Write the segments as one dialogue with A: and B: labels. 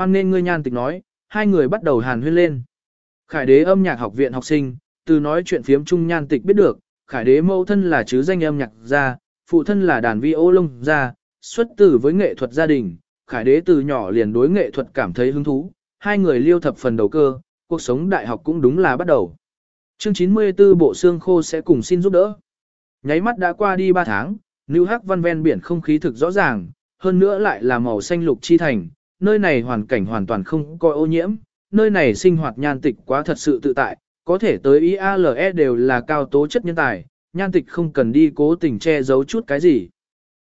A: hoan nên ngươi nhan tịch nói, hai người bắt đầu hàn huyên lên. Khải đế âm nhạc học viện học sinh, từ nói chuyện phiếm chung nhan tịch biết được, khải đế mẫu thân là chứ danh âm nhạc gia, phụ thân là đàn vi ô lông gia, xuất tử với nghệ thuật gia đình, khải đế từ nhỏ liền đối nghệ thuật cảm thấy hứng thú, hai người liêu thập phần đầu cơ, cuộc sống đại học cũng đúng là bắt đầu. Chương 94 bộ xương khô sẽ cùng xin giúp đỡ. Nháy mắt đã qua đi 3 tháng, New Hắc văn ven biển không khí thực rõ ràng, hơn nữa lại là màu xanh lục chi thành, nơi này hoàn cảnh hoàn toàn không có ô nhiễm, nơi này sinh hoạt nhan tịch quá thật sự tự tại, có thể tới IALE đều là cao tố chất nhân tài, nhan tịch không cần đi cố tình che giấu chút cái gì.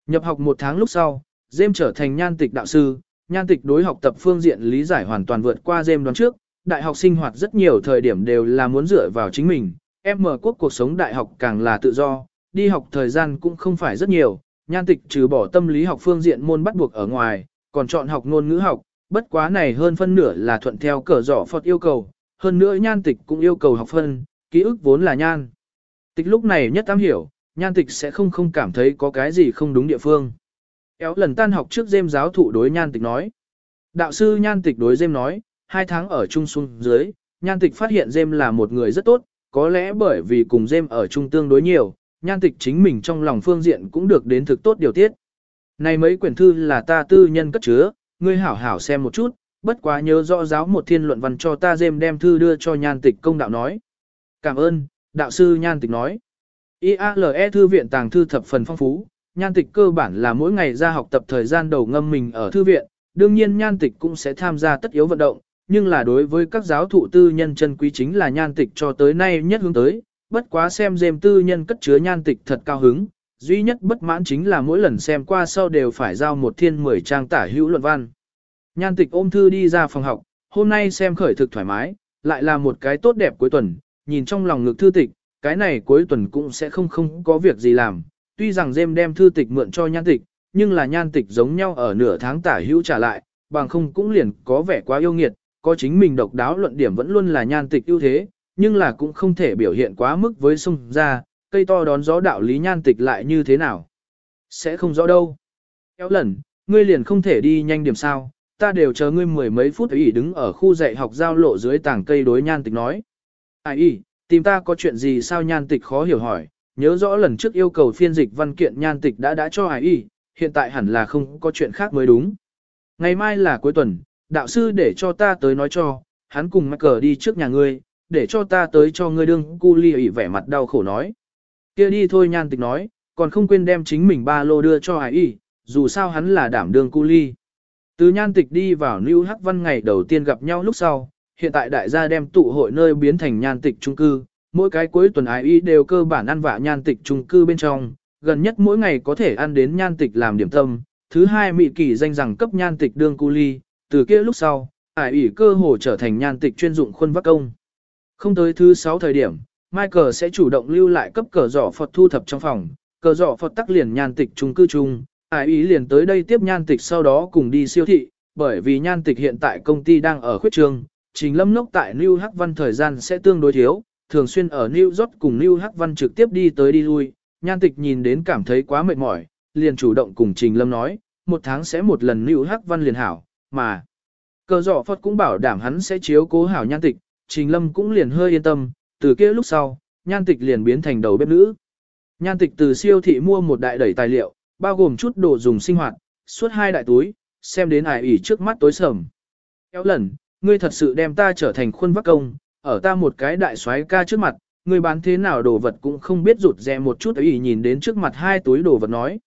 A: Nhập học một tháng lúc sau, Dêm trở thành nhan tịch đạo sư, nhan tịch đối học tập phương diện lý giải hoàn toàn vượt qua Dêm đoán trước, đại học sinh hoạt rất nhiều thời điểm đều là muốn dựa vào chính mình, em mở quốc cuộc sống đại học càng là tự do, đi học thời gian cũng không phải rất nhiều, nhan tịch trừ bỏ tâm lý học phương diện môn bắt buộc ở ngoài, còn chọn học ngôn ngữ học, bất quá này hơn phân nửa là thuận theo cờ giỏ Phật yêu cầu, hơn nữa nhan tịch cũng yêu cầu học phân, ký ức vốn là nhan. Tịch lúc này nhất am hiểu, nhan tịch sẽ không không cảm thấy có cái gì không đúng địa phương. Éo lần tan học trước dêm giáo thụ đối nhan tịch nói. Đạo sư nhan tịch đối dêm nói, hai tháng ở chung xuống dưới, nhan tịch phát hiện dêm là một người rất tốt, có lẽ bởi vì cùng dêm ở chung tương đối nhiều, nhan tịch chính mình trong lòng phương diện cũng được đến thực tốt điều tiết. Này mấy quyển thư là ta tư nhân cất chứa, ngươi hảo hảo xem một chút, bất quá nhớ rõ giáo một thiên luận văn cho ta dêm đem thư đưa cho nhan tịch công đạo nói. Cảm ơn, đạo sư nhan tịch nói. IALE thư viện tàng thư thập phần phong phú, nhan tịch cơ bản là mỗi ngày ra học tập thời gian đầu ngâm mình ở thư viện, đương nhiên nhan tịch cũng sẽ tham gia tất yếu vận động, nhưng là đối với các giáo thụ tư nhân chân quý chính là nhan tịch cho tới nay nhất hướng tới, bất quá xem dêm tư nhân cất chứa nhan tịch thật cao hứng, duy nhất bất mãn chính là mỗi lần xem qua sau đều phải giao một thiên mười trang tả hữu luận văn. Nhan tịch ôm thư đi ra phòng học, hôm nay xem khởi thực thoải mái, lại là một cái tốt đẹp cuối tuần, nhìn trong lòng ngực thư tịch, cái này cuối tuần cũng sẽ không không có việc gì làm. Tuy rằng dêm đem thư tịch mượn cho nhan tịch, nhưng là nhan tịch giống nhau ở nửa tháng tả hữu trả lại, bằng không cũng liền có vẻ quá yêu nghiệt, có chính mình độc đáo luận điểm vẫn luôn là nhan tịch ưu thế, nhưng là cũng không thể biểu hiện quá mức với sông ra, cây to đón gió đạo lý nhan tịch lại như thế nào. Sẽ không rõ đâu. Kéo lần, ngươi liền không thể đi nhanh điểm sao, ta đều chờ ngươi mười mấy phút ý đứng ở khu dạy học giao lộ dưới tảng cây đối nhan tịch nói. À ai ý, tìm ta có chuyện gì sao nhan tịch khó hiểu hỏi, nhớ rõ lần trước yêu cầu phiên dịch văn kiện nhan tịch đã đã cho à ai ý, hiện tại hẳn là không có chuyện khác mới đúng. Ngày mai là cuối tuần, đạo sư để cho ta tới nói cho, hắn cùng mắc cờ đi trước nhà ngươi, để cho ta tới cho ngươi đương cu ly ỉ vẻ mặt đau khổ nói kia đi thôi nhan tịch nói, còn không quên đem chính mình ba lô đưa cho hải y, dù sao hắn là đảm đương cu ly. Từ nhan tịch đi vào New Hắc Văn ngày đầu tiên gặp nhau lúc sau, hiện tại đại gia đem tụ hội nơi biến thành nhan tịch trung cư, mỗi cái cuối tuần ái y đều cơ bản ăn vạ nhan tịch trung cư bên trong, gần nhất mỗi ngày có thể ăn đến nhan tịch làm điểm tâm, thứ hai mị kỳ danh rằng cấp nhan tịch đương cu ly, từ kia lúc sau, ải ủy cơ hồ trở thành nhan tịch chuyên dụng khuôn vắc công. Không tới thứ sáu thời điểm, Michael sẽ chủ động lưu lại cấp cờ giỏ Phật thu thập trong phòng, cờ giỏ Phật tắc liền nhan tịch trung cư chung, ai ý liền tới đây tiếp nhan tịch sau đó cùng đi siêu thị, bởi vì nhan tịch hiện tại công ty đang ở khuyết trường, trình lâm lốc tại New Hắc Văn thời gian sẽ tương đối thiếu, thường xuyên ở New York cùng New Hắc Văn trực tiếp đi tới đi lui, nhan tịch nhìn đến cảm thấy quá mệt mỏi, liền chủ động cùng trình lâm nói, một tháng sẽ một lần New Hắc Văn liền hảo, mà cờ giỏ Phật cũng bảo đảm hắn sẽ chiếu cố hảo nhan tịch, trình lâm cũng liền hơi yên tâm, từ kia lúc sau, nhan tịch liền biến thành đầu bếp nữ. Nhan tịch từ siêu thị mua một đại đẩy tài liệu, bao gồm chút đồ dùng sinh hoạt, suốt hai đại túi, xem đến ải ỉ trước mắt tối sầm. Kéo lần, ngươi thật sự đem ta trở thành khuôn vắc công, ở ta một cái đại soái ca trước mặt, ngươi bán thế nào đồ vật cũng không biết rụt rè một chút ải ỉ nhìn đến trước mặt hai túi đồ vật nói.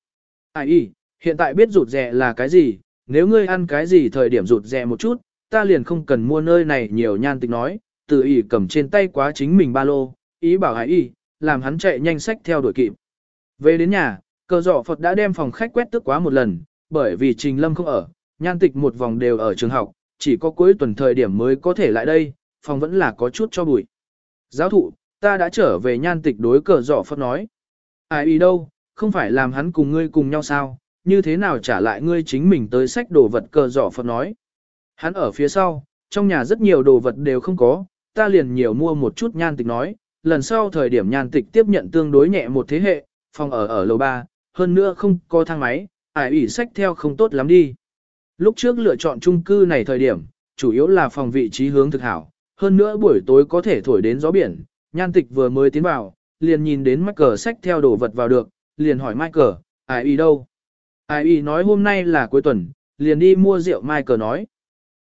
A: Ải ỉ, hiện tại biết rụt rè là cái gì, nếu ngươi ăn cái gì thời điểm rụt rè một chút, ta liền không cần mua nơi này nhiều nhan tịch nói, từ ỉ cầm trên tay quá chính mình ba lô, ý bảo hải Y làm hắn chạy nhanh sách theo đuổi kịp. Về đến nhà, cờ giỏ Phật đã đem phòng khách quét tước quá một lần, bởi vì Trình Lâm không ở, nhan tịch một vòng đều ở trường học, chỉ có cuối tuần thời điểm mới có thể lại đây, phòng vẫn là có chút cho bụi. Giáo thụ, ta đã trở về nhan tịch đối cờ giỏ Phật nói. Ai ý đâu, không phải làm hắn cùng ngươi cùng nhau sao, như thế nào trả lại ngươi chính mình tới sách đồ vật cờ giỏ Phật nói. Hắn ở phía sau, trong nhà rất nhiều đồ vật đều không có, ta liền nhiều mua một chút nhan tịch nói, lần sau thời điểm nhan tịch tiếp nhận tương đối nhẹ một thế hệ, phòng ở ở lầu 3, hơn nữa không có thang máy, ải ủy sách theo không tốt lắm đi. Lúc trước lựa chọn chung cư này thời điểm, chủ yếu là phòng vị trí hướng thực hảo, hơn nữa buổi tối có thể thổi đến gió biển, nhan tịch vừa mới tiến vào, liền nhìn đến Michael sách theo đồ vật vào được, liền hỏi Michael, ai y đâu? Ai y nói hôm nay là cuối tuần, liền đi mua rượu Michael nói.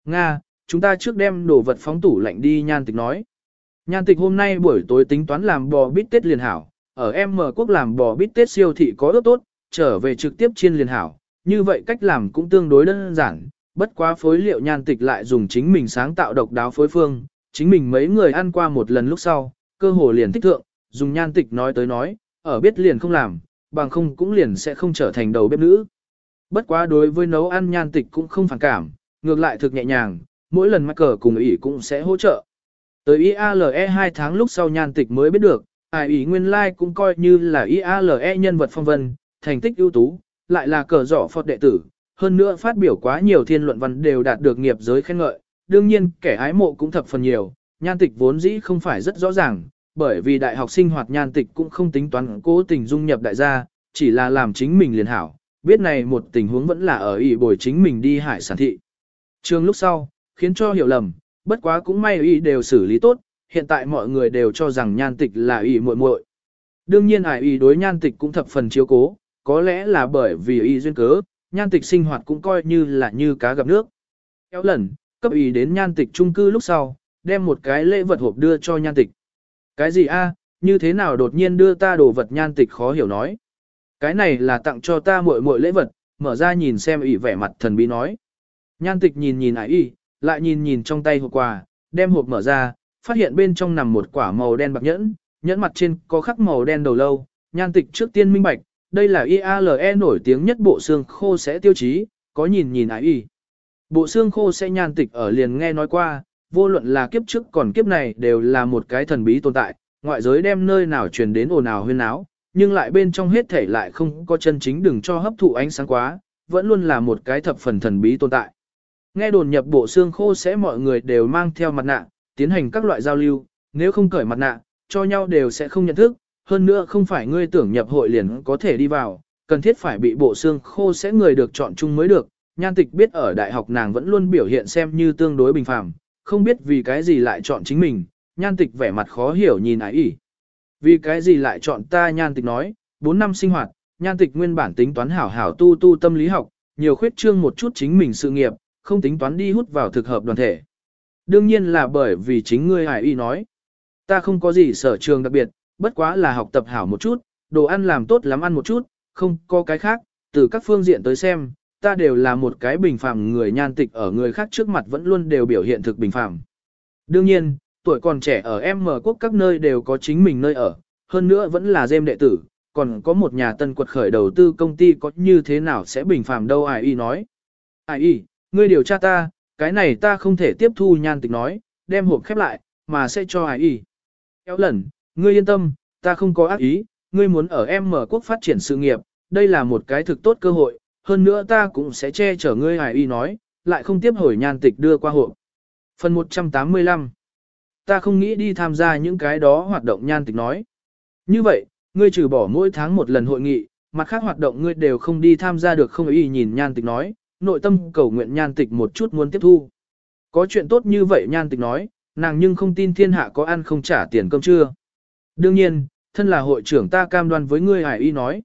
A: Nga, chúng ta trước đem đồ vật phóng tủ lạnh đi nhan tịch nói. Nhan tịch hôm nay buổi tối tính toán làm bò bít tết liền hảo, ở M quốc làm bò bít tết siêu thị có ước tốt, trở về trực tiếp chiên liền hảo, như vậy cách làm cũng tương đối đơn giản, bất quá phối liệu nhan tịch lại dùng chính mình sáng tạo độc đáo phối phương, chính mình mấy người ăn qua một lần lúc sau, cơ hồ liền thích thượng, dùng nhan tịch nói tới nói, ở biết liền không làm, bằng không cũng liền sẽ không trở thành đầu bếp nữ. Bất quá đối với nấu ăn nhan tịch cũng không phản cảm, ngược lại thực nhẹ nhàng, mỗi lần mắc cờ cùng ỉ cũng sẽ hỗ trợ. Tới IALE 2 tháng lúc sau nhan tịch mới biết được, ai ỉ nguyên lai like cũng coi như là IALE nhân vật phong vân, thành tích ưu tú, lại là cờ giỏ phật đệ tử, hơn nữa phát biểu quá nhiều thiên luận văn đều đạt được nghiệp giới khen ngợi, đương nhiên kẻ ái mộ cũng thập phần nhiều, nhan tịch vốn dĩ không phải rất rõ ràng, bởi vì đại học sinh hoạt nhan tịch cũng không tính toán cố tình dung nhập đại gia, chỉ là làm chính mình liền hảo, biết này một tình huống vẫn là ở ỉ bồi chính mình đi hải sản thị. Trường lúc sau, khiến cho hiểu lầm, bất quá cũng may ý đều xử lý tốt, hiện tại mọi người đều cho rằng nhan tịch là ý muội muội. Đương nhiên ải ý đối nhan tịch cũng thập phần chiếu cố, có lẽ là bởi vì ý duyên cớ, nhan tịch sinh hoạt cũng coi như là như cá gặp nước. Kéo lần, cấp ý đến nhan tịch trung cư lúc sau, đem một cái lễ vật hộp đưa cho nhan tịch. Cái gì a? như thế nào đột nhiên đưa ta đồ vật nhan tịch khó hiểu nói. Cái này là tặng cho ta muội muội lễ vật, mở ra nhìn xem ý vẻ mặt thần bí nói. Nhan tịch nhìn nhìn ải y, lại nhìn nhìn trong tay hộp quà, đem hộp mở ra, phát hiện bên trong nằm một quả màu đen bạc nhẫn, nhẫn mặt trên có khắc màu đen đầu lâu, nhan tịch trước tiên minh bạch, đây là IALE nổi tiếng nhất bộ xương khô sẽ tiêu chí, có nhìn nhìn ái y. Bộ xương khô sẽ nhan tịch ở liền nghe nói qua, vô luận là kiếp trước còn kiếp này đều là một cái thần bí tồn tại, ngoại giới đem nơi nào truyền đến ồn ào huyên áo, nhưng lại bên trong hết thể lại không có chân chính đừng cho hấp thụ ánh sáng quá, vẫn luôn là một cái thập phần thần bí tồn tại. Nghe đồn nhập bộ xương khô sẽ mọi người đều mang theo mặt nạ, tiến hành các loại giao lưu, nếu không cởi mặt nạ, cho nhau đều sẽ không nhận thức, hơn nữa không phải ngươi tưởng nhập hội liền có thể đi vào, cần thiết phải bị bộ xương khô sẽ người được chọn chung mới được. Nhan tịch biết ở đại học nàng vẫn luôn biểu hiện xem như tương đối bình phàm, không biết vì cái gì lại chọn chính mình, nhan tịch vẻ mặt khó hiểu nhìn ái ỉ. Vì cái gì lại chọn ta nhan tịch nói, 4 năm sinh hoạt, nhan tịch nguyên bản tính toán hảo hảo tu tu tâm lý học, nhiều khuyết trương một chút chính mình sự nghiệp, không tính toán đi hút vào thực hợp đoàn thể. Đương nhiên là bởi vì chính ngươi hải y nói. Ta không có gì sở trường đặc biệt, bất quá là học tập hảo một chút, đồ ăn làm tốt lắm ăn một chút, không có cái khác, từ các phương diện tới xem, ta đều là một cái bình phàm người nhan tịch ở người khác trước mặt vẫn luôn đều biểu hiện thực bình phàm. Đương nhiên, tuổi còn trẻ ở M quốc các nơi đều có chính mình nơi ở, hơn nữa vẫn là dêm đệ tử, còn có một nhà tân quật khởi đầu tư công ty có như thế nào sẽ bình phàm đâu ai y nói. Ai y, ngươi điều tra ta, cái này ta không thể tiếp thu nhan tịch nói, đem hộp khép lại, mà sẽ cho ai y. Kéo lần, ngươi yên tâm, ta không có ác ý, ngươi muốn ở Em Mở quốc phát triển sự nghiệp, đây là một cái thực tốt cơ hội, hơn nữa ta cũng sẽ che chở ngươi hải y nói, lại không tiếp hồi nhan tịch đưa qua hộp. Phần 185 Ta không nghĩ đi tham gia những cái đó hoạt động nhan tịch nói. Như vậy, ngươi trừ bỏ mỗi tháng một lần hội nghị, mặt khác hoạt động ngươi đều không đi tham gia được không ý nhìn nhan tịch nói, nội tâm cầu nguyện nhan tịch một chút muốn tiếp thu. Có chuyện tốt như vậy nhan tịch nói, nàng nhưng không tin thiên hạ có ăn không trả tiền cơm trưa. Đương nhiên, thân là hội trưởng ta cam đoan với ngươi hải y nói.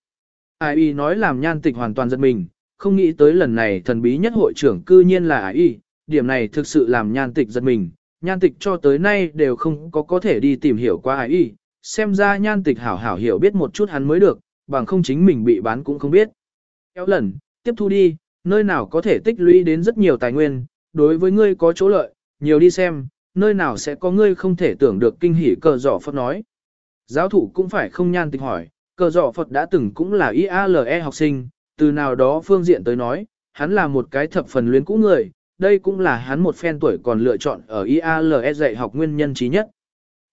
A: Ai y nói làm nhan tịch hoàn toàn giật mình, không nghĩ tới lần này thần bí nhất hội trưởng cư nhiên là ai y, điểm này thực sự làm nhan tịch giật mình, nhan tịch cho tới nay đều không có có thể đi tìm hiểu qua ai y, xem ra nhan tịch hảo hảo hiểu biết một chút hắn mới được, bằng không chính mình bị bán cũng không biết. Kéo lần, tiếp thu đi, nơi nào có thể tích lũy đến rất nhiều tài nguyên, đối với ngươi có chỗ lợi, nhiều đi xem, nơi nào sẽ có ngươi không thể tưởng được kinh hỉ cờ giỏ Phật nói. Giáo thủ cũng phải không nhan tịch hỏi, cờ giỏ Phật đã từng cũng là IALE học sinh, từ nào đó phương diện tới nói, hắn là một cái thập phần luyến cũ người, đây cũng là hắn một phen tuổi còn lựa chọn ở IALE dạy học nguyên nhân trí nhất.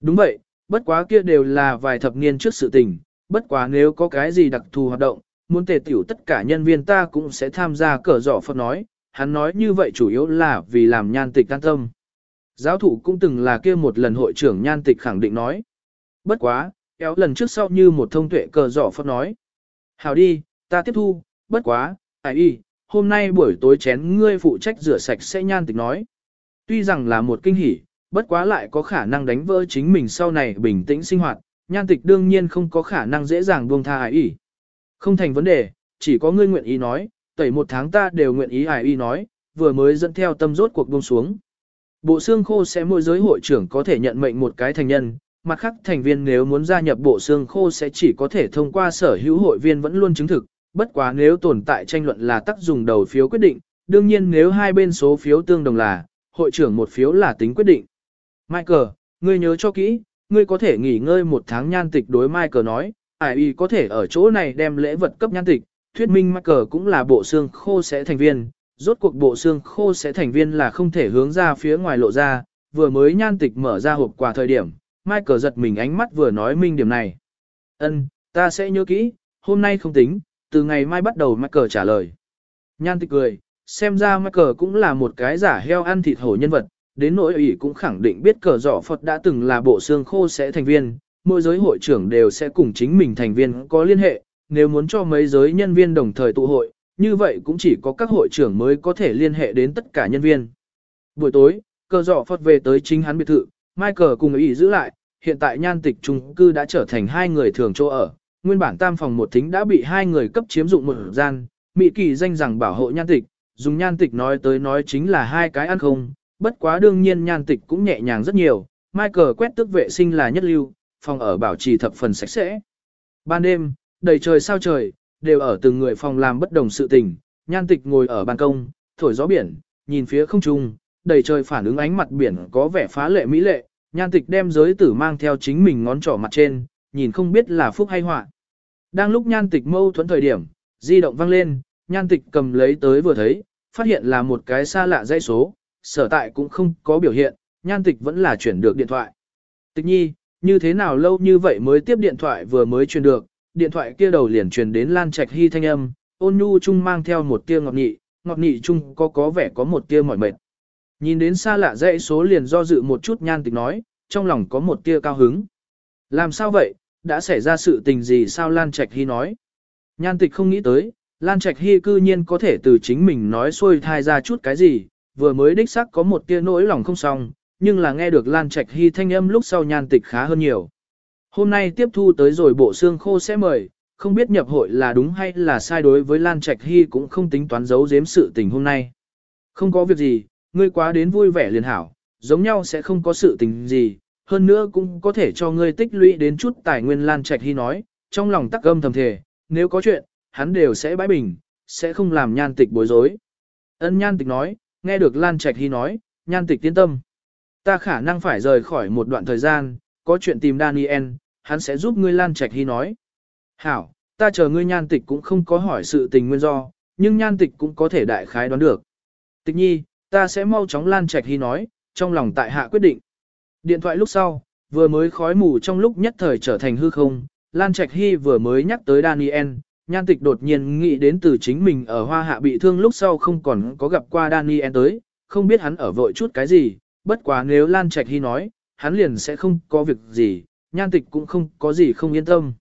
A: Đúng vậy, bất quá kia đều là vài thập niên trước sự tình, bất quá nếu có cái gì đặc thù hoạt động, muốn tề tiểu tất cả nhân viên ta cũng sẽ tham gia cờ giỏ Phật nói, hắn nói như vậy chủ yếu là vì làm nhan tịch an tâm. Giáo thủ cũng từng là kia một lần hội trưởng nhan tịch khẳng định nói. Bất quá, kéo lần trước sau như một thông tuệ cờ giỏ Phật nói. Hào đi, ta tiếp thu, bất quá, ai y, hôm nay buổi tối chén ngươi phụ trách rửa sạch sẽ nhan tịch nói. Tuy rằng là một kinh hỉ, bất quá lại có khả năng đánh vỡ chính mình sau này bình tĩnh sinh hoạt, nhan tịch đương nhiên không có khả năng dễ dàng buông tha ai y. Không thành vấn đề, chỉ có ngươi nguyện ý nói, tẩy một tháng ta đều nguyện ý ái y nói, vừa mới dẫn theo tâm rốt cuộc buông xuống. Bộ xương khô sẽ mỗi giới hội trưởng có thể nhận mệnh một cái thành nhân, mặt khác thành viên nếu muốn gia nhập bộ xương khô sẽ chỉ có thể thông qua sở hữu hội viên vẫn luôn chứng thực, bất quá nếu tồn tại tranh luận là tác dùng đầu phiếu quyết định, đương nhiên nếu hai bên số phiếu tương đồng là, hội trưởng một phiếu là tính quyết định. Michael, ngươi nhớ cho kỹ, ngươi có thể nghỉ ngơi một tháng nhan tịch đối Michael nói, ải y có thể ở chỗ này đem lễ vật cấp nhan tịch, thuyết minh Michael cũng là bộ xương khô sẽ thành viên, rốt cuộc bộ xương khô sẽ thành viên là không thể hướng ra phía ngoài lộ ra, vừa mới nhan tịch mở ra hộp quà thời điểm, Michael giật mình ánh mắt vừa nói minh điểm này. Ân, ta sẽ nhớ kỹ, hôm nay không tính, từ ngày mai bắt đầu Michael trả lời. Nhan tịch cười, xem ra Michael cũng là một cái giả heo ăn thịt hổ nhân vật, đến nỗi ủy cũng khẳng định biết cờ giỏ Phật đã từng là bộ xương khô sẽ thành viên, mỗi giới hội trưởng đều sẽ cùng chính mình thành viên có liên hệ, nếu muốn cho mấy giới nhân viên đồng thời tụ hội, như vậy cũng chỉ có các hội trưởng mới có thể liên hệ đến tất cả nhân viên. Buổi tối, cờ dọ Phật về tới chính hắn biệt thự, Michael cùng ý giữ lại, hiện tại nhan tịch trung cư đã trở thành hai người thường chỗ ở, nguyên bản tam phòng một thính đã bị hai người cấp chiếm dụng một gian, Mỹ kỳ danh rằng bảo hộ nhan tịch, dùng nhan tịch nói tới nói chính là hai cái ăn không, bất quá đương nhiên nhan tịch cũng nhẹ nhàng rất nhiều, Michael quét tước vệ sinh là nhất lưu, phòng ở bảo trì thập phần sạch sẽ. Ban đêm, đầy trời sao trời, đều ở từng người phòng làm bất đồng sự tình, nhan tịch ngồi ở ban công, thổi gió biển, nhìn phía không trung, đầy trời phản ứng ánh mặt biển có vẻ phá lệ mỹ lệ, nhan tịch đem giới tử mang theo chính mình ngón trỏ mặt trên, nhìn không biết là phúc hay họa. Đang lúc nhan tịch mâu thuẫn thời điểm, di động vang lên, nhan tịch cầm lấy tới vừa thấy, phát hiện là một cái xa lạ dây số, sở tại cũng không có biểu hiện, nhan tịch vẫn là chuyển được điện thoại. Tịch nhi, như thế nào lâu như vậy mới tiếp điện thoại vừa mới truyền được, điện thoại kia đầu liền truyền đến Lan Trạch Hy thanh âm, ôn nhu chung mang theo một tia ngọt nhị, ngọt nhị chung có có vẻ có một tia mỏi mệt. Nhìn đến xa lạ dãy số liền do dự một chút nhan tịch nói, trong lòng có một tia cao hứng. Làm sao vậy, đã xảy ra sự tình gì sao Lan Trạch Hy nói. Nhan tịch không nghĩ tới, Lan Trạch Hy cư nhiên có thể từ chính mình nói xuôi thai ra chút cái gì, vừa mới đích xác có một tia nỗi lòng không xong, nhưng là nghe được Lan Trạch Hy thanh âm lúc sau nhan tịch khá hơn nhiều. Hôm nay tiếp thu tới rồi bộ xương khô sẽ mời, không biết nhập hội là đúng hay là sai đối với Lan Trạch Hy cũng không tính toán giấu giếm sự tình hôm nay. Không có việc gì, ngươi quá đến vui vẻ liền hảo, giống nhau sẽ không có sự tình gì, hơn nữa cũng có thể cho ngươi tích lũy đến chút tài nguyên Lan Trạch Hy nói, trong lòng tắc âm thầm thề, nếu có chuyện, hắn đều sẽ bãi bình, sẽ không làm nhan tịch bối rối. Ân nhan tịch nói, nghe được Lan Trạch Hy nói, nhan tịch tiến tâm. Ta khả năng phải rời khỏi một đoạn thời gian, có chuyện tìm Daniel, hắn sẽ giúp ngươi Lan Trạch Hy nói. Hảo, ta chờ ngươi nhan tịch cũng không có hỏi sự tình nguyên do, nhưng nhan tịch cũng có thể đại khái đoán được. Tịch nhi, ta sẽ mau chóng Lan Trạch Hy nói, trong lòng tại hạ quyết định. Điện thoại lúc sau, vừa mới khói mù trong lúc nhất thời trở thành hư không, Lan Trạch Hy vừa mới nhắc tới Daniel, nhan tịch đột nhiên nghĩ đến từ chính mình ở hoa hạ bị thương lúc sau không còn có gặp qua Daniel tới, không biết hắn ở vội chút cái gì, bất quá nếu Lan Trạch Hy nói, hắn liền sẽ không có việc gì, nhan tịch cũng không có gì không yên tâm.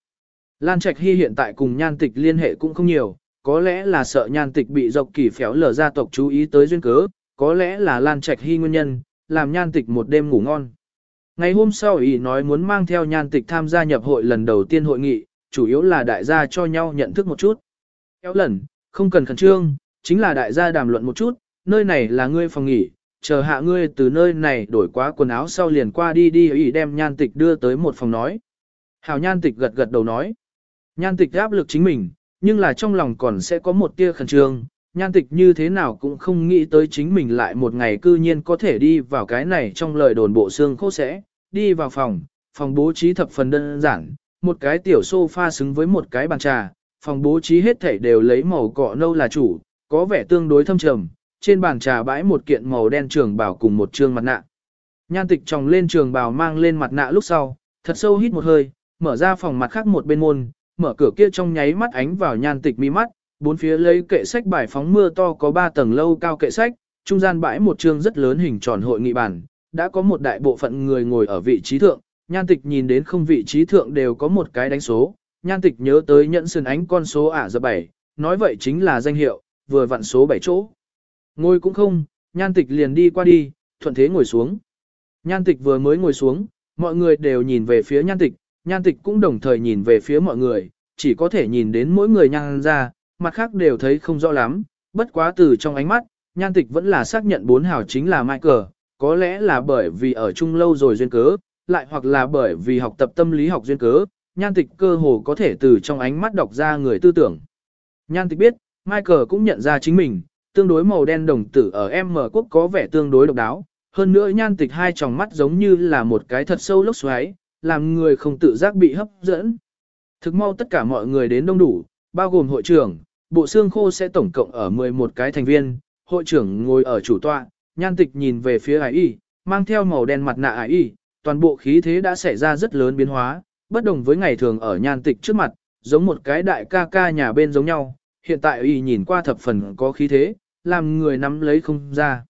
A: Lan Trạch Hy hiện tại cùng nhan tịch liên hệ cũng không nhiều, có lẽ là sợ nhan tịch bị dọc kỳ phéo lở gia tộc chú ý tới duyên cớ, có lẽ là Lan Trạch Hy nguyên nhân, làm nhan tịch một đêm ngủ ngon. Ngày hôm sau ý nói muốn mang theo nhan tịch tham gia nhập hội lần đầu tiên hội nghị, chủ yếu là đại gia cho nhau nhận thức một chút. Kéo lần, không cần khẩn trương, chính là đại gia đàm luận một chút, nơi này là ngươi phòng nghỉ, chờ hạ ngươi từ nơi này đổi quá quần áo sau liền qua đi đi ý đem nhan tịch đưa tới một phòng nói. Hảo nhan tịch gật gật đầu nói. Nhan tịch áp lực chính mình, nhưng là trong lòng còn sẽ có một tia khẩn trương, nhan tịch như thế nào cũng không nghĩ tới chính mình lại một ngày cư nhiên có thể đi vào cái này trong lời đồn bộ xương khô sẽ, đi vào phòng, phòng bố trí thập phần đơn giản, một cái tiểu sofa xứng với một cái bàn trà, phòng bố trí hết thảy đều lấy màu cọ nâu là chủ, có vẻ tương đối thâm trầm, trên bàn trà bãi một kiện màu đen trường bào cùng một trương mặt nạ. Nhan tịch tròng lên trường bào mang lên mặt nạ lúc sau, thật sâu hít một hơi, mở ra phòng mặt khác một bên môn, mở cửa kia trong nháy mắt ánh vào nhan tịch mi mắt, bốn phía lấy kệ sách bài phóng mưa to có ba tầng lâu cao kệ sách, trung gian bãi một trương rất lớn hình tròn hội nghị bàn, đã có một đại bộ phận người ngồi ở vị trí thượng, nhan tịch nhìn đến không vị trí thượng đều có một cái đánh số, nhan tịch nhớ tới nhận sườn ánh con số ả giờ 7, nói vậy chính là danh hiệu, vừa vặn số 7 chỗ. Ngồi cũng không, nhan tịch liền đi qua đi, thuận thế ngồi xuống. Nhan tịch vừa mới ngồi xuống, mọi người đều nhìn về phía nhan tịch, nhan tịch cũng đồng thời nhìn về phía mọi người, chỉ có thể nhìn đến mỗi người nhan ra, mặt khác đều thấy không rõ lắm, bất quá từ trong ánh mắt, nhan tịch vẫn là xác nhận bốn hào chính là Michael, có lẽ là bởi vì ở chung lâu rồi duyên cớ, lại hoặc là bởi vì học tập tâm lý học duyên cớ, nhan tịch cơ hồ có thể từ trong ánh mắt đọc ra người tư tưởng. Nhan tịch biết, Michael cũng nhận ra chính mình, tương đối màu đen đồng tử ở M quốc có vẻ tương đối độc đáo, hơn nữa nhan tịch hai tròng mắt giống như là một cái thật sâu lốc xoáy, làm người không tự giác bị hấp dẫn. Thực mau tất cả mọi người đến đông đủ, bao gồm hội trưởng, bộ xương khô sẽ tổng cộng ở 11 cái thành viên, hội trưởng ngồi ở chủ tọa, nhan tịch nhìn về phía ải y, mang theo màu đen mặt nạ ải y, toàn bộ khí thế đã xảy ra rất lớn biến hóa, bất đồng với ngày thường ở nhan tịch trước mặt, giống một cái đại ca ca nhà bên giống nhau, hiện tại y nhìn qua thập phần có khí thế, làm người nắm lấy không ra.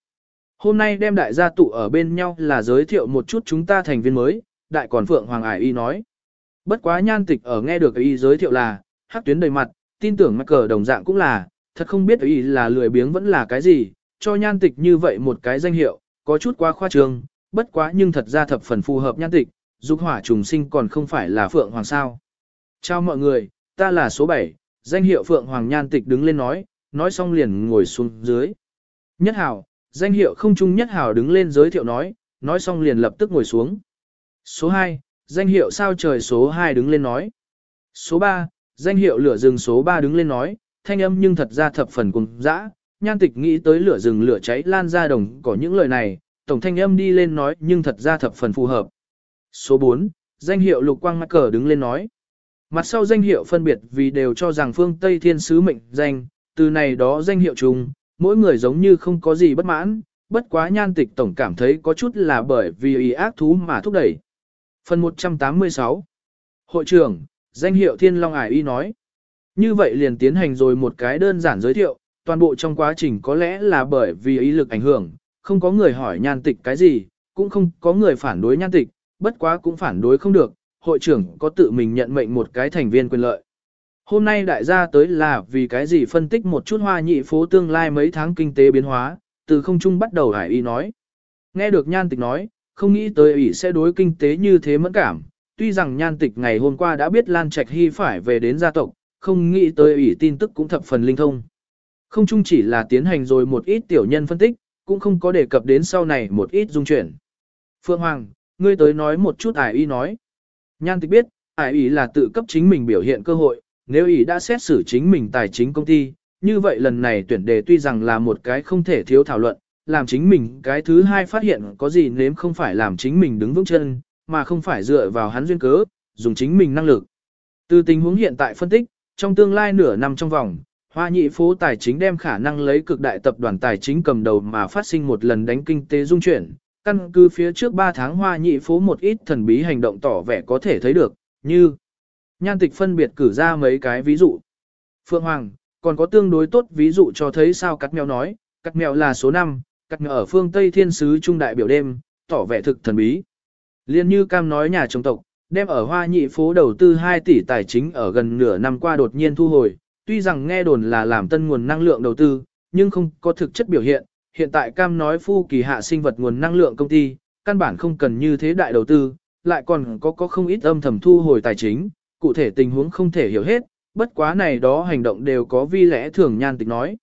A: Hôm nay đem đại gia tụ ở bên nhau là giới thiệu một chút chúng ta thành viên mới, đại còn Phượng Hoàng Ải Y nói. Bất quá nhan tịch ở nghe được Y giới thiệu là, hắc tuyến đầy mặt, tin tưởng mắc cờ đồng dạng cũng là, thật không biết Y là lười biếng vẫn là cái gì, cho nhan tịch như vậy một cái danh hiệu, có chút quá khoa trương, bất quá nhưng thật ra thập phần phù hợp nhan tịch, dục hỏa trùng sinh còn không phải là Phượng Hoàng sao. Chào mọi người, ta là số 7, danh hiệu Phượng Hoàng nhan tịch đứng lên nói, nói xong liền ngồi xuống dưới. Nhất hảo, danh hiệu không trung nhất hảo đứng lên giới thiệu nói, nói xong liền lập tức ngồi xuống. Số 2, danh hiệu sao trời số 2 đứng lên nói. Số 3, danh hiệu lửa rừng số 3 đứng lên nói, thanh âm nhưng thật ra thập phần cùng dã, nhan tịch nghĩ tới lửa rừng lửa cháy lan ra đồng có những lời này, tổng thanh âm đi lên nói nhưng thật ra thập phần phù hợp. Số 4, danh hiệu lục quang mắc cờ đứng lên nói. Mặt sau danh hiệu phân biệt vì đều cho rằng phương Tây thiên sứ mệnh danh, từ này đó danh hiệu chung, mỗi người giống như không có gì bất mãn, bất quá nhan tịch tổng cảm thấy có chút là bởi vì ý ác thú mà thúc đẩy. Phần 186 Hội trưởng, danh hiệu Thiên Long Ải Y nói. Như vậy liền tiến hành rồi một cái đơn giản giới thiệu, toàn bộ trong quá trình có lẽ là bởi vì ý lực ảnh hưởng, không có người hỏi nhan tịch cái gì, cũng không có người phản đối nhan tịch, bất quá cũng phản đối không được, hội trưởng có tự mình nhận mệnh một cái thành viên quyền lợi. Hôm nay đại gia tới là vì cái gì phân tích một chút hoa nhị phố tương lai mấy tháng kinh tế biến hóa, từ không trung bắt đầu hải y nói. Nghe được nhan tịch nói, không nghĩ tới ủy sẽ đối kinh tế như thế mẫn cảm, tuy rằng nhan tịch ngày hôm qua đã biết Lan Trạch Hy phải về đến gia tộc, không nghĩ tới ủy tin tức cũng thập phần linh thông. Không chung chỉ là tiến hành rồi một ít tiểu nhân phân tích, cũng không có đề cập đến sau này một ít dung chuyển. Phương Hoàng, ngươi tới nói một chút ải y nói. Nhan tịch biết, ải y là tự cấp chính mình biểu hiện cơ hội, nếu ý đã xét xử chính mình tài chính công ty, như vậy lần này tuyển đề tuy rằng là một cái không thể thiếu thảo luận, làm chính mình cái thứ hai phát hiện có gì nếm không phải làm chính mình đứng vững chân, mà không phải dựa vào hắn duyên cớ, dùng chính mình năng lực. Từ tình huống hiện tại phân tích, trong tương lai nửa năm trong vòng, Hoa nhị phố tài chính đem khả năng lấy cực đại tập đoàn tài chính cầm đầu mà phát sinh một lần đánh kinh tế dung chuyển. Căn cứ phía trước 3 tháng hoa nhị phố một ít thần bí hành động tỏ vẻ có thể thấy được, như Nhan tịch phân biệt cử ra mấy cái ví dụ. Phượng Hoàng, còn có tương đối tốt ví dụ cho thấy sao cắt mèo nói, cắt mèo là số 5, cắt mèo ở phương Tây Thiên Sứ Trung Đại biểu đêm, tỏ vẻ thực thần bí. Liên như Cam nói nhà trồng tộc, đem ở hoa nhị phố đầu tư 2 tỷ tài chính ở gần nửa năm qua đột nhiên thu hồi, tuy rằng nghe đồn là làm tân nguồn năng lượng đầu tư, nhưng không có thực chất biểu hiện. Hiện tại Cam nói phu kỳ hạ sinh vật nguồn năng lượng công ty, căn bản không cần như thế đại đầu tư, lại còn có có không ít âm thầm thu hồi tài chính, cụ thể tình huống không thể hiểu hết, bất quá này đó hành động đều có vi lẽ thường nhan tịch nói.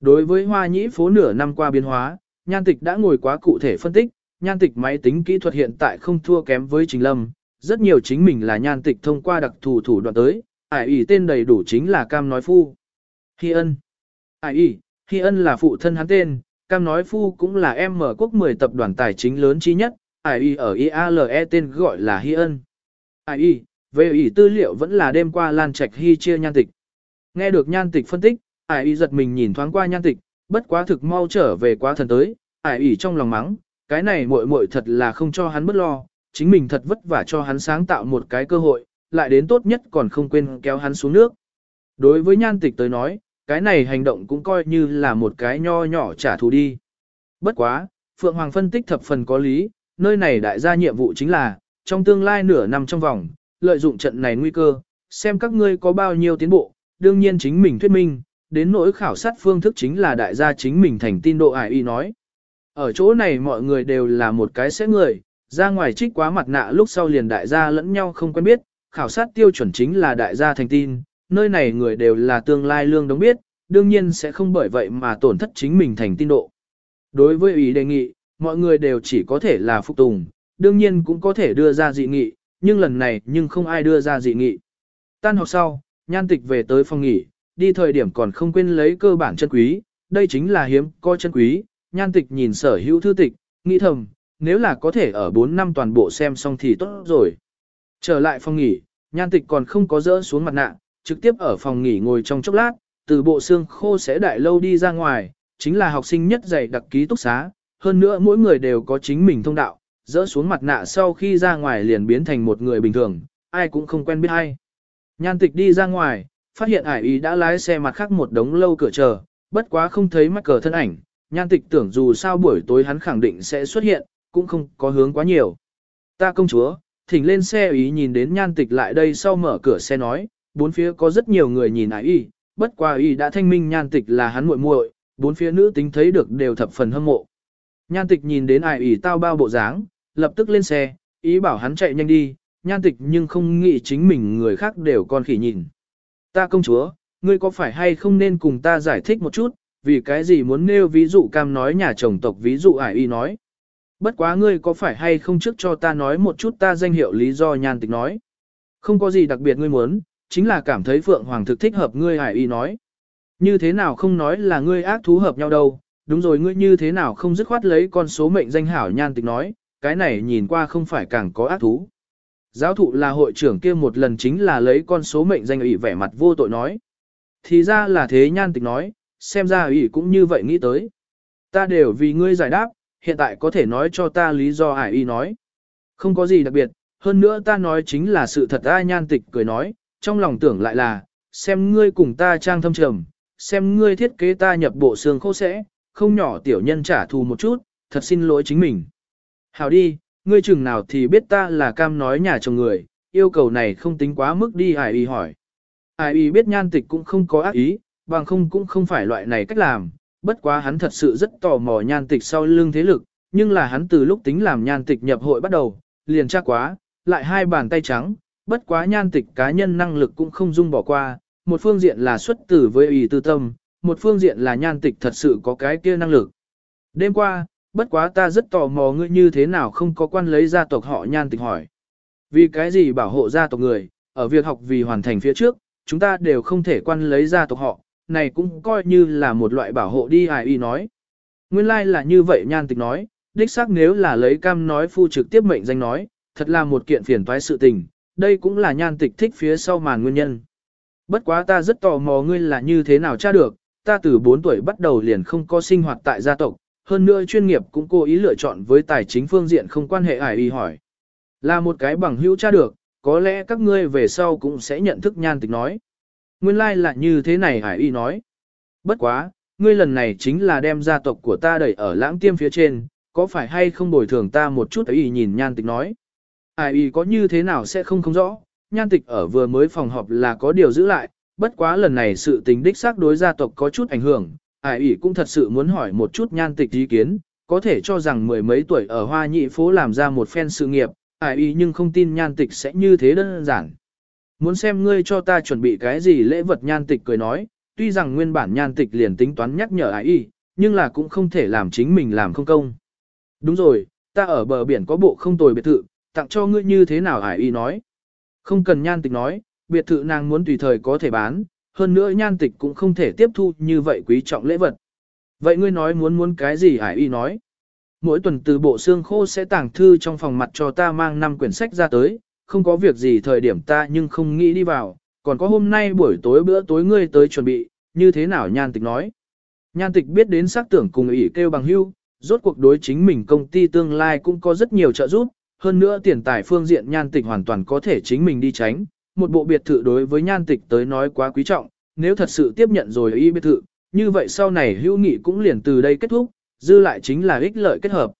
A: Đối với hoa nhĩ phố nửa năm qua biến hóa, nhan tịch đã ngồi quá cụ thể phân tích, nhan tịch máy tính kỹ thuật hiện tại không thua kém với trình lâm, rất nhiều chính mình là nhan tịch thông qua đặc thù thủ đoạn tới, ải ỷ tên đầy đủ chính là Cam Nói Phu. Hi ân. Ải ỷ, Hi ân là phụ thân hắn tên, Cam Nói Phu cũng là em mở quốc 10 tập đoàn tài chính lớn chi nhất, ải ỷ ở IALE tên gọi là Hi ân. Ải ỷ, về ý tư liệu vẫn là đêm qua Lan Trạch Hy chia nhan tịch. Nghe được nhan tịch phân tích, ải ý giật mình nhìn thoáng qua nhan tịch, bất quá thực mau trở về quá thần tới, ải ý trong lòng mắng, cái này muội muội thật là không cho hắn bất lo, chính mình thật vất vả cho hắn sáng tạo một cái cơ hội, lại đến tốt nhất còn không quên kéo hắn xuống nước. Đối với nhan tịch tới nói, cái này hành động cũng coi như là một cái nho nhỏ trả thù đi. Bất quá, Phượng Hoàng phân tích thập phần có lý, nơi này đại gia nhiệm vụ chính là, trong tương lai nửa năm trong vòng, lợi dụng trận này nguy cơ, xem các ngươi có bao nhiêu tiến bộ, đương nhiên chính mình thuyết minh, đến nỗi khảo sát phương thức chính là đại gia chính mình thành tin độ ải y nói. Ở chỗ này mọi người đều là một cái sẽ người, ra ngoài trích quá mặt nạ lúc sau liền đại gia lẫn nhau không quen biết, khảo sát tiêu chuẩn chính là đại gia thành tin, nơi này người đều là tương lai lương đóng biết, đương nhiên sẽ không bởi vậy mà tổn thất chính mình thành tin độ. Đối với ý đề nghị, mọi người đều chỉ có thể là phục tùng, đương nhiên cũng có thể đưa ra dị nghị, nhưng lần này nhưng không ai đưa ra dị nghị. Tan học sau, nhan tịch về tới phòng nghỉ, đi thời điểm còn không quên lấy cơ bản chân quý, đây chính là hiếm coi chân quý, nhan tịch nhìn sở hữu thư tịch, nghĩ thầm, nếu là có thể ở 4 năm toàn bộ xem xong thì tốt rồi. Trở lại phòng nghỉ, nhan tịch còn không có dỡ xuống mặt nạ, trực tiếp ở phòng nghỉ ngồi trong chốc lát, từ bộ xương khô sẽ đại lâu đi ra ngoài, chính là học sinh nhất dạy đặc ký túc xá, hơn nữa mỗi người đều có chính mình thông đạo, dỡ xuống mặt nạ sau khi ra ngoài liền biến thành một người bình thường, ai cũng không quen biết ai. Nhan tịch đi ra ngoài, phát hiện ải ý đã lái xe mặt khác một đống lâu cửa chờ, bất quá không thấy mắc cờ thân ảnh, nhan tịch tưởng dù sao buổi tối hắn khẳng định sẽ xuất hiện, cũng không có hướng quá nhiều. Ta công chúa, thỉnh lên xe ý nhìn đến nhan tịch lại đây sau mở cửa xe nói, bốn phía có rất nhiều người nhìn ải ý, bất quá ý đã thanh minh nhan tịch là hắn muội muội, bốn phía nữ tính thấy được đều thập phần hâm mộ. Nhan tịch nhìn đến ải ý tao bao bộ dáng, lập tức lên xe, ý bảo hắn chạy nhanh đi, nhan tịch nhưng không nghĩ chính mình người khác đều còn khỉ nhìn. Ta công chúa, ngươi có phải hay không nên cùng ta giải thích một chút, vì cái gì muốn nêu ví dụ cam nói nhà chồng tộc ví dụ ải y nói. Bất quá ngươi có phải hay không trước cho ta nói một chút ta danh hiệu lý do nhan tịch nói. Không có gì đặc biệt ngươi muốn, chính là cảm thấy Phượng Hoàng thực thích hợp ngươi ải y nói. Như thế nào không nói là ngươi ác thú hợp nhau đâu, đúng rồi ngươi như thế nào không dứt khoát lấy con số mệnh danh hảo nhan tịch nói, cái này nhìn qua không phải càng có ác thú. Giáo thụ là hội trưởng kia một lần chính là lấy con số mệnh danh ủy vẻ mặt vô tội nói. Thì ra là thế nhan tịch nói, xem ra ủy cũng như vậy nghĩ tới. Ta đều vì ngươi giải đáp, hiện tại có thể nói cho ta lý do ải y nói. Không có gì đặc biệt, hơn nữa ta nói chính là sự thật ta nhan tịch cười nói, trong lòng tưởng lại là, xem ngươi cùng ta trang thâm trầm, xem ngươi thiết kế ta nhập bộ xương khô sẽ, không nhỏ tiểu nhân trả thù một chút, thật xin lỗi chính mình. Hảo đi, ngươi chừng nào thì biết ta là cam nói nhà chồng người, yêu cầu này không tính quá mức đi ai y hỏi. Ai y biết nhan tịch cũng không có ác ý, bằng không cũng không phải loại này cách làm, bất quá hắn thật sự rất tò mò nhan tịch sau lưng thế lực, nhưng là hắn từ lúc tính làm nhan tịch nhập hội bắt đầu, liền chắc quá, lại hai bàn tay trắng, bất quá nhan tịch cá nhân năng lực cũng không dung bỏ qua, một phương diện là xuất tử với ý tư tâm, một phương diện là nhan tịch thật sự có cái kia năng lực. Đêm qua, bất quá ta rất tò mò ngươi như thế nào không có quan lấy gia tộc họ nhan tịch hỏi. Vì cái gì bảo hộ gia tộc người, ở việc học vì hoàn thành phía trước, chúng ta đều không thể quan lấy gia tộc họ, này cũng coi như là một loại bảo hộ đi hài y nói. Nguyên lai like là như vậy nhan tịch nói, đích xác nếu là lấy cam nói phu trực tiếp mệnh danh nói, thật là một kiện phiền toái sự tình, đây cũng là nhan tịch thích phía sau màn nguyên nhân. Bất quá ta rất tò mò ngươi là như thế nào tra được, ta từ 4 tuổi bắt đầu liền không có sinh hoạt tại gia tộc, hơn nữa chuyên nghiệp cũng cố ý lựa chọn với tài chính phương diện không quan hệ ải y hỏi. Là một cái bằng hữu tra được, có lẽ các ngươi về sau cũng sẽ nhận thức nhan tịch nói. Nguyên lai like là như thế này ải y nói. Bất quá, ngươi lần này chính là đem gia tộc của ta đẩy ở lãng tiêm phía trên, có phải hay không bồi thường ta một chút ấy nhìn nhan tịch nói. Ải y có như thế nào sẽ không không rõ, nhan tịch ở vừa mới phòng họp là có điều giữ lại, bất quá lần này sự tình đích xác đối gia tộc có chút ảnh hưởng, Hải ỉ cũng thật sự muốn hỏi một chút nhan tịch ý kiến, có thể cho rằng mười mấy tuổi ở hoa nhị phố làm ra một phen sự nghiệp, Hải ỉ nhưng không tin nhan tịch sẽ như thế đơn giản. Muốn xem ngươi cho ta chuẩn bị cái gì lễ vật nhan tịch cười nói, tuy rằng nguyên bản nhan tịch liền tính toán nhắc nhở Hải ỉ, nhưng là cũng không thể làm chính mình làm không công. Đúng rồi, ta ở bờ biển có bộ không tồi biệt thự, tặng cho ngươi như thế nào Hải ỉ nói. Không cần nhan tịch nói, biệt thự nàng muốn tùy thời có thể bán, hơn nữa nhan tịch cũng không thể tiếp thu như vậy quý trọng lễ vật. Vậy ngươi nói muốn muốn cái gì hải y nói? Mỗi tuần từ bộ xương khô sẽ tàng thư trong phòng mặt cho ta mang 5 quyển sách ra tới, không có việc gì thời điểm ta nhưng không nghĩ đi vào, còn có hôm nay buổi tối bữa tối ngươi tới chuẩn bị, như thế nào nhan tịch nói. Nhan tịch biết đến xác tưởng cùng ủy kêu bằng hưu, rốt cuộc đối chính mình công ty tương lai cũng có rất nhiều trợ giúp, hơn nữa tiền tài phương diện nhan tịch hoàn toàn có thể chính mình đi tránh, một bộ biệt thự đối với nhan tịch tới nói quá quý trọng, nếu thật sự tiếp nhận rồi y biệt thự, như vậy sau này hữu nghị cũng liền từ đây kết thúc, dư lại chính là ích lợi kết hợp.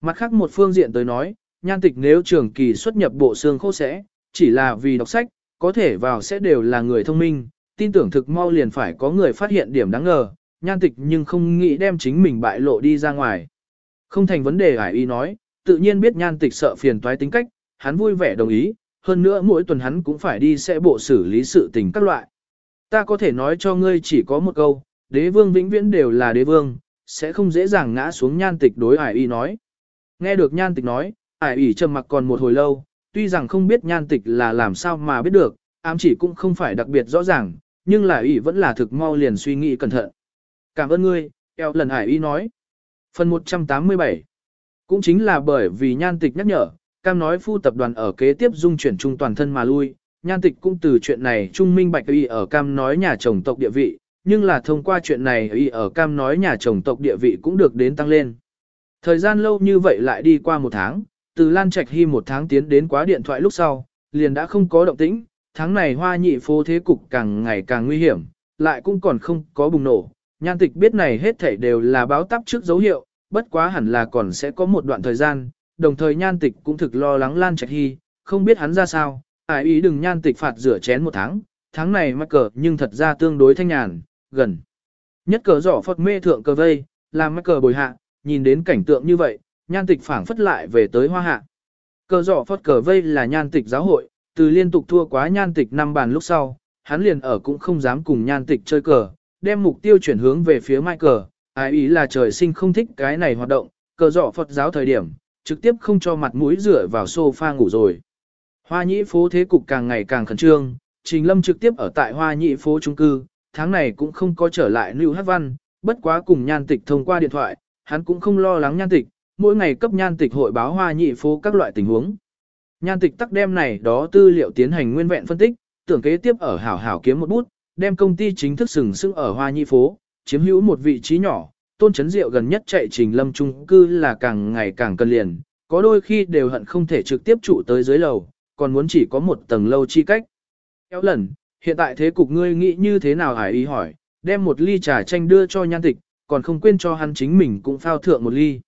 A: Mặt khác một phương diện tới nói, nhan tịch nếu trường kỳ xuất nhập bộ xương khô sẽ, chỉ là vì đọc sách, có thể vào sẽ đều là người thông minh, tin tưởng thực mau liền phải có người phát hiện điểm đáng ngờ, nhan tịch nhưng không nghĩ đem chính mình bại lộ đi ra ngoài. Không thành vấn đề ải y nói, tự nhiên biết nhan tịch sợ phiền toái tính cách, hắn vui vẻ đồng ý, hơn nữa mỗi tuần hắn cũng phải đi sẽ bộ xử lý sự tình các loại. Ta có thể nói cho ngươi chỉ có một câu, đế vương vĩnh viễn đều là đế vương, sẽ không dễ dàng ngã xuống nhan tịch đối ải y nói. Nghe được nhan tịch nói, ải y trầm mặc còn một hồi lâu, tuy rằng không biết nhan tịch là làm sao mà biết được, ám chỉ cũng không phải đặc biệt rõ ràng, nhưng là ải y vẫn là thực mau liền suy nghĩ cẩn thận. Cảm ơn ngươi, eo lần ải y nói. Phần 187 Cũng chính là bởi vì nhan tịch nhắc nhở, cam nói phu tập đoàn ở kế tiếp dung chuyển trung toàn thân mà lui, nhan tịch cũng từ chuyện này trung minh bạch y ở cam nói nhà chồng tộc địa vị, nhưng là thông qua chuyện này y ở cam nói nhà chồng tộc địa vị cũng được đến tăng lên. Thời gian lâu như vậy lại đi qua một tháng, từ Lan Trạch Hy một tháng tiến đến quá điện thoại lúc sau, liền đã không có động tĩnh, tháng này hoa nhị phố thế cục càng ngày càng nguy hiểm, lại cũng còn không có bùng nổ. Nhan tịch biết này hết thảy đều là báo tắp trước dấu hiệu, bất quá hẳn là còn sẽ có một đoạn thời gian, đồng thời nhan tịch cũng thực lo lắng Lan Trạch Hy, không biết hắn ra sao, ải ý đừng nhan tịch phạt rửa chén một tháng, tháng này mắc cờ nhưng thật ra tương đối thanh nhàn, gần. Nhất cờ giỏ phật mê thượng cờ vây, làm mắc cờ bồi hạ, nhìn đến cảnh tượng như vậy, nhan tịch phảng phất lại về tới hoa hạ. Cờ giỏ phật cờ vây là nhan tịch giáo hội, từ liên tục thua quá nhan tịch năm bàn lúc sau, hắn liền ở cũng không dám cùng nhan tịch chơi cờ, đem mục tiêu chuyển hướng về phía mai cờ, ai ý là trời sinh không thích cái này hoạt động, cờ giỏ Phật giáo thời điểm, trực tiếp không cho mặt mũi rửa vào sofa ngủ rồi. Hoa nhĩ phố thế cục càng ngày càng khẩn trương, Trình Lâm trực tiếp ở tại Hoa nhĩ phố trung cư, tháng này cũng không có trở lại Lưu Hát Văn, bất quá cùng nhan tịch thông qua điện thoại, hắn cũng không lo lắng nhan tịch, mỗi ngày cấp nhan tịch hội báo Hoa nhĩ phố các loại tình huống. Nhan tịch tắc đem này đó tư liệu tiến hành nguyên vẹn phân tích, tưởng kế tiếp ở hảo hảo kiếm một bút, đem công ty chính thức sừng sững ở Hoa nhĩ phố, chiếm hữu một vị trí nhỏ, tôn chấn diệu gần nhất chạy trình lâm trung cư là càng ngày càng cần liền, có đôi khi đều hận không thể trực tiếp trụ tới dưới lầu, còn muốn chỉ có một tầng lâu chi cách. Kéo lần, hiện tại thế cục ngươi nghĩ như thế nào hải ý hỏi, đem một ly trà chanh đưa cho nhan tịch, còn không quên cho hắn chính mình cũng phao thượng một ly.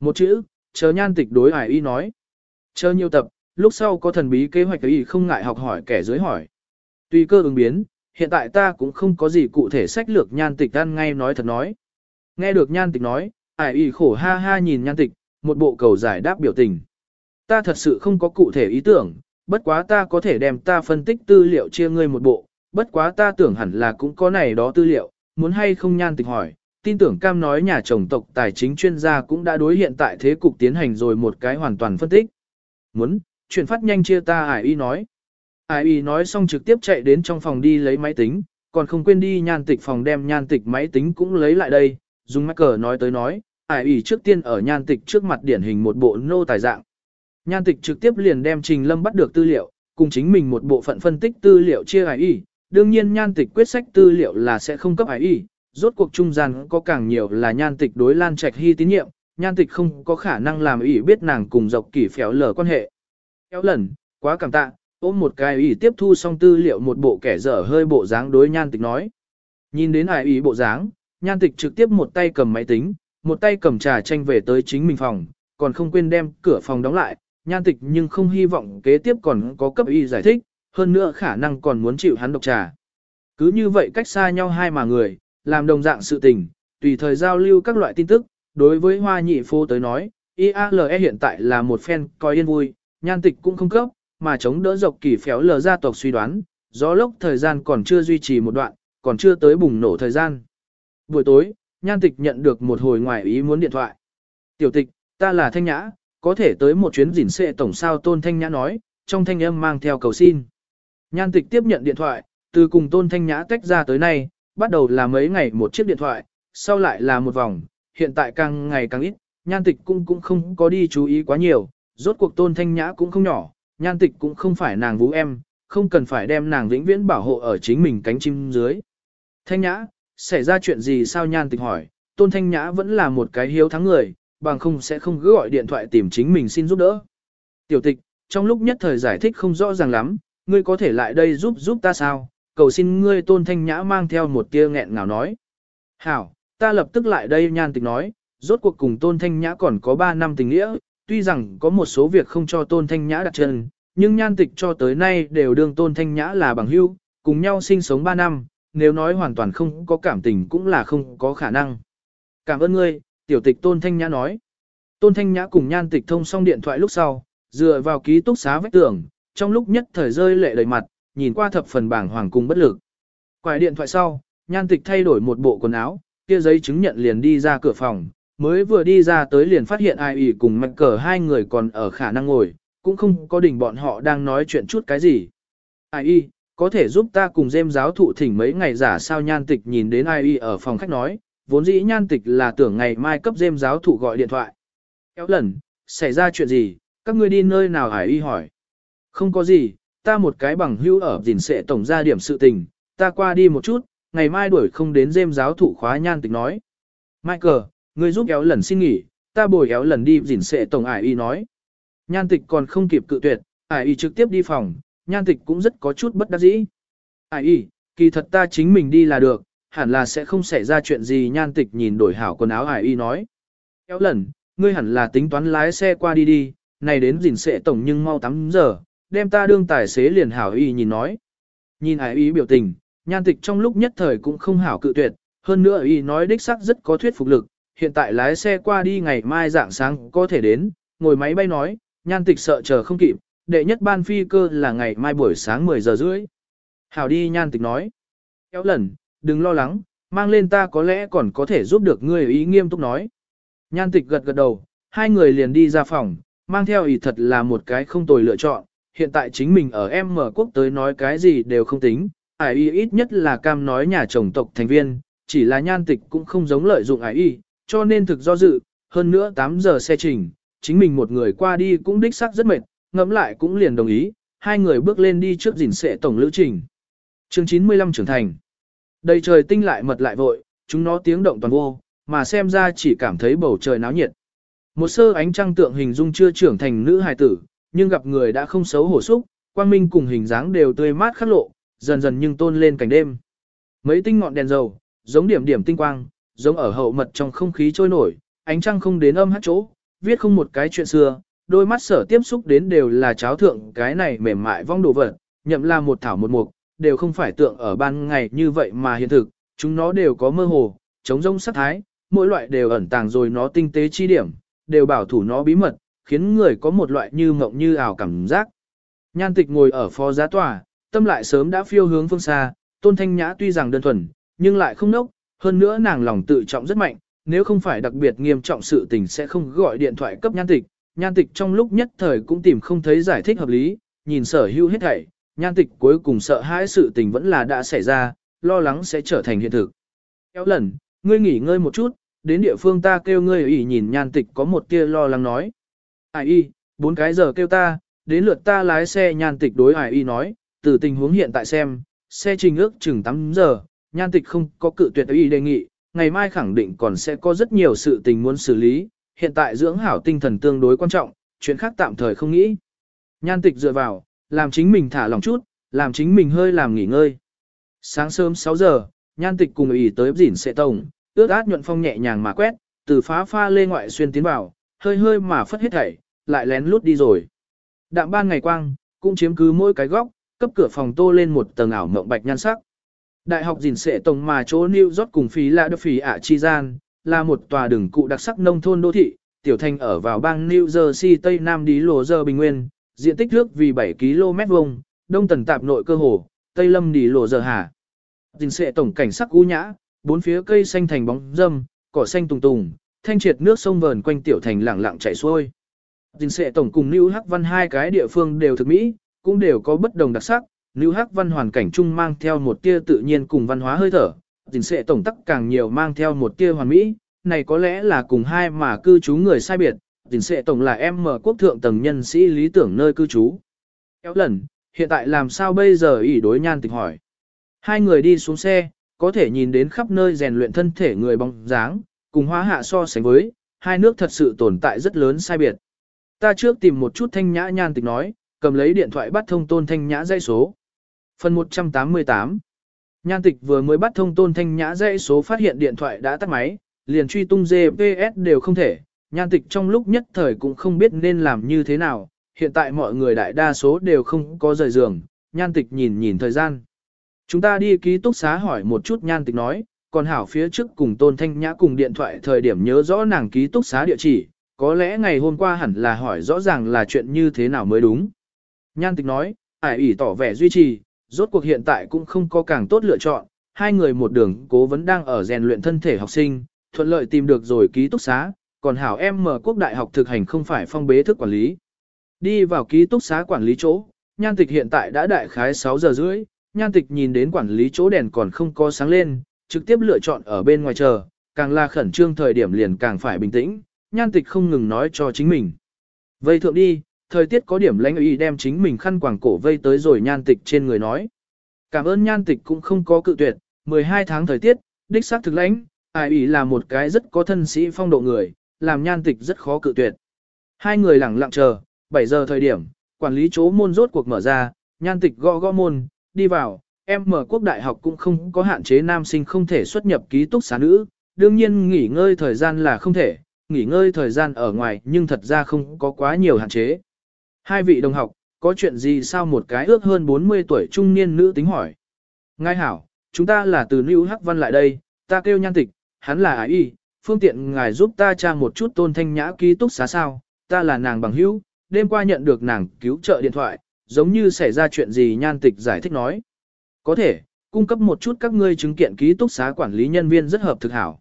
A: Một chữ, chờ nhan tịch đối hải y nói. Chờ nhiều tập, lúc sau có thần bí kế hoạch ý không ngại học hỏi kẻ dưới hỏi. Tùy cơ ứng biến, hiện tại ta cũng không có gì cụ thể sách lược nhan tịch ăn ngay nói thật nói. Nghe được nhan tịch nói, ải y khổ ha ha nhìn nhan tịch, một bộ cầu giải đáp biểu tình. Ta thật sự không có cụ thể ý tưởng, bất quá ta có thể đem ta phân tích tư liệu chia ngươi một bộ, bất quá ta tưởng hẳn là cũng có này đó tư liệu, muốn hay không nhan tịch hỏi, tin tưởng cam nói nhà chồng tộc tài chính chuyên gia cũng đã đối hiện tại thế cục tiến hành rồi một cái hoàn toàn phân tích. Muốn, chuyển phát nhanh chia ta ải y nói. Ải y nói xong trực tiếp chạy đến trong phòng đi lấy máy tính, còn không quên đi nhan tịch phòng đem nhan tịch máy tính cũng lấy lại đây, dùng mắc cờ nói tới nói, ải y trước tiên ở nhan tịch trước mặt điển hình một bộ nô tài dạng. Nhan tịch trực tiếp liền đem Trình Lâm bắt được tư liệu, cùng chính mình một bộ phận phân tích tư liệu chia ải y, đương nhiên nhan tịch quyết sách tư liệu là sẽ không cấp ải y, rốt cuộc trung gian có càng nhiều là nhan tịch đối lan trạch hy tín nhiệm, nhan tịch không có khả năng làm y biết nàng cùng dọc kỷ phéo lở quan hệ. Kéo lần, quá cảm tạ, ôm một cái y tiếp thu xong tư liệu một bộ kẻ dở hơi bộ dáng đối nhan tịch nói. Nhìn đến ải y bộ dáng, nhan tịch trực tiếp một tay cầm máy tính, một tay cầm trà tranh về tới chính mình phòng, còn không quên đem cửa phòng đóng lại, nhan tịch nhưng không hy vọng kế tiếp còn có cấp y giải thích, hơn nữa khả năng còn muốn chịu hắn độc trà. Cứ như vậy cách xa nhau hai mà người, làm đồng dạng sự tình, tùy thời giao lưu các loại tin tức, đối với hoa nhị phô tới nói, IALE hiện tại là một fan coi yên vui, nhan tịch cũng không cấp, mà chống đỡ dọc kỳ phéo lờ gia tộc suy đoán, gió lốc thời gian còn chưa duy trì một đoạn, còn chưa tới bùng nổ thời gian. Buổi tối, nhan tịch nhận được một hồi ngoài ý muốn điện thoại. Tiểu tịch, ta là Thanh Nhã, có thể tới một chuyến dỉn xệ tổng sao Tôn Thanh Nhã nói, trong thanh âm mang theo cầu xin. Nhan tịch tiếp nhận điện thoại, từ cùng Tôn Thanh Nhã tách ra tới nay, bắt đầu là mấy ngày một chiếc điện thoại, sau lại là một vòng, hiện tại càng ngày càng ít, nhan tịch cũng cũng không có đi chú ý quá nhiều, rốt cuộc Tôn Thanh Nhã cũng không nhỏ, nhan tịch cũng không phải nàng vũ em, không cần phải đem nàng vĩnh viễn bảo hộ ở chính mình cánh chim dưới. Thanh Nhã, xảy ra chuyện gì sao nhan tịch hỏi, Tôn Thanh Nhã vẫn là một cái hiếu thắng người, bằng không sẽ không cứ gọi điện thoại tìm chính mình xin giúp đỡ. Tiểu tịch, trong lúc nhất thời giải thích không rõ ràng lắm, ngươi có thể lại đây giúp giúp ta sao, cầu xin ngươi tôn thanh nhã mang theo một tia nghẹn ngào nói. Hảo, ta lập tức lại đây nhan tịch nói, rốt cuộc cùng tôn thanh nhã còn có 3 năm tình nghĩa, tuy rằng có một số việc không cho tôn thanh nhã đặt chân, nhưng nhan tịch cho tới nay đều đương tôn thanh nhã là bằng hữu, cùng nhau sinh sống 3 năm, nếu nói hoàn toàn không có cảm tình cũng là không có khả năng. Cảm ơn ngươi, tiểu tịch Tôn Thanh Nhã nói. Tôn Thanh Nhã cùng nhan tịch thông xong điện thoại lúc sau, dựa vào ký túc xá vách tường, trong lúc nhất thời rơi lệ đầy mặt, nhìn qua thập phần bảng hoàng cùng bất lực. quay điện thoại sau, nhan tịch thay đổi một bộ quần áo, kia giấy chứng nhận liền đi ra cửa phòng, mới vừa đi ra tới liền phát hiện ai ỉ cùng mạch cờ hai người còn ở khả năng ngồi, cũng không có đỉnh bọn họ đang nói chuyện chút cái gì. Ai y, có thể giúp ta cùng dêm giáo thụ thỉnh mấy ngày giả sao nhan tịch nhìn đến ai y ở phòng khách nói, vốn dĩ nhan tịch là tưởng ngày mai cấp dêm giáo thụ gọi điện thoại. Kéo lần, xảy ra chuyện gì, các ngươi đi nơi nào ai y hỏi. Không có gì, ta một cái bằng hữu ở dình sẽ tổng ra điểm sự tình, ta qua đi một chút, ngày mai đuổi không đến dêm giáo thụ khóa nhan tịch nói. Michael, ngươi giúp kéo lần xin nghỉ, ta bồi kéo lần đi dình sẽ tổng ải y nói. Nhan tịch còn không kịp cự tuyệt, ải y trực tiếp đi phòng, nhan tịch cũng rất có chút bất đắc dĩ. Ai y, kỳ thật ta chính mình đi là được, hẳn là sẽ không xảy ra chuyện gì nhan tịch nhìn đổi hảo quần áo ai y nói. Kéo lần, ngươi hẳn là tính toán lái xe qua đi đi, này đến gìn sẽ tổng nhưng mau 8 giờ, đem ta đương tài xế liền hảo y nhìn nói. Nhìn ai y biểu tình, nhan tịch trong lúc nhất thời cũng không hảo cự tuyệt, hơn nữa y nói đích sắc rất có thuyết phục lực, hiện tại lái xe qua đi ngày mai dạng sáng có thể đến, ngồi máy bay nói, nhan tịch sợ chờ không kịp, đệ nhất ban phi cơ là ngày mai buổi sáng 10 giờ rưỡi. Hảo đi nhan tịch nói, kéo lần, đừng lo lắng, mang lên ta có lẽ còn có thể giúp được ngươi ý nghiêm túc nói. Nhan tịch gật gật đầu, hai người liền đi ra phòng, mang theo ý thật là một cái không tồi lựa chọn, hiện tại chính mình ở em mở quốc tới nói cái gì đều không tính, ải y ít nhất là cam nói nhà chồng tộc thành viên, chỉ là nhan tịch cũng không giống lợi dụng ải y, cho nên thực do dự, hơn nữa 8 giờ xe trình, chính mình một người qua đi cũng đích xác rất mệt, ngẫm lại cũng liền đồng ý, hai người bước lên đi trước dình sệ tổng lữ trình. chương 95 trưởng thành. Đầy trời tinh lại mật lại vội, chúng nó tiếng động toàn vô, mà xem ra chỉ cảm thấy bầu trời náo nhiệt. Một sơ ánh trăng tượng hình dung chưa trưởng thành nữ hài tử, nhưng gặp người đã không xấu hổ xúc, quang minh cùng hình dáng đều tươi mát khắc lộ, dần dần nhưng tôn lên cảnh đêm. Mấy tinh ngọn đèn dầu, giống điểm điểm tinh quang, giống ở hậu mật trong không khí trôi nổi, ánh trăng không đến âm hát chỗ, viết không một cái chuyện xưa, đôi mắt sở tiếp xúc đến đều là cháo thượng cái này mềm mại vong đồ vật, nhậm là một thảo một mục, đều không phải tượng ở ban ngày như vậy mà hiện thực, chúng nó đều có mơ hồ, chống rông sắc thái, mỗi loại đều ẩn tàng rồi nó tinh tế chi điểm, đều bảo thủ nó bí mật, khiến người có một loại như mộng như ảo cảm giác. Nhan tịch ngồi ở phó giá tòa, tâm lại sớm đã phiêu hướng phương xa, tôn thanh nhã tuy rằng đơn thuần, nhưng lại không nốc, hơn nữa nàng lòng tự trọng rất mạnh, nếu không phải đặc biệt nghiêm trọng sự tình sẽ không gọi điện thoại cấp nhan tịch, nhan tịch trong lúc nhất thời cũng tìm không thấy giải thích hợp lý, nhìn sở hữu hết thảy, nhan tịch cuối cùng sợ hãi sự tình vẫn là đã xảy ra, lo lắng sẽ trở thành hiện thực. Kéo lần, ngươi nghỉ ngơi một chút, đến địa phương ta kêu ngươi ủy nhìn nhan tịch có một tia lo lắng nói. Ai y, bốn cái giờ kêu ta, đến lượt ta lái xe nhan tịch đối ai y nói, từ tình huống hiện tại xem, xe trình ước chừng 8 giờ, nhan tịch không có cự tuyệt ý đề nghị, ngày mai khẳng định còn sẽ có rất nhiều sự tình muốn xử lý, hiện tại dưỡng hảo tinh thần tương đối quan trọng, chuyện khác tạm thời không nghĩ. Nhan tịch dựa vào, làm chính mình thả lòng chút, làm chính mình hơi làm nghỉ ngơi. Sáng sớm 6 giờ, nhan tịch cùng ủy tới dỉn sẽ tổng, ước át nhuận phong nhẹ nhàng mà quét, từ phá pha lê ngoại xuyên tiến vào, hơi hơi mà phất hết thảy, lại lén lút đi rồi. Đạm ban ngày quang, cũng chiếm cứ mỗi cái góc, cấp cửa phòng tô lên một tầng ảo mộng bạch nhan sắc. Đại học gìn sệ tổng mà chỗ New York cùng phí là đô phí ạ chi gian, là một tòa đường cụ đặc sắc nông thôn đô thị, tiểu thành ở vào bang New Jersey Tây Nam Đí Lô Giờ Bình Nguyên, diện tích nước vì 7 km vuông, đông tần tạp nội cơ hồ, Tây Lâm Đí Lô Giờ Hà. Dình sệ tổng cảnh sắc u nhã, bốn phía cây xanh thành bóng râm, cỏ xanh tùng tùng, thanh triệt nước sông vờn quanh tiểu thành lẳng lặng chảy xuôi. Dình sệ tổng cùng New Hắc Văn hai cái địa phương đều thực mỹ, cũng đều có bất đồng đặc sắc, New Hắc Văn hoàn cảnh chung mang theo một tia tự nhiên cùng văn hóa hơi thở, dình sệ tổng tắc càng nhiều mang theo một tia hoàn mỹ, này có lẽ là cùng hai mà cư trú người sai biệt, dình sệ tổng là em mở quốc thượng tầng nhân sĩ lý tưởng nơi cư trú. Kéo lần, hiện tại làm sao bây giờ ỷ đối nhan tịch hỏi. Hai người đi xuống xe, có thể nhìn đến khắp nơi rèn luyện thân thể người bóng dáng, cùng hóa hạ so sánh với, hai nước thật sự tồn tại rất lớn sai biệt. Ta trước tìm một chút thanh nhã nhan tịch nói, cầm lấy điện thoại bắt thông tôn thanh nhã dây số. Phần 188 Nhan tịch vừa mới bắt thông tôn thanh nhã dãy số phát hiện điện thoại đã tắt máy, liền truy tung GPS đều không thể. Nhan tịch trong lúc nhất thời cũng không biết nên làm như thế nào, hiện tại mọi người đại đa số đều không có rời giường, nhan tịch nhìn nhìn thời gian. Chúng ta đi ký túc xá hỏi một chút nhan tịch nói, còn hảo phía trước cùng tôn thanh nhã cùng điện thoại thời điểm nhớ rõ nàng ký túc xá địa chỉ, có lẽ ngày hôm qua hẳn là hỏi rõ ràng là chuyện như thế nào mới đúng. Nhan tịch nói, ải ủy tỏ vẻ duy trì, rốt cuộc hiện tại cũng không có càng tốt lựa chọn, hai người một đường cố vấn đang ở rèn luyện thân thể học sinh, thuận lợi tìm được rồi ký túc xá, còn hảo em mở quốc đại học thực hành không phải phong bế thức quản lý. Đi vào ký túc xá quản lý chỗ, nhan tịch hiện tại đã đại khái 6 giờ rưỡi, nhan tịch nhìn đến quản lý chỗ đèn còn không có sáng lên, trực tiếp lựa chọn ở bên ngoài chờ, càng là khẩn trương thời điểm liền càng phải bình tĩnh, nhan tịch không ngừng nói cho chính mình. Vây thượng đi, thời tiết có điểm lãnh ý đem chính mình khăn quàng cổ vây tới rồi nhan tịch trên người nói. Cảm ơn nhan tịch cũng không có cự tuyệt, 12 tháng thời tiết, đích xác thực lãnh, ai ý là một cái rất có thân sĩ phong độ người, làm nhan tịch rất khó cự tuyệt. Hai người lặng lặng chờ, 7 giờ thời điểm, quản lý chỗ môn rốt cuộc mở ra, nhan tịch gõ gõ môn, đi vào, em mở quốc đại học cũng không có hạn chế nam sinh không thể xuất nhập ký túc xá nữ, đương nhiên nghỉ ngơi thời gian là không thể, nghỉ ngơi thời gian ở ngoài nhưng thật ra không có quá nhiều hạn chế. Hai vị đồng học, có chuyện gì sao một cái ước hơn 40 tuổi trung niên nữ tính hỏi. Ngài hảo, chúng ta là từ New Hắc Văn lại đây, ta kêu nhan tịch, hắn là ái y, phương tiện ngài giúp ta tra một chút tôn thanh nhã ký túc xá sao, ta là nàng bằng hữu, đêm qua nhận được nàng cứu trợ điện thoại, giống như xảy ra chuyện gì nhan tịch giải thích nói. Có thể, cung cấp một chút các ngươi chứng kiện ký túc xá quản lý nhân viên rất hợp thực hảo.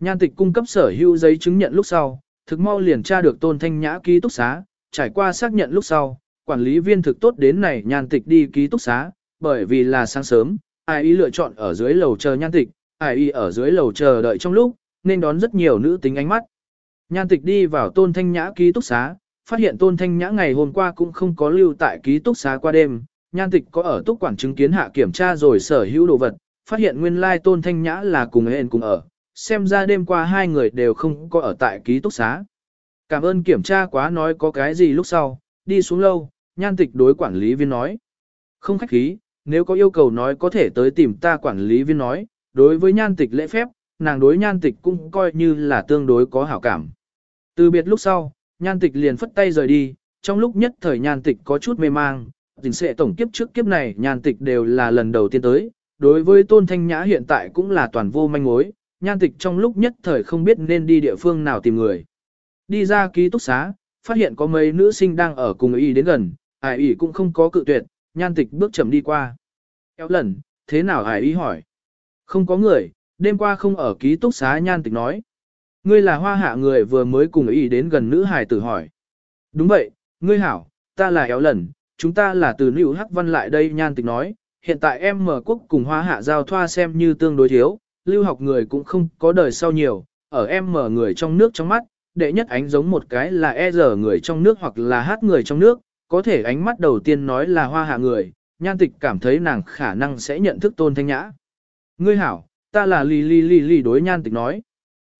A: Nhan tịch cung cấp sở hữu giấy chứng nhận lúc sau, thực mau liền tra được tôn thanh nhã ký túc xá, trải qua xác nhận lúc sau, quản lý viên thực tốt đến này nhan tịch đi ký túc xá, bởi vì là sáng sớm, ai ý lựa chọn ở dưới lầu chờ nhan tịch, ai ý ở dưới lầu chờ đợi trong lúc, nên đón rất nhiều nữ tính ánh mắt. Nhan tịch đi vào tôn thanh nhã ký túc xá, phát hiện tôn thanh nhã ngày hôm qua cũng không có lưu tại ký túc xá qua đêm, nhan tịch có ở túc quản chứng kiến hạ kiểm tra rồi sở hữu đồ vật, phát hiện nguyên lai tôn thanh nhã là cùng hẹn cùng ở, xem ra đêm qua hai người đều không có ở tại ký túc xá. Cảm ơn kiểm tra quá nói có cái gì lúc sau, đi xuống lâu, nhan tịch đối quản lý viên nói. Không khách khí, nếu có yêu cầu nói có thể tới tìm ta quản lý viên nói, đối với nhan tịch lễ phép, nàng đối nhan tịch cũng coi như là tương đối có hảo cảm. Từ biệt lúc sau, nhan tịch liền phất tay rời đi, trong lúc nhất thời nhan tịch có chút mê mang, tình sẽ tổng kiếp trước kiếp này nhan tịch đều là lần đầu tiên tới, đối với tôn thanh nhã hiện tại cũng là toàn vô manh mối, nhan tịch trong lúc nhất thời không biết nên đi địa phương nào tìm người. Đi ra ký túc xá, phát hiện có mấy nữ sinh đang ở cùng y đến gần, ải y cũng không có cự tuyệt, nhan tịch bước chậm đi qua. Kéo lần, thế nào ải y hỏi? Không có người, đêm qua không ở ký túc xá nhan tịch nói. Ngươi là hoa hạ người vừa mới cùng y đến gần nữ hài tử hỏi. Đúng vậy, ngươi hảo, ta là éo lần, chúng ta là từ nữ hắc văn lại đây nhan tịch nói. Hiện tại em mở quốc cùng hoa hạ giao thoa xem như tương đối thiếu, lưu học người cũng không có đời sau nhiều, ở em mở người trong nước trong mắt, đệ nhất ánh giống một cái là e giờ người trong nước hoặc là hát người trong nước, có thể ánh mắt đầu tiên nói là hoa hạ người, nhan tịch cảm thấy nàng khả năng sẽ nhận thức tôn thanh nhã. Ngươi hảo, ta là lì lì lì lì đối nhan tịch nói.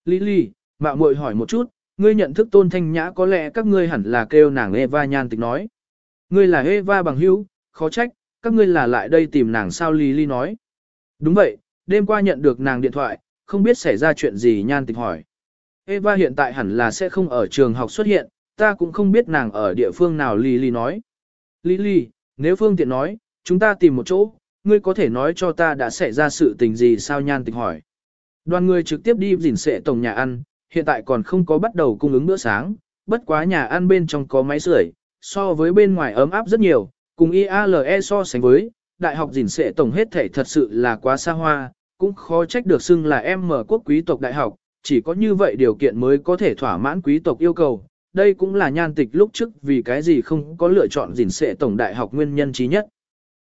A: Lì lì, mạo muội hỏi một chút, ngươi nhận thức tôn thanh nhã có lẽ các ngươi hẳn là kêu nàng Eva nhan tịch nói. Ngươi là Eva bằng hữu, khó trách, các ngươi là lại đây tìm nàng sao lì lì nói. Đúng vậy, đêm qua nhận được nàng điện thoại, không biết xảy ra chuyện gì nhan tịch hỏi. Eva hiện tại hẳn là sẽ không ở trường học xuất hiện, ta cũng không biết nàng ở địa phương nào Lily nói. Lily, nếu phương tiện nói, chúng ta tìm một chỗ, ngươi có thể nói cho ta đã xảy ra sự tình gì sao nhan tịch hỏi. Đoàn người trực tiếp đi dình sệ tổng nhà ăn, hiện tại còn không có bắt đầu cung ứng bữa sáng, bất quá nhà ăn bên trong có máy sưởi, so với bên ngoài ấm áp rất nhiều, cùng IALE so sánh với, đại học dình sệ tổng hết thể thật sự là quá xa hoa, cũng khó trách được xưng là em mở quốc quý tộc đại học, chỉ có như vậy điều kiện mới có thể thỏa mãn quý tộc yêu cầu. Đây cũng là nhan tịch lúc trước vì cái gì không có lựa chọn gìn sệ tổng đại học nguyên nhân trí nhất.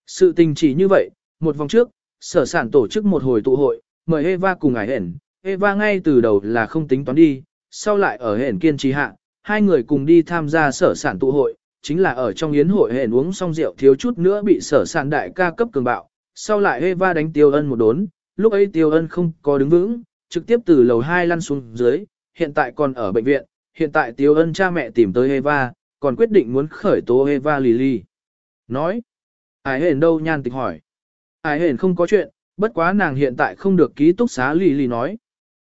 A: Sự tình chỉ như vậy, một vòng trước, sở sản tổ chức một hồi tụ hội, mời Eva cùng ải hển. Eva ngay từ đầu là không tính toán đi, sau lại ở hển kiên trì hạ, hai người cùng đi tham gia sở sản tụ hội, chính là ở trong yến hội hển uống xong rượu thiếu chút nữa bị sở sản đại ca cấp cường bạo. Sau lại Eva đánh tiêu ân một đốn, lúc ấy tiêu ân không có đứng vững, trực tiếp từ lầu 2 lăn xuống dưới, hiện tại còn ở bệnh viện, hiện tại Tiêu Ân cha mẹ tìm tới Eva, còn quyết định muốn khởi tố Eva Lily. Nói, ái hển đâu nhan tịch hỏi. Ái hển không có chuyện, bất quá nàng hiện tại không được ký túc xá Lily nói.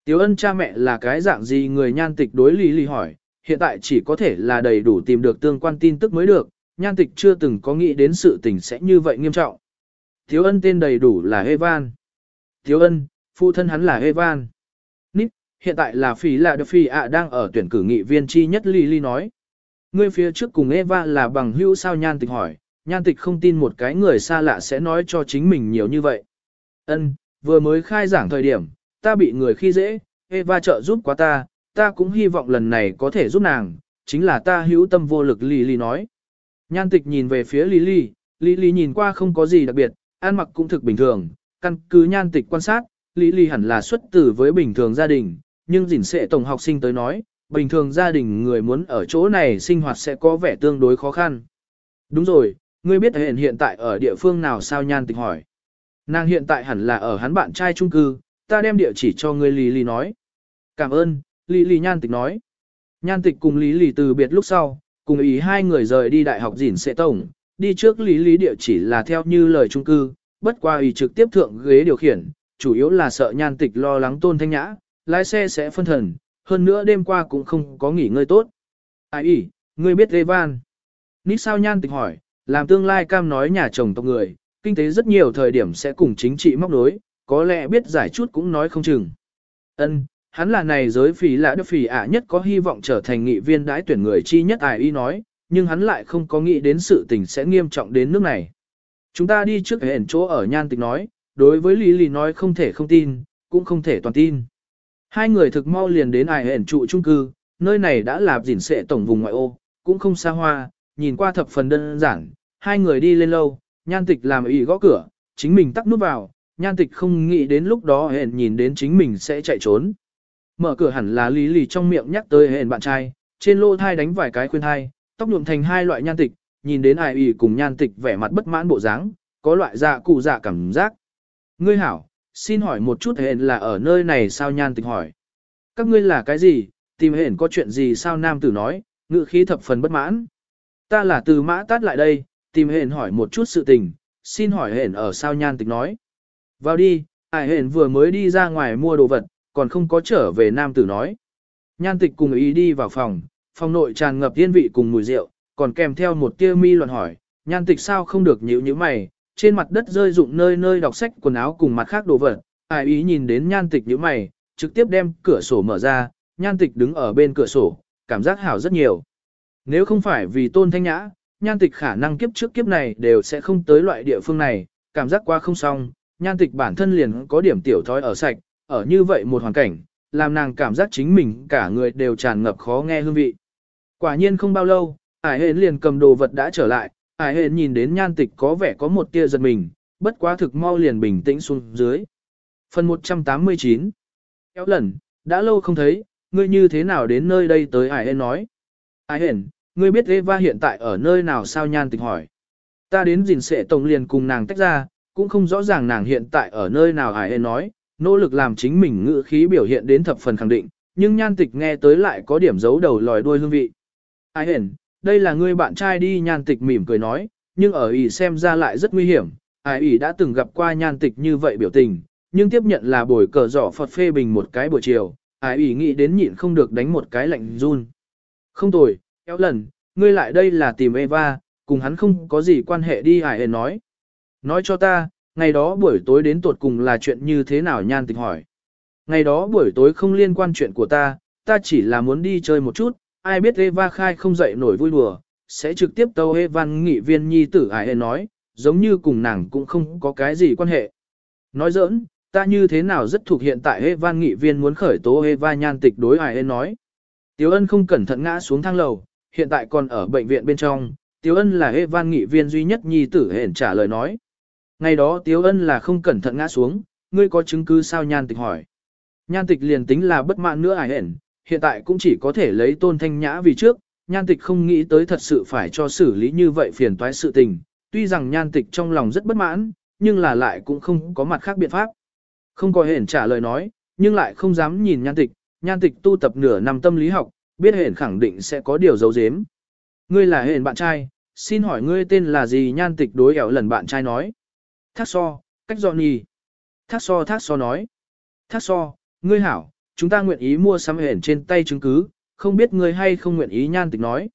A: Tiêu Ân cha mẹ là cái dạng gì người nhan tịch đối Lily hỏi, hiện tại chỉ có thể là đầy đủ tìm được tương quan tin tức mới được, nhan tịch chưa từng có nghĩ đến sự tình sẽ như vậy nghiêm trọng. Thiếu ân tên đầy đủ là Evan. Thiếu ân, phụ thân hắn là Evan. Nít, hiện tại là phí là được phí ạ đang ở tuyển cử nghị viên chi nhất Lily nói. Ngươi phía trước cùng Eva là bằng hữu sao nhan tịch hỏi, nhan tịch không tin một cái người xa lạ sẽ nói cho chính mình nhiều như vậy. Ân, vừa mới khai giảng thời điểm, ta bị người khi dễ, Eva trợ giúp quá ta, ta cũng hy vọng lần này có thể giúp nàng, chính là ta hữu tâm vô lực Lily nói. Nhan tịch nhìn về phía Lily, Lily nhìn qua không có gì đặc biệt, ăn mặc cũng thực bình thường, căn cứ nhan tịch quan sát, Lý Lì hẳn là xuất tử với bình thường gia đình, nhưng dình sẽ tổng học sinh tới nói, bình thường gia đình người muốn ở chỗ này sinh hoạt sẽ có vẻ tương đối khó khăn. Đúng rồi, ngươi biết hiện hiện tại ở địa phương nào sao nhan tịch hỏi. Nàng hiện tại hẳn là ở hắn bạn trai trung cư, ta đem địa chỉ cho ngươi Lý Lý nói. Cảm ơn, Lý Lý nhan tịch nói. Nhan tịch cùng Lý Lý từ biệt lúc sau, cùng ý hai người rời đi đại học dình sẽ tổng, đi trước Lý Lý địa chỉ là theo như lời trung cư, bất qua ý trực tiếp thượng ghế điều khiển, chủ yếu là sợ nhan tịch lo lắng tôn thanh nhã, lái xe sẽ phân thần, hơn nữa đêm qua cũng không có nghỉ ngơi tốt. Ai ý, ngươi biết Evan. Nít sao nhan tịch hỏi, làm tương lai cam nói nhà chồng tộc người, kinh tế rất nhiều thời điểm sẽ cùng chính trị móc nối, có lẽ biết giải chút cũng nói không chừng. Ân, hắn là này giới phỉ lạ đức phỉ ả nhất có hy vọng trở thành nghị viên đãi tuyển người chi nhất ai y nói, nhưng hắn lại không có nghĩ đến sự tình sẽ nghiêm trọng đến nước này. Chúng ta đi trước hẹn chỗ ở nhan tịch nói, đối với Lý Lý nói không thể không tin, cũng không thể toàn tin. Hai người thực mau liền đến ai hẻn trụ trung cư, nơi này đã là dỉn sệ tổng vùng ngoại ô, cũng không xa hoa, nhìn qua thập phần đơn giản, hai người đi lên lâu, nhan tịch làm ý gõ cửa, chính mình tắt nút vào, nhan tịch không nghĩ đến lúc đó hẹn nhìn đến chính mình sẽ chạy trốn. Mở cửa hẳn là lý lì trong miệng nhắc tới hẹn bạn trai, trên lô thai đánh vài cái khuyên thai, tóc nhuộm thành hai loại nhan tịch, nhìn đến ai ý cùng nhan tịch vẻ mặt bất mãn bộ dáng, có loại dạ cụ dạ cảm giác. Ngươi hảo, xin hỏi một chút hẹn là ở nơi này sao nhan tịch hỏi. Các ngươi là cái gì, tìm hẹn có chuyện gì sao nam tử nói, ngự khí thập phần bất mãn. Ta là từ mã tát lại đây, tìm hẹn hỏi một chút sự tình, xin hỏi hẹn ở sao nhan tịch nói. Vào đi, ai hẹn vừa mới đi ra ngoài mua đồ vật, còn không có trở về nam tử nói. Nhan tịch cùng ý đi vào phòng, phòng nội tràn ngập yên vị cùng mùi rượu, còn kèm theo một tia mi luận hỏi, nhan tịch sao không được nhíu như mày, trên mặt đất rơi rụng nơi nơi đọc sách quần áo cùng mặt khác đồ vật, ai ý nhìn đến nhan tịch như mày, trực tiếp đem cửa sổ mở ra, nhan tịch đứng ở bên cửa sổ, cảm giác hảo rất nhiều. Nếu không phải vì tôn thanh nhã, nhan tịch khả năng kiếp trước kiếp này đều sẽ không tới loại địa phương này, cảm giác qua không xong, nhan tịch bản thân liền có điểm tiểu thói ở sạch, ở như vậy một hoàn cảnh, làm nàng cảm giác chính mình cả người đều tràn ngập khó nghe hương vị. Quả nhiên không bao lâu, ải hến liền cầm đồ vật đã trở lại, ải hến nhìn đến nhan tịch có vẻ có một tia giật mình, bất quá thực mau liền bình tĩnh xuống dưới. Phần 189 Kéo lần, đã lâu không thấy, ngươi như thế nào đến nơi đây tới ải hến nói. Ải hến, ngươi biết Eva hiện tại ở nơi nào sao nhan tịch hỏi. Ta đến gìn sệ tổng liền cùng nàng tách ra, cũng không rõ ràng nàng hiện tại ở nơi nào ải hến nói, nỗ lực làm chính mình ngữ khí biểu hiện đến thập phần khẳng định, nhưng nhan tịch nghe tới lại có điểm giấu đầu lòi đuôi hương vị. Ai hển, đây là ngươi bạn trai đi nhan tịch mỉm cười nói, nhưng ở ỉ xem ra lại rất nguy hiểm, ai ỉ đã từng gặp qua nhan tịch như vậy biểu tình, nhưng tiếp nhận là buổi cờ giỏ Phật phê bình một cái buổi chiều, ai ỉ nghĩ đến nhịn không được đánh một cái lạnh run. Không tồi, kéo lần, ngươi lại đây là tìm Eva, cùng hắn không có gì quan hệ đi ai hển nói. Nói cho ta, ngày đó buổi tối đến tuột cùng là chuyện như thế nào nhan tịch hỏi. Ngày đó buổi tối không liên quan chuyện của ta, ta chỉ là muốn đi chơi một chút, ai biết Eva khai không dậy nổi vui đùa, sẽ trực tiếp tâu Evan nghị viên nhi tử ai nói, giống như cùng nàng cũng không có cái gì quan hệ. Nói giỡn, ta như thế nào rất thuộc hiện tại Evan nghị viên muốn khởi tố Eva nhan tịch đối ai nói. Tiếu ân không cẩn thận ngã xuống thang lầu, hiện tại còn ở bệnh viện bên trong, Tiếu ân là Evan nghị viên duy nhất nhi tử hển trả lời nói. Ngày đó Tiếu Ân là không cẩn thận ngã xuống, ngươi có chứng cứ sao nhan tịch hỏi. Nhan tịch liền tính là bất mãn nữa ai hển, hiện tại cũng chỉ có thể lấy tôn thanh nhã vì trước, nhan tịch không nghĩ tới thật sự phải cho xử lý như vậy phiền toái sự tình, tuy rằng nhan tịch trong lòng rất bất mãn, nhưng là lại cũng không có mặt khác biện pháp. Không có hển trả lời nói, nhưng lại không dám nhìn nhan tịch, nhan tịch tu tập nửa năm tâm lý học, biết hển khẳng định sẽ có điều giấu giếm. Ngươi là hển bạn trai, xin hỏi ngươi tên là gì nhan tịch đối ẻo lần bạn trai nói. Thác so, cách dọn nhì. Thác so thác so nói. Thác so, ngươi hảo, chúng ta nguyện ý mua sắm hển trên tay chứng cứ, không biết ngươi hay không nguyện ý nhan tịch nói.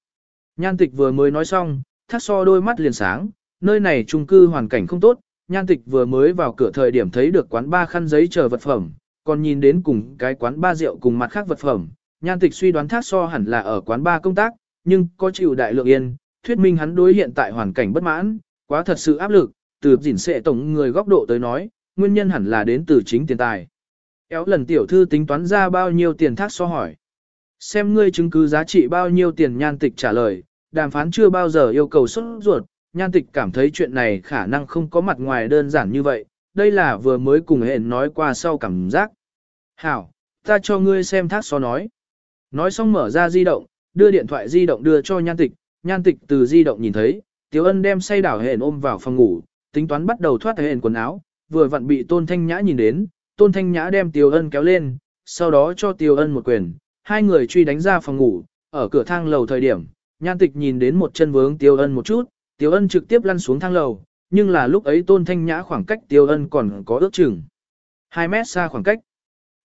A: Nhan tịch vừa mới nói xong, thác so đôi mắt liền sáng, nơi này trung cư hoàn cảnh không tốt, nhan tịch vừa mới vào cửa thời điểm thấy được quán ba khăn giấy chờ vật phẩm, còn nhìn đến cùng cái quán ba rượu cùng mặt khác vật phẩm. Nhan tịch suy đoán thác so hẳn là ở quán ba công tác, nhưng có chịu đại lượng yên, thuyết minh hắn đối hiện tại hoàn cảnh bất mãn, quá thật sự áp lực, từ dỉn sệ tổng người góc độ tới nói, nguyên nhân hẳn là đến từ chính tiền tài éo lần tiểu thư tính toán ra bao nhiêu tiền thác so hỏi. Xem ngươi chứng cứ giá trị bao nhiêu tiền nhan tịch trả lời, đàm phán chưa bao giờ yêu cầu xuất ruột, nhan tịch cảm thấy chuyện này khả năng không có mặt ngoài đơn giản như vậy, đây là vừa mới cùng hẹn nói qua sau cảm giác. Hảo, ta cho ngươi xem thác so nói. Nói xong mở ra di động, đưa điện thoại di động đưa cho nhan tịch, nhan tịch từ di động nhìn thấy, tiểu Ân đem say đảo hẹn ôm vào phòng ngủ, tính toán bắt đầu thoát hẹn quần áo, vừa vặn bị Tôn Thanh Nhã nhìn đến, Tôn Thanh Nhã đem Tiêu Ân kéo lên, sau đó cho Tiêu Ân một quyền, hai người truy đánh ra phòng ngủ, ở cửa thang lầu thời điểm, nhan tịch nhìn đến một chân vướng Tiêu Ân một chút, Tiêu Ân trực tiếp lăn xuống thang lầu, nhưng là lúc ấy Tôn Thanh Nhã khoảng cách Tiêu Ân còn có ước chừng 2 mét xa khoảng cách.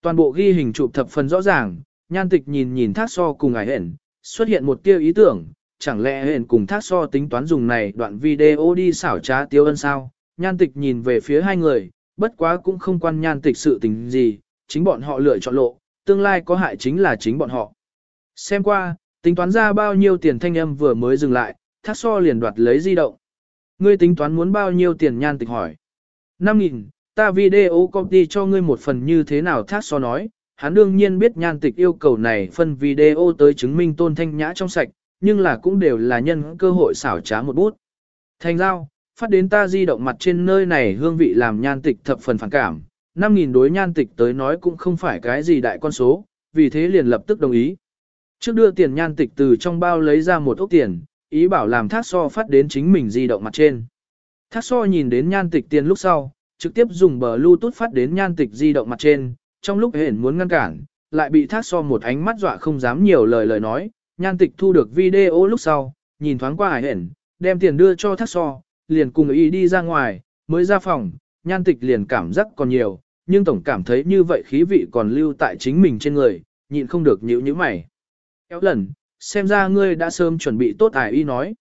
A: Toàn bộ ghi hình chụp thập phần rõ ràng, nhan tịch nhìn nhìn thác so cùng Ngải hển, xuất hiện một tia ý tưởng, chẳng lẽ hển cùng thác so tính toán dùng này đoạn video đi xảo trá Tiêu Ân sao? Nhan tịch nhìn về phía hai người, bất quá cũng không quan nhan tịch sự tình gì, chính bọn họ lựa chọn lộ, tương lai có hại chính là chính bọn họ. Xem qua, tính toán ra bao nhiêu tiền thanh âm vừa mới dừng lại, thác so liền đoạt lấy di động. Ngươi tính toán muốn bao nhiêu tiền nhan tịch hỏi. 5.000, ta video copy cho ngươi một phần như thế nào thác so nói, hắn đương nhiên biết nhan tịch yêu cầu này phân video tới chứng minh tôn thanh nhã trong sạch, nhưng là cũng đều là nhân cơ hội xảo trá một bút. Thành giao, phát đến ta di động mặt trên nơi này hương vị làm nhan tịch thập phần phản cảm, 5.000 đối nhan tịch tới nói cũng không phải cái gì đại con số, vì thế liền lập tức đồng ý. Trước đưa tiền nhan tịch từ trong bao lấy ra một ốc tiền, ý bảo làm thác so phát đến chính mình di động mặt trên. Thác so nhìn đến nhan tịch tiền lúc sau, trực tiếp dùng bờ Bluetooth phát đến nhan tịch di động mặt trên, trong lúc hển muốn ngăn cản, lại bị thác so một ánh mắt dọa không dám nhiều lời lời nói, nhan tịch thu được video lúc sau, nhìn thoáng qua hải hển, đem tiền đưa cho thác so, liền cùng Y đi ra ngoài, mới ra phòng, nhan tịch liền cảm giác còn nhiều, nhưng tổng cảm thấy như vậy khí vị còn lưu tại chính mình trên người, nhịn không được nhíu nhíu mày. Kéo lần, xem ra ngươi đã sớm chuẩn bị tốt ải y nói.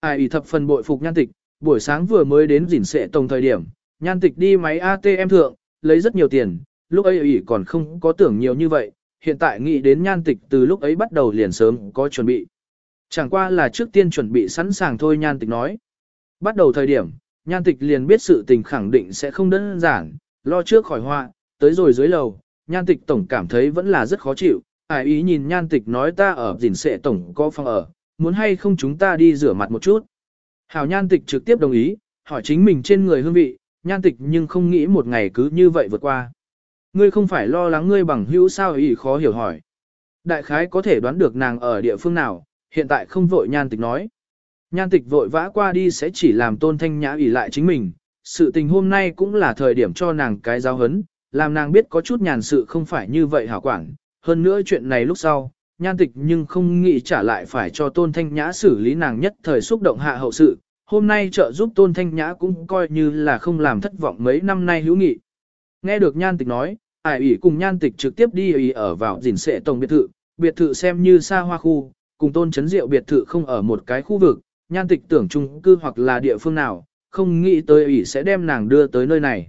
A: Ải y thập phần bội phục nhan tịch, buổi sáng vừa mới đến dỉn sệ tổng thời điểm, nhan tịch đi máy ATM thượng, lấy rất nhiều tiền, lúc ấy Y còn không có tưởng nhiều như vậy, hiện tại nghĩ đến nhan tịch từ lúc ấy bắt đầu liền sớm có chuẩn bị. Chẳng qua là trước tiên chuẩn bị sẵn sàng thôi nhan tịch nói. Bắt đầu thời điểm, nhan tịch liền biết sự tình khẳng định sẽ không đơn giản, lo trước khỏi họa, tới rồi dưới lầu, nhan tịch tổng cảm thấy vẫn là rất khó chịu, ai ý nhìn nhan tịch nói ta ở dình sệ tổng có phòng ở, muốn hay không chúng ta đi rửa mặt một chút. Hảo nhan tịch trực tiếp đồng ý, hỏi chính mình trên người hương vị, nhan tịch nhưng không nghĩ một ngày cứ như vậy vượt qua. Ngươi không phải lo lắng ngươi bằng hữu sao ý khó hiểu hỏi. Đại khái có thể đoán được nàng ở địa phương nào, hiện tại không vội nhan tịch nói. Nhan tịch vội vã qua đi sẽ chỉ làm tôn thanh nhã ủy lại chính mình, sự tình hôm nay cũng là thời điểm cho nàng cái giáo hấn, làm nàng biết có chút nhàn sự không phải như vậy hảo quản. Hơn nữa chuyện này lúc sau, nhan tịch nhưng không nghĩ trả lại phải cho tôn thanh nhã xử lý nàng nhất thời xúc động hạ hậu sự. Hôm nay trợ giúp tôn thanh nhã cũng coi như là không làm thất vọng mấy năm nay hữu nghị. Nghe được nhan tịch nói, ải ủy cùng nhan tịch trực tiếp đi ủy ở vào dình sệ tổng biệt thự, biệt thự xem như xa hoa khu, cùng tôn chấn diệu biệt thự không ở một cái khu vực, nhan tịch tưởng chung cư hoặc là địa phương nào, không nghĩ tới ủy sẽ đem nàng đưa tới nơi này.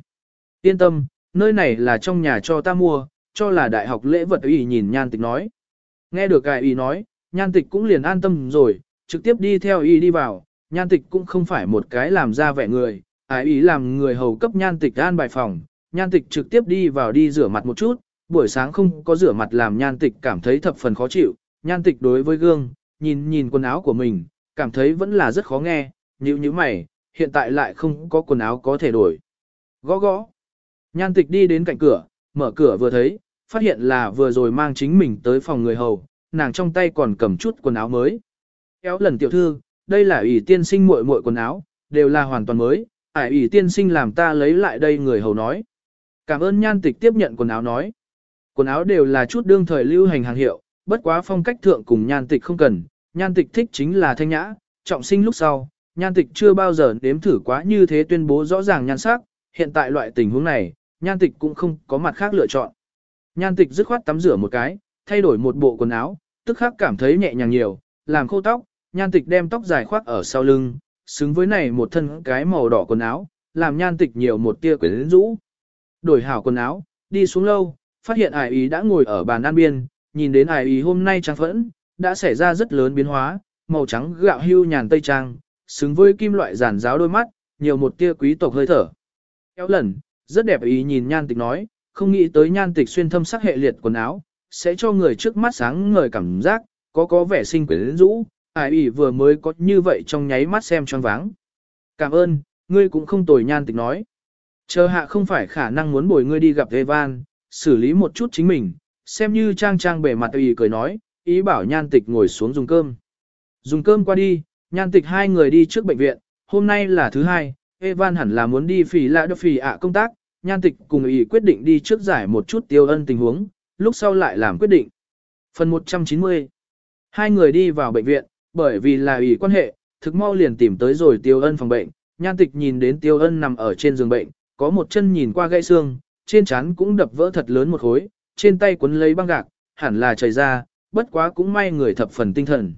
A: Yên tâm, nơi này là trong nhà cho ta mua, cho là đại học lễ vật ủy nhìn nhan tịch nói. Nghe được cài ủy nói, nhan tịch cũng liền an tâm rồi, trực tiếp đi theo y đi vào, nhan tịch cũng không phải một cái làm ra vẻ người, ái ý làm người hầu cấp nhan tịch an bài phòng, nhan tịch trực tiếp đi vào đi rửa mặt một chút, buổi sáng không có rửa mặt làm nhan tịch cảm thấy thập phần khó chịu, nhan tịch đối với gương, nhìn nhìn quần áo của mình, cảm thấy vẫn là rất khó nghe, như như mày, hiện tại lại không có quần áo có thể đổi. Gõ gõ. Nhan tịch đi đến cạnh cửa, mở cửa vừa thấy, phát hiện là vừa rồi mang chính mình tới phòng người hầu, nàng trong tay còn cầm chút quần áo mới. Kéo lần tiểu thư, đây là ủy tiên sinh muội muội quần áo, đều là hoàn toàn mới, ải ủy tiên sinh làm ta lấy lại đây người hầu nói. Cảm ơn nhan tịch tiếp nhận quần áo nói. Quần áo đều là chút đương thời lưu hành hàng hiệu, bất quá phong cách thượng cùng nhan tịch không cần, nhan tịch thích chính là thanh nhã, trọng sinh lúc sau, nhan tịch chưa bao giờ nếm thử quá như thế tuyên bố rõ ràng nhan sắc, hiện tại loại tình huống này, nhan tịch cũng không có mặt khác lựa chọn. Nhan tịch dứt khoát tắm rửa một cái, thay đổi một bộ quần áo, tức khắc cảm thấy nhẹ nhàng nhiều, làm khô tóc, nhan tịch đem tóc dài khoác ở sau lưng, xứng với này một thân cái màu đỏ quần áo, làm nhan tịch nhiều một tia quyến rũ. Đổi hảo quần áo, đi xuống lâu, phát hiện ải ý đã ngồi ở bàn ăn biên, nhìn đến ải ý hôm nay trang phẫn, đã xảy ra rất lớn biến hóa, màu trắng gạo hưu nhàn tây trang, xứng với kim loại giản giáo đôi mắt, nhiều một tia quý tộc hơi thở. Kéo lần, rất đẹp ý nhìn nhan tịch nói, không nghĩ tới nhan tịch xuyên thâm sắc hệ liệt quần áo, sẽ cho người trước mắt sáng ngời cảm giác, có có vẻ sinh quyến rũ, ai ý vừa mới có như vậy trong nháy mắt xem choáng váng. Cảm ơn, ngươi cũng không tồi nhan tịch nói. Chờ hạ không phải khả năng muốn bồi ngươi đi gặp Evan, xử lý một chút chính mình, xem như trang trang bề mặt ý cười nói, ý bảo nhan tịch ngồi xuống dùng cơm. Dùng cơm qua đi, nhan tịch hai người đi trước bệnh viện, hôm nay là thứ hai, Evan hẳn là muốn đi phỉ lạ đập phỉ ạ công tác, nhan tịch cùng ý quyết định đi trước giải một chút tiêu ân tình huống, lúc sau lại làm quyết định. Phần 190 Hai người đi vào bệnh viện, bởi vì là ý quan hệ, thực mau liền tìm tới rồi tiêu ân phòng bệnh, nhan tịch nhìn đến tiêu ân nằm ở trên giường bệnh, có một chân nhìn qua gãy xương, trên trán cũng đập vỡ thật lớn một khối, trên tay quấn lấy băng gạc, hẳn là chảy ra, bất quá cũng may người thập phần tinh thần.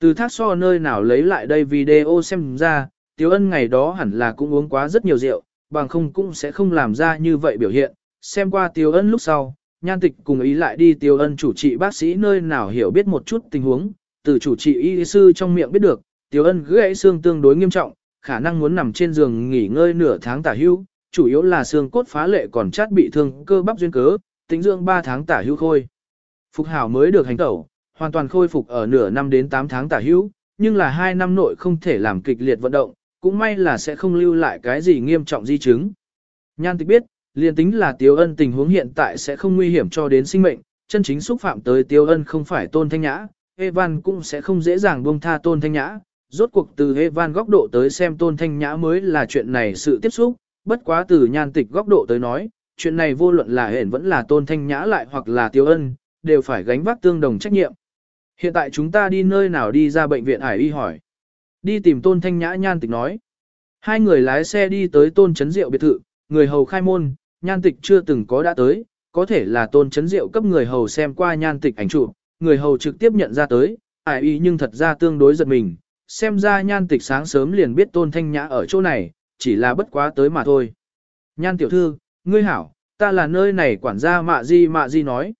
A: Từ thác so nơi nào lấy lại đây video xem ra, Tiếu Ân ngày đó hẳn là cũng uống quá rất nhiều rượu, bằng không cũng sẽ không làm ra như vậy biểu hiện. Xem qua Tiếu Ân lúc sau, nhan tịch cùng ý lại đi Tiếu Ân chủ trị bác sĩ nơi nào hiểu biết một chút tình huống, từ chủ trị y sư trong miệng biết được, Tiếu Ân gãy xương tương đối nghiêm trọng, khả năng muốn nằm trên giường nghỉ ngơi nửa tháng tả hưu, chủ yếu là xương cốt phá lệ còn chát bị thương cơ bắp duyên cớ, tính dưỡng 3 tháng tả hưu khôi. Phục hảo mới được hành tẩu, hoàn toàn khôi phục ở nửa năm đến 8 tháng tả hữu, nhưng là 2 năm nội không thể làm kịch liệt vận động, cũng may là sẽ không lưu lại cái gì nghiêm trọng di chứng. Nhan tịch biết, liền tính là Tiêu Ân tình huống hiện tại sẽ không nguy hiểm cho đến sinh mệnh, chân chính xúc phạm tới Tiêu Ân không phải Tôn Thanh Nhã, Evan cũng sẽ không dễ dàng buông tha Tôn Thanh Nhã. Rốt cuộc từ Evan góc độ tới xem Tôn Thanh Nhã mới là chuyện này sự tiếp xúc, bất quá từ nhan tịch góc độ tới nói, chuyện này vô luận là hển vẫn là Tôn Thanh Nhã lại hoặc là Tiêu Ân, đều phải gánh vác tương đồng trách nhiệm. Hiện tại chúng ta đi nơi nào đi ra bệnh viện Hải Y hỏi. Đi tìm Tôn Thanh Nhã nhan tịch nói. Hai người lái xe đi tới Tôn Chấn Diệu biệt thự, người hầu khai môn, nhan tịch chưa từng có đã tới, có thể là Tôn Chấn Diệu cấp người hầu xem qua nhan tịch ảnh chụp, người hầu trực tiếp nhận ra tới, ải y nhưng thật ra tương đối giật mình, xem ra nhan tịch sáng sớm liền biết Tôn Thanh Nhã ở chỗ này, chỉ là bất quá tới mà thôi. Nhan tiểu thư, ngươi hảo, ta là nơi này quản gia mạ di mạ di nói.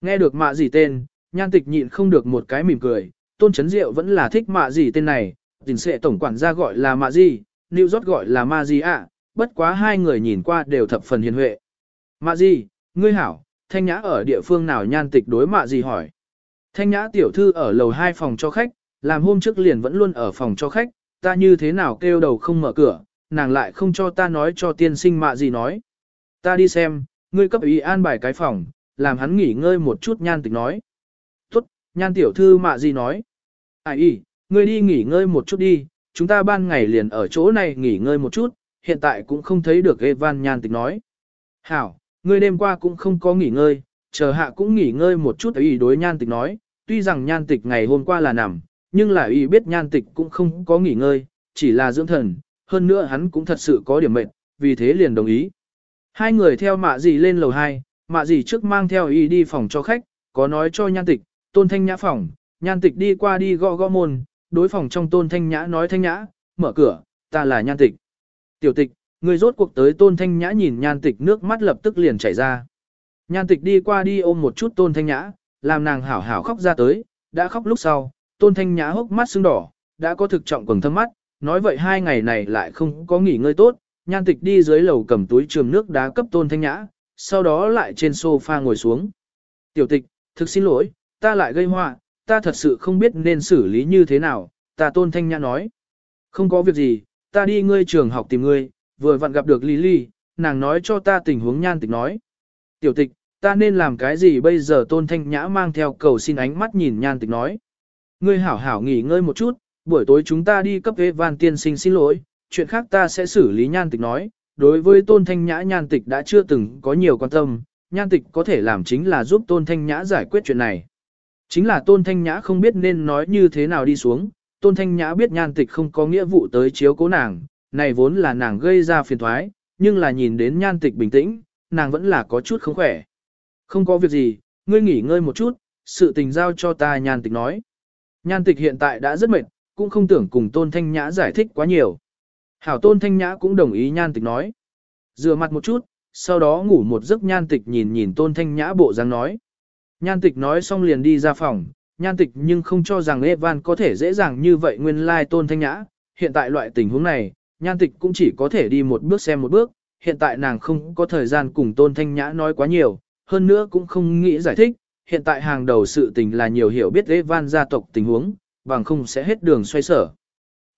A: Nghe được mạ gì tên, nhan tịch nhịn không được một cái mỉm cười, Tôn Chấn Diệu vẫn là thích mạ gì tên này, tình sẽ tổng quản gia gọi là mạ gì, New York gọi là Ma gì ạ, bất quá hai người nhìn qua đều thập phần hiền huệ. Mạ gì, ngươi hảo, Thanh Nhã ở địa phương nào nhan tịch đối Mạ gì hỏi. Thanh Nhã tiểu thư ở lầu 2 phòng cho khách, làm hôm trước liền vẫn luôn ở phòng cho khách, ta như thế nào kêu đầu không mở cửa, nàng lại không cho ta nói cho tiên sinh Mạ gì nói. Ta đi xem, ngươi cấp ý an bài cái phòng, làm hắn nghỉ ngơi một chút nhan tịch nói. Tốt, nhan tiểu thư Mạ Di nói. Ai y, ngươi đi nghỉ ngơi một chút đi, chúng ta ban ngày liền ở chỗ này nghỉ ngơi một chút, hiện tại cũng không thấy được Evan nhan tịch nói. Hảo, ngươi đêm qua cũng không có nghỉ ngơi, chờ hạ cũng nghỉ ngơi một chút ý đối nhan tịch nói, tuy rằng nhan tịch ngày hôm qua là nằm, nhưng là ý biết nhan tịch cũng không có nghỉ ngơi, chỉ là dưỡng thần, hơn nữa hắn cũng thật sự có điểm mệnh, vì thế liền đồng ý. Hai người theo mạ gì lên lầu 2, mạ gì trước mang theo y đi phòng cho khách, có nói cho nhan tịch, tôn thanh nhã phòng, nhan tịch đi qua đi gõ gõ môn, đối phòng trong tôn thanh nhã nói thanh nhã, mở cửa, ta là nhan tịch. Tiểu tịch, người rốt cuộc tới tôn thanh nhã nhìn nhan tịch nước mắt lập tức liền chảy ra. Nhan tịch đi qua đi ôm một chút tôn thanh nhã, làm nàng hảo hảo khóc ra tới, đã khóc lúc sau, tôn thanh nhã hốc mắt sưng đỏ, đã có thực trọng quầng thâm mắt, nói vậy hai ngày này lại không có nghỉ ngơi tốt, nhan tịch đi dưới lầu cầm túi trường nước đá cấp tôn thanh nhã, sau đó lại trên sofa ngồi xuống. Tiểu tịch, thực xin lỗi, ta lại gây họa, ta thật sự không biết nên xử lý như thế nào, ta tôn thanh nhã nói. Không có việc gì, ta đi ngươi trường học tìm ngươi, vừa vặn gặp được Lily, nàng nói cho ta tình huống nhan tịch nói. Tiểu tịch, ta nên làm cái gì bây giờ tôn thanh nhã mang theo cầu xin ánh mắt nhìn nhan tịch nói. Ngươi hảo hảo nghỉ ngơi một chút, buổi tối chúng ta đi cấp Evan tiên sinh xin lỗi, chuyện khác ta sẽ xử lý nhan tịch nói. Đối với tôn thanh nhã nhan tịch đã chưa từng có nhiều quan tâm, nhan tịch có thể làm chính là giúp tôn thanh nhã giải quyết chuyện này. Chính là Tôn Thanh Nhã không biết nên nói như thế nào đi xuống, Tôn Thanh Nhã biết nhan tịch không có nghĩa vụ tới chiếu cố nàng, này vốn là nàng gây ra phiền thoái, nhưng là nhìn đến nhan tịch bình tĩnh, nàng vẫn là có chút không khỏe. Không có việc gì, ngươi nghỉ ngơi một chút, sự tình giao cho ta nhan tịch nói. Nhan tịch hiện tại đã rất mệt, cũng không tưởng cùng Tôn Thanh Nhã giải thích quá nhiều. Hảo tôn thanh nhã cũng đồng ý nhan tịch nói. Rửa mặt một chút, sau đó ngủ một giấc nhan tịch nhìn nhìn tôn thanh nhã bộ dáng nói. Nhan tịch nói xong liền đi ra phòng, nhan tịch nhưng không cho rằng Evan có thể dễ dàng như vậy nguyên lai tôn thanh nhã. Hiện tại loại tình huống này, nhan tịch cũng chỉ có thể đi một bước xem một bước, hiện tại nàng không có thời gian cùng tôn thanh nhã nói quá nhiều, hơn nữa cũng không nghĩ giải thích, hiện tại hàng đầu sự tình là nhiều hiểu biết Evan gia tộc tình huống, bằng không sẽ hết đường xoay sở.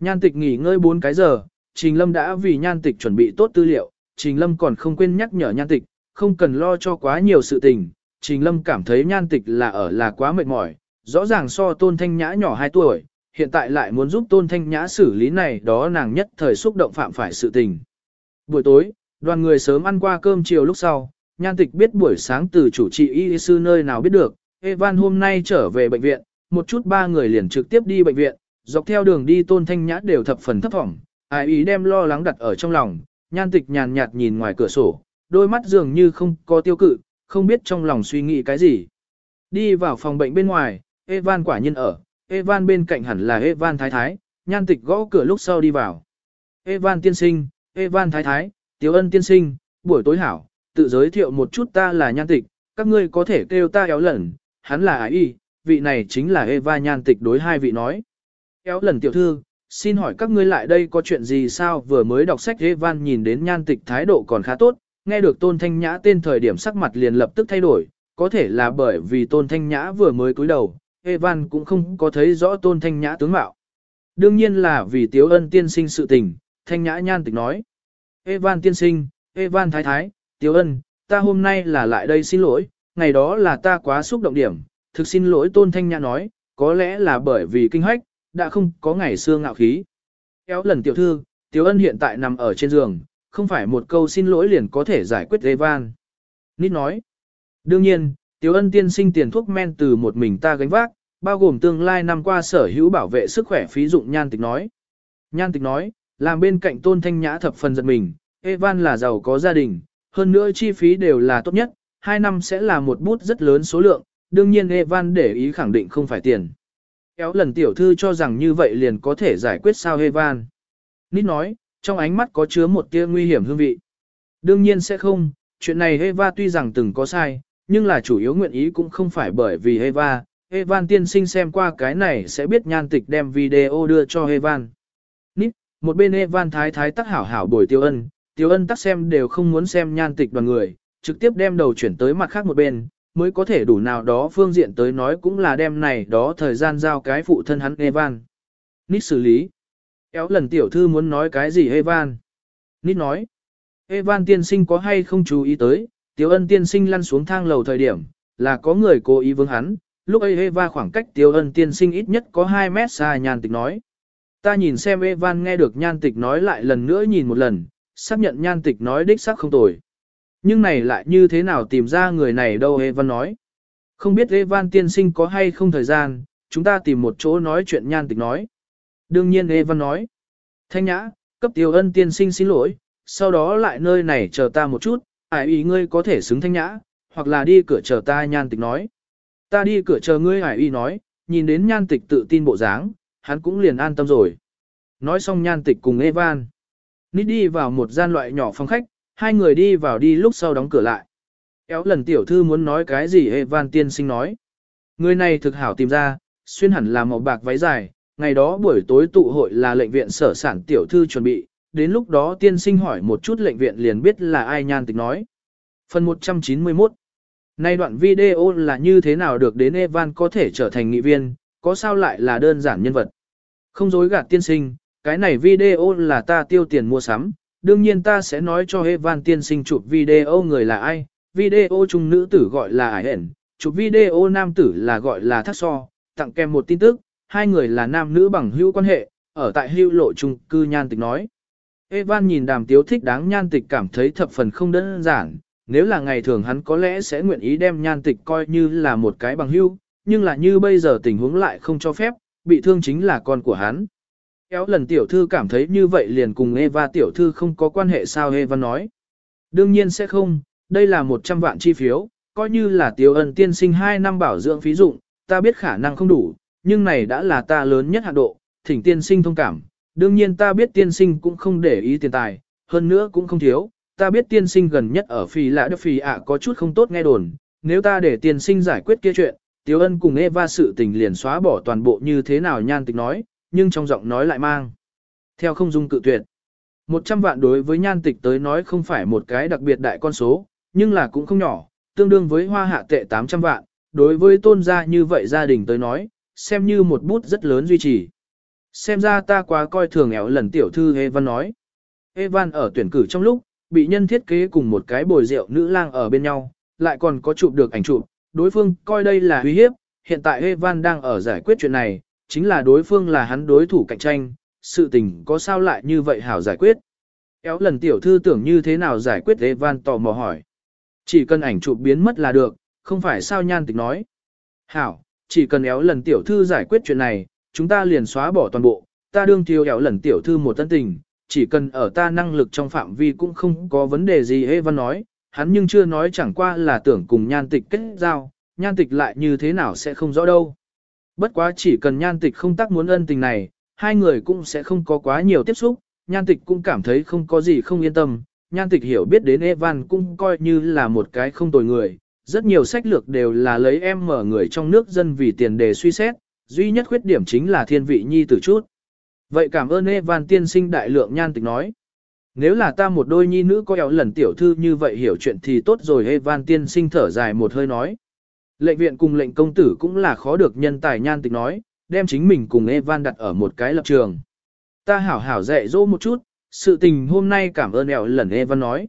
A: Nhan tịch nghỉ ngơi 4 cái giờ, Trình Lâm đã vì nhan tịch chuẩn bị tốt tư liệu, Trình Lâm còn không quên nhắc nhở nhan tịch, không cần lo cho quá nhiều sự tình. Trình Lâm cảm thấy nhan tịch là ở là quá mệt mỏi, rõ ràng so tôn thanh nhã nhỏ 2 tuổi, hiện tại lại muốn giúp tôn thanh nhã xử lý này đó nàng nhất thời xúc động phạm phải sự tình. Buổi tối, đoàn người sớm ăn qua cơm chiều lúc sau, nhan tịch biết buổi sáng từ chủ trị y sư nơi nào biết được, Evan hôm nay trở về bệnh viện, một chút ba người liền trực tiếp đi bệnh viện, dọc theo đường đi tôn thanh nhã đều thập phần thấp thỏm, ai ý đem lo lắng đặt ở trong lòng, nhan tịch nhàn nhạt nhìn ngoài cửa sổ, đôi mắt dường như không có tiêu cự, không biết trong lòng suy nghĩ cái gì. Đi vào phòng bệnh bên ngoài, Evan quả nhiên ở, Evan bên cạnh hẳn là Evan thái thái, nhan tịch gõ cửa lúc sau đi vào. Evan tiên sinh, Evan thái thái, Tiếu ân tiên sinh, buổi tối hảo, tự giới thiệu một chút ta là nhan tịch, các ngươi có thể kêu ta éo lẩn, hắn là Ai y, vị này chính là Eva nhan tịch đối hai vị nói. Éo lẩn tiểu thư, xin hỏi các ngươi lại đây có chuyện gì sao vừa mới đọc sách Evan nhìn đến nhan tịch thái độ còn khá tốt, nghe được tôn thanh nhã tên thời điểm sắc mặt liền lập tức thay đổi, có thể là bởi vì tôn thanh nhã vừa mới cúi đầu, Evan cũng không có thấy rõ tôn thanh nhã tướng mạo. Đương nhiên là vì tiếu ân tiên sinh sự tình, thanh nhã nhan tịch nói. Evan tiên sinh, Evan thái thái, tiếu ân, ta hôm nay là lại đây xin lỗi, ngày đó là ta quá xúc động điểm, thực xin lỗi tôn thanh nhã nói, có lẽ là bởi vì kinh hách, đã không có ngày xưa ngạo khí. Kéo lần tiểu thư, tiểu Ân hiện tại nằm ở trên giường, không phải một câu xin lỗi liền có thể giải quyết Evan. Nít nói. Đương nhiên, tiểu Ân tiên sinh tiền thuốc men từ một mình ta gánh vác, bao gồm tương lai năm qua sở hữu bảo vệ sức khỏe phí dụng nhan tịch nói. Nhan tịch nói, làm bên cạnh tôn thanh nhã thập phần giật mình, Evan là giàu có gia đình, hơn nữa chi phí đều là tốt nhất, hai năm sẽ là một bút rất lớn số lượng, đương nhiên Evan để ý khẳng định không phải tiền. Kéo lần tiểu thư cho rằng như vậy liền có thể giải quyết sao Hevan Nít nói, trong ánh mắt có chứa một tia nguy hiểm hương vị. Đương nhiên sẽ không, chuyện này Eva tuy rằng từng có sai, nhưng là chủ yếu nguyện ý cũng không phải bởi vì Eva. Evan tiên sinh xem qua cái này sẽ biết nhan tịch đem video đưa cho Evan. Nít, một bên Evan thái thái tắc hảo hảo bồi tiêu ân, tiêu ân tắc xem đều không muốn xem nhan tịch đoàn người, trực tiếp đem đầu chuyển tới mặt khác một bên, mới có thể đủ nào đó phương diện tới nói cũng là đem này đó thời gian giao cái phụ thân hắn Evan. Nít xử lý. Éo lần tiểu thư muốn nói cái gì Evan? Nít nói. Evan tiên sinh có hay không chú ý tới, tiểu ân tiên sinh lăn xuống thang lầu thời điểm, là có người cố ý vướng hắn, lúc ấy Eva khoảng cách tiểu ân tiên sinh ít nhất có 2 mét xa nhan tịch nói. Ta nhìn xem Evan nghe được nhan tịch nói lại lần nữa nhìn một lần, xác nhận nhan tịch nói đích xác không tồi. Nhưng này lại như thế nào tìm ra người này đâu Evan nói. Không biết Evan tiên sinh có hay không thời gian, chúng ta tìm một chỗ nói chuyện nhan tịch nói. Đương nhiên Evan nói. Thanh nhã, cấp tiêu ân tiên sinh xin lỗi, sau đó lại nơi này chờ ta một chút, ải ý ngươi có thể xứng thanh nhã, hoặc là đi cửa chờ ta nhan tịch nói. Ta đi cửa chờ ngươi ải ý nói, nhìn đến nhan tịch tự tin bộ dáng, hắn cũng liền an tâm rồi. Nói xong nhan tịch cùng Evan. Nít đi vào một gian loại nhỏ phòng khách, hai người đi vào đi lúc sau đóng cửa lại. Éo lần tiểu thư muốn nói cái gì Evan tiên sinh nói. Người này thực hảo tìm ra, xuyên hẳn là màu bạc váy dài, ngày đó buổi tối tụ hội là lệnh viện sở sản tiểu thư chuẩn bị, đến lúc đó tiên sinh hỏi một chút lệnh viện liền biết là ai nhan tịch nói. Phần 191 Nay đoạn video là như thế nào được đến Evan có thể trở thành nghị viên, có sao lại là đơn giản nhân vật. Không dối gạt tiên sinh, cái này video là ta tiêu tiền mua sắm, đương nhiên ta sẽ nói cho Evan tiên sinh chụp video người là ai, video chung nữ tử gọi là Ải Hển, chụp video nam tử là gọi là Thác So, tặng kèm một tin tức, hai người là nam nữ bằng hữu quan hệ, ở tại hưu lộ chung cư nhan tịch nói. Evan nhìn đàm tiếu thích đáng nhan tịch cảm thấy thập phần không đơn giản, nếu là ngày thường hắn có lẽ sẽ nguyện ý đem nhan tịch coi như là một cái bằng hữu, nhưng là như bây giờ tình huống lại không cho phép, bị thương chính là con của hắn. Kéo lần tiểu thư cảm thấy như vậy liền cùng Eva tiểu thư không có quan hệ sao Eva nói. Đương nhiên sẽ không, đây là 100 vạn chi phiếu, coi như là tiểu ân tiên sinh 2 năm bảo dưỡng phí dụng, ta biết khả năng không đủ, nhưng này đã là ta lớn nhất hạn độ, thỉnh tiên sinh thông cảm, đương nhiên ta biết tiên sinh cũng không để ý tiền tài, hơn nữa cũng không thiếu, ta biết tiên sinh gần nhất ở phì lạ đức phì ạ có chút không tốt nghe đồn, nếu ta để tiên sinh giải quyết kia chuyện, Tiếu Ân cùng Eva sự tình liền xóa bỏ toàn bộ như thế nào nhan tịch nói, nhưng trong giọng nói lại mang. Theo không dung cự tuyệt. 100 vạn đối với nhan tịch tới nói không phải một cái đặc biệt đại con số, nhưng là cũng không nhỏ, tương đương với hoa hạ tệ 800 vạn, đối với tôn gia như vậy gia đình tới nói, xem như một bút rất lớn duy trì. Xem ra ta quá coi thường éo lần tiểu thư Evan nói. Evan ở tuyển cử trong lúc, bị nhân thiết kế cùng một cái bồi rượu nữ lang ở bên nhau, lại còn có chụp được ảnh chụp, đối phương coi đây là uy hiếp, hiện tại Evan đang ở giải quyết chuyện này, chính là đối phương là hắn đối thủ cạnh tranh, sự tình có sao lại như vậy hảo giải quyết. Éo lần tiểu thư tưởng như thế nào giải quyết Evan tò mò hỏi. Chỉ cần ảnh chụp biến mất là được, không phải sao nhan tịch nói. Hảo, chỉ cần éo lần tiểu thư giải quyết chuyện này, chúng ta liền xóa bỏ toàn bộ, ta đương thiếu éo lần tiểu thư một tân tình, chỉ cần ở ta năng lực trong phạm vi cũng không có vấn đề gì Evan nói, hắn nhưng chưa nói chẳng qua là tưởng cùng nhan tịch kết giao, nhan tịch lại như thế nào sẽ không rõ đâu. Bất quá chỉ cần nhan tịch không tác muốn ân tình này, hai người cũng sẽ không có quá nhiều tiếp xúc, nhan tịch cũng cảm thấy không có gì không yên tâm, nhan tịch hiểu biết đến Evan cũng coi như là một cái không tồi người, rất nhiều sách lược đều là lấy em mở người trong nước dân vì tiền đề suy xét, duy nhất khuyết điểm chính là thiên vị nhi tử chút. Vậy cảm ơn Evan tiên sinh đại lượng nhan tịch nói. Nếu là ta một đôi nhi nữ có éo lần tiểu thư như vậy hiểu chuyện thì tốt rồi Evan tiên sinh thở dài một hơi nói. Lệnh viện cùng lệnh công tử cũng là khó được nhân tài nhan tịch nói, đem chính mình cùng Evan đặt ở một cái lập trường. Ta hảo hảo dạy dỗ một chút, sự tình hôm nay cảm ơn éo lần Evan nói.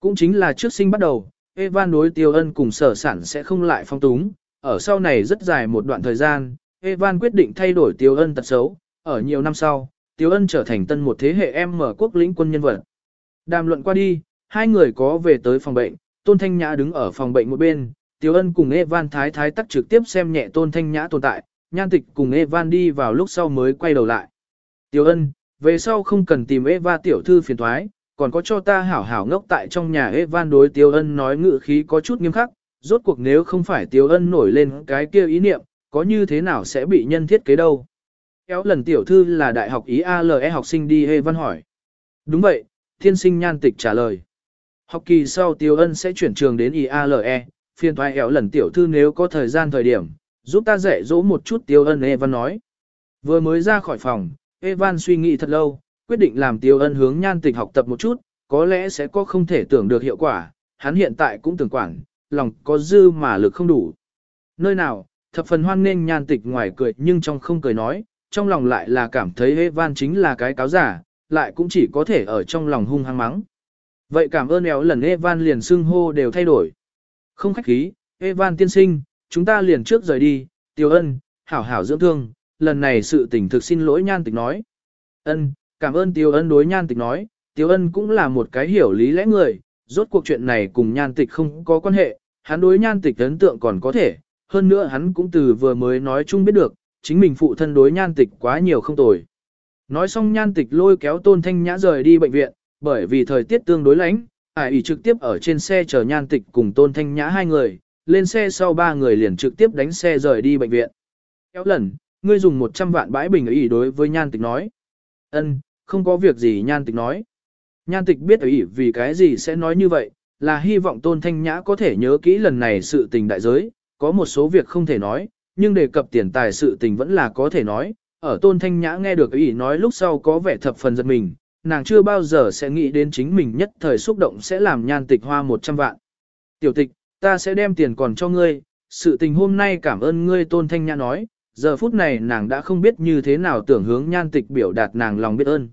A: Cũng chính là trước sinh bắt đầu, Evan đối tiêu ân cùng sở sản sẽ không lại phong túng, ở sau này rất dài một đoạn thời gian, Evan quyết định thay đổi tiêu ân tật xấu, ở nhiều năm sau, Tiêu Ân trở thành tân một thế hệ em mở quốc lĩnh quân nhân vật. Đàm luận qua đi, hai người có về tới phòng bệnh, Tôn Thanh Nhã đứng ở phòng bệnh một bên, Tiêu Ân cùng Evan Thái Thái tắc trực tiếp xem nhẹ Tôn Thanh Nhã tồn tại, Nhan Tịch cùng Evan đi vào lúc sau mới quay đầu lại. Tiêu Ân, về sau không cần tìm Eva tiểu thư phiền thoái, còn có cho ta hảo hảo ngốc tại trong nhà Evan đối Tiêu Ân nói ngữ khí có chút nghiêm khắc, rốt cuộc nếu không phải Tiêu Ân nổi lên cái kia ý niệm, có như thế nào sẽ bị nhân thiết kế đâu. Kéo lần tiểu thư là đại học ý ALE học sinh đi Evan hỏi. Đúng vậy, thiên sinh nhan tịch trả lời. Học kỳ sau Tiêu Ân sẽ chuyển trường đến IALE, phiền thoại éo lần tiểu thư nếu có thời gian thời điểm, giúp ta dạy dỗ một chút Tiêu Ân Evan nói. Vừa mới ra khỏi phòng, Evan suy nghĩ thật lâu, quyết định làm Tiêu Ân hướng nhan tịch học tập một chút, có lẽ sẽ có không thể tưởng được hiệu quả, hắn hiện tại cũng tưởng quản, lòng có dư mà lực không đủ. Nơi nào, thập phần hoan nên nhan tịch ngoài cười nhưng trong không cười nói, trong lòng lại là cảm thấy Evan chính là cái cáo giả, lại cũng chỉ có thể ở trong lòng hung hăng mắng. Vậy cảm ơn éo lần Evan liền xưng hô đều thay đổi. Không khách khí, Evan tiên sinh, chúng ta liền trước rời đi, tiêu ân, hảo hảo dưỡng thương, lần này sự tình thực xin lỗi nhan tịch nói. Ân, cảm ơn tiêu ân đối nhan tịch nói, tiêu ân cũng là một cái hiểu lý lẽ người, rốt cuộc chuyện này cùng nhan tịch không có quan hệ, hắn đối nhan tịch ấn tượng còn có thể, hơn nữa hắn cũng từ vừa mới nói chung biết được, chính mình phụ thân đối nhan tịch quá nhiều không tồi. Nói xong nhan tịch lôi kéo tôn thanh nhã rời đi bệnh viện, bởi vì thời tiết tương đối lạnh, ải ủy trực tiếp ở trên xe chờ nhan tịch cùng tôn thanh nhã hai người, lên xe sau ba người liền trực tiếp đánh xe rời đi bệnh viện. Kéo lần, ngươi dùng 100 vạn bãi bình ủy đối với nhan tịch nói. ân không có việc gì nhan tịch nói. Nhan tịch biết ủy vì cái gì sẽ nói như vậy, là hy vọng tôn thanh nhã có thể nhớ kỹ lần này sự tình đại giới, có một số việc không thể nói, nhưng đề cập tiền tài sự tình vẫn là có thể nói, ở tôn thanh nhã nghe được ỉ nói lúc sau có vẻ thập phần giật mình, nàng chưa bao giờ sẽ nghĩ đến chính mình nhất thời xúc động sẽ làm nhan tịch hoa 100 vạn. Tiểu tịch, ta sẽ đem tiền còn cho ngươi, sự tình hôm nay cảm ơn ngươi tôn thanh nhã nói, giờ phút này nàng đã không biết như thế nào tưởng hướng nhan tịch biểu đạt nàng lòng biết ơn.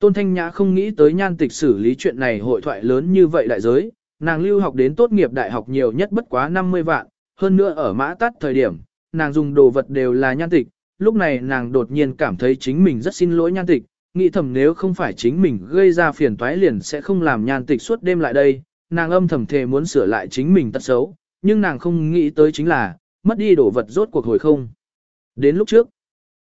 A: Tôn thanh nhã không nghĩ tới nhan tịch xử lý chuyện này hội thoại lớn như vậy đại giới, nàng lưu học đến tốt nghiệp đại học nhiều nhất bất quá 50 vạn, hơn nữa ở mã tắt thời điểm, nàng dùng đồ vật đều là nhan tịch, lúc này nàng đột nhiên cảm thấy chính mình rất xin lỗi nhan tịch, nghĩ thầm nếu không phải chính mình gây ra phiền toái liền sẽ không làm nhan tịch suốt đêm lại đây, nàng âm thầm thề muốn sửa lại chính mình tật xấu, nhưng nàng không nghĩ tới chính là, mất đi đồ vật rốt cuộc hồi không. Đến lúc trước,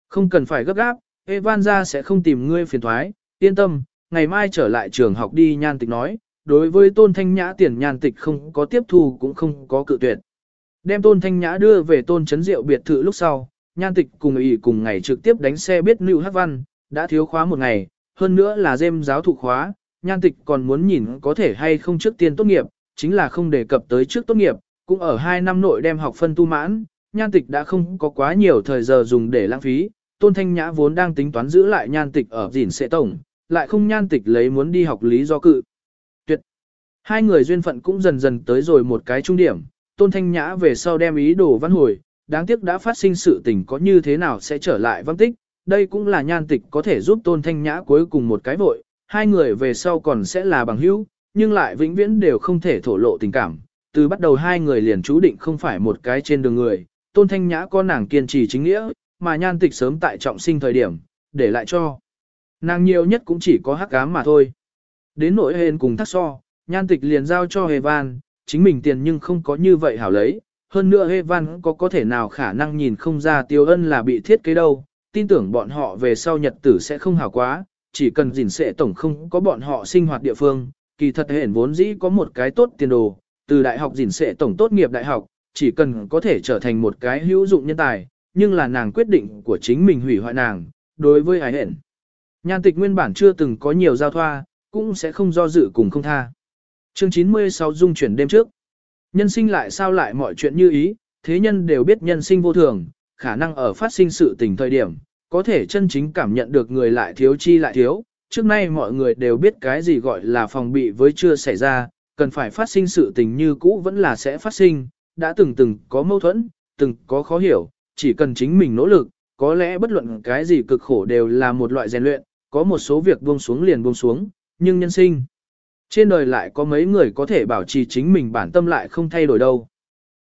A: không cần phải gấp gáp, Evan ra sẽ không tìm ngươi phiền toái, yên tâm, ngày mai trở lại trường học đi nhan tịch nói, đối với tôn thanh nhã tiền nhan tịch không có tiếp thu cũng không có cự tuyệt. Đem tôn thanh nhã đưa về tôn chấn diệu biệt thự lúc sau, nhan tịch cùng ý cùng ngày trực tiếp đánh xe biết Lưu Hát Văn, đã thiếu khóa một ngày, hơn nữa là dêm giáo thụ khóa, nhan tịch còn muốn nhìn có thể hay không trước tiên tốt nghiệp, chính là không đề cập tới trước tốt nghiệp, cũng ở 2 năm nội đem học phân tu mãn, nhan tịch đã không có quá nhiều thời giờ dùng để lãng phí, tôn thanh nhã vốn đang tính toán giữ lại nhan tịch ở dìn sẽ tổng, lại không nhan tịch lấy muốn đi học lý do cự. Tuyệt! Hai người duyên phận cũng dần dần tới rồi một cái trung điểm, tôn thanh nhã về sau đem ý đồ văn hồi, đáng tiếc đã phát sinh sự tình có như thế nào sẽ trở lại văn tích, đây cũng là nhan tịch có thể giúp tôn thanh nhã cuối cùng một cái vội, hai người về sau còn sẽ là bằng hữu, nhưng lại vĩnh viễn đều không thể thổ lộ tình cảm. Từ bắt đầu hai người liền chú định không phải một cái trên đường người, tôn thanh nhã có nàng kiên trì chính nghĩa, mà nhan tịch sớm tại trọng sinh thời điểm, để lại cho. Nàng nhiều nhất cũng chỉ có hắc cám mà thôi. Đến nỗi hên cùng thắc so, nhan tịch liền giao cho hề van, chính mình tiền nhưng không có như vậy hảo lấy. Hơn nữa hề van có có thể nào khả năng nhìn không ra tiêu ân là bị thiết kế đâu, tin tưởng bọn họ về sau nhật tử sẽ không hảo quá, chỉ cần gìn sẽ tổng không có bọn họ sinh hoạt địa phương, kỳ thật hển vốn dĩ có một cái tốt tiền đồ, từ đại học gìn sẽ tổng tốt nghiệp đại học, chỉ cần có thể trở thành một cái hữu dụng nhân tài, nhưng là nàng quyết định của chính mình hủy hoại nàng, đối với ái hển. Nhan tịch nguyên bản chưa từng có nhiều giao thoa, cũng sẽ không do dự cùng không tha. Chương 96 dung chuyển đêm trước. Nhân sinh lại sao lại mọi chuyện như ý, thế nhân đều biết nhân sinh vô thường, khả năng ở phát sinh sự tình thời điểm, có thể chân chính cảm nhận được người lại thiếu chi lại thiếu. Trước nay mọi người đều biết cái gì gọi là phòng bị với chưa xảy ra, cần phải phát sinh sự tình như cũ vẫn là sẽ phát sinh, đã từng từng có mâu thuẫn, từng có khó hiểu, chỉ cần chính mình nỗ lực, có lẽ bất luận cái gì cực khổ đều là một loại rèn luyện, có một số việc buông xuống liền buông xuống, nhưng nhân sinh. Trên đời lại có mấy người có thể bảo trì chính mình bản tâm lại không thay đổi đâu.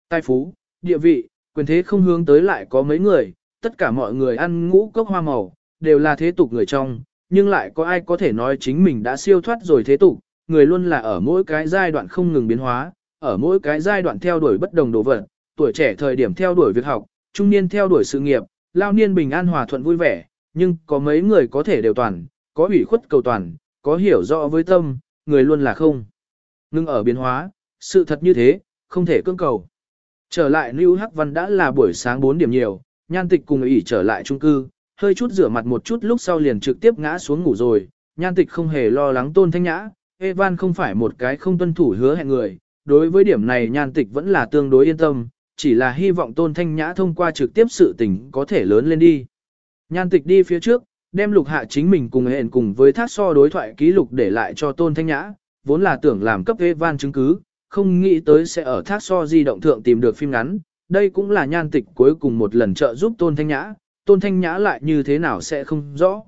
A: Tài phú, địa vị, quyền thế không hướng tới lại có mấy người, tất cả mọi người ăn ngũ cốc hoa màu, đều là thế tục người trong, nhưng lại có ai có thể nói chính mình đã siêu thoát rồi thế tục, người luôn là ở mỗi cái giai đoạn không ngừng biến hóa, ở mỗi cái giai đoạn theo đuổi bất đồng đồ vật, tuổi trẻ thời điểm theo đuổi việc học, trung niên theo đuổi sự nghiệp, lao niên bình an hòa thuận vui vẻ, nhưng có mấy người có thể đều toàn, có ủy khuất cầu toàn, có hiểu rõ với tâm, người luôn là không. Ngưng ở biến hóa, sự thật như thế, không thể cưỡng cầu. Trở lại Lưu Hắc Văn đã là buổi sáng 4 điểm nhiều, nhan tịch cùng ỉ trở lại trung cư, hơi chút rửa mặt một chút lúc sau liền trực tiếp ngã xuống ngủ rồi, nhan tịch không hề lo lắng tôn thanh nhã, Evan không phải một cái không tuân thủ hứa hẹn người, đối với điểm này nhan tịch vẫn là tương đối yên tâm, chỉ là hy vọng tôn thanh nhã thông qua trực tiếp sự tình có thể lớn lên đi. Nhan tịch đi phía trước, đem lục hạ chính mình cùng hẹn cùng với thác so đối thoại ký lục để lại cho tôn thanh nhã, vốn là tưởng làm cấp Evan chứng cứ, không nghĩ tới sẽ ở thác so di động thượng tìm được phim ngắn, đây cũng là nhan tịch cuối cùng một lần trợ giúp tôn thanh nhã, tôn thanh nhã lại như thế nào sẽ không rõ.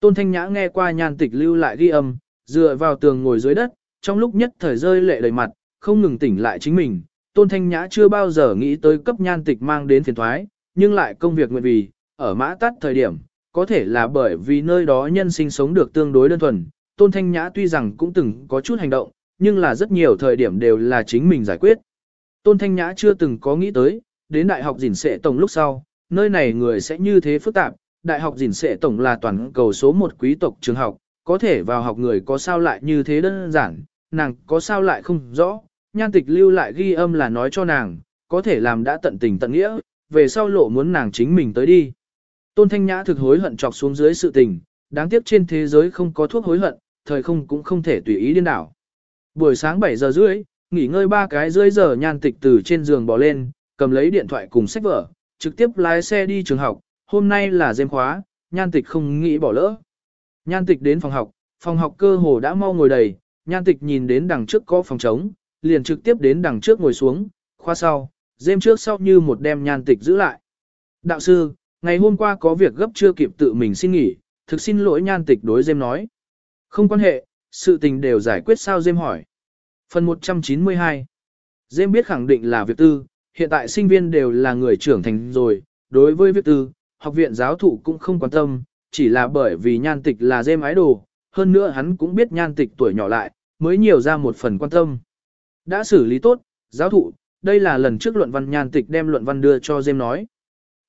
A: Tôn thanh nhã nghe qua nhan tịch lưu lại ghi âm, dựa vào tường ngồi dưới đất, trong lúc nhất thời rơi lệ đầy mặt, không ngừng tỉnh lại chính mình. Tôn Thanh Nhã chưa bao giờ nghĩ tới cấp nhan tịch mang đến phiền thoái, nhưng lại công việc nguyện vì, ở mã tắt thời điểm, có thể là bởi vì nơi đó nhân sinh sống được tương đối đơn thuần. Tôn Thanh Nhã tuy rằng cũng từng có chút hành động, nhưng là rất nhiều thời điểm đều là chính mình giải quyết. Tôn Thanh Nhã chưa từng có nghĩ tới, đến Đại học Dình Sệ Tổng lúc sau, nơi này người sẽ như thế phức tạp. Đại học Dình Sệ Tổng là toàn cầu số một quý tộc trường học, có thể vào học người có sao lại như thế đơn giản, nàng có sao lại không rõ. Nhan tịch lưu lại ghi âm là nói cho nàng, có thể làm đã tận tình tận nghĩa, về sau lộ muốn nàng chính mình tới đi. Tôn Thanh Nhã thực hối hận chọc xuống dưới sự tình, đáng tiếc trên thế giới không có thuốc hối hận, thời không cũng không thể tùy ý điên đảo. Buổi sáng 7 giờ rưỡi, nghỉ ngơi ba cái rưỡi giờ nhan tịch từ trên giường bỏ lên, cầm lấy điện thoại cùng sách vở, trực tiếp lái xe đi trường học, hôm nay là dêm khóa, nhan tịch không nghĩ bỏ lỡ. Nhan tịch đến phòng học, phòng học cơ hồ đã mau ngồi đầy, nhan tịch nhìn đến đằng trước có phòng trống, liền trực tiếp đến đằng trước ngồi xuống, khoa sau, dêm trước sau như một đem nhan tịch giữ lại. Đạo sư, ngày hôm qua có việc gấp chưa kịp tự mình xin nghỉ, thực xin lỗi nhan tịch đối dêm nói. Không quan hệ, sự tình đều giải quyết sao dêm hỏi. Phần 192 Dêm biết khẳng định là việc tư, hiện tại sinh viên đều là người trưởng thành rồi, đối với việc tư, học viện giáo thụ cũng không quan tâm, chỉ là bởi vì nhan tịch là dêm ái đồ, hơn nữa hắn cũng biết nhan tịch tuổi nhỏ lại, mới nhiều ra một phần quan tâm. Đã xử lý tốt, giáo thụ, đây là lần trước luận văn nhan tịch đem luận văn đưa cho dêm nói.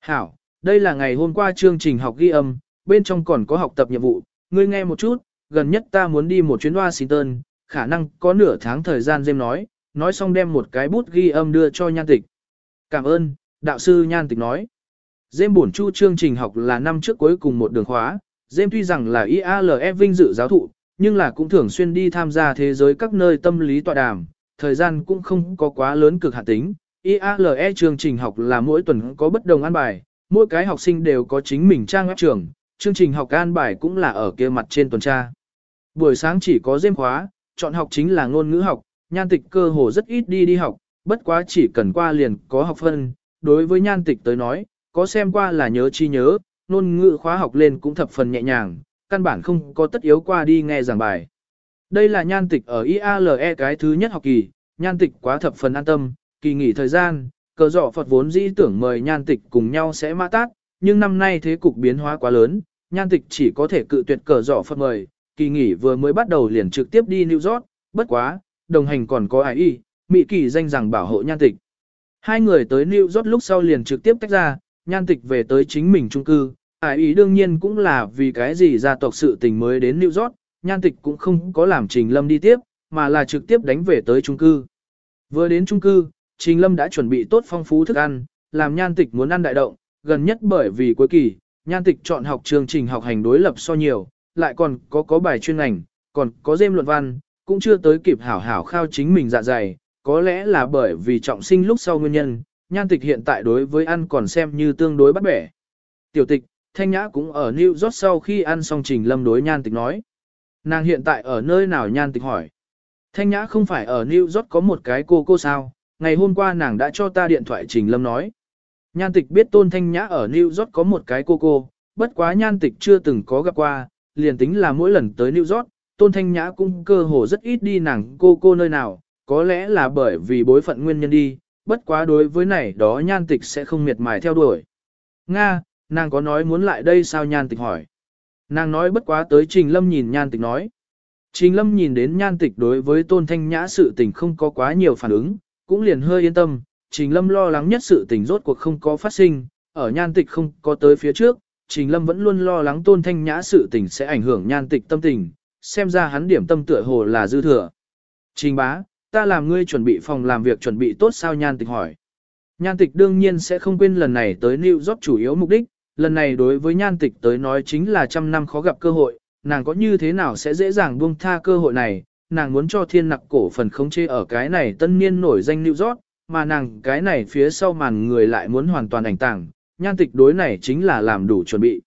A: Hảo, đây là ngày hôm qua chương trình học ghi âm, bên trong còn có học tập nhiệm vụ, ngươi nghe một chút, gần nhất ta muốn đi một chuyến Washington, khả năng có nửa tháng thời gian dêm nói, nói xong đem một cái bút ghi âm đưa cho nhan tịch. Cảm ơn, đạo sư nhan tịch nói. Dêm bổn chu chương trình học là năm trước cuối cùng một đường khóa, dêm tuy rằng là IALE vinh dự giáo thụ, nhưng là cũng thường xuyên đi tham gia thế giới các nơi tâm lý tọa đàm, thời gian cũng không có quá lớn cực hạn tính. IALE chương trình học là mỗi tuần có bất đồng an bài, mỗi cái học sinh đều có chính mình trang web trường, chương trình học an bài cũng là ở kia mặt trên tuần tra. Buổi sáng chỉ có dêm khóa, chọn học chính là ngôn ngữ học, nhan tịch cơ hồ rất ít đi đi học, bất quá chỉ cần qua liền có học phân. Đối với nhan tịch tới nói, có xem qua là nhớ chi nhớ, ngôn ngữ khóa học lên cũng thập phần nhẹ nhàng, căn bản không có tất yếu qua đi nghe giảng bài. Đây là nhan tịch ở IALE cái thứ nhất học kỳ, nhan tịch quá thập phần an tâm, kỳ nghỉ thời gian, cờ dọ Phật vốn dĩ tưởng mời nhan tịch cùng nhau sẽ mã tát, nhưng năm nay thế cục biến hóa quá lớn, nhan tịch chỉ có thể cự tuyệt cờ giỏ Phật mời, kỳ nghỉ vừa mới bắt đầu liền trực tiếp đi New York, bất quá, đồng hành còn có ai y, Mỹ kỳ danh rằng bảo hộ nhan tịch. Hai người tới New York lúc sau liền trực tiếp tách ra, nhan tịch về tới chính mình trung cư, ai y đương nhiên cũng là vì cái gì gia tộc sự tình mới đến New York, nhan tịch cũng không có làm Trình Lâm đi tiếp, mà là trực tiếp đánh về tới trung cư. Vừa đến trung cư, Trình Lâm đã chuẩn bị tốt phong phú thức ăn, làm nhan tịch muốn ăn đại động, gần nhất bởi vì cuối kỳ, nhan tịch chọn học chương trình học hành đối lập so nhiều, lại còn có có bài chuyên ngành, còn có dêm luận văn, cũng chưa tới kịp hảo hảo khao chính mình dạ dày, có lẽ là bởi vì trọng sinh lúc sau nguyên nhân, nhan tịch hiện tại đối với ăn còn xem như tương đối bắt bẻ. Tiểu tịch, Thanh Nhã cũng ở New York sau khi ăn xong trình lâm đối nhan tịch nói. Nàng hiện tại ở nơi nào nhan tịch hỏi. Thanh Nhã không phải ở New York có một cái cô cô sao, ngày hôm qua nàng đã cho ta điện thoại trình lâm nói. Nhan tịch biết tôn Thanh Nhã ở New York có một cái cô cô, bất quá nhan tịch chưa từng có gặp qua, liền tính là mỗi lần tới New York, tôn Thanh Nhã cũng cơ hồ rất ít đi nàng cô cô nơi nào, có lẽ là bởi vì bối phận nguyên nhân đi, bất quá đối với này đó nhan tịch sẽ không miệt mài theo đuổi. Nga, nàng có nói muốn lại đây sao nhan tịch hỏi. Nàng nói bất quá tới Trình Lâm nhìn nhan tịch nói. Trình Lâm nhìn đến nhan tịch đối với tôn thanh nhã sự tình không có quá nhiều phản ứng, cũng liền hơi yên tâm. Trình Lâm lo lắng nhất sự tình rốt cuộc không có phát sinh, ở nhan tịch không có tới phía trước, Trình Lâm vẫn luôn lo lắng tôn thanh nhã sự tình sẽ ảnh hưởng nhan tịch tâm tình, xem ra hắn điểm tâm tựa hồ là dư thừa. Trình bá, ta làm ngươi chuẩn bị phòng làm việc chuẩn bị tốt sao nhan tịch hỏi. Nhan tịch đương nhiên sẽ không quên lần này tới New York chủ yếu mục đích, lần này đối với nhan tịch tới nói chính là trăm năm khó gặp cơ hội, nàng có như thế nào sẽ dễ dàng buông tha cơ hội này, nàng muốn cho thiên nặc cổ phần khống chế ở cái này tân niên nổi danh New York, mà nàng cái này phía sau màn người lại muốn hoàn toàn ảnh tảng, nhan tịch đối này chính là làm đủ chuẩn bị.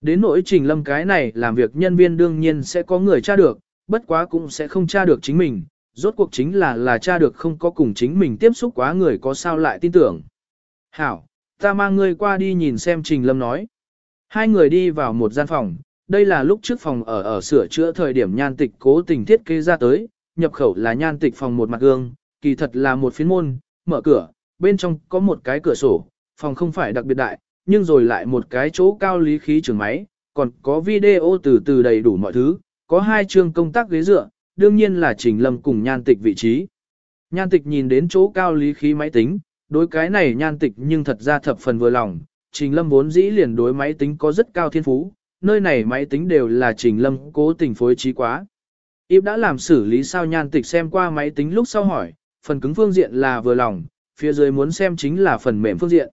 A: Đến nỗi trình lâm cái này làm việc nhân viên đương nhiên sẽ có người tra được, bất quá cũng sẽ không tra được chính mình, rốt cuộc chính là là tra được không có cùng chính mình tiếp xúc quá người có sao lại tin tưởng. Hảo, ta mang ngươi qua đi nhìn xem Trình Lâm nói. Hai người đi vào một gian phòng, đây là lúc trước phòng ở ở sửa chữa thời điểm nhan tịch cố tình thiết kế ra tới, nhập khẩu là nhan tịch phòng một mặt gương, kỳ thật là một phiến môn, mở cửa, bên trong có một cái cửa sổ, phòng không phải đặc biệt đại, nhưng rồi lại một cái chỗ cao lý khí trường máy, còn có video từ từ đầy đủ mọi thứ, có hai chương công tác ghế dựa, đương nhiên là Trình Lâm cùng nhan tịch vị trí. Nhan tịch nhìn đến chỗ cao lý khí máy tính, đối cái này nhan tịch nhưng thật ra thập phần vừa lòng, Trình Lâm vốn dĩ liền đối máy tính có rất cao thiên phú, nơi này máy tính đều là Trình Lâm cố tình phối trí quá. Yếp đã làm xử lý sao nhan tịch xem qua máy tính lúc sau hỏi, phần cứng phương diện là vừa lòng, phía dưới muốn xem chính là phần mềm phương diện.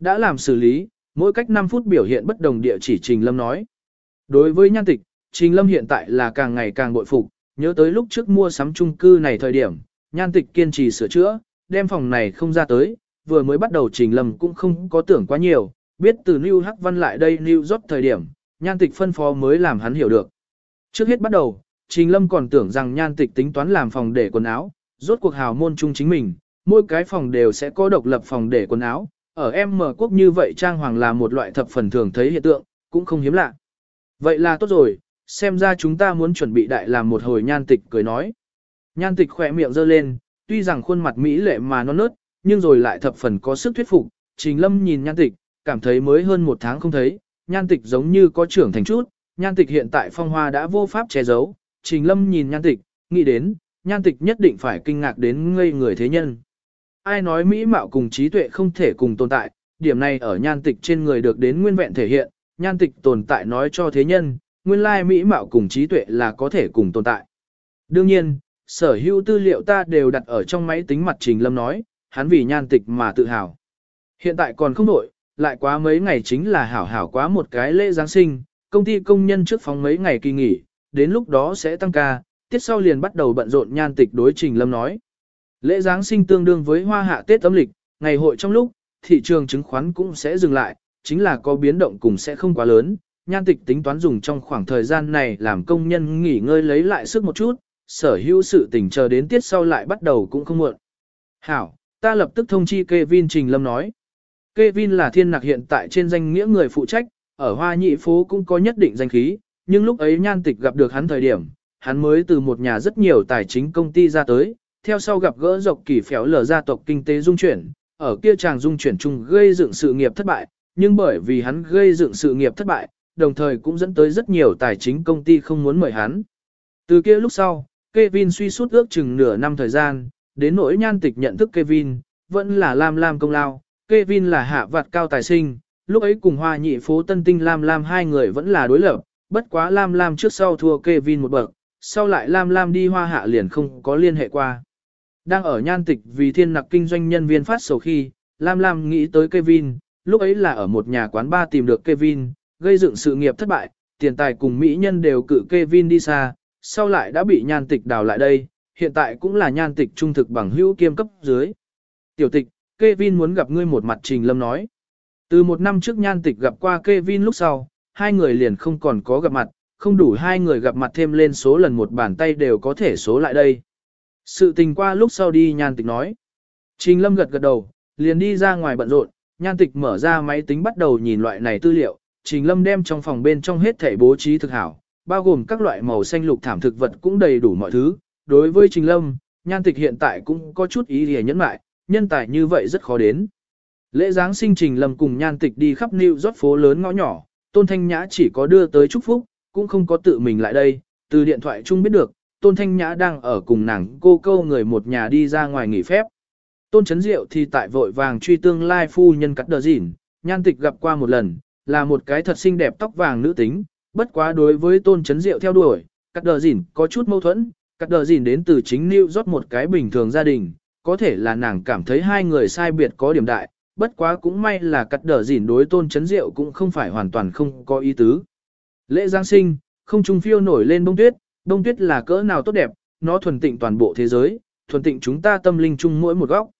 A: Đã làm xử lý, mỗi cách 5 phút biểu hiện bất đồng địa chỉ Trình Lâm nói. Đối với nhan tịch, Trình Lâm hiện tại là càng ngày càng bội phục, nhớ tới lúc trước mua sắm chung cư này thời điểm, nhan tịch kiên trì sửa chữa, đem phòng này không ra tới, vừa mới bắt đầu Trình Lâm cũng không có tưởng quá nhiều, biết từ New Hắc Văn lại đây New York thời điểm, nhan tịch phân phó mới làm hắn hiểu được. Trước hết bắt đầu, Trình Lâm còn tưởng rằng nhan tịch tính toán làm phòng để quần áo, rốt cuộc hào môn chung chính mình, mỗi cái phòng đều sẽ có độc lập phòng để quần áo, ở em mở quốc như vậy trang hoàng là một loại thập phần thường thấy hiện tượng, cũng không hiếm lạ. Vậy là tốt rồi, xem ra chúng ta muốn chuẩn bị đại làm một hồi nhan tịch cười nói. Nhan tịch khỏe miệng giơ lên, tuy rằng khuôn mặt mỹ lệ mà non nớt, nhưng rồi lại thập phần có sức thuyết phục. Trình lâm nhìn nhan tịch, cảm thấy mới hơn một tháng không thấy, nhan tịch giống như có trưởng thành chút, nhan tịch hiện tại phong hoa đã vô pháp che giấu. Trình lâm nhìn nhan tịch, nghĩ đến, nhan tịch nhất định phải kinh ngạc đến ngây người thế nhân. Ai nói mỹ mạo cùng trí tuệ không thể cùng tồn tại, điểm này ở nhan tịch trên người được đến nguyên vẹn thể hiện, nhan tịch tồn tại nói cho thế nhân, nguyên lai mỹ mạo cùng trí tuệ là có thể cùng tồn tại. Đương nhiên, sở hữu tư liệu ta đều đặt ở trong máy tính mặt Trình Lâm nói, hắn vì nhan tịch mà tự hào. Hiện tại còn không đổi, lại quá mấy ngày chính là hảo hảo quá một cái lễ Giáng sinh, công ty công nhân trước phóng mấy ngày kỳ nghỉ, đến lúc đó sẽ tăng ca, tiết sau liền bắt đầu bận rộn nhan tịch đối trình lâm nói. Lễ Giáng sinh tương đương với hoa hạ Tết âm lịch, ngày hội trong lúc, thị trường chứng khoán cũng sẽ dừng lại, chính là có biến động cùng sẽ không quá lớn. Nhan tịch tính toán dùng trong khoảng thời gian này làm công nhân nghỉ ngơi lấy lại sức một chút, sở hữu sự tỉnh chờ đến tiết sau lại bắt đầu cũng không muộn. Hảo, ta lập tức thông chi Kevin Trình Lâm nói. Kevin là thiên nạc hiện tại trên danh nghĩa người phụ trách, ở Hoa Nhị phố cũng có nhất định danh khí, nhưng lúc ấy nhan tịch gặp được hắn thời điểm, hắn mới từ một nhà rất nhiều tài chính công ty ra tới, theo sau gặp gỡ dọc kỳ phéo lở gia tộc kinh tế dung chuyển, ở kia chàng dung chuyển chung gây dựng sự nghiệp thất bại, nhưng bởi vì hắn gây dựng sự nghiệp thất bại, đồng thời cũng dẫn tới rất nhiều tài chính công ty không muốn mời hắn. Từ kia lúc sau, Kevin suy suốt ước chừng nửa năm thời gian, đến nỗi nhan tịch nhận thức Kevin, vẫn là Lam Lam công lao, Kevin là hạ vạt cao tài sinh, lúc ấy cùng hoa nhị phố tân tinh Lam Lam hai người vẫn là đối lập, bất quá Lam Lam trước sau thua Kevin một bậc, sau lại Lam Lam đi hoa hạ liền không có liên hệ qua. Đang ở nhan tịch vì thiên nặc kinh doanh nhân viên phát sầu khi, Lam Lam nghĩ tới Kevin, lúc ấy là ở một nhà quán bar tìm được Kevin, gây dựng sự nghiệp thất bại, tiền tài cùng mỹ nhân đều cự Kevin đi xa, sau lại đã bị nhan tịch đào lại đây, hiện tại cũng là nhan tịch trung thực bằng hữu kiêm cấp dưới. Tiểu tịch, Kevin muốn gặp ngươi một mặt Trình Lâm nói. Từ một năm trước nhan tịch gặp qua Kevin lúc sau, hai người liền không còn có gặp mặt, không đủ hai người gặp mặt thêm lên số lần một bàn tay đều có thể số lại đây. Sự tình qua lúc sau đi nhan tịch nói. Trình lâm gật gật đầu, liền đi ra ngoài bận rộn, nhan tịch mở ra máy tính bắt đầu nhìn loại này tư liệu. Trình lâm đem trong phòng bên trong hết thể bố trí thực hảo, bao gồm các loại màu xanh lục thảm thực vật cũng đầy đủ mọi thứ. Đối với trình lâm, nhan tịch hiện tại cũng có chút ý nghĩa nhẫn mại, nhân tài như vậy rất khó đến. Lễ Giáng sinh trình lâm cùng nhan tịch đi khắp New York phố lớn ngõ nhỏ, Tôn Thanh Nhã chỉ có đưa tới chúc phúc, cũng không có tự mình lại đây, từ điện thoại chung biết được, Tôn Thanh Nhã đang ở cùng nàng cô câu người một nhà đi ra ngoài nghỉ phép. Tôn Chấn Diệu thì tại vội vàng truy tương lai phu nhân cắt đờ dỉn, nhan tịch gặp qua một lần, là một cái thật xinh đẹp tóc vàng nữ tính, bất quá đối với Tôn Chấn Diệu theo đuổi, cắt đờ dỉn có chút mâu thuẫn, cắt đờ dỉn đến từ chính New York một cái bình thường gia đình, có thể là nàng cảm thấy hai người sai biệt có điểm đại, bất quá cũng may là cắt đờ dỉn đối Tôn Chấn Diệu cũng không phải hoàn toàn không có ý tứ. Lễ Giáng sinh, không trung phiêu nổi lên bông tuyết, bông tuyết là cỡ nào tốt đẹp, nó thuần tịnh toàn bộ thế giới, thuần tịnh chúng ta tâm linh chung mỗi một góc.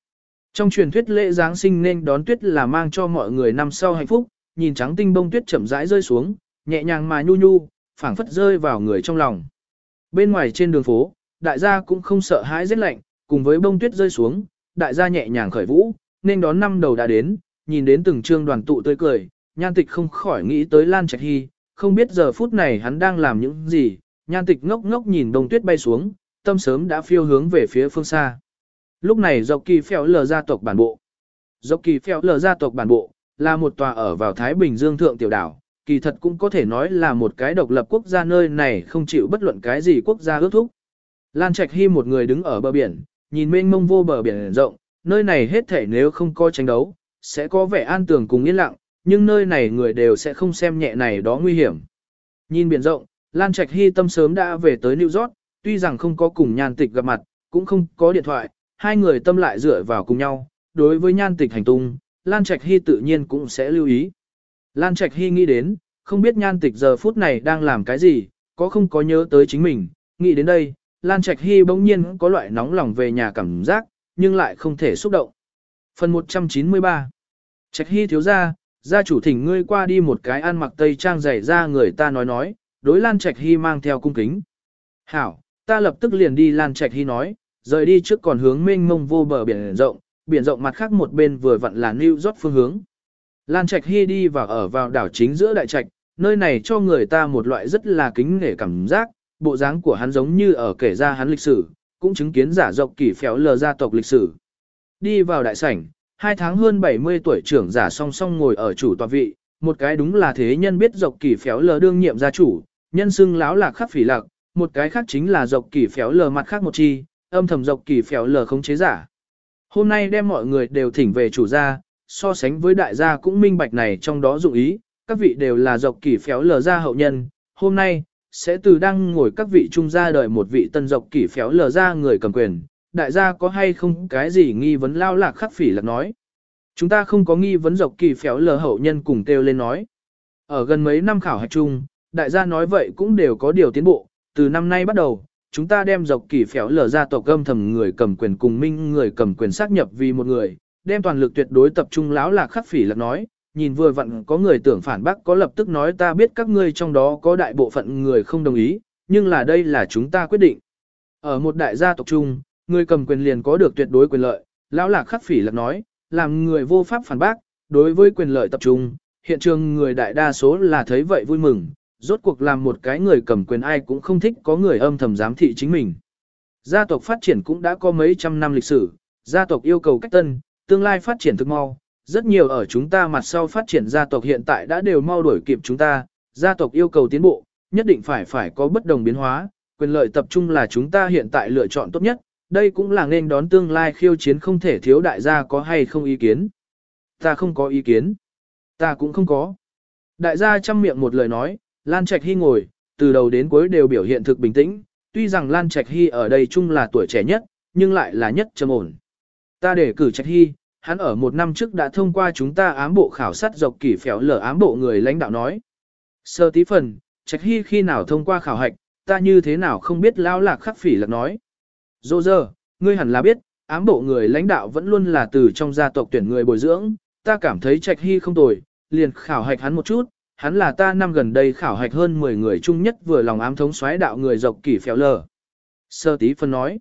A: Trong truyền thuyết lễ Giáng sinh nên đón tuyết là mang cho mọi người năm sau hạnh phúc, nhìn trắng tinh bông tuyết chậm rãi rơi xuống, nhẹ nhàng mà nhu nhu, phảng phất rơi vào người trong lòng. Bên ngoài trên đường phố, đại gia cũng không sợ hãi rét lạnh, cùng với bông tuyết rơi xuống, đại gia nhẹ nhàng khởi vũ, nên đón năm đầu đã đến, nhìn đến từng trương đoàn tụ tươi cười, nhan tịch không khỏi nghĩ tới Lan Trạch Hy, không biết giờ phút này hắn đang làm những gì, nhan tịch ngốc ngốc nhìn đông tuyết bay xuống, tâm sớm đã phiêu hướng về phía phương xa. Lúc này dọc kỳ phèo lờ gia tộc bản bộ. Dọc kỳ phèo lờ gia tộc bản bộ, là một tòa ở vào Thái Bình Dương thượng tiểu đảo, kỳ thật cũng có thể nói là một cái độc lập quốc gia nơi này không chịu bất luận cái gì quốc gia ước thúc. Lan Trạch Hy một người đứng ở bờ biển, nhìn mênh mông vô bờ biển rộng, nơi này hết thể nếu không có tranh đấu, sẽ có vẻ an tường cùng yên lặng, nhưng nơi này người đều sẽ không xem nhẹ này đó nguy hiểm. Nhìn biển rộng, Lan Trạch Hy tâm sớm đã về tới New York, tuy rằng không có cùng nhan tịch gặp mặt, cũng không có điện thoại, hai người tâm lại dựa vào cùng nhau, đối với nhan tịch hành tung, Lan Trạch Hy tự nhiên cũng sẽ lưu ý. Lan Trạch Hy nghĩ đến, không biết nhan tịch giờ phút này đang làm cái gì, có không có nhớ tới chính mình, nghĩ đến đây, Lan Trạch Hy bỗng nhiên có loại nóng lòng về nhà cảm giác, nhưng lại không thể xúc động. Phần 193 Trạch Hy thiếu ra, gia chủ thỉnh ngươi qua đi một cái ăn mặc tây trang dày ra người ta nói nói, đối Lan Trạch Hy mang theo cung kính. Hảo, ta lập tức liền đi Lan Trạch Hy nói, rời đi trước còn hướng mênh mông vô bờ biển rộng, biển rộng mặt khác một bên vừa vặn là New York phương hướng. Lan Trạch Hy đi vào ở vào đảo chính giữa đại trạch, nơi này cho người ta một loại rất là kính nể cảm giác, bộ dáng của hắn giống như ở kể ra hắn lịch sử, cũng chứng kiến giả dọc kỳ phéo lờ gia tộc lịch sử. Đi vào đại sảnh, hai tháng hơn 70 tuổi trưởng giả song song ngồi ở chủ tòa vị, một cái đúng là thế nhân biết dọc kỳ phéo lờ đương nhiệm gia chủ, nhân xưng láo lạc khắc phỉ lạc, một cái khác chính là dọc kỳ phéo lờ mặt khác một chi, âm thầm dọc kỳ phéo lờ không chế giả. Hôm nay đem mọi người đều thỉnh về chủ gia, so sánh với đại gia cũng minh bạch này trong đó dụng ý, các vị đều là dọc kỳ phéo lờ gia hậu nhân, hôm nay, sẽ từ đang ngồi các vị trung gia đợi một vị tân dọc kỳ phéo lờ gia người cầm quyền, đại gia có hay không cái gì nghi vấn lao lạc khắc phỉ lạc nói. Chúng ta không có nghi vấn dọc kỳ phéo lờ hậu nhân cùng kêu lên nói. Ở gần mấy năm khảo hạch chung, đại gia nói vậy cũng đều có điều tiến bộ, từ năm nay bắt đầu, chúng ta đem dọc kỳ phéo lở ra tộc âm thầm người cầm quyền cùng minh người cầm quyền xác nhập vì một người, đem toàn lực tuyệt đối tập trung lão lạc khắc phỉ lạc nói, nhìn vừa vặn có người tưởng phản bác có lập tức nói ta biết các ngươi trong đó có đại bộ phận người không đồng ý, nhưng là đây là chúng ta quyết định. Ở một đại gia tộc chung, người cầm quyền liền có được tuyệt đối quyền lợi, lão lạc khắc phỉ lạc nói, làm người vô pháp phản bác, đối với quyền lợi tập trung, hiện trường người đại đa số là thấy vậy vui mừng, rốt cuộc làm một cái người cầm quyền ai cũng không thích có người âm thầm giám thị chính mình. Gia tộc phát triển cũng đã có mấy trăm năm lịch sử, gia tộc yêu cầu cách tân, tương lai phát triển thực mau, rất nhiều ở chúng ta mặt sau phát triển gia tộc hiện tại đã đều mau đuổi kịp chúng ta, gia tộc yêu cầu tiến bộ, nhất định phải phải có bất đồng biến hóa, quyền lợi tập trung là chúng ta hiện tại lựa chọn tốt nhất, đây cũng là nên đón tương lai khiêu chiến không thể thiếu đại gia có hay không ý kiến. Ta không có ý kiến. Ta cũng không có. Đại gia chăm miệng một lời nói, Lan Trạch Hy ngồi, từ đầu đến cuối đều biểu hiện thực bình tĩnh, tuy rằng Lan Trạch Hy ở đây chung là tuổi trẻ nhất, nhưng lại là nhất trầm ổn. Ta để cử Trạch Hy, hắn ở một năm trước đã thông qua chúng ta ám bộ khảo sát dọc kỷ phèo lở ám bộ người lãnh đạo nói. Sơ tí phần, Trạch Hy khi nào thông qua khảo hạch, ta như thế nào không biết lao lạc khắc phỉ lạc nói. Dô giờ, ngươi hẳn là biết, ám bộ người lãnh đạo vẫn luôn là từ trong gia tộc tuyển người bồi dưỡng, ta cảm thấy Trạch Hy không tồi, liền khảo hạch hắn một chút, hắn là ta năm gần đây khảo hạch hơn 10 người chung nhất vừa lòng ám thống xoáy đạo người dọc kỷ phèo lở. Sơ tí phân nói,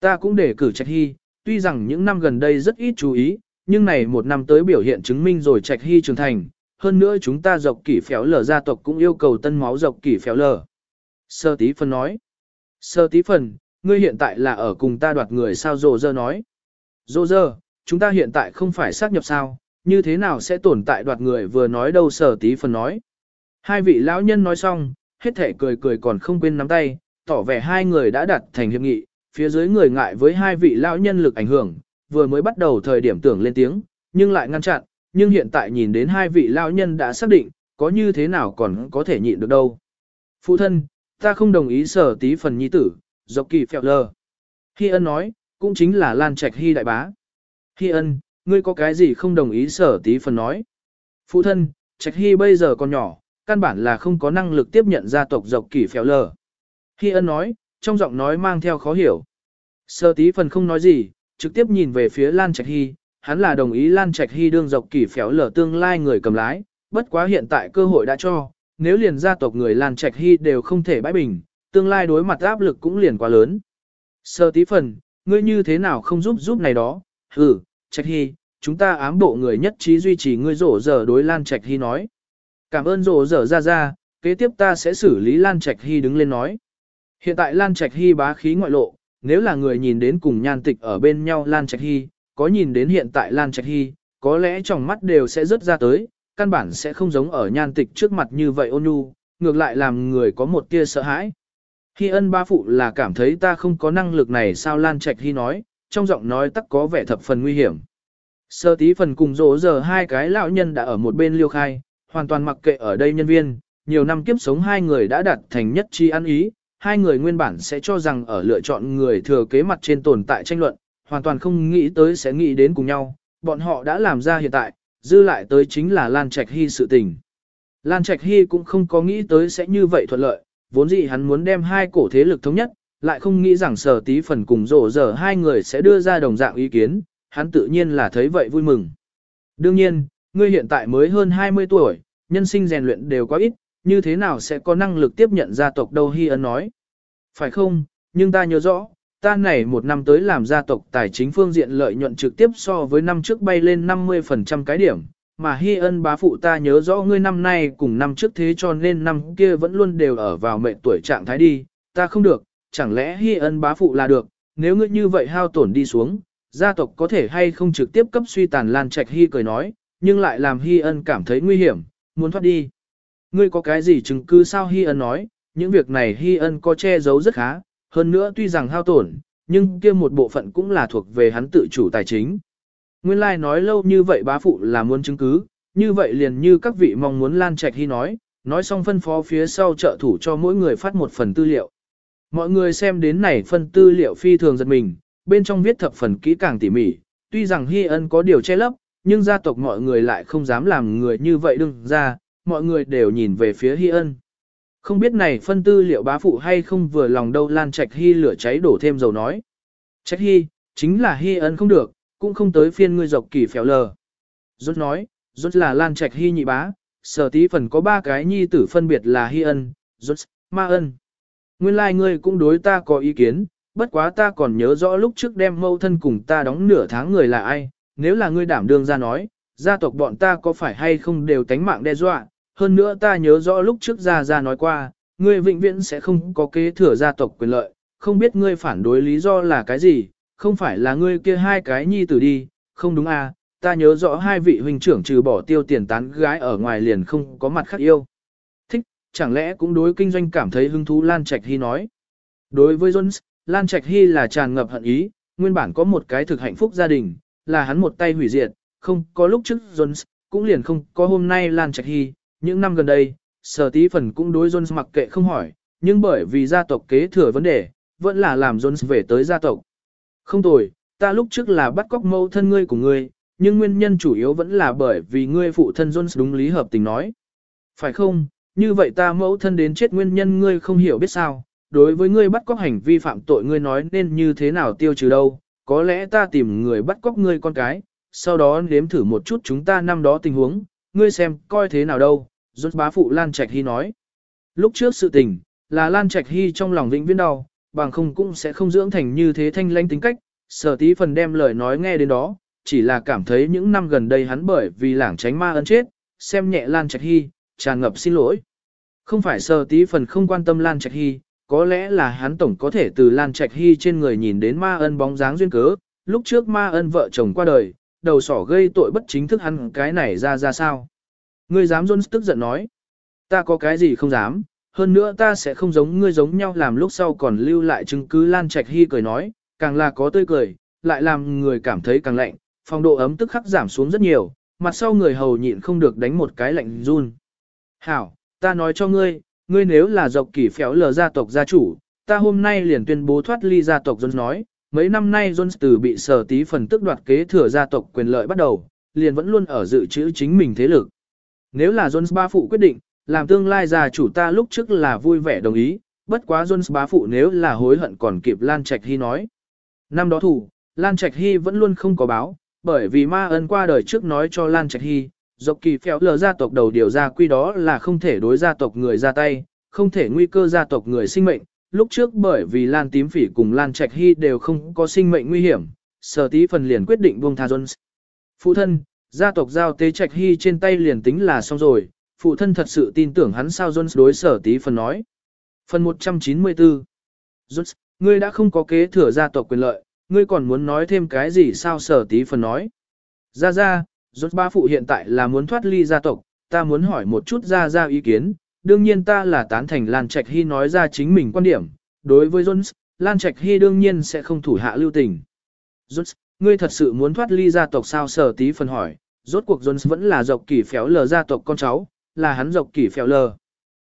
A: ta cũng để cử Trạch Hy, tuy rằng những năm gần đây rất ít chú ý, nhưng này một năm tới biểu hiện chứng minh rồi Trạch Hy trưởng thành, hơn nữa chúng ta dọc kỷ phèo lở gia tộc cũng yêu cầu tân máu dọc kỷ phèo lở. Sơ tí phân nói, sơ tí phần, ngươi hiện tại là ở cùng ta đoạt người sao rồ dơ nói. Rồ dơ, chúng ta hiện tại không phải xác nhập sao, như thế nào sẽ tồn tại đoạt người vừa nói đâu sở tí phần nói. Hai vị lão nhân nói xong, hết thể cười cười còn không quên nắm tay, tỏ vẻ hai người đã đặt thành hiệp nghị, phía dưới người ngại với hai vị lão nhân lực ảnh hưởng, vừa mới bắt đầu thời điểm tưởng lên tiếng, nhưng lại ngăn chặn, nhưng hiện tại nhìn đến hai vị lão nhân đã xác định, có như thế nào còn có thể nhịn được đâu. Phụ thân, ta không đồng ý sở tí phần nhi tử, dọc kỳ phèo lờ. Hi ân nói, cũng chính là Lan Trạch Hi đại bá. Hi ân, ngươi có cái gì không đồng ý sở tí phần nói. Phụ thân, Trạch Hy bây giờ còn nhỏ, căn bản là không có năng lực tiếp nhận gia tộc dọc kỷ phèo lờ. Hi ân nói, trong giọng nói mang theo khó hiểu. Sở tí phần không nói gì, trực tiếp nhìn về phía Lan Trạch Hy, hắn là đồng ý Lan Trạch Hy đương dọc kỷ phèo lờ tương lai người cầm lái, bất quá hiện tại cơ hội đã cho, nếu liền gia tộc người Lan Trạch Hy đều không thể bãi bình, tương lai đối mặt áp lực cũng liền quá lớn. sơ tí phần, ngươi như thế nào không giúp giúp này đó, ừ, Trạch Hy, chúng ta ám bộ người nhất trí duy trì ngươi rổ dở đối Lan Trạch Hy nói. Cảm ơn rổ dở ra ra, kế tiếp ta sẽ xử lý Lan Trạch Hy đứng lên nói. Hiện tại Lan Trạch Hy bá khí ngoại lộ, nếu là người nhìn đến cùng nhan tịch ở bên nhau Lan Trạch Hy, có nhìn đến hiện tại Lan Trạch Hy, có lẽ trong mắt đều sẽ rớt ra tới, căn bản sẽ không giống ở nhan tịch trước mặt như vậy ôn nhu, ngược lại làm người có một tia sợ hãi hi ân ba phụ là cảm thấy ta không có năng lực này sao Lan Trạch hi nói, trong giọng nói tắc có vẻ thập phần nguy hiểm. Sơ tí phần cùng rỗ giờ hai cái lão nhân đã ở một bên liêu khai, hoàn toàn mặc kệ ở đây nhân viên, nhiều năm kiếp sống hai người đã đạt thành nhất chi ăn ý, hai người nguyên bản sẽ cho rằng ở lựa chọn người thừa kế mặt trên tồn tại tranh luận, hoàn toàn không nghĩ tới sẽ nghĩ đến cùng nhau, bọn họ đã làm ra hiện tại, dư lại tới chính là Lan Trạch Hy sự tình. Lan Trạch Hy cũng không có nghĩ tới sẽ như vậy thuận lợi, vốn dĩ hắn muốn đem hai cổ thế lực thống nhất, lại không nghĩ rằng sở tí phần cùng rổ giờ hai người sẽ đưa ra đồng dạng ý kiến, hắn tự nhiên là thấy vậy vui mừng. Đương nhiên, ngươi hiện tại mới hơn 20 tuổi, nhân sinh rèn luyện đều quá ít, như thế nào sẽ có năng lực tiếp nhận gia tộc đâu Hi Ấn nói. Phải không, nhưng ta nhớ rõ, ta này một năm tới làm gia tộc tài chính phương diện lợi nhuận trực tiếp so với năm trước bay lên 50% cái điểm, mà Hi Ân bá phụ ta nhớ rõ ngươi năm nay cùng năm trước thế cho nên năm kia vẫn luôn đều ở vào mệnh tuổi trạng thái đi, ta không được, chẳng lẽ Hi Ân bá phụ là được, nếu ngươi như vậy hao tổn đi xuống, gia tộc có thể hay không trực tiếp cấp suy tàn Lan Trạch Hy cười nói, nhưng lại làm Hy ân cảm thấy nguy hiểm, muốn thoát đi. Ngươi có cái gì chứng cứ sao Hy ân nói, những việc này Hy ân có che giấu rất khá, hơn nữa tuy rằng hao tổn, nhưng kia một bộ phận cũng là thuộc về hắn tự chủ tài chính. Nguyên lai like nói lâu như vậy bá phụ là muốn chứng cứ, như vậy liền như các vị mong muốn Lan Trạch Hy nói, nói xong phân phó phía sau trợ thủ cho mỗi người phát một phần tư liệu. Mọi người xem đến này phân tư liệu phi thường giật mình, bên trong viết thập phần kỹ càng tỉ mỉ, tuy rằng Hy Ân có điều che lấp, nhưng gia tộc mọi người lại không dám làm người như vậy đừng ra, mọi người đều nhìn về phía Hy Ân. Không biết này phân tư liệu bá phụ hay không vừa lòng đâu Lan Trạch Hy lửa cháy đổ thêm dầu nói. Trạch Hy, chính là Hy Ân không được, cũng không tới phiên ngươi dọc kỳ phèo lờ. Rốt nói, rốt là Lan Trạch Hy nhị bá, sở tí phần có ba cái nhi tử phân biệt là Hy ân, rốt, ma ân. Nguyên lai like ngươi cũng đối ta có ý kiến, bất quá ta còn nhớ rõ lúc trước đem mâu thân cùng ta đóng nửa tháng người là ai, nếu là ngươi đảm đương ra nói, gia tộc bọn ta có phải hay không đều tánh mạng đe dọa, hơn nữa ta nhớ rõ lúc trước gia gia nói qua, ngươi vĩnh viễn sẽ không có kế thừa gia tộc quyền lợi, không biết ngươi phản đối lý do là cái gì, không phải là ngươi kia hai cái nhi tử đi, không đúng à, ta nhớ rõ hai vị huynh trưởng trừ bỏ tiêu tiền tán gái ở ngoài liền không có mặt khác yêu. Thích, chẳng lẽ cũng đối kinh doanh cảm thấy hứng thú Lan Trạch Hy nói. Đối với Jones, Lan Trạch Hy là tràn ngập hận ý, nguyên bản có một cái thực hạnh phúc gia đình, là hắn một tay hủy diệt, không có lúc trước Jones, cũng liền không có hôm nay Lan Trạch Hy, những năm gần đây, sở tí phần cũng đối Jones mặc kệ không hỏi, nhưng bởi vì gia tộc kế thừa vấn đề, vẫn là làm Jones về tới gia tộc. Không tồi, ta lúc trước là bắt cóc mâu thân ngươi của ngươi, nhưng nguyên nhân chủ yếu vẫn là bởi vì ngươi phụ thân Jones đúng lý hợp tình nói. Phải không, như vậy ta mẫu thân đến chết nguyên nhân ngươi không hiểu biết sao, đối với ngươi bắt cóc hành vi phạm tội ngươi nói nên như thế nào tiêu trừ đâu, có lẽ ta tìm người bắt cóc ngươi con cái, sau đó nếm thử một chút chúng ta năm đó tình huống, ngươi xem coi thế nào đâu, Jones bá phụ Lan Trạch Hy nói. Lúc trước sự tình, là Lan Trạch Hy trong lòng vĩnh viễn đau, bằng không cũng sẽ không dưỡng thành như thế thanh lãnh tính cách, sở tí phần đem lời nói nghe đến đó, chỉ là cảm thấy những năm gần đây hắn bởi vì lảng tránh ma ấn chết, xem nhẹ Lan Trạch Hy, tràn ngập xin lỗi. Không phải sở tí phần không quan tâm Lan Trạch Hy, có lẽ là hắn tổng có thể từ Lan Trạch Hy trên người nhìn đến ma ân bóng dáng duyên cớ, lúc trước ma ân vợ chồng qua đời, đầu sỏ gây tội bất chính thức hắn cái này ra ra sao. Ngươi dám Jones tức giận nói, ta có cái gì không dám, hơn nữa ta sẽ không giống ngươi giống nhau làm lúc sau còn lưu lại chứng cứ Lan Trạch Hy cười nói, càng là có tươi cười, lại làm người cảm thấy càng lạnh, phong độ ấm tức khắc giảm xuống rất nhiều, mặt sau người hầu nhịn không được đánh một cái lạnh run. Hảo, ta nói cho ngươi, ngươi nếu là dọc kỷ phéo lờ gia tộc gia chủ, ta hôm nay liền tuyên bố thoát ly gia tộc Jones nói, mấy năm nay Jones từ bị sở tí phần tức đoạt kế thừa gia tộc quyền lợi bắt đầu, liền vẫn luôn ở dự trữ chính mình thế lực. Nếu là Jones ba phụ quyết định, làm tương lai già chủ ta lúc trước là vui vẻ đồng ý, bất quá Jones bá phụ nếu là hối hận còn kịp Lan Trạch Hy nói. Năm đó thủ, Lan Trạch Hy vẫn luôn không có báo, bởi vì ma ân qua đời trước nói cho Lan Trạch Hy, dọc kỳ phèo lờ gia tộc đầu điều ra quy đó là không thể đối gia tộc người ra tay, không thể nguy cơ gia tộc người sinh mệnh. Lúc trước bởi vì Lan Tím Phỉ cùng Lan Trạch Hy đều không có sinh mệnh nguy hiểm, sở tí phần liền quyết định buông tha Jones. Phụ thân, gia tộc giao tế Trạch Hy trên tay liền tính là xong rồi, phụ thân thật sự tin tưởng hắn sao Jones đối sở tí phần nói. Phần 194 Jones, ngươi đã không có kế thừa gia tộc quyền lợi, ngươi còn muốn nói thêm cái gì sao sở tí phần nói. Ra ra, Jones ba phụ hiện tại là muốn thoát ly gia tộc, ta muốn hỏi một chút ra ra ý kiến, đương nhiên ta là tán thành Lan Trạch Hy nói ra chính mình quan điểm, đối với Jones, Lan Trạch Hy đương nhiên sẽ không thủ hạ lưu tình. Jones, ngươi thật sự muốn thoát ly gia tộc sao sở tí phần hỏi, rốt cuộc Jones vẫn là dọc kỳ phéo lờ gia tộc con cháu, là hắn dọc kỷ phèo lờ.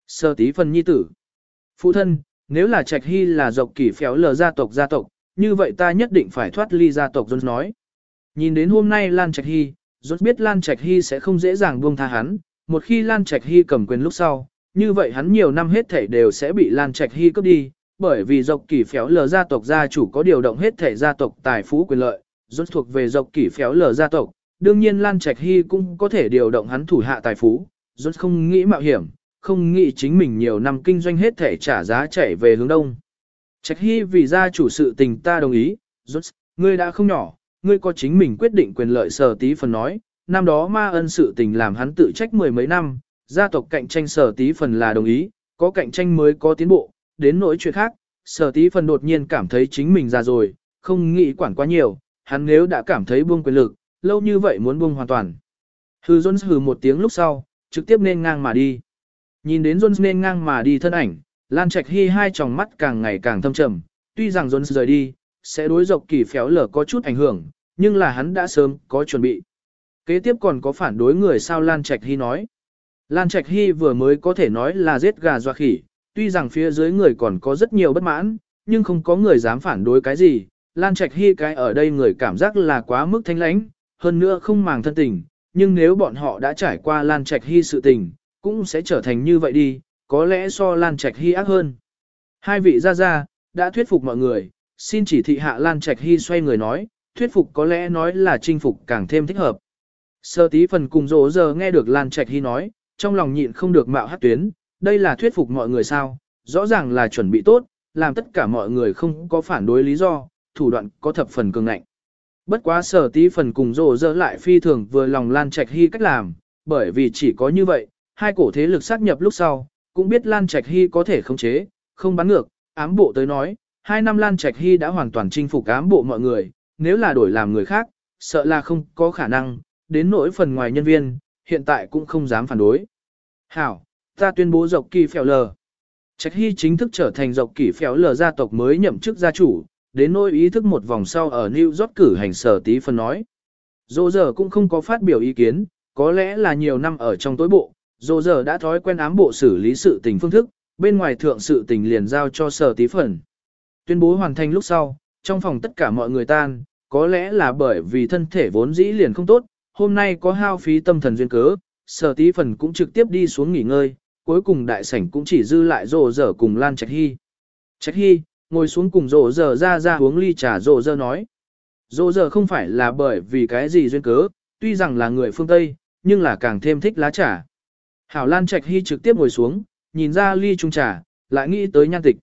A: Sơ tí phần nhi tử. Phụ thân, nếu là Trạch Hy là dọc kỷ phèo lờ gia tộc gia tộc, như vậy ta nhất định phải thoát ly gia tộc Jones nói. Nhìn đến hôm nay Lan Trạch Hy, Jones biết Lan Trạch Hy sẽ không dễ dàng buông tha hắn, một khi Lan Trạch Hy cầm quyền lúc sau, như vậy hắn nhiều năm hết thể đều sẽ bị Lan Trạch Hy cướp đi, bởi vì dọc kỷ phéo lờ gia tộc gia chủ có điều động hết thể gia tộc tài phú quyền lợi, rốt thuộc về dọc kỷ phéo lờ gia tộc, đương nhiên Lan Trạch Hy cũng có thể điều động hắn thủ hạ tài phú, rốt không nghĩ mạo hiểm, không nghĩ chính mình nhiều năm kinh doanh hết thể trả giá chạy về hướng đông. Trạch Hy vì gia chủ sự tình ta đồng ý, rốt, ngươi đã không nhỏ, ngươi có chính mình quyết định quyền lợi sở tí phần nói, năm đó ma ân sự tình làm hắn tự trách mười mấy năm, gia tộc cạnh tranh sở tí phần là đồng ý, có cạnh tranh mới có tiến bộ, đến nỗi chuyện khác, sở tí phần đột nhiên cảm thấy chính mình già rồi, không nghĩ quản quá nhiều, hắn nếu đã cảm thấy buông quyền lực, lâu như vậy muốn buông hoàn toàn. Hư Jones hừ một tiếng lúc sau, trực tiếp nên ngang mà đi. Nhìn đến Jones nên ngang mà đi thân ảnh, Lan Trạch Hy hai tròng mắt càng ngày càng thâm trầm, tuy rằng Jones rời đi, sẽ đối dọc kỳ phéo lở có chút ảnh hưởng, nhưng là hắn đã sớm có chuẩn bị. Kế tiếp còn có phản đối người sao Lan Trạch Hy nói. Lan Trạch Hy vừa mới có thể nói là giết gà doa khỉ, tuy rằng phía dưới người còn có rất nhiều bất mãn, nhưng không có người dám phản đối cái gì. Lan Trạch Hy cái ở đây người cảm giác là quá mức thanh lãnh, hơn nữa không màng thân tình, nhưng nếu bọn họ đã trải qua Lan Trạch Hy sự tình, cũng sẽ trở thành như vậy đi, có lẽ so Lan Trạch Hy ác hơn. Hai vị ra ra, đã thuyết phục mọi người, xin chỉ thị hạ Lan Trạch Hy xoay người nói, thuyết phục có lẽ nói là chinh phục càng thêm thích hợp. Sơ tí phần cùng rỗ giờ nghe được Lan Trạch Hy nói, trong lòng nhịn không được mạo hát tuyến, đây là thuyết phục mọi người sao, rõ ràng là chuẩn bị tốt, làm tất cả mọi người không có phản đối lý do, thủ đoạn có thập phần cường ngạnh. Bất quá sở tí phần cùng rồ dơ lại phi thường vừa lòng Lan Trạch Hy cách làm, bởi vì chỉ có như vậy, hai cổ thế lực xác nhập lúc sau, cũng biết Lan Trạch Hy có thể khống chế, không bắn ngược, ám bộ tới nói, hai năm Lan Trạch Hy đã hoàn toàn chinh phục ám bộ mọi người, nếu là đổi làm người khác, sợ là không có khả năng, đến nỗi phần ngoài nhân viên, hiện tại cũng không dám phản đối. Hảo, ta tuyên bố dọc kỳ phèo lờ. Trạch Hy chính thức trở thành dọc kỳ phèo lờ gia tộc mới nhậm chức gia chủ, đến nỗi ý thức một vòng sau ở New York cử hành sở tí phần nói. Dô giờ cũng không có phát biểu ý kiến, có lẽ là nhiều năm ở trong tối bộ, dô giờ đã thói quen ám bộ xử lý sự tình phương thức, bên ngoài thượng sự tình liền giao cho sở tí phần. Tuyên bố hoàn thành lúc sau, trong phòng tất cả mọi người tan, có lẽ là bởi vì thân thể vốn dĩ liền không tốt, hôm nay có hao phí tâm thần duyên cớ, sở tí phần cũng trực tiếp đi xuống nghỉ ngơi, cuối cùng đại sảnh cũng chỉ dư lại rồ dở cùng Lan Trạch Hy. Trạch Hy, ngồi xuống cùng rộ giờ ra ra uống ly trà rộ giờ nói. Rộ giờ không phải là bởi vì cái gì duyên cớ, tuy rằng là người phương Tây, nhưng là càng thêm thích lá trà. Hảo Lan Trạch Hy trực tiếp ngồi xuống, nhìn ra ly trung trà, lại nghĩ tới nhan tịch.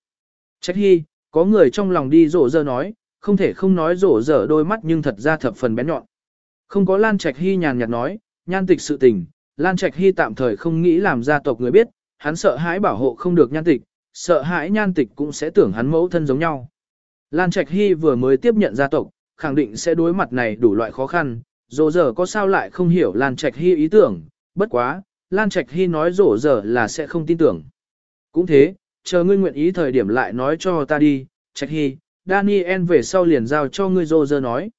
A: Trạch Hy, có người trong lòng đi rộ giờ nói, không thể không nói rộ giờ đôi mắt nhưng thật ra thập phần bén nhọn. Không có Lan Trạch Hy nhàn nhạt nói, nhan tịch sự tình, Lan Trạch Hy tạm thời không nghĩ làm gia tộc người biết, hắn sợ hãi bảo hộ không được nhan tịch, sợ hãi nhan tịch cũng sẽ tưởng hắn mẫu thân giống nhau. Lan Trạch Hy vừa mới tiếp nhận gia tộc, khẳng định sẽ đối mặt này đủ loại khó khăn, dỗ giờ có sao lại không hiểu Lan Trạch Hy ý tưởng, bất quá, Lan Trạch Hy nói dỗ giờ là sẽ không tin tưởng. Cũng thế, chờ ngươi nguyện ý thời điểm lại nói cho ta đi, Trạch Hy, Daniel về sau liền giao cho ngươi dỗ giờ nói.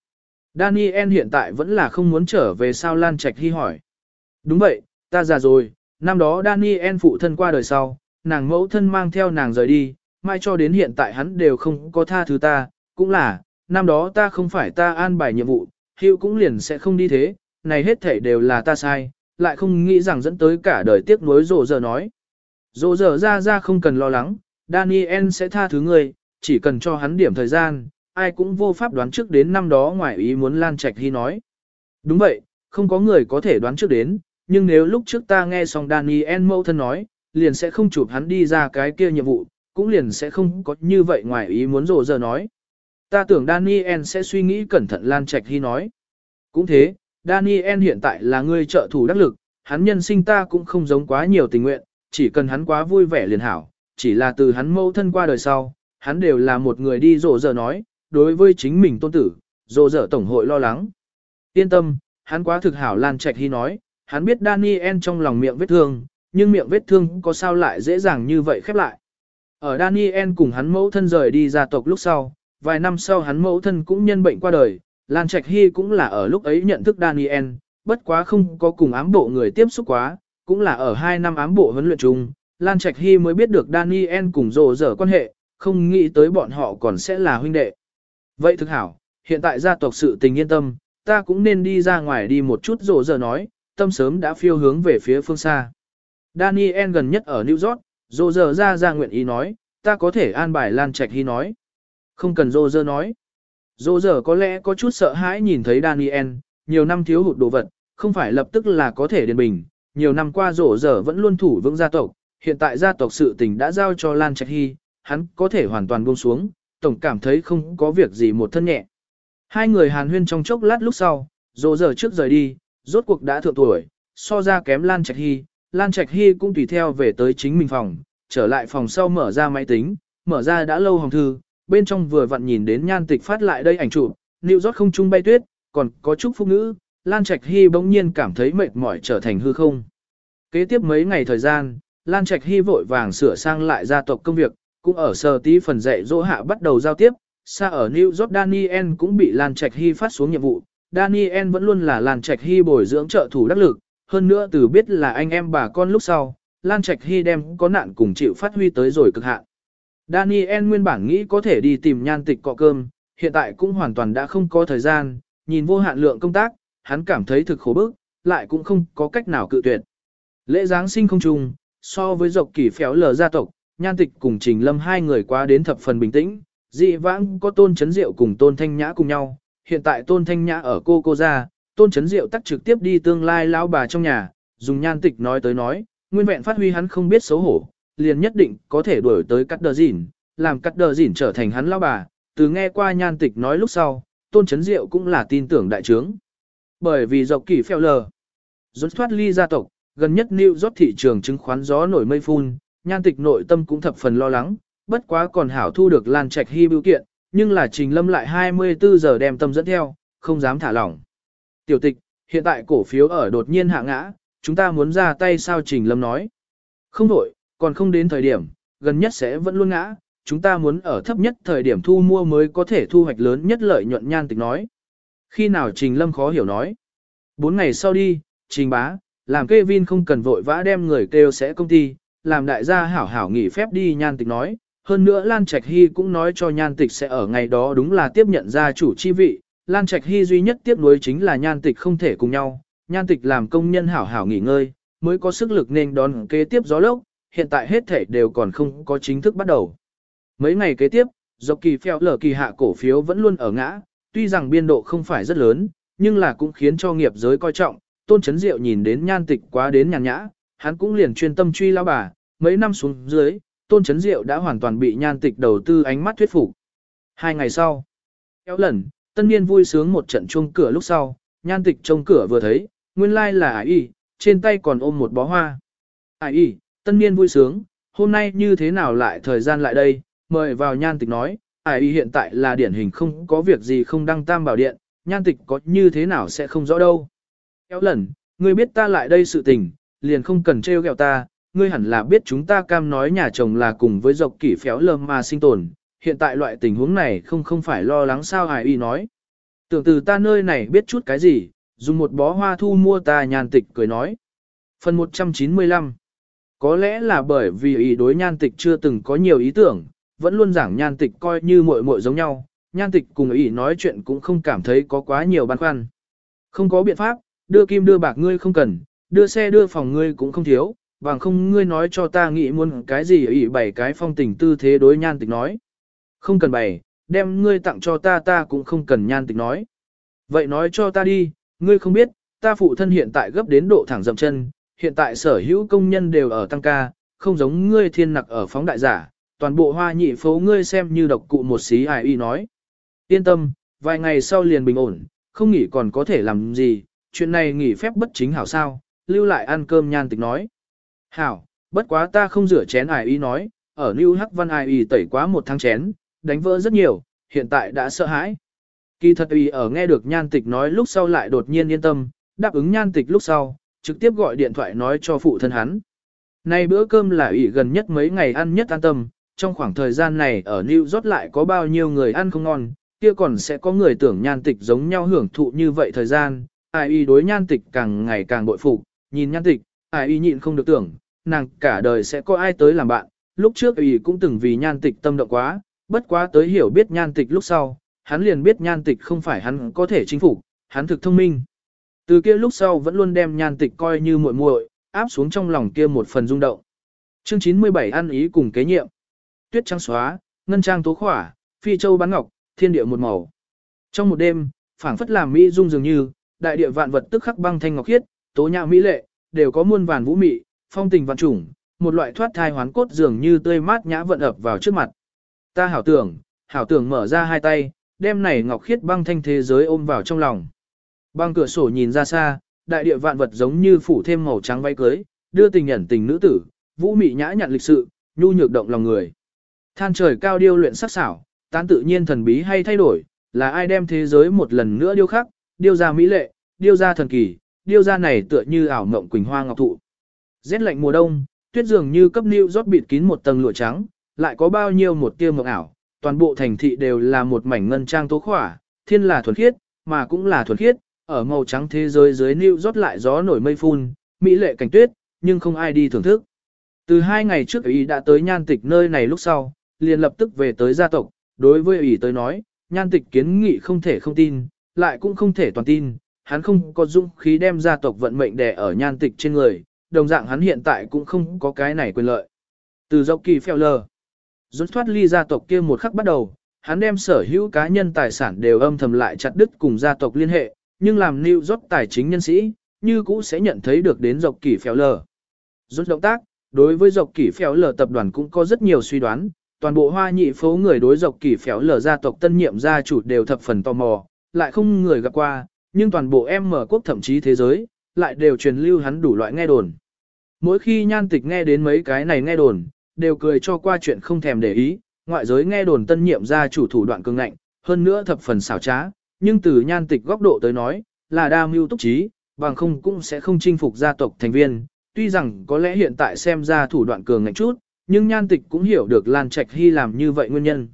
A: Daniel hiện tại vẫn là không muốn trở về sao Lan Trạch Hy hỏi. Đúng vậy, ta già rồi, năm đó Daniel phụ thân qua đời sau, nàng mẫu thân mang theo nàng rời đi, mai cho đến hiện tại hắn đều không có tha thứ ta, cũng là, năm đó ta không phải ta an bài nhiệm vụ, hiệu cũng liền sẽ không đi thế, này hết thảy đều là ta sai, lại không nghĩ rằng dẫn tới cả đời tiếc nuối rộ giờ nói. Rộ giờ ra ra không cần lo lắng, Daniel sẽ tha thứ ngươi, chỉ cần cho hắn điểm thời gian, ai cũng vô pháp đoán trước đến năm đó ngoài ý muốn Lan Trạch Hy nói. Đúng vậy, không có người có thể đoán trước đến, nhưng nếu lúc trước ta nghe xong Daniel mẫu thân nói, liền sẽ không chụp hắn đi ra cái kia nhiệm vụ, cũng liền sẽ không có như vậy ngoài ý muốn rồ giờ nói. Ta tưởng Daniel sẽ suy nghĩ cẩn thận Lan Trạch Hy nói. Cũng thế, Daniel hiện tại là người trợ thủ đắc lực, hắn nhân sinh ta cũng không giống quá nhiều tình nguyện, chỉ cần hắn quá vui vẻ liền hảo, chỉ là từ hắn mâu thân qua đời sau, hắn đều là một người đi rồ giờ nói, đối với chính mình tôn tử, rồ giờ tổng hội lo lắng. Yên tâm, hắn quá thực hảo Lan Trạch Hy nói, hắn biết Daniel trong lòng miệng vết thương, nhưng miệng vết thương có sao lại dễ dàng như vậy khép lại. Ở Daniel cùng hắn mẫu thân rời đi gia tộc lúc sau, vài năm sau hắn mẫu thân cũng nhân bệnh qua đời, Lan Trạch Hy cũng là ở lúc ấy nhận thức Daniel, bất quá không có cùng ám bộ người tiếp xúc quá, cũng là ở hai năm ám bộ huấn luyện chung, Lan Trạch Hy mới biết được Daniel cùng rồ dở quan hệ, không nghĩ tới bọn họ còn sẽ là huynh đệ. Vậy thực hảo, hiện tại gia tộc sự tình yên tâm, ta cũng nên đi ra ngoài đi một chút rồ dở nói, tâm sớm đã phiêu hướng về phía phương xa. Daniel gần nhất ở New York, Dô giờ ra ra nguyện ý nói, ta có thể an bài Lan Trạch Hy nói. Không cần Dô giờ nói. Dô giờ có lẽ có chút sợ hãi nhìn thấy Daniel, nhiều năm thiếu hụt đồ vật, không phải lập tức là có thể điền bình. Nhiều năm qua Dô giờ vẫn luôn thủ vững gia tộc, hiện tại gia tộc sự tình đã giao cho Lan Trạch Hy, hắn có thể hoàn toàn buông xuống, tổng cảm thấy không có việc gì một thân nhẹ. Hai người hàn huyên trong chốc lát lúc sau, Dô giờ trước rời đi, rốt cuộc đã thượng tuổi, so ra kém Lan Trạch Hy, Lan Trạch Hy cũng tùy theo về tới chính mình phòng, trở lại phòng sau mở ra máy tính, mở ra đã lâu hồng thư, bên trong vừa vặn nhìn đến nhan tịch phát lại đây ảnh chụp, nịu rót không trung bay tuyết, còn có chút phúc ngữ, Lan Trạch Hy bỗng nhiên cảm thấy mệt mỏi trở thành hư không. Kế tiếp mấy ngày thời gian, Lan Trạch Hy vội vàng sửa sang lại gia tộc công việc, cũng ở sờ tí phần dạy dỗ hạ bắt đầu giao tiếp, xa ở New York Daniel cũng bị Lan Trạch Hy phát xuống nhiệm vụ, Daniel vẫn luôn là Lan Trạch Hy bồi dưỡng trợ thủ đắc lực, hơn nữa từ biết là anh em bà con lúc sau, Lan Trạch Hy đem có nạn cùng chịu phát huy tới rồi cực hạn. Daniel nguyên bản nghĩ có thể đi tìm nhan tịch cọ cơm, hiện tại cũng hoàn toàn đã không có thời gian, nhìn vô hạn lượng công tác, hắn cảm thấy thực khổ bức, lại cũng không có cách nào cự tuyệt. Lễ Giáng sinh không trùng, so với dọc kỳ phéo lờ gia tộc, nhan tịch cùng trình lâm hai người quá đến thập phần bình tĩnh, dị vãng có tôn chấn diệu cùng tôn thanh nhã cùng nhau, hiện tại tôn thanh nhã ở cô cô ra, tôn chấn diệu tắt trực tiếp đi tương lai lão bà trong nhà, dùng nhan tịch nói tới nói, nguyên vẹn phát huy hắn không biết xấu hổ, liền nhất định có thể đuổi tới cắt đờ dỉn, làm cắt đờ dỉn trở thành hắn lão bà, từ nghe qua nhan tịch nói lúc sau, tôn chấn diệu cũng là tin tưởng đại trướng. Bởi vì dọc kỳ phèo lờ, rốt thoát ly gia tộc, gần nhất New York thị trường chứng khoán gió nổi mây phun, nhan tịch nội tâm cũng thập phần lo lắng, bất quá còn hảo thu được Lan Trạch Hy biểu kiện, nhưng là Trình Lâm lại 24 giờ đem tâm dẫn theo, không dám thả lỏng. Tiểu tịch, hiện tại cổ phiếu ở đột nhiên hạ ngã, chúng ta muốn ra tay sao Trình Lâm nói. Không đổi, còn không đến thời điểm, gần nhất sẽ vẫn luôn ngã, chúng ta muốn ở thấp nhất thời điểm thu mua mới có thể thu hoạch lớn nhất lợi nhuận nhan tịch nói. Khi nào Trình Lâm khó hiểu nói. Bốn ngày sau đi, Trình bá, làm Kevin không cần vội vã đem người kêu sẽ công ty, làm đại gia hảo hảo nghỉ phép đi nhan tịch nói. Hơn nữa Lan Trạch Hy cũng nói cho nhan tịch sẽ ở ngày đó đúng là tiếp nhận gia chủ chi vị. Lan Trạch Hy duy nhất tiếp nối chính là nhan tịch không thể cùng nhau. Nhan tịch làm công nhân hảo hảo nghỉ ngơi, mới có sức lực nên đón kế tiếp gió lốc, hiện tại hết thể đều còn không có chính thức bắt đầu. Mấy ngày kế tiếp, dọc kỳ phèo lở kỳ hạ cổ phiếu vẫn luôn ở ngã, tuy rằng biên độ không phải rất lớn, nhưng là cũng khiến cho nghiệp giới coi trọng. Tôn Chấn Diệu nhìn đến nhan tịch quá đến nhàn nhã, hắn cũng liền chuyên tâm truy lao bà, mấy năm xuống dưới, Tôn Chấn Diệu đã hoàn toàn bị nhan tịch đầu tư ánh mắt thuyết phục. Hai ngày sau, kéo lần, tân niên vui sướng một trận chuông cửa lúc sau, nhan tịch trông cửa vừa thấy, nguyên lai là ải y, trên tay còn ôm một bó hoa. Ải y, tân niên vui sướng, hôm nay như thế nào lại thời gian lại đây, mời vào nhan tịch nói, ải y hiện tại là điển hình không có việc gì không đăng tam bảo điện, nhan tịch có như thế nào sẽ không rõ đâu. Kéo lần, ngươi biết ta lại đây sự tình, liền không cần trêu ghẹo ta, ngươi hẳn là biết chúng ta cam nói nhà chồng là cùng với dọc kỷ phéo lơm mà sinh tồn, hiện tại loại tình huống này không không phải lo lắng sao hài y nói. Tưởng từ ta nơi này biết chút cái gì, dùng một bó hoa thu mua ta nhan tịch cười nói. Phần 195 Có lẽ là bởi vì ý đối nhan tịch chưa từng có nhiều ý tưởng, vẫn luôn giảng nhan tịch coi như muội muội giống nhau, nhan tịch cùng ý nói chuyện cũng không cảm thấy có quá nhiều băn khoăn. Không có biện pháp, đưa kim đưa bạc ngươi không cần, đưa xe đưa phòng ngươi cũng không thiếu, bằng không ngươi nói cho ta nghĩ muốn cái gì ý bảy cái phong tình tư thế đối nhan tịch nói. Không cần bày, đem ngươi tặng cho ta ta cũng không cần nhan tịch nói. Vậy nói cho ta đi, ngươi không biết, ta phụ thân hiện tại gấp đến độ thẳng dậm chân, hiện tại sở hữu công nhân đều ở tăng ca, không giống ngươi thiên nặc ở phóng đại giả, toàn bộ hoa nhị phố ngươi xem như độc cụ một xí ai y nói. Yên tâm, vài ngày sau liền bình ổn, không nghỉ còn có thể làm gì, chuyện này nghỉ phép bất chính hảo sao, lưu lại ăn cơm nhan tịch nói. Hảo, bất quá ta không rửa chén ai y nói, ở New Hắc Văn ai y tẩy quá một tháng chén, đánh vỡ rất nhiều, hiện tại đã sợ hãi. Kỳ thật y ở nghe được nhan tịch nói lúc sau lại đột nhiên yên tâm, đáp ứng nhan tịch lúc sau, trực tiếp gọi điện thoại nói cho phụ thân hắn. Nay bữa cơm là y gần nhất mấy ngày ăn nhất an tâm, trong khoảng thời gian này ở New York lại có bao nhiêu người ăn không ngon, kia còn sẽ có người tưởng nhan tịch giống nhau hưởng thụ như vậy thời gian, ai y đối nhan tịch càng ngày càng bội phục, nhìn nhan tịch, ai y nhịn không được tưởng, nàng cả đời sẽ có ai tới làm bạn, lúc trước y cũng từng vì nhan tịch tâm động quá, bất quá tới hiểu biết nhan tịch lúc sau, hắn liền biết nhan tịch không phải hắn có thể chinh phục, hắn thực thông minh. Từ kia lúc sau vẫn luôn đem nhan tịch coi như muội muội, áp xuống trong lòng kia một phần rung động. Chương 97 ăn ý cùng kế nhiệm. Tuyết trắng xóa, ngân trang tố khỏa, phi châu bán ngọc, thiên địa một màu. Trong một đêm, phảng phất làm mỹ dung dường như, đại địa vạn vật tức khắc băng thanh ngọc khiết, tố nhã mỹ lệ, đều có muôn vàn vũ mị, phong tình vạn trùng, một loại thoát thai hoán cốt dường như tươi mát nhã vận ập vào trước mặt. Ta hảo tưởng, hảo tưởng mở ra hai tay, đem này ngọc khiết băng thanh thế giới ôm vào trong lòng. Băng cửa sổ nhìn ra xa, đại địa vạn vật giống như phủ thêm màu trắng váy cưới, đưa tình nhẫn tình nữ tử, vũ mị nhã nhặn lịch sự, nhu nhược động lòng người. Than trời cao điêu luyện sắc xảo, tán tự nhiên thần bí hay thay đổi, là ai đem thế giới một lần nữa điêu khắc, điêu ra mỹ lệ, điêu ra thần kỳ, điêu ra này tựa như ảo mộng quỳnh hoa ngọc thụ. Rét lạnh mùa đông, tuyết dường như cấp lưu rót bịt kín một tầng lụa trắng, lại có bao nhiêu một tia mộng ảo, toàn bộ thành thị đều là một mảnh ngân trang tố khỏa, thiên là thuần khiết, mà cũng là thuần khiết, ở màu trắng thế giới dưới niu rót lại gió nổi mây phun, mỹ lệ cảnh tuyết, nhưng không ai đi thưởng thức. Từ hai ngày trước ý đã tới nhan tịch nơi này lúc sau, liền lập tức về tới gia tộc, đối với ý tới nói, nhan tịch kiến nghị không thể không tin, lại cũng không thể toàn tin, hắn không có dũng khí đem gia tộc vận mệnh đè ở nhan tịch trên người, đồng dạng hắn hiện tại cũng không có cái này quyền lợi. Từ dọc kỳ phèo lờ, rút thoát ly gia tộc kia một khắc bắt đầu, hắn đem sở hữu cá nhân tài sản đều âm thầm lại chặt đứt cùng gia tộc liên hệ, nhưng làm New York tài chính nhân sĩ, như cũ sẽ nhận thấy được đến dọc kỷ phèo lờ. Rút động tác, đối với dọc kỷ phèo lờ tập đoàn cũng có rất nhiều suy đoán, toàn bộ hoa nhị phố người đối dọc kỷ phèo lờ gia tộc tân nhiệm gia chủ đều thập phần tò mò, lại không người gặp qua, nhưng toàn bộ em mở quốc thậm chí thế giới, lại đều truyền lưu hắn đủ loại nghe đồn. Mỗi khi nhan tịch nghe đến mấy cái này nghe đồn, đều cười cho qua chuyện không thèm để ý, ngoại giới nghe đồn tân nhiệm gia chủ thủ đoạn cường ngạnh, hơn nữa thập phần xảo trá, nhưng từ nhan tịch góc độ tới nói, là đa mưu túc trí, bằng không cũng sẽ không chinh phục gia tộc thành viên. Tuy rằng có lẽ hiện tại xem ra thủ đoạn cường ngạnh chút, nhưng nhan tịch cũng hiểu được Lan Trạch Hy làm như vậy nguyên nhân.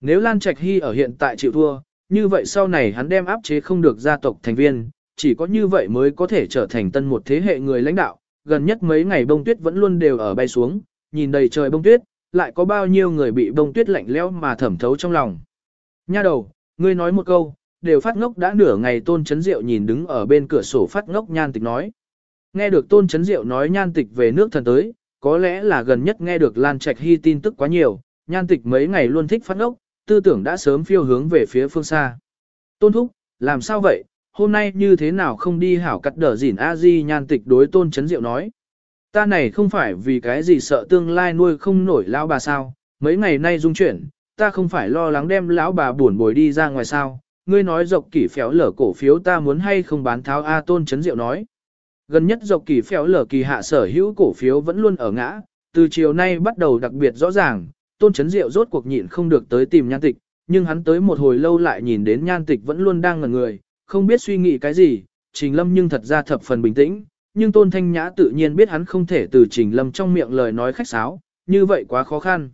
A: Nếu Lan Trạch Hy ở hiện tại chịu thua, như vậy sau này hắn đem áp chế không được gia tộc thành viên, chỉ có như vậy mới có thể trở thành tân một thế hệ người lãnh đạo. Gần nhất mấy ngày bông tuyết vẫn luôn đều ở bay xuống, nhìn đầy trời bông tuyết, lại có bao nhiêu người bị bông tuyết lạnh lẽo mà thẩm thấu trong lòng. Nha đầu, ngươi nói một câu, đều phát ngốc đã nửa ngày tôn chấn diệu nhìn đứng ở bên cửa sổ phát ngốc nhan tịch nói. Nghe được tôn chấn diệu nói nhan tịch về nước thần tới, có lẽ là gần nhất nghe được Lan Trạch Hy tin tức quá nhiều, nhan tịch mấy ngày luôn thích phát ngốc, tư tưởng đã sớm phiêu hướng về phía phương xa. Tôn thúc, làm sao vậy, hôm nay như thế nào không đi hảo cắt đỡ dỉn a di nhan tịch đối tôn chấn diệu nói. Ta này không phải vì cái gì sợ tương lai nuôi không nổi lão bà sao, mấy ngày nay dung chuyển, ta không phải lo lắng đem lão bà buồn bồi đi ra ngoài sao, ngươi nói dọc kỷ phéo lở cổ phiếu ta muốn hay không bán tháo A tôn trấn diệu nói. Gần nhất dọc kỷ phéo lở kỳ hạ sở hữu cổ phiếu vẫn luôn ở ngã, từ chiều nay bắt đầu đặc biệt rõ ràng, tôn trấn diệu rốt cuộc nhịn không được tới tìm nhan tịch, nhưng hắn tới một hồi lâu lại nhìn đến nhan tịch vẫn luôn đang ngẩn người, không biết suy nghĩ cái gì, trình lâm nhưng thật ra thập phần bình tĩnh, nhưng tôn thanh nhã tự nhiên biết hắn không thể từ trình lâm trong miệng lời nói khách sáo, như vậy quá khó khăn.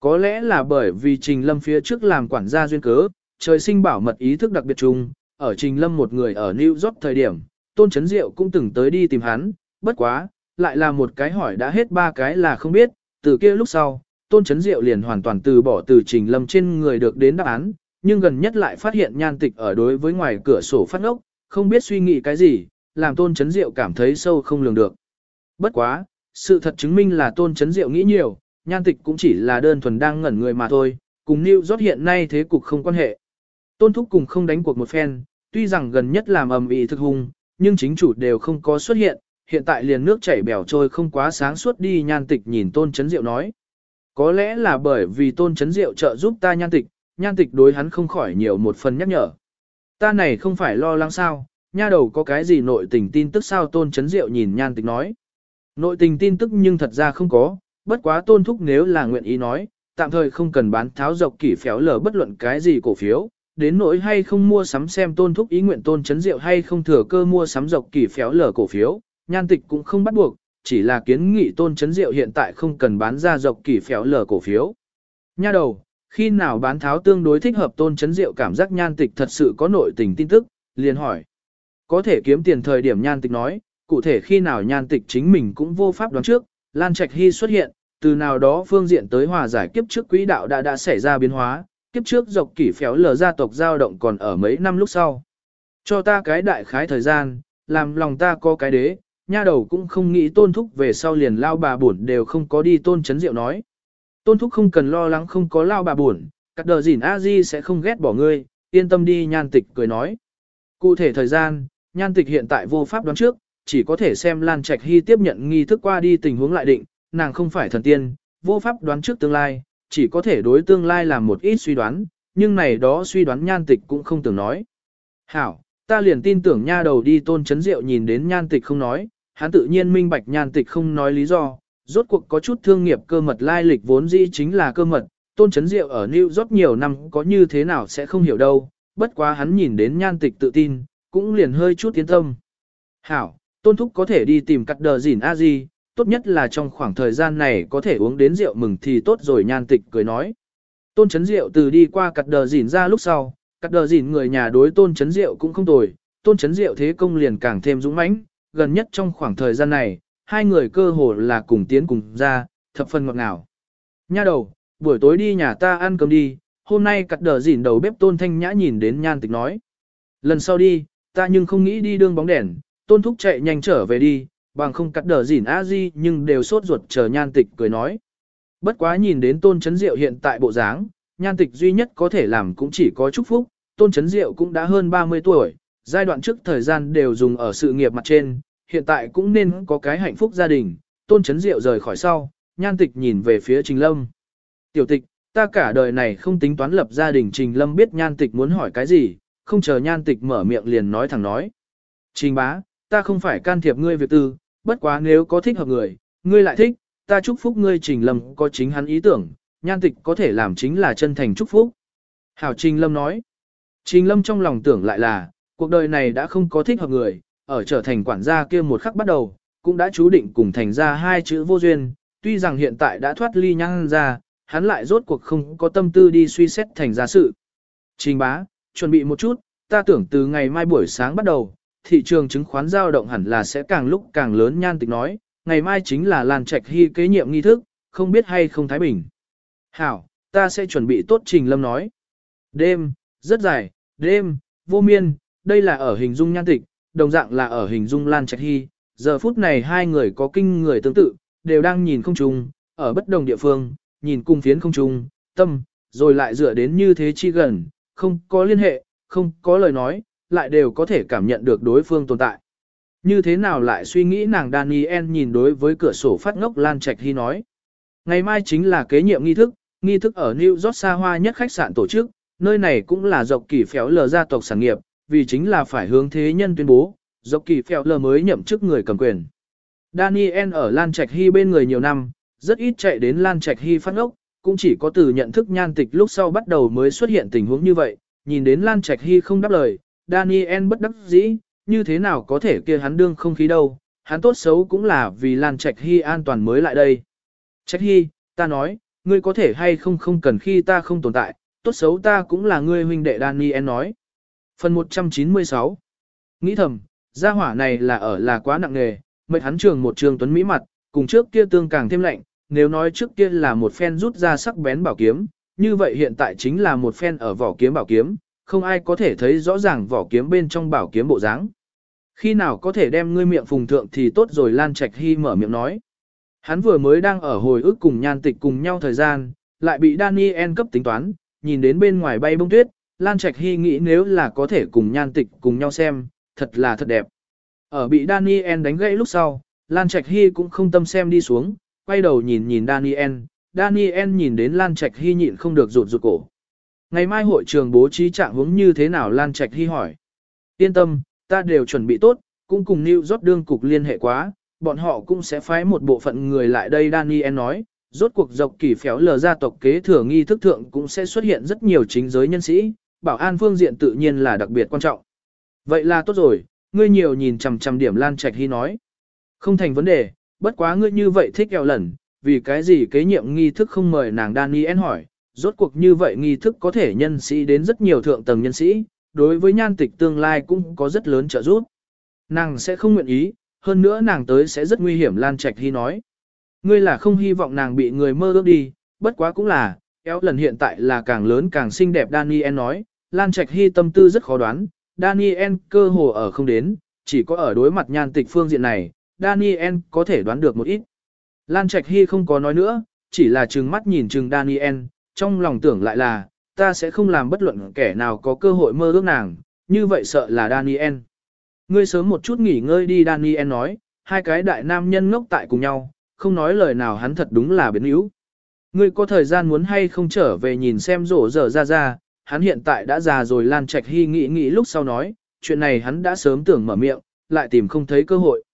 A: Có lẽ là bởi vì trình lâm phía trước làm quản gia duyên cớ, trời sinh bảo mật ý thức đặc biệt chung, ở trình lâm một người ở New York thời điểm, tôn chấn diệu cũng từng tới đi tìm hắn, bất quá, lại là một cái hỏi đã hết ba cái là không biết, từ kia lúc sau, tôn chấn diệu liền hoàn toàn từ bỏ từ trình lâm trên người được đến đáp án, nhưng gần nhất lại phát hiện nhan tịch ở đối với ngoài cửa sổ phát ngốc, không biết suy nghĩ cái gì, làm tôn chấn diệu cảm thấy sâu không lường được. Bất quá, sự thật chứng minh là tôn chấn diệu nghĩ nhiều, nhan tịch cũng chỉ là đơn thuần đang ngẩn người mà thôi, cùng New York hiện nay thế cục không quan hệ. Tôn thúc cùng không đánh cuộc một phen, tuy rằng gần nhất làm ầm ĩ thực hung, nhưng chính chủ đều không có xuất hiện, hiện tại liền nước chảy bèo trôi không quá sáng suốt đi nhan tịch nhìn tôn chấn diệu nói. Có lẽ là bởi vì tôn chấn diệu trợ giúp ta nhan tịch, nhan tịch đối hắn không khỏi nhiều một phần nhắc nhở. Ta này không phải lo lắng sao, nha đầu có cái gì nội tình tin tức sao tôn chấn diệu nhìn nhan tịch nói. Nội tình tin tức nhưng thật ra không có, bất quá tôn thúc nếu là nguyện ý nói, tạm thời không cần bán tháo dọc kỷ phéo lở bất luận cái gì cổ phiếu, đến nỗi hay không mua sắm xem tôn thúc ý nguyện tôn chấn diệu hay không thừa cơ mua sắm dọc kỷ phéo lở cổ phiếu, nhan tịch cũng không bắt buộc, chỉ là kiến nghị tôn chấn diệu hiện tại không cần bán ra dọc kỷ phéo lở cổ phiếu. Nha đầu, khi nào bán tháo tương đối thích hợp tôn chấn diệu cảm giác nhan tịch thật sự có nội tình tin tức, liền hỏi. Có thể kiếm tiền thời điểm nhan tịch nói, cụ thể khi nào nhan tịch chính mình cũng vô pháp đoán trước, Lan Trạch Hy xuất hiện, từ nào đó phương diện tới hòa giải kiếp trước quỹ đạo đã đã xảy ra biến hóa, kiếp trước dọc kỷ phéo lờ gia tộc giao động còn ở mấy năm lúc sau. Cho ta cái đại khái thời gian, làm lòng ta có cái đế, nha đầu cũng không nghĩ tôn thúc về sau liền lao bà buồn đều không có đi tôn chấn diệu nói. Tôn thúc không cần lo lắng không có lao bà buồn, các đờ dỉn a di sẽ không ghét bỏ ngươi, yên tâm đi nhan tịch cười nói. Cụ thể thời gian, nhan tịch hiện tại vô pháp đoán trước, chỉ có thể xem Lan Trạch Hy tiếp nhận nghi thức qua đi tình huống lại định, nàng không phải thần tiên, vô pháp đoán trước tương lai, chỉ có thể đối tương lai làm một ít suy đoán, nhưng này đó suy đoán nhan tịch cũng không tưởng nói. Hảo, ta liền tin tưởng nha đầu đi tôn chấn diệu nhìn đến nhan tịch không nói, hắn tự nhiên minh bạch nhan tịch không nói lý do, rốt cuộc có chút thương nghiệp cơ mật lai lịch vốn dĩ chính là cơ mật, tôn chấn diệu ở New York nhiều năm có như thế nào sẽ không hiểu đâu, bất quá hắn nhìn đến nhan tịch tự tin, cũng liền hơi chút tiến tâm. Hảo, tôn thúc có thể đi tìm cắt đờ dỉn a di, tốt nhất là trong khoảng thời gian này có thể uống đến rượu mừng thì tốt rồi nhan tịch cười nói. Tôn chấn rượu từ đi qua cắt đờ dỉn ra lúc sau, cắt đờ dỉn người nhà đối tôn chấn rượu cũng không tồi, tôn chấn rượu thế công liền càng thêm dũng mãnh, gần nhất trong khoảng thời gian này, hai người cơ hồ là cùng tiến cùng ra, thập phần ngọt ngào. Nha đầu, buổi tối đi nhà ta ăn cơm đi, hôm nay cắt đờ dỉn đầu bếp tôn thanh nhã nhìn đến nhan tịch nói. Lần sau đi, ta nhưng không nghĩ đi đương bóng đèn, tôn thúc chạy nhanh trở về đi, bằng không cắt đờ gìn a di nhưng đều sốt ruột chờ nhan tịch cười nói. Bất quá nhìn đến tôn chấn diệu hiện tại bộ dáng, nhan tịch duy nhất có thể làm cũng chỉ có chúc phúc, tôn chấn diệu cũng đã hơn 30 tuổi, giai đoạn trước thời gian đều dùng ở sự nghiệp mặt trên, hiện tại cũng nên có cái hạnh phúc gia đình, tôn chấn diệu rời khỏi sau, nhan tịch nhìn về phía Trình Lâm. Tiểu tịch, ta cả đời này không tính toán lập gia đình Trình Lâm biết nhan tịch muốn hỏi cái gì, không chờ nhan tịch mở miệng liền nói thẳng nói. Trình bá, ta không phải can thiệp ngươi việc tư, bất quá nếu có thích hợp người, ngươi lại thích, ta chúc phúc ngươi Trình Lâm có chính hắn ý tưởng, nhan tịch có thể làm chính là chân thành chúc phúc. Hảo Trình Lâm nói. Trình Lâm trong lòng tưởng lại là, cuộc đời này đã không có thích hợp người, ở trở thành quản gia kia một khắc bắt đầu, cũng đã chú định cùng thành ra hai chữ vô duyên, tuy rằng hiện tại đã thoát ly nhan ra, hắn lại rốt cuộc không có tâm tư đi suy xét thành ra sự. Trình bá, chuẩn bị một chút, ta tưởng từ ngày mai buổi sáng bắt đầu, thị trường chứng khoán giao động hẳn là sẽ càng lúc càng lớn nhan tịch nói, ngày mai chính là Lan Trạch Hy kế nhiệm nghi thức, không biết hay không Thái Bình. Hảo, ta sẽ chuẩn bị tốt Trình Lâm nói. Đêm, rất dài, đêm, vô miên, đây là ở hình dung nhan tịch, đồng dạng là ở hình dung Lan Trạch Hy, giờ phút này hai người có kinh người tương tự, đều đang nhìn không trùng, ở bất đồng địa phương, nhìn cung phiến không trùng, tâm, rồi lại dựa đến như thế chi gần, không có liên hệ, không có lời nói, lại đều có thể cảm nhận được đối phương tồn tại. Như thế nào lại suy nghĩ nàng Daniel nhìn đối với cửa sổ phát ngốc Lan Trạch Hy nói. Ngày mai chính là kế nhiệm nghi thức, nghi thức ở New York xa hoa nhất khách sạn tổ chức, nơi này cũng là dọc kỳ phéo lờ gia tộc sản nghiệp, vì chính là phải hướng thế nhân tuyên bố, dọc kỳ phéo lờ mới nhậm chức người cầm quyền. Daniel ở Lan Trạch Hy bên người nhiều năm, rất ít chạy đến Lan Trạch Hy phát ngốc, cũng chỉ có từ nhận thức nhan tịch lúc sau bắt đầu mới xuất hiện tình huống như vậy, nhìn đến Lan Trạch Hy không đáp lời, Daniel bất đắc dĩ, như thế nào có thể kia hắn đương không khí đâu, hắn tốt xấu cũng là vì Lan Trạch Hy an toàn mới lại đây. Trạch Hy, ta nói, ngươi có thể hay không không cần khi ta không tồn tại, tốt xấu ta cũng là ngươi huynh đệ Daniel nói. Phần 196 Nghĩ thầm, gia hỏa này là ở là quá nặng nghề, mệnh hắn trường một trường tuấn mỹ mặt, cùng trước kia tương càng thêm lạnh, nếu nói trước kia là một phen rút ra sắc bén bảo kiếm, như vậy hiện tại chính là một phen ở vỏ kiếm bảo kiếm, không ai có thể thấy rõ ràng vỏ kiếm bên trong bảo kiếm bộ dáng. Khi nào có thể đem ngươi miệng phùng thượng thì tốt rồi Lan Trạch Hy mở miệng nói. Hắn vừa mới đang ở hồi ức cùng nhan tịch cùng nhau thời gian, lại bị Daniel cấp tính toán, nhìn đến bên ngoài bay bông tuyết, Lan Trạch Hy nghĩ nếu là có thể cùng nhan tịch cùng nhau xem, thật là thật đẹp. Ở bị Daniel đánh gãy lúc sau, Lan Trạch Hy cũng không tâm xem đi xuống, quay đầu nhìn nhìn Daniel, Daniel nhìn đến Lan Trạch Hy nhịn không được rụt rụt cổ. Ngày mai hội trường bố trí trạng hướng như thế nào Lan Trạch Hy hỏi. Yên tâm, ta đều chuẩn bị tốt, cũng cùng New York đương cục liên hệ quá, bọn họ cũng sẽ phái một bộ phận người lại đây Daniel nói. Rốt cuộc dọc kỳ phéo lờ gia tộc kế thừa nghi thức thượng cũng sẽ xuất hiện rất nhiều chính giới nhân sĩ, bảo an phương diện tự nhiên là đặc biệt quan trọng. Vậy là tốt rồi, ngươi nhiều nhìn chằm chằm điểm Lan Trạch Hy nói. Không thành vấn đề, bất quá ngươi như vậy thích eo lần, vì cái gì kế nhiệm nghi thức không mời nàng Daniel hỏi, rốt cuộc như vậy nghi thức có thể nhân sĩ đến rất nhiều thượng tầng nhân sĩ, đối với nhan tịch tương lai cũng có rất lớn trợ giúp. Nàng sẽ không nguyện ý, hơn nữa nàng tới sẽ rất nguy hiểm Lan Trạch Hy nói. Ngươi là không hy vọng nàng bị người mơ ước đi, bất quá cũng là, eo lần hiện tại là càng lớn càng xinh đẹp Daniel nói, Lan Trạch Hy tâm tư rất khó đoán, Daniel cơ hồ ở không đến, chỉ có ở đối mặt nhan tịch phương diện này, Daniel có thể đoán được một ít. Lan Trạch Hy không có nói nữa, chỉ là trừng mắt nhìn trừng Daniel, trong lòng tưởng lại là, ta sẽ không làm bất luận kẻ nào có cơ hội mơ ước nàng, như vậy sợ là Daniel. Ngươi sớm một chút nghỉ ngơi đi Daniel nói, hai cái đại nam nhân ngốc tại cùng nhau, không nói lời nào hắn thật đúng là biến yếu. Ngươi có thời gian muốn hay không trở về nhìn xem rổ dở ra ra, hắn hiện tại đã già rồi Lan Trạch Hy nghĩ nghĩ lúc sau nói, chuyện này hắn đã sớm tưởng mở miệng, lại tìm không thấy cơ hội.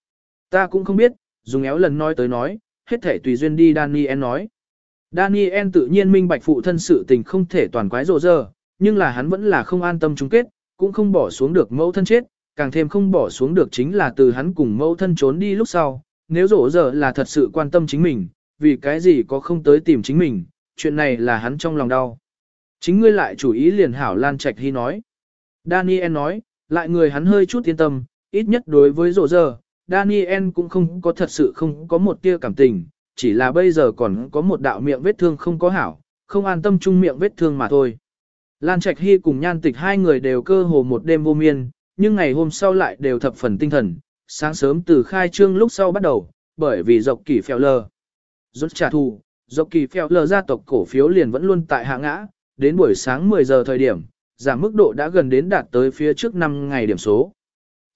A: Ta cũng không biết, dùng éo lần nói tới nói, hết thể tùy duyên đi Daniel nói. Daniel tự nhiên minh bạch phụ thân sự tình không thể toàn quái rộ giờ, nhưng là hắn vẫn là không an tâm chung kết, cũng không bỏ xuống được mẫu thân chết, càng thêm không bỏ xuống được chính là từ hắn cùng mẫu thân trốn đi lúc sau, nếu rộ giờ là thật sự quan tâm chính mình, vì cái gì có không tới tìm chính mình, chuyện này là hắn trong lòng đau. Chính ngươi lại chủ ý liền hảo Lan Trạch Hy nói. Daniel nói, lại người hắn hơi chút yên tâm, ít nhất đối với rộ giờ, Daniel cũng không có thật sự không có một tia cảm tình, chỉ là bây giờ còn có một đạo miệng vết thương không có hảo, không an tâm chung miệng vết thương mà thôi. Lan Trạch Hy cùng Nhan Tịch hai người đều cơ hồ một đêm vô miên, nhưng ngày hôm sau lại đều thập phần tinh thần, sáng sớm từ khai trương lúc sau bắt đầu, bởi vì dọc kỳ phèo lờ. Rốt trả thù, dọc kỳ phèo lờ gia tộc cổ phiếu liền vẫn luôn tại hạ ngã, đến buổi sáng 10 giờ thời điểm, giảm mức độ đã gần đến đạt tới phía trước 5 ngày điểm số.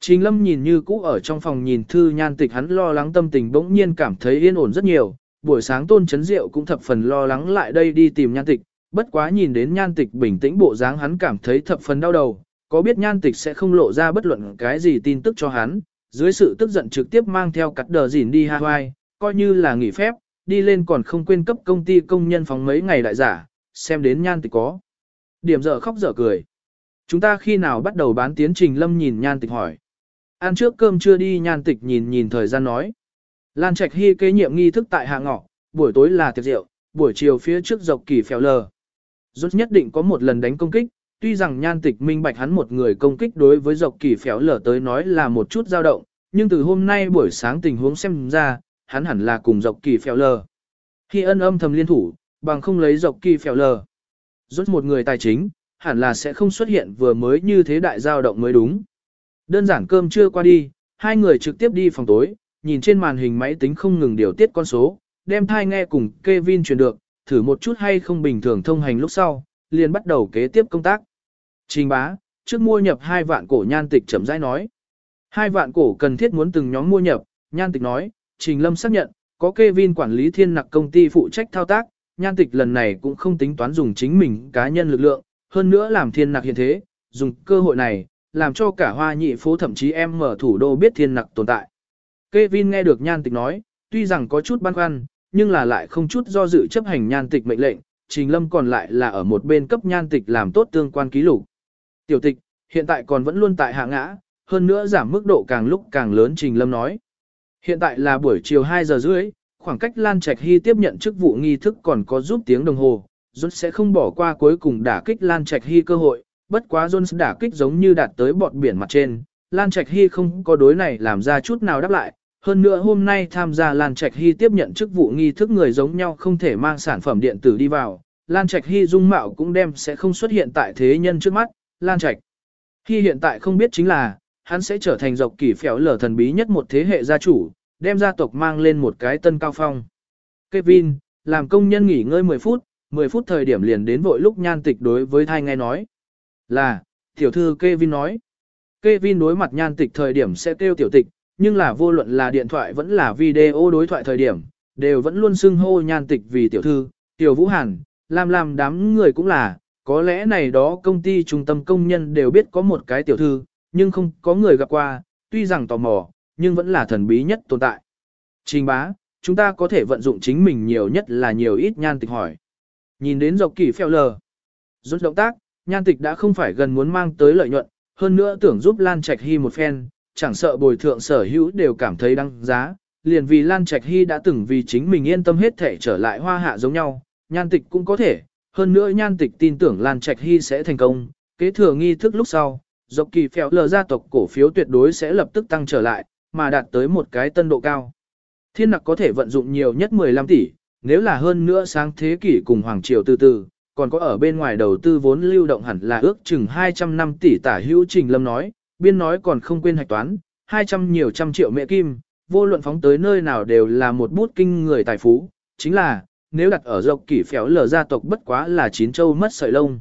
A: Trình Lâm nhìn như cũ ở trong phòng nhìn thư nhan tịch hắn lo lắng tâm tình bỗng nhiên cảm thấy yên ổn rất nhiều, buổi sáng tôn chấn diệu cũng thập phần lo lắng lại đây đi tìm nhan tịch, bất quá nhìn đến nhan tịch bình tĩnh bộ dáng hắn cảm thấy thập phần đau đầu, có biết nhan tịch sẽ không lộ ra bất luận cái gì tin tức cho hắn, dưới sự tức giận trực tiếp mang theo cắt đờ dỉn đi Hawaii, coi như là nghỉ phép, đi lên còn không quên cấp công ty công nhân phòng mấy ngày đại giả, xem đến nhan tịch có. Điểm dở khóc dở cười. Chúng ta khi nào bắt đầu bán tiến trình lâm nhìn nhan tịch hỏi. Ăn trước cơm chưa đi nhan tịch nhìn nhìn thời gian nói. Lan Trạch Hy kế nhiệm nghi thức tại hạ ngọ, buổi tối là tiệc rượu, buổi chiều phía trước dọc kỳ phèo lờ. Rốt nhất định có một lần đánh công kích, tuy rằng nhan tịch minh bạch hắn một người công kích đối với dọc kỳ phèo lờ tới nói là một chút dao động, nhưng từ hôm nay buổi sáng tình huống xem ra, hắn hẳn là cùng dọc kỳ phèo lờ. Khi ân âm thầm liên thủ, bằng không lấy dọc kỳ phèo lờ. Rốt một người tài chính, hẳn là sẽ không xuất hiện vừa mới như thế đại dao động mới đúng. Đơn giản cơm chưa qua đi, hai người trực tiếp đi phòng tối, nhìn trên màn hình máy tính không ngừng điều tiết con số, đem thai nghe cùng Kevin truyền được, thử một chút hay không bình thường thông hành lúc sau, liền bắt đầu kế tiếp công tác. Trình bá, trước mua nhập hai vạn cổ nhan tịch chậm rãi nói. Hai vạn cổ cần thiết muốn từng nhóm mua nhập, nhan tịch nói, Trình Lâm xác nhận, có Kevin quản lý thiên nặc công ty phụ trách thao tác, nhan tịch lần này cũng không tính toán dùng chính mình cá nhân lực lượng, hơn nữa làm thiên nặc hiện thế, dùng cơ hội này, làm cho cả hoa nhị phố thậm chí em mở thủ đô biết thiên nặc tồn tại. Kevin nghe được nhan tịch nói, tuy rằng có chút băn khoăn, nhưng là lại không chút do dự chấp hành nhan tịch mệnh lệnh, Trình Lâm còn lại là ở một bên cấp nhan tịch làm tốt tương quan ký lục. Tiểu tịch, hiện tại còn vẫn luôn tại hạ ngã, hơn nữa giảm mức độ càng lúc càng lớn Trình Lâm nói. Hiện tại là buổi chiều 2 giờ rưỡi, khoảng cách Lan Trạch Hy tiếp nhận chức vụ nghi thức còn có giúp tiếng đồng hồ, rút sẽ không bỏ qua cuối cùng đả kích Lan Trạch Hy cơ hội, bất quá Jones đả kích giống như đạt tới bọt biển mặt trên, Lan Trạch Hy không có đối này làm ra chút nào đáp lại, hơn nữa hôm nay tham gia Lan Trạch Hy tiếp nhận chức vụ nghi thức người giống nhau không thể mang sản phẩm điện tử đi vào, Lan Trạch Hy dung mạo cũng đem sẽ không xuất hiện tại thế nhân trước mắt, Lan Trạch Hy hiện tại không biết chính là, hắn sẽ trở thành dọc kỳ phèo lở thần bí nhất một thế hệ gia chủ, đem gia tộc mang lên một cái tân cao phong. Kevin, làm công nhân nghỉ ngơi 10 phút, 10 phút thời điểm liền đến vội lúc nhan tịch đối với thai nghe nói. Là, tiểu thư Kevin nói. Kevin đối mặt nhan tịch thời điểm sẽ kêu tiểu tịch, nhưng là vô luận là điện thoại vẫn là video đối thoại thời điểm, đều vẫn luôn xưng hô nhan tịch vì tiểu thư, tiểu vũ hàn, làm làm đám người cũng là, có lẽ này đó công ty trung tâm công nhân đều biết có một cái tiểu thư, nhưng không có người gặp qua, tuy rằng tò mò, nhưng vẫn là thần bí nhất tồn tại. Trình bá, chúng ta có thể vận dụng chính mình nhiều nhất là nhiều ít nhan tịch hỏi. Nhìn đến dọc kỳ phèo lờ. Rút động tác, nhan tịch đã không phải gần muốn mang tới lợi nhuận, hơn nữa tưởng giúp Lan Trạch Hy một phen, chẳng sợ bồi thượng sở hữu đều cảm thấy đăng giá, liền vì Lan Trạch Hy đã từng vì chính mình yên tâm hết thể trở lại hoa hạ giống nhau, nhan tịch cũng có thể, hơn nữa nhan tịch tin tưởng Lan Trạch Hy sẽ thành công, kế thừa nghi thức lúc sau, dọc kỳ phèo lờ gia tộc cổ phiếu tuyệt đối sẽ lập tức tăng trở lại, mà đạt tới một cái tân độ cao. Thiên nặc có thể vận dụng nhiều nhất 15 tỷ, nếu là hơn nữa sáng thế kỷ cùng Hoàng Triều từ từ, còn có ở bên ngoài đầu tư vốn lưu động hẳn là ước chừng 200 năm tỷ tả hữu trình lâm nói, biên nói còn không quên hạch toán, 200 nhiều trăm triệu mẹ kim, vô luận phóng tới nơi nào đều là một bút kinh người tài phú, chính là, nếu đặt ở dọc kỷ phéo lở gia tộc bất quá là chín châu mất sợi lông.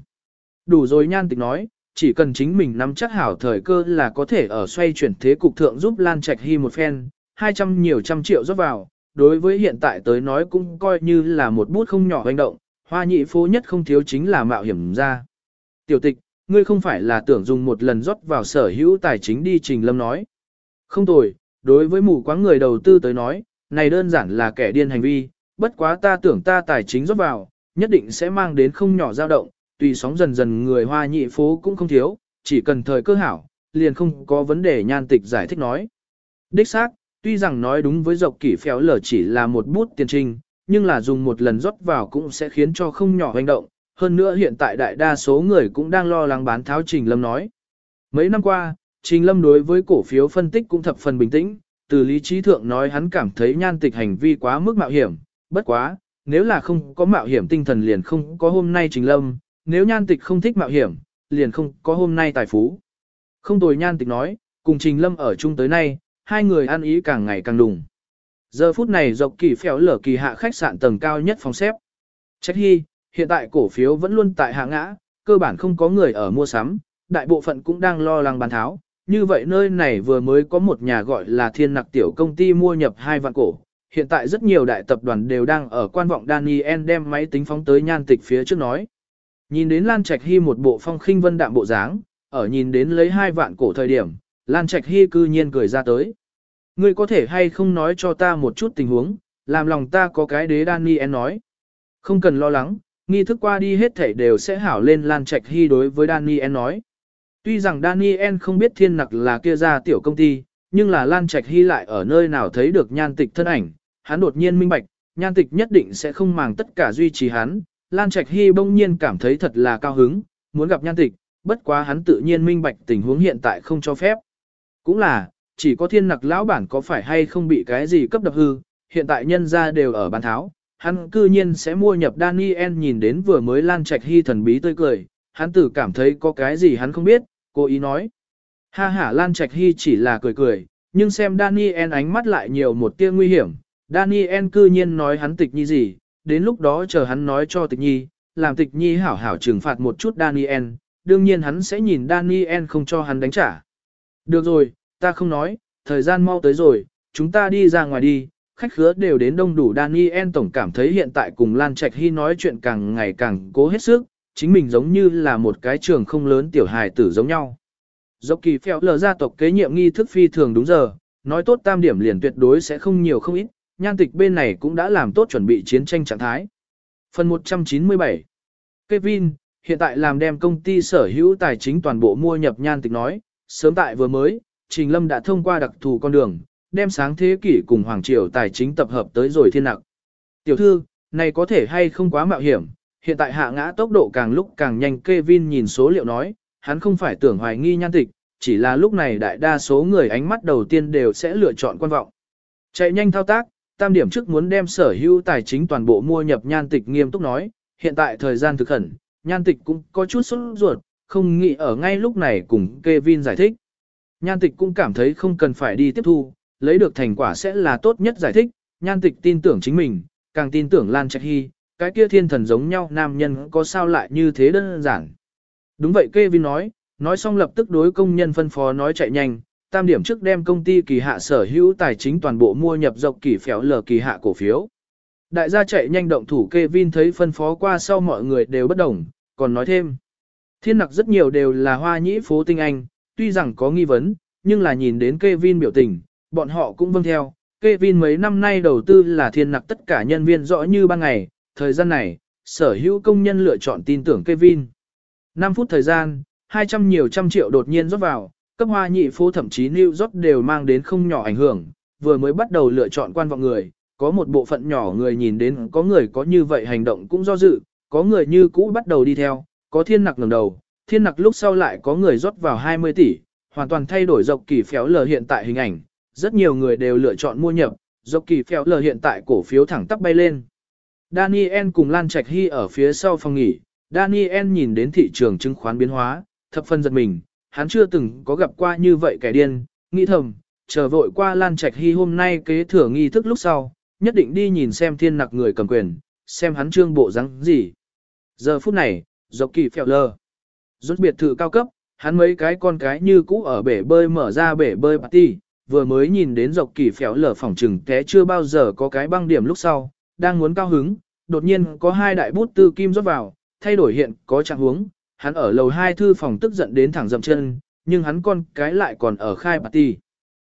A: Đủ rồi nhan tịch nói, chỉ cần chính mình nắm chắc hảo thời cơ là có thể ở xoay chuyển thế cục thượng giúp Lan Trạch Hy một phen, 200 nhiều trăm triệu rót vào, đối với hiện tại tới nói cũng coi như là một bút không nhỏ hành động, hoa nhị phố nhất không thiếu chính là mạo hiểm ra. Tiểu tịch, ngươi không phải là tưởng dùng một lần rót vào sở hữu tài chính đi trình lâm nói. Không tồi, đối với mù quáng người đầu tư tới nói, này đơn giản là kẻ điên hành vi, bất quá ta tưởng ta tài chính rót vào, nhất định sẽ mang đến không nhỏ dao động, tùy sóng dần dần người hoa nhị phố cũng không thiếu, chỉ cần thời cơ hảo, liền không có vấn đề nhan tịch giải thích nói. Đích xác, tuy rằng nói đúng với dọc kỷ phéo lở chỉ là một bút tiền trình nhưng là dùng một lần rót vào cũng sẽ khiến cho không nhỏ hành động, hơn nữa hiện tại đại đa số người cũng đang lo lắng bán tháo Trình Lâm nói. Mấy năm qua, Trình Lâm đối với cổ phiếu phân tích cũng thập phần bình tĩnh, từ lý trí thượng nói hắn cảm thấy nhan tịch hành vi quá mức mạo hiểm, bất quá, nếu là không có mạo hiểm tinh thần liền không có hôm nay Trình Lâm, nếu nhan tịch không thích mạo hiểm, liền không có hôm nay tài phú. Không tồi nhan tịch nói, cùng Trình Lâm ở chung tới nay, hai người ăn ý càng ngày càng đùng. Giờ phút này dọc kỳ phèo lở kỳ hạ khách sạn tầng cao nhất phòng xếp. Trách hy, hiện tại cổ phiếu vẫn luôn tại hạ ngã, cơ bản không có người ở mua sắm, đại bộ phận cũng đang lo lắng bán tháo. Như vậy nơi này vừa mới có một nhà gọi là thiên nặc tiểu công ty mua nhập hai vạn cổ. Hiện tại rất nhiều đại tập đoàn đều đang ở quan vọng Daniel đem máy tính phóng tới nhan tịch phía trước nói. Nhìn đến Lan Trạch Hy một bộ phong khinh vân đạm bộ dáng, ở nhìn đến lấy hai vạn cổ thời điểm, Lan Trạch Hy cư nhiên cười ra tới. Ngươi có thể hay không nói cho ta một chút tình huống, làm lòng ta có cái đế Daniel nói. Không cần lo lắng, nghi thức qua đi hết thảy đều sẽ hảo lên Lan Trạch Hy đối với Daniel nói. Tuy rằng Daniel không biết thiên nặc là kia ra tiểu công ty, nhưng là Lan Trạch Hy lại ở nơi nào thấy được nhan tịch thân ảnh, hắn đột nhiên minh bạch, nhan tịch nhất định sẽ không màng tất cả duy trì hắn. Lan Trạch Hy bỗng nhiên cảm thấy thật là cao hứng, muốn gặp nhan tịch, bất quá hắn tự nhiên minh bạch tình huống hiện tại không cho phép. Cũng là, chỉ có thiên nặc lão bản có phải hay không bị cái gì cấp đập hư, hiện tại nhân ra đều ở bàn tháo, hắn cư nhiên sẽ mua nhập Daniel nhìn đến vừa mới Lan Trạch Hy thần bí tươi cười, hắn tử cảm thấy có cái gì hắn không biết, cô ý nói. Ha ha Lan Trạch Hy chỉ là cười cười, nhưng xem Daniel ánh mắt lại nhiều một tia nguy hiểm, Daniel cư nhiên nói hắn tịch nhi gì, đến lúc đó chờ hắn nói cho tịch nhi, làm tịch nhi hảo hảo trừng phạt một chút Daniel, đương nhiên hắn sẽ nhìn Daniel không cho hắn đánh trả. Được rồi, ta không nói, thời gian mau tới rồi, chúng ta đi ra ngoài đi, khách khứa đều đến đông đủ Daniel tổng cảm thấy hiện tại cùng Lan Trạch Hy nói chuyện càng ngày càng cố hết sức, chính mình giống như là một cái trường không lớn tiểu hài tử giống nhau. Dốc kỳ phèo lờ gia tộc kế nhiệm nghi thức phi thường đúng giờ, nói tốt tam điểm liền tuyệt đối sẽ không nhiều không ít, nhan tịch bên này cũng đã làm tốt chuẩn bị chiến tranh trạng thái. Phần 197 Kevin, hiện tại làm đem công ty sở hữu tài chính toàn bộ mua nhập nhan tịch nói, sớm tại vừa mới, Trình Lâm đã thông qua đặc thù con đường, đem sáng thế kỷ cùng Hoàng Triều tài chính tập hợp tới rồi thiên nặng. Tiểu thư, này có thể hay không quá mạo hiểm, hiện tại hạ ngã tốc độ càng lúc càng nhanh Kevin nhìn số liệu nói, hắn không phải tưởng hoài nghi nhan tịch, chỉ là lúc này đại đa số người ánh mắt đầu tiên đều sẽ lựa chọn quan vọng. Chạy nhanh thao tác, tam điểm trước muốn đem sở hữu tài chính toàn bộ mua nhập nhan tịch nghiêm túc nói, hiện tại thời gian thực khẩn, nhan tịch cũng có chút sốt ruột, không nghĩ ở ngay lúc này cùng Kevin giải thích. Nhan tịch cũng cảm thấy không cần phải đi tiếp thu, lấy được thành quả sẽ là tốt nhất giải thích, nhan tịch tin tưởng chính mình, càng tin tưởng Lan Trạch Hy, cái kia thiên thần giống nhau nam nhân có sao lại như thế đơn giản. Đúng vậy Kevin nói, nói xong lập tức đối công nhân phân phó nói chạy nhanh, tam điểm trước đem công ty kỳ hạ sở hữu tài chính toàn bộ mua nhập dọc kỳ phéo lờ kỳ hạ cổ phiếu. Đại gia chạy nhanh động thủ Kevin thấy phân phó qua sau mọi người đều bất đồng, còn nói thêm. Thiên nặc rất nhiều đều là hoa nhĩ phố tinh anh, tuy rằng có nghi vấn, nhưng là nhìn đến Kevin biểu tình, bọn họ cũng vâng theo. Kevin mấy năm nay đầu tư là thiên nặc tất cả nhân viên rõ như ban ngày, thời gian này, sở hữu công nhân lựa chọn tin tưởng Kevin. 5 phút thời gian, 200 nhiều trăm triệu đột nhiên rót vào, cấp hoa nhị phố thậm chí New York đều mang đến không nhỏ ảnh hưởng, vừa mới bắt đầu lựa chọn quan vọng người, có một bộ phận nhỏ người nhìn đến có người có như vậy hành động cũng do dự, có người như cũ bắt đầu đi theo, có thiên nặc ngẩng đầu, thiên nặc lúc sau lại có người rót vào 20 tỷ, hoàn toàn thay đổi dọc kỳ phéo lờ hiện tại hình ảnh, rất nhiều người đều lựa chọn mua nhập, dọc kỳ phéo lờ hiện tại cổ phiếu thẳng tắp bay lên. Daniel cùng Lan Trạch Hy ở phía sau phòng nghỉ, Daniel nhìn đến thị trường chứng khoán biến hóa, thập phân giật mình, hắn chưa từng có gặp qua như vậy kẻ điên, nghĩ thầm, chờ vội qua Lan Trạch Hy hôm nay kế thừa nghi thức lúc sau, nhất định đi nhìn xem thiên nặc người cầm quyền, xem hắn trương bộ rắn gì. Giờ phút này, dọc kỳ phèo lờ. Rút biệt thự cao cấp, hắn mấy cái con cái như cũ ở bể bơi mở ra bể bơi party, vừa mới nhìn đến dọc kỳ phéo lở phòng trừng té chưa bao giờ có cái băng điểm lúc sau, đang muốn cao hứng, đột nhiên có hai đại bút tư kim rót vào, thay đổi hiện có trạng huống, hắn ở lầu hai thư phòng tức giận đến thẳng dậm chân, nhưng hắn con cái lại còn ở khai party.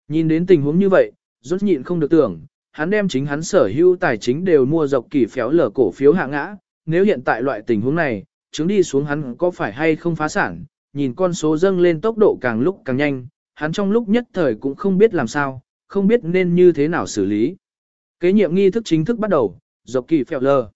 A: Nhìn đến tình huống như vậy, rốt nhịn không được tưởng, hắn đem chính hắn sở hữu tài chính đều mua dọc kỳ phéo lở cổ phiếu hạ ngã, nếu hiện tại loại tình huống này, chứng đi xuống hắn có phải hay không phá sản, nhìn con số dâng lên tốc độ càng lúc càng nhanh, hắn trong lúc nhất thời cũng không biết làm sao, không biết nên như thế nào xử lý. Kế nhiệm nghi thức chính thức bắt đầu, dọc kỳ phèo lờ.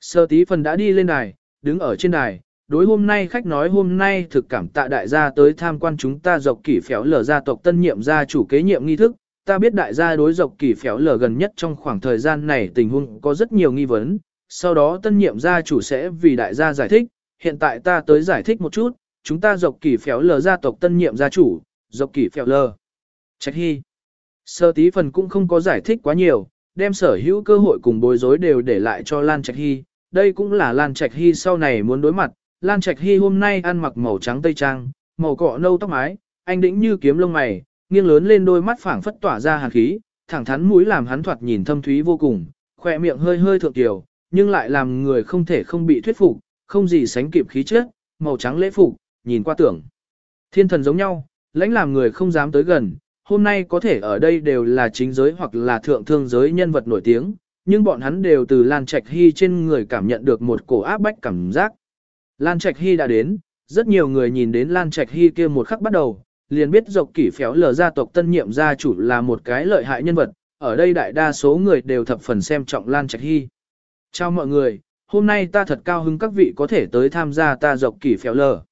A: Sơ tí phần đã đi lên đài, đứng ở trên đài, đối hôm nay khách nói hôm nay thực cảm tạ đại gia tới tham quan chúng ta dọc kỳ phéo lờ gia tộc tân nhiệm gia chủ kế nhiệm nghi thức. Ta biết đại gia đối dọc kỳ phéo lờ gần nhất trong khoảng thời gian này tình huống có rất nhiều nghi vấn, sau đó tân nhiệm gia chủ sẽ vì đại gia giải thích, hiện tại ta tới giải thích một chút, chúng ta dọc kỳ phéo lờ gia tộc tân nhiệm gia chủ, dọc kỳ phéo lờ. Trạch Hy. Sơ tí phần cũng không có giải thích quá nhiều, đem sở hữu cơ hội cùng bối rối đều để lại cho Lan Trạch Hy. Đây cũng là Lan Trạch Hy sau này muốn đối mặt. Lan Trạch Hy hôm nay ăn mặc màu trắng tây trang, màu cọ nâu tóc mái, anh đĩnh như kiếm lông mày, nghiêng lớn lên đôi mắt phảng phất tỏa ra hàn khí, thẳng thắn mũi làm hắn thoạt nhìn thâm thúy vô cùng, khỏe miệng hơi hơi thượng tiểu, nhưng lại làm người không thể không bị thuyết phục, không gì sánh kịp khí chất, màu trắng lễ phục, nhìn qua tưởng. Thiên thần giống nhau, lãnh làm người không dám tới gần, hôm nay có thể ở đây đều là chính giới hoặc là thượng thương giới nhân vật nổi tiếng, nhưng bọn hắn đều từ Lan Trạch Hy trên người cảm nhận được một cổ áp bách cảm giác. Lan Trạch Hy đã đến, rất nhiều người nhìn đến Lan Trạch Hy kia một khắc bắt đầu, liền biết dọc kỷ phéo lờ gia tộc tân nhiệm gia chủ là một cái lợi hại nhân vật, ở đây đại đa số người đều thập phần xem trọng Lan Trạch Hy. Chào mọi người, hôm nay ta thật cao hứng các vị có thể tới tham gia ta dọc kỷ phèo lờ.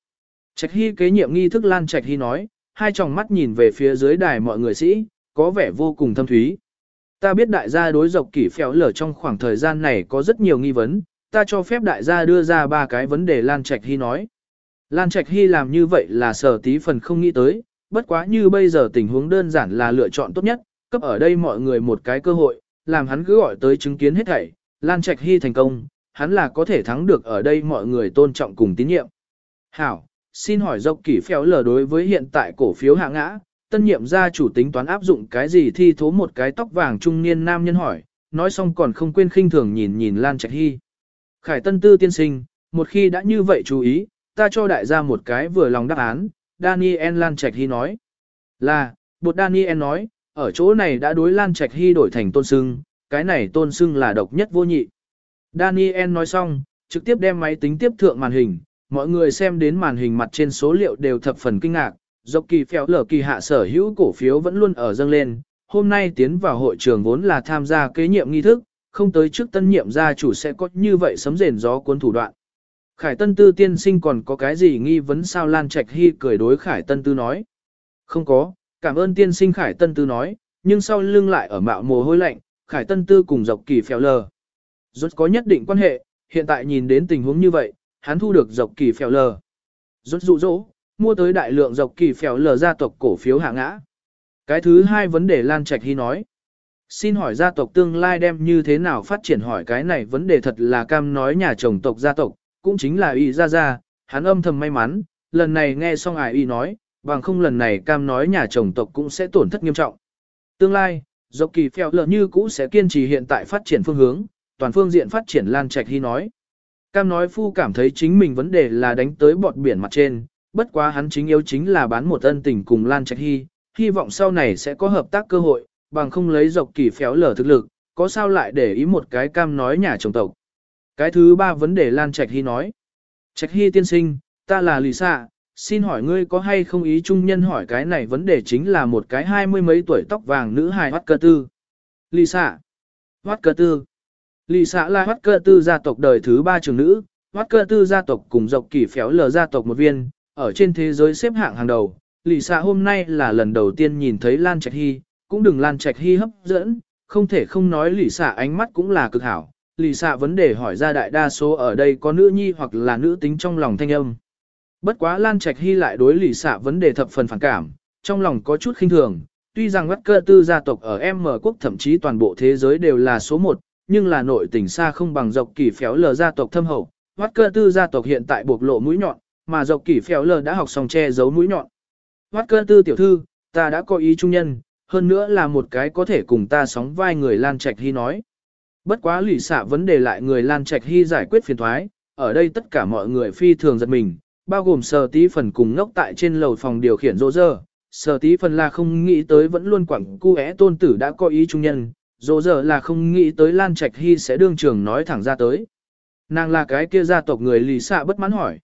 A: Trạch Hy kế nhiệm nghi thức Lan Trạch Hy nói, hai tròng mắt nhìn về phía dưới đài mọi người sĩ, có vẻ vô cùng thâm thúy. Ta biết đại gia đối dọc kỷ phèo lờ trong khoảng thời gian này có rất nhiều nghi vấn, ta cho phép đại gia đưa ra ba cái vấn đề Lan Trạch Hy nói. Lan Trạch Hy làm như vậy là sở tí phần không nghĩ tới, bất quá như bây giờ tình huống đơn giản là lựa chọn tốt nhất, cấp ở đây mọi người một cái cơ hội, làm hắn cứ gọi tới chứng kiến hết thảy, Lan Trạch Hy thành công, hắn là có thể thắng được ở đây mọi người tôn trọng cùng tín nhiệm. Hảo, xin hỏi dọc kỷ phéo lờ đối với hiện tại cổ phiếu hạ ngã, tân nhiệm gia chủ tính toán áp dụng cái gì thi thố một cái tóc vàng trung niên nam nhân hỏi, nói xong còn không quên khinh thường nhìn nhìn Lan Trạch Hy. Khải tân tư tiên sinh, một khi đã như vậy chú ý, ta cho đại gia một cái vừa lòng đáp án, Daniel Lan Trạch Hy nói. Là, bột Daniel nói, ở chỗ này đã đối Lan Trạch Hy đổi thành tôn sưng, cái này tôn sưng là độc nhất vô nhị. Daniel nói xong, trực tiếp đem máy tính tiếp thượng màn hình, mọi người xem đến màn hình mặt trên số liệu đều thập phần kinh ngạc, dọc kỳ phèo lở kỳ hạ sở hữu cổ phiếu vẫn luôn ở dâng lên, hôm nay tiến vào hội trường vốn là tham gia kế nhiệm nghi thức, không tới trước tân nhiệm gia chủ sẽ có như vậy sấm rền gió cuốn thủ đoạn. Khải Tân Tư tiên sinh còn có cái gì nghi vấn sao Lan Trạch Hy cười đối Khải Tân Tư nói. Không có, cảm ơn tiên sinh Khải Tân Tư nói, nhưng sau lưng lại ở mạo mồ hôi lạnh, Khải Tân Tư cùng dọc kỳ phèo lờ. Rốt có nhất định quan hệ, hiện tại nhìn đến tình huống như vậy, hắn thu được dọc kỳ phèo lờ. Rốt dụ dỗ, mua tới đại lượng dọc kỳ phèo lờ gia tộc cổ phiếu hạ ngã. Cái thứ hai vấn đề Lan Trạch Hy nói. Xin hỏi gia tộc tương lai đem như thế nào phát triển hỏi cái này vấn đề thật là cam nói nhà chồng tộc gia tộc, cũng chính là y gia gia, hắn âm thầm may mắn, lần này nghe xong ải y nói, bằng không lần này cam nói nhà chồng tộc cũng sẽ tổn thất nghiêm trọng. Tương lai, dọc kỳ phèo lờ như cũ sẽ kiên trì hiện tại phát triển phương hướng, toàn phương diện phát triển lan trạch hy nói. Cam nói phu cảm thấy chính mình vấn đề là đánh tới bọt biển mặt trên, bất quá hắn chính yếu chính là bán một ân tình cùng Lan Trạch Hy, hy vọng sau này sẽ có hợp tác cơ hội, bằng không lấy dọc kỳ phéo lở thực lực, có sao lại để ý một cái cam nói nhà chồng tộc. Cái thứ ba vấn đề Lan Trạch Hy nói. Trạch Hy tiên sinh, ta là Lì Sạ, xin hỏi ngươi có hay không ý trung nhân hỏi cái này vấn đề chính là một cái hai mươi mấy tuổi tóc vàng nữ hài hoắt cơ tư. Lì xạ. Hoắt cơ tư. Lì xạ là hoắt cơ tư gia tộc đời thứ ba trường nữ, hoắt cơ tư gia tộc cùng dọc kỳ phéo lờ gia tộc một viên, ở trên thế giới xếp hạng hàng đầu. Lì xạ hôm nay là lần đầu tiên nhìn thấy Lan Trạch Hy, cũng đừng Lan Trạch Hy hấp dẫn, không thể không nói Lì xạ ánh mắt cũng là cực hảo lì xạ vấn đề hỏi ra đại đa số ở đây có nữ nhi hoặc là nữ tính trong lòng thanh âm. Bất quá Lan Trạch Hy lại đối lì xạ vấn đề thập phần phản cảm, trong lòng có chút khinh thường, tuy rằng bất cơ tư gia tộc ở M quốc thậm chí toàn bộ thế giới đều là số một, nhưng là nội tình xa không bằng dọc kỳ phéo lờ gia tộc thâm hậu. Hoát cơ tư gia tộc hiện tại buộc lộ mũi nhọn, mà dọc kỳ phéo lờ đã học xong che giấu mũi nhọn. Hoát cơ tư tiểu thư, ta đã có ý trung nhân, hơn nữa là một cái có thể cùng ta sóng vai người Lan Trạch Hy nói. Bất quá lì xạ vấn đề lại người Lan Trạch Hy giải quyết phiền thoái, ở đây tất cả mọi người phi thường giật mình, bao gồm sờ tí phần cùng ngốc tại trên lầu phòng điều khiển rô rơ. Sờ tí phần là không nghĩ tới vẫn luôn quẳng cu é tôn tử đã có ý trung nhân, rô dơ là không nghĩ tới Lan Trạch Hy sẽ đương trường nói thẳng ra tới. Nàng là cái kia gia tộc người lì xạ bất mãn hỏi.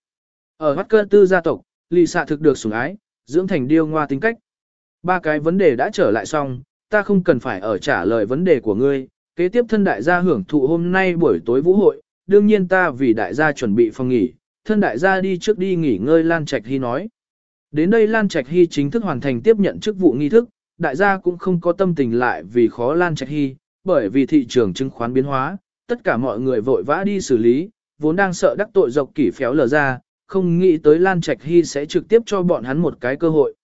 A: Ở hắc cơ tư gia tộc, lì xạ thực được sủng ái, dưỡng thành điêu ngoa tính cách. Ba cái vấn đề đã trở lại xong, ta không cần phải ở trả lời vấn đề của ngươi, Kế tiếp thân đại gia hưởng thụ hôm nay buổi tối vũ hội, đương nhiên ta vì đại gia chuẩn bị phòng nghỉ, thân đại gia đi trước đi nghỉ ngơi Lan Trạch Hy nói. Đến đây Lan Trạch Hy chính thức hoàn thành tiếp nhận chức vụ nghi thức, đại gia cũng không có tâm tình lại vì khó Lan Trạch Hy, bởi vì thị trường chứng khoán biến hóa, tất cả mọi người vội vã đi xử lý, vốn đang sợ đắc tội dọc kỷ phéo lờ ra, không nghĩ tới Lan Trạch Hy sẽ trực tiếp cho bọn hắn một cái cơ hội.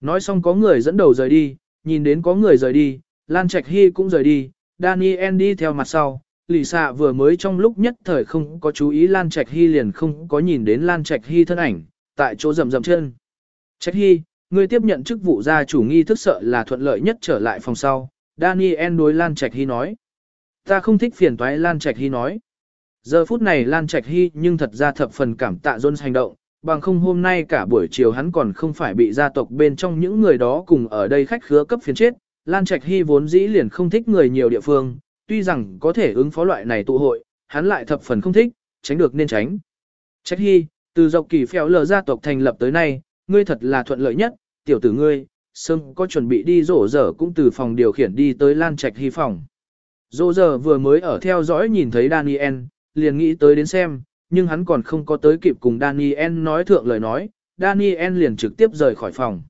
A: Nói xong có người dẫn đầu rời đi, nhìn đến có người rời đi, Lan Trạch Hy cũng rời đi, Daniel đi theo mặt sau. Lì xạ vừa mới trong lúc nhất thời không có chú ý Lan Trạch Hy liền không có nhìn đến Lan Trạch Hy thân ảnh, tại chỗ rầm rầm chân. Trạch Hy, người tiếp nhận chức vụ gia chủ nghi thức sợ là thuận lợi nhất trở lại phòng sau. Daniel đối Lan Trạch Hy nói. Ta không thích phiền toái Lan Trạch Hy nói. Giờ phút này Lan Trạch Hy nhưng thật ra thập phần cảm tạ Jones hành động, bằng không hôm nay cả buổi chiều hắn còn không phải bị gia tộc bên trong những người đó cùng ở đây khách khứa cấp phiền chết. Lan Trạch Hy vốn dĩ liền không thích người nhiều địa phương, tuy rằng có thể ứng phó loại này tụ hội, hắn lại thập phần không thích, tránh được nên tránh. Trách Hy, từ dọc kỳ phèo lờ gia tộc thành lập tới nay, ngươi thật là thuận lợi nhất, tiểu tử ngươi, sưng có chuẩn bị đi rổ dở cũng từ phòng điều khiển đi tới Lan Trạch Hy phòng. Rổ dở vừa mới ở theo dõi nhìn thấy Daniel, liền nghĩ tới đến xem, nhưng hắn còn không có tới kịp cùng Daniel nói thượng lời nói, Daniel liền trực tiếp rời khỏi phòng.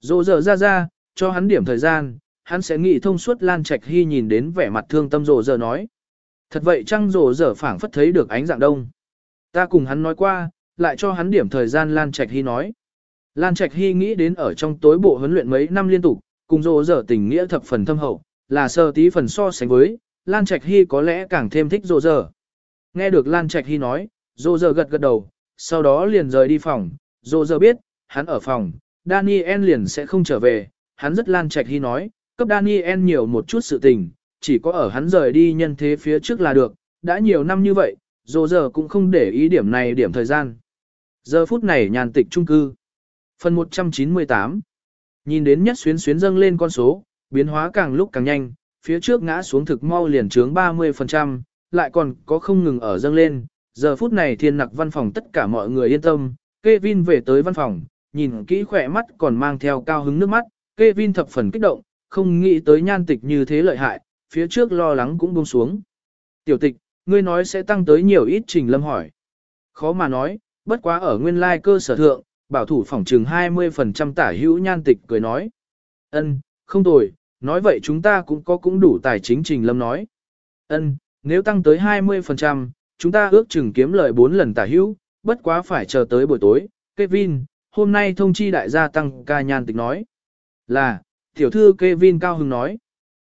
A: Rổ dở ra ra, cho hắn điểm thời gian, hắn sẽ nghĩ thông suốt Lan Trạch Hy nhìn đến vẻ mặt thương tâm rồ giờ nói. Thật vậy chăng rồ giờ phảng phất thấy được ánh dạng đông. Ta cùng hắn nói qua, lại cho hắn điểm thời gian Lan Trạch Hy nói. Lan Trạch Hy nghĩ đến ở trong tối bộ huấn luyện mấy năm liên tục, cùng rồ giờ tình nghĩa thập phần thâm hậu, là sơ tí phần so sánh với, Lan Trạch Hy có lẽ càng thêm thích rồ giờ. Nghe được Lan Trạch Hy nói, rồ giờ gật gật đầu, sau đó liền rời đi phòng, rồ giờ biết, hắn ở phòng, Daniel liền sẽ không trở về, hắn rất Lan Trạch Hy nói, cấp Daniel nhiều một chút sự tình, chỉ có ở hắn rời đi nhân thế phía trước là được, đã nhiều năm như vậy, dù giờ cũng không để ý điểm này điểm thời gian. Giờ phút này nhàn tịch trung cư. Phần 198 Nhìn đến nhất xuyến xuyến dâng lên con số, biến hóa càng lúc càng nhanh, phía trước ngã xuống thực mau liền trướng 30%, lại còn có không ngừng ở dâng lên. Giờ phút này thiên nặc văn phòng tất cả mọi người yên tâm, Kevin về tới văn phòng, nhìn kỹ khỏe mắt còn mang theo cao hứng nước mắt, Kevin thập phần kích động, không nghĩ tới nhan tịch như thế lợi hại, phía trước lo lắng cũng buông xuống. Tiểu tịch, ngươi nói sẽ tăng tới nhiều ít trình lâm hỏi. Khó mà nói, bất quá ở nguyên lai cơ sở thượng, bảo thủ phòng trừng 20% tả hữu nhan tịch cười nói. ân không tồi, nói vậy chúng ta cũng có cũng đủ tài chính trình lâm nói. ân nếu tăng tới 20%, chúng ta ước chừng kiếm lợi 4 lần tả hữu, bất quá phải chờ tới buổi tối. Kevin, hôm nay thông chi đại gia tăng ca nhan tịch nói. Là, tiểu thư Kevin cao hứng nói.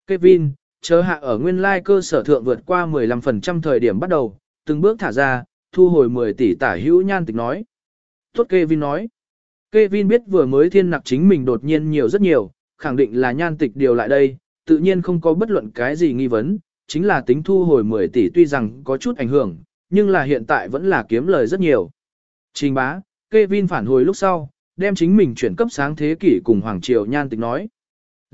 A: Kevin, chờ hạ ở nguyên lai cơ sở thượng vượt qua 15% thời điểm bắt đầu, từng bước thả ra, thu hồi 10 tỷ tả hữu nhan tịch nói. Tốt Kevin nói. Kevin biết vừa mới thiên nặc chính mình đột nhiên nhiều rất nhiều, khẳng định là nhan tịch điều lại đây, tự nhiên không có bất luận cái gì nghi vấn, chính là tính thu hồi 10 tỷ tuy rằng có chút ảnh hưởng, nhưng là hiện tại vẫn là kiếm lời rất nhiều. Trình bá, Kevin phản hồi lúc sau, đem chính mình chuyển cấp sáng thế kỷ cùng Hoàng Triều nhan tịch nói.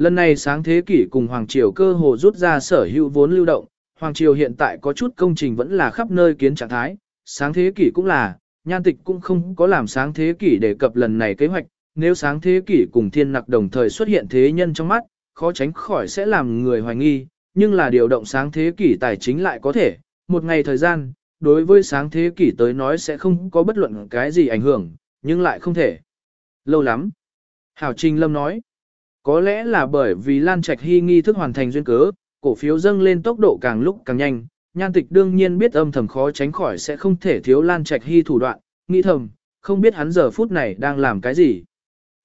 A: Lần này sáng thế kỷ cùng Hoàng Triều cơ hồ rút ra sở hữu vốn lưu động, Hoàng Triều hiện tại có chút công trình vẫn là khắp nơi kiến trạng thái, sáng thế kỷ cũng là, nhan tịch cũng không có làm sáng thế kỷ đề cập lần này kế hoạch, nếu sáng thế kỷ cùng thiên nặc đồng thời xuất hiện thế nhân trong mắt, khó tránh khỏi sẽ làm người hoài nghi, nhưng là điều động sáng thế kỷ tài chính lại có thể, một ngày thời gian, đối với sáng thế kỷ tới nói sẽ không có bất luận cái gì ảnh hưởng, nhưng lại không thể. Lâu lắm. Hảo Trình Lâm nói, có lẽ là bởi vì Lan Trạch Hy nghi thức hoàn thành duyên cớ, cổ phiếu dâng lên tốc độ càng lúc càng nhanh, nhan tịch đương nhiên biết âm thầm khó tránh khỏi sẽ không thể thiếu Lan Trạch Hy thủ đoạn, nghĩ thầm, không biết hắn giờ phút này đang làm cái gì.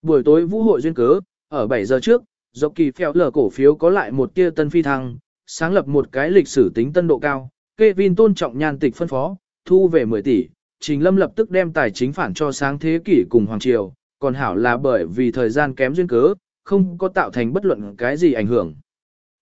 A: Buổi tối vũ hội duyên cớ, ở 7 giờ trước, dọc kỳ phèo lở cổ phiếu có lại một tia tân phi thăng, sáng lập một cái lịch sử tính tân độ cao, Kevin tôn trọng nhan tịch phân phó, thu về 10 tỷ, Trình Lâm lập tức đem tài chính phản cho sáng thế kỷ cùng Hoàng Triều, còn hảo là bởi vì thời gian kém duyên cớ, không có tạo thành bất luận cái gì ảnh hưởng.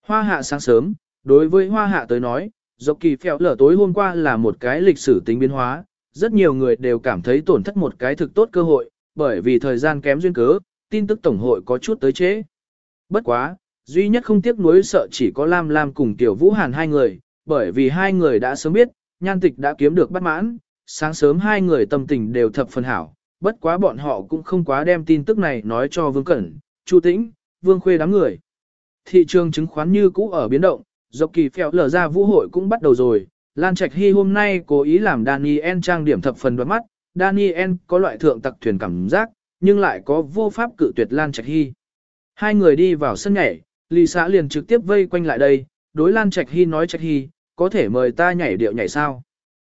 A: Hoa hạ sáng sớm, đối với hoa hạ tới nói, dọc kỳ phèo lở tối hôm qua là một cái lịch sử tính biến hóa, rất nhiều người đều cảm thấy tổn thất một cái thực tốt cơ hội, bởi vì thời gian kém duyên cớ, tin tức tổng hội có chút tới chế. Bất quá, duy nhất không tiếc nuối sợ chỉ có Lam Lam cùng Tiểu Vũ Hàn hai người, bởi vì hai người đã sớm biết, nhan tịch đã kiếm được bắt mãn, sáng sớm hai người tâm tình đều thập phần hảo, bất quá bọn họ cũng không quá đem tin tức này nói cho Vương Cẩn, Chu Tĩnh, Vương Khuê đám người. Thị trường chứng khoán như cũ ở biến động, dọc kỳ phèo lở ra vũ hội cũng bắt đầu rồi. Lan Trạch Hy hôm nay cố ý làm Daniel trang điểm thập phần đoán mắt, Daniel có loại thượng tặc thuyền cảm giác, nhưng lại có vô pháp cự tuyệt Lan Trạch Hy. Hai người đi vào sân nhảy, Lì xã liền trực tiếp vây quanh lại đây, đối Lan Trạch Hy nói Trạch Hy, có thể mời ta nhảy điệu nhảy sao?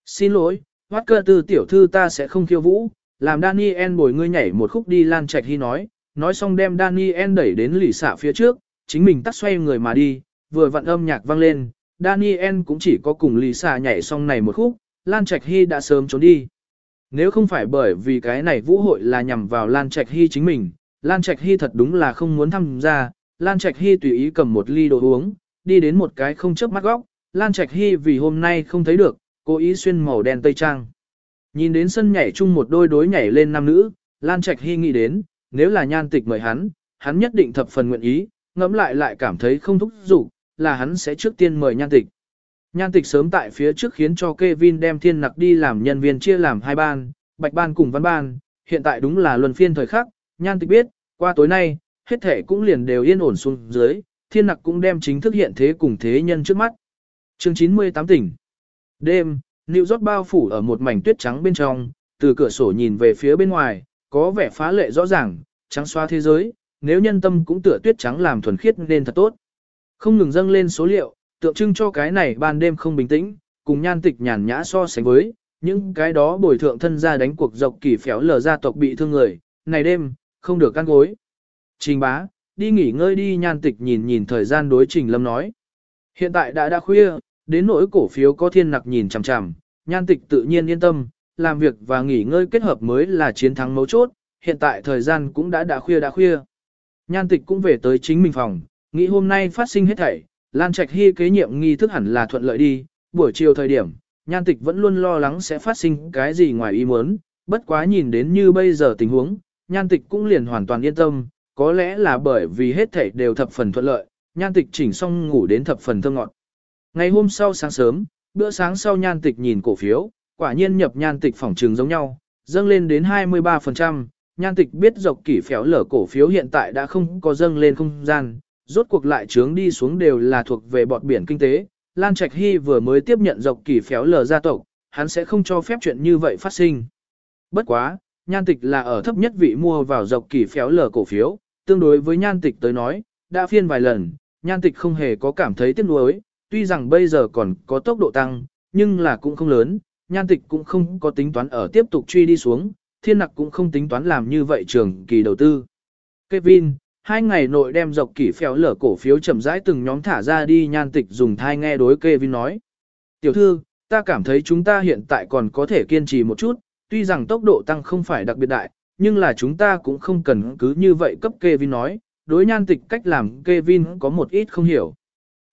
A: Xin lỗi, hoát cơ tư tiểu thư ta sẽ không khiêu vũ, làm Daniel bồi ngươi nhảy một khúc đi Lan Trạch Hy nói, nói xong đem Daniel đẩy đến lì xạ phía trước, chính mình tắt xoay người mà đi, vừa vặn âm nhạc vang lên, Daniel cũng chỉ có cùng lì xạ nhảy xong này một khúc, Lan Trạch Hy đã sớm trốn đi. Nếu không phải bởi vì cái này vũ hội là nhằm vào Lan Trạch Hy chính mình, Lan Trạch Hy thật đúng là không muốn tham gia, Lan Trạch Hy tùy ý cầm một ly đồ uống, đi đến một cái không chớp mắt góc, Lan Trạch Hy vì hôm nay không thấy được, cố ý xuyên màu đen tây trang. Nhìn đến sân nhảy chung một đôi đối nhảy lên nam nữ, Lan Trạch Hy nghĩ đến, nếu là nhan tịch mời hắn, hắn nhất định thập phần nguyện ý, ngẫm lại lại cảm thấy không thúc giục, là hắn sẽ trước tiên mời nhan tịch. Nhan tịch sớm tại phía trước khiến cho Kevin đem thiên nặc đi làm nhân viên chia làm hai ban, bạch ban cùng văn ban, hiện tại đúng là luân phiên thời khắc, nhan tịch biết, qua tối nay, hết thể cũng liền đều yên ổn xuống dưới, thiên nặc cũng đem chính thức hiện thế cùng thế nhân trước mắt. chương 98 tỉnh. Đêm, New York bao phủ ở một mảnh tuyết trắng bên trong, từ cửa sổ nhìn về phía bên ngoài, có vẻ phá lệ rõ ràng, trắng xóa thế giới, nếu nhân tâm cũng tựa tuyết trắng làm thuần khiết nên thật tốt. Không ngừng dâng lên số liệu, tượng trưng cho cái này ban đêm không bình tĩnh, cùng nhan tịch nhàn nhã so sánh với, những cái đó bồi thượng thân ra đánh cuộc dọc kỳ phéo lờ gia tộc bị thương người, này đêm, không được căn gối. Trình bá, đi nghỉ ngơi đi nhan tịch nhìn nhìn thời gian đối trình lâm nói. Hiện tại đã đã khuya, đến nỗi cổ phiếu có thiên nặc nhìn chằm chằm, nhan tịch tự nhiên yên tâm, làm việc và nghỉ ngơi kết hợp mới là chiến thắng mấu chốt, hiện tại thời gian cũng đã đã khuya đã khuya. Nhan tịch cũng về tới chính mình phòng, nghĩ hôm nay phát sinh hết thảy, Lan Trạch Hy kế nhiệm nghi thức hẳn là thuận lợi đi, buổi chiều thời điểm, nhan tịch vẫn luôn lo lắng sẽ phát sinh cái gì ngoài ý muốn, bất quá nhìn đến như bây giờ tình huống, nhan tịch cũng liền hoàn toàn yên tâm, có lẽ là bởi vì hết thảy đều thập phần thuận lợi, nhan tịch chỉnh xong ngủ đến thập phần thơ ngọt. Ngày hôm sau sáng sớm, bữa sáng sau nhan tịch nhìn cổ phiếu, quả nhiên nhập nhan tịch phòng trường giống nhau, dâng lên đến 23%, nhan tịch biết dọc kỷ phéo lở cổ phiếu hiện tại đã không có dâng lên không gian, rốt cuộc lại trướng đi xuống đều là thuộc về bọt biển kinh tế. Lan Trạch Hy vừa mới tiếp nhận dọc kỷ phéo lở gia tộc, hắn sẽ không cho phép chuyện như vậy phát sinh. Bất quá, nhan tịch là ở thấp nhất vị mua vào dọc kỷ phéo lở cổ phiếu, tương đối với nhan tịch tới nói, đã phiên vài lần, nhan tịch không hề có cảm thấy tiếc nuối, tuy rằng bây giờ còn có tốc độ tăng, nhưng là cũng không lớn, nhan tịch cũng không có tính toán ở tiếp tục truy đi xuống, thiên nặc cũng không tính toán làm như vậy trường kỳ đầu tư. Kevin, hai ngày nội đem dọc kỷ phèo lở cổ phiếu chậm rãi từng nhóm thả ra đi nhan tịch dùng thai nghe đối Kevin nói. Tiểu thư, ta cảm thấy chúng ta hiện tại còn có thể kiên trì một chút, tuy rằng tốc độ tăng không phải đặc biệt đại, nhưng là chúng ta cũng không cần cứ như vậy cấp Kevin nói, đối nhan tịch cách làm Kevin có một ít không hiểu.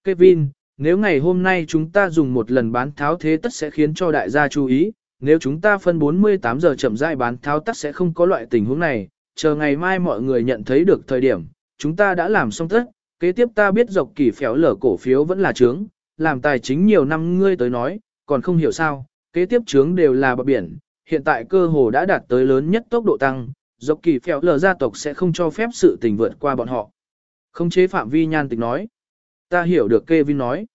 A: Kevin, nếu ngày hôm nay chúng ta dùng một lần bán tháo thế tất sẽ khiến cho đại gia chú ý, nếu chúng ta phân 48 giờ chậm rãi bán tháo tất sẽ không có loại tình huống này, chờ ngày mai mọi người nhận thấy được thời điểm, chúng ta đã làm xong tất, kế tiếp ta biết dọc kỳ phéo lở cổ phiếu vẫn là trướng, làm tài chính nhiều năm ngươi tới nói, còn không hiểu sao, kế tiếp trướng đều là bờ biển, hiện tại cơ hồ đã đạt tới lớn nhất tốc độ tăng, dọc kỳ phéo lở gia tộc sẽ không cho phép sự tình vượt qua bọn họ. Không chế phạm vi nhan tịch nói. Ta hiểu được Kevin nói.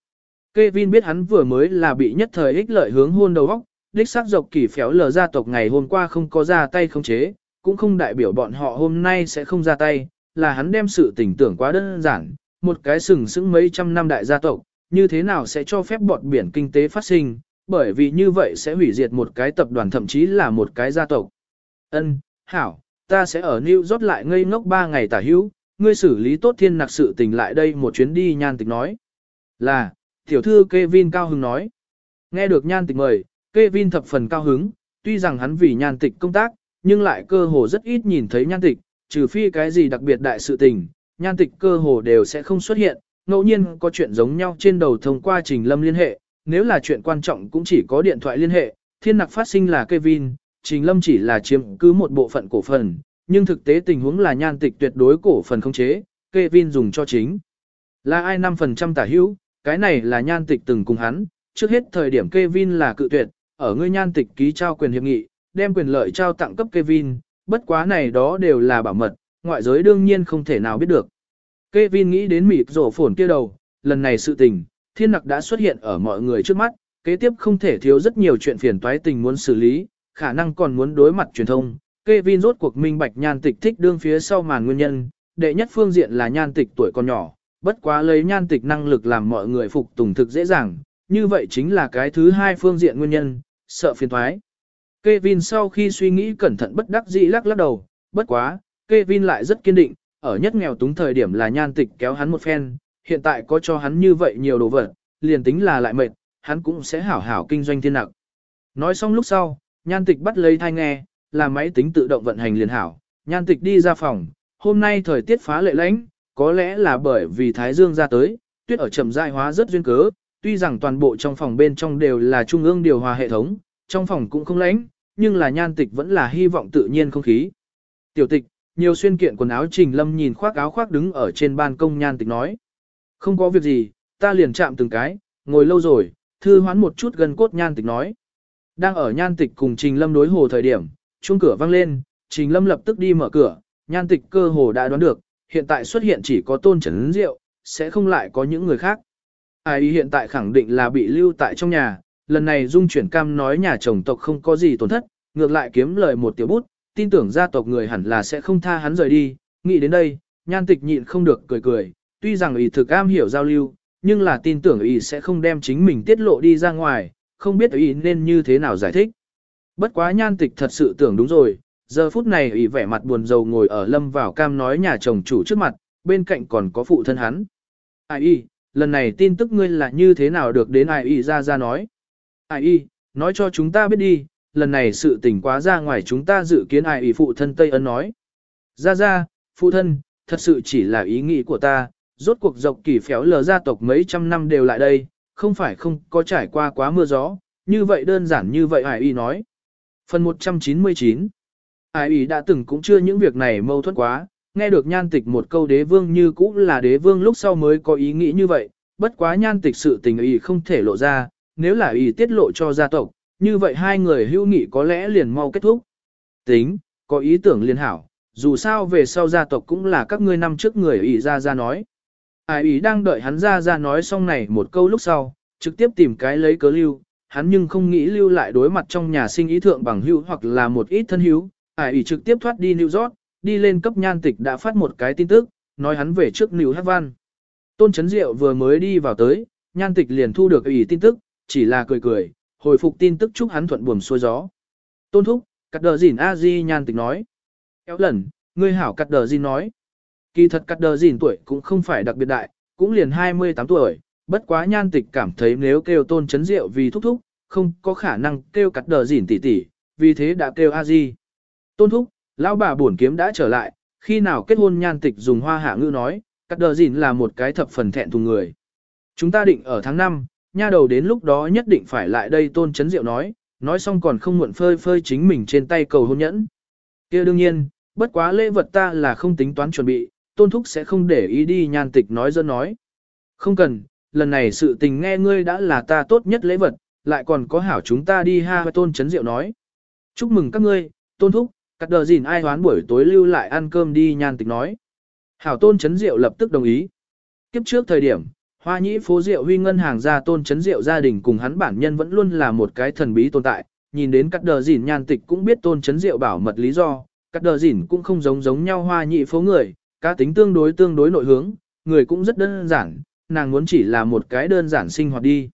A: Kevin biết hắn vừa mới là bị nhất thời ích lợi hướng hôn đầu óc, đích xác dọc kỳ phéo lờ gia tộc ngày hôm qua không có ra tay không chế, cũng không đại biểu bọn họ hôm nay sẽ không ra tay, là hắn đem sự tình tưởng quá đơn giản, một cái sừng sững mấy trăm năm đại gia tộc, như thế nào sẽ cho phép bọt biển kinh tế phát sinh, bởi vì như vậy sẽ hủy diệt một cái tập đoàn thậm chí là một cái gia tộc. Ân, hảo, ta sẽ ở New York lại ngây ngốc 3 ngày tả hữu, ngươi xử lý tốt thiên nặc sự tình lại đây một chuyến đi nhan tịch nói. Là, tiểu thư Kevin cao hứng nói. Nghe được nhan tịch mời, Kevin thập phần cao hứng, tuy rằng hắn vì nhan tịch công tác, nhưng lại cơ hồ rất ít nhìn thấy nhan tịch, trừ phi cái gì đặc biệt đại sự tình, nhan tịch cơ hồ đều sẽ không xuất hiện, ngẫu nhiên có chuyện giống nhau trên đầu thông qua trình lâm liên hệ, nếu là chuyện quan trọng cũng chỉ có điện thoại liên hệ, thiên nặc phát sinh là Kevin, trình lâm chỉ là chiếm cứ một bộ phận cổ phần, nhưng thực tế tình huống là nhan tịch tuyệt đối cổ phần không chế, Kevin dùng cho chính. Là ai 5% tả hữu, cái này là nhan tịch từng cùng hắn, trước hết thời điểm Kevin là cự tuyệt, ở ngươi nhan tịch ký trao quyền hiệp nghị, đem quyền lợi trao tặng cấp Kevin, bất quá này đó đều là bảo mật, ngoại giới đương nhiên không thể nào biết được. Kevin nghĩ đến mịp rổ phồn kia đầu, lần này sự tình, thiên nặc đã xuất hiện ở mọi người trước mắt, kế tiếp không thể thiếu rất nhiều chuyện phiền toái tình muốn xử lý, khả năng còn muốn đối mặt truyền thông. Kevin rốt cuộc minh bạch nhan tịch thích đương phía sau màn nguyên nhân, đệ nhất phương diện là nhan tịch tuổi còn nhỏ, bất quá lấy nhan tịch năng lực làm mọi người phục tùng thực dễ dàng, như vậy chính là cái thứ hai phương diện nguyên nhân, sợ phiền thoái. Kevin sau khi suy nghĩ cẩn thận bất đắc dĩ lắc lắc đầu, bất quá, Kevin lại rất kiên định, ở nhất nghèo túng thời điểm là nhan tịch kéo hắn một phen, hiện tại có cho hắn như vậy nhiều đồ vật, liền tính là lại mệt, hắn cũng sẽ hảo hảo kinh doanh thiên nặc. Nói xong lúc sau, nhan tịch bắt lấy thai nghe, là máy tính tự động vận hành liền hảo, nhan tịch đi ra phòng, hôm nay thời tiết phá lệ lãnh, có lẽ là bởi vì Thái Dương ra tới, tuyết ở chậm dại hóa rất duyên cớ, tuy rằng toàn bộ trong phòng bên trong đều là trung ương điều hòa hệ thống, trong phòng cũng không lạnh, nhưng là nhan tịch vẫn là hy vọng tự nhiên không khí. Tiểu tịch, nhiều xuyên kiện quần áo Trình Lâm nhìn khoác áo khoác đứng ở trên ban công nhan tịch nói. Không có việc gì, ta liền chạm từng cái, ngồi lâu rồi, thư hoán một chút gần cốt nhan tịch nói. Đang ở nhan tịch cùng Trình Lâm đối hồ thời điểm, chuông cửa vang lên, Trình Lâm lập tức đi mở cửa, nhan tịch cơ hồ đã đoán được, hiện tại xuất hiện chỉ có tôn trấn rượu, sẽ không lại có những người khác. Ai hiện tại khẳng định là bị lưu tại trong nhà, lần này dung chuyển cam nói nhà chồng tộc không có gì tổn thất, ngược lại kiếm lời một tiểu bút, tin tưởng gia tộc người hẳn là sẽ không tha hắn rời đi, nghĩ đến đây, nhan tịch nhịn không được cười cười, tuy rằng ý thực am hiểu giao lưu, nhưng là tin tưởng ý sẽ không đem chính mình tiết lộ đi ra ngoài, không biết ý nên như thế nào giải thích. Bất quá nhan tịch thật sự tưởng đúng rồi, giờ phút này ủy vẻ mặt buồn rầu ngồi ở lâm vào cam nói nhà chồng chủ trước mặt, bên cạnh còn có phụ thân hắn. Ai y, lần này tin tức ngươi là như thế nào được đến ai y ra ra nói. Ai y, nói cho chúng ta biết đi, lần này sự tình quá ra ngoài chúng ta dự kiến ai y phụ thân Tây Ấn nói. Ra ra, phụ thân, thật sự chỉ là ý nghĩ của ta, rốt cuộc dọc kỳ phéo lờ gia tộc mấy trăm năm đều lại đây, không phải không có trải qua quá mưa gió, như vậy đơn giản như vậy ai y nói. Phần 199 Ai ý đã từng cũng chưa những việc này mâu thuẫn quá, nghe được nhan tịch một câu đế vương như cũ là đế vương lúc sau mới có ý nghĩ như vậy, bất quá nhan tịch sự tình ý không thể lộ ra, nếu là ý tiết lộ cho gia tộc, như vậy hai người hữu nghị có lẽ liền mau kết thúc. Tính, có ý tưởng liên hảo, dù sao về sau gia tộc cũng là các ngươi năm trước người ý ra ra nói. Ai ý đang đợi hắn ra ra nói xong này một câu lúc sau, trực tiếp tìm cái lấy cớ lưu, hắn nhưng không nghĩ lưu lại đối mặt trong nhà sinh ý thượng bằng hữu hoặc là một ít thân hữu, Ải ủy trực tiếp thoát đi New York, đi lên cấp nhan tịch đã phát một cái tin tức, nói hắn về trước New Hát Văn. Tôn Chấn Diệu vừa mới đi vào tới, nhan tịch liền thu được ủy tin tức, chỉ là cười cười, hồi phục tin tức chúc hắn thuận buồm xuôi gió. Tôn Thúc, cắt đờ dỉn a di nhan tịch nói. Kéo lần, ngươi hảo cắt đờ dỉn nói. Kỳ thật cắt đờ dỉn tuổi cũng không phải đặc biệt đại, cũng liền 28 tuổi, bất quá nhan tịch cảm thấy nếu kêu Tôn Chấn Diệu vì thúc thúc, không có khả năng kêu cắt đờ dỉn tỷ tỷ, vì thế đã kêu a di. Tôn Thúc, Lão bà buồn kiếm đã trở lại, khi nào kết hôn nhan tịch dùng hoa hạ ngữ nói, cắt đờ gìn là một cái thập phần thẹn thùng người. Chúng ta định ở tháng 5, nha đầu đến lúc đó nhất định phải lại đây tôn chấn diệu nói, nói xong còn không muộn phơi phơi chính mình trên tay cầu hôn nhẫn. kia đương nhiên, bất quá lễ vật ta là không tính toán chuẩn bị, tôn thúc sẽ không để ý đi nhan tịch nói dân nói. Không cần, lần này sự tình nghe ngươi đã là ta tốt nhất lễ vật, lại còn có hảo chúng ta đi ha tôn chấn diệu nói. Chúc mừng các ngươi, tôn thúc, Cắt đờ gìn ai hoán buổi tối lưu lại ăn cơm đi nhan tịch nói. Hảo tôn chấn diệu lập tức đồng ý. Kiếp trước thời điểm, hoa nhĩ phố diệu huy ngân hàng ra tôn chấn diệu gia đình cùng hắn bản nhân vẫn luôn là một cái thần bí tồn tại. Nhìn đến cắt đờ gìn nhan tịch cũng biết tôn chấn diệu bảo mật lý do. Cắt đờ gìn cũng không giống giống nhau hoa nhĩ phố người, cá tính tương đối tương đối nội hướng, người cũng rất đơn giản, nàng muốn chỉ là một cái đơn giản sinh hoạt đi.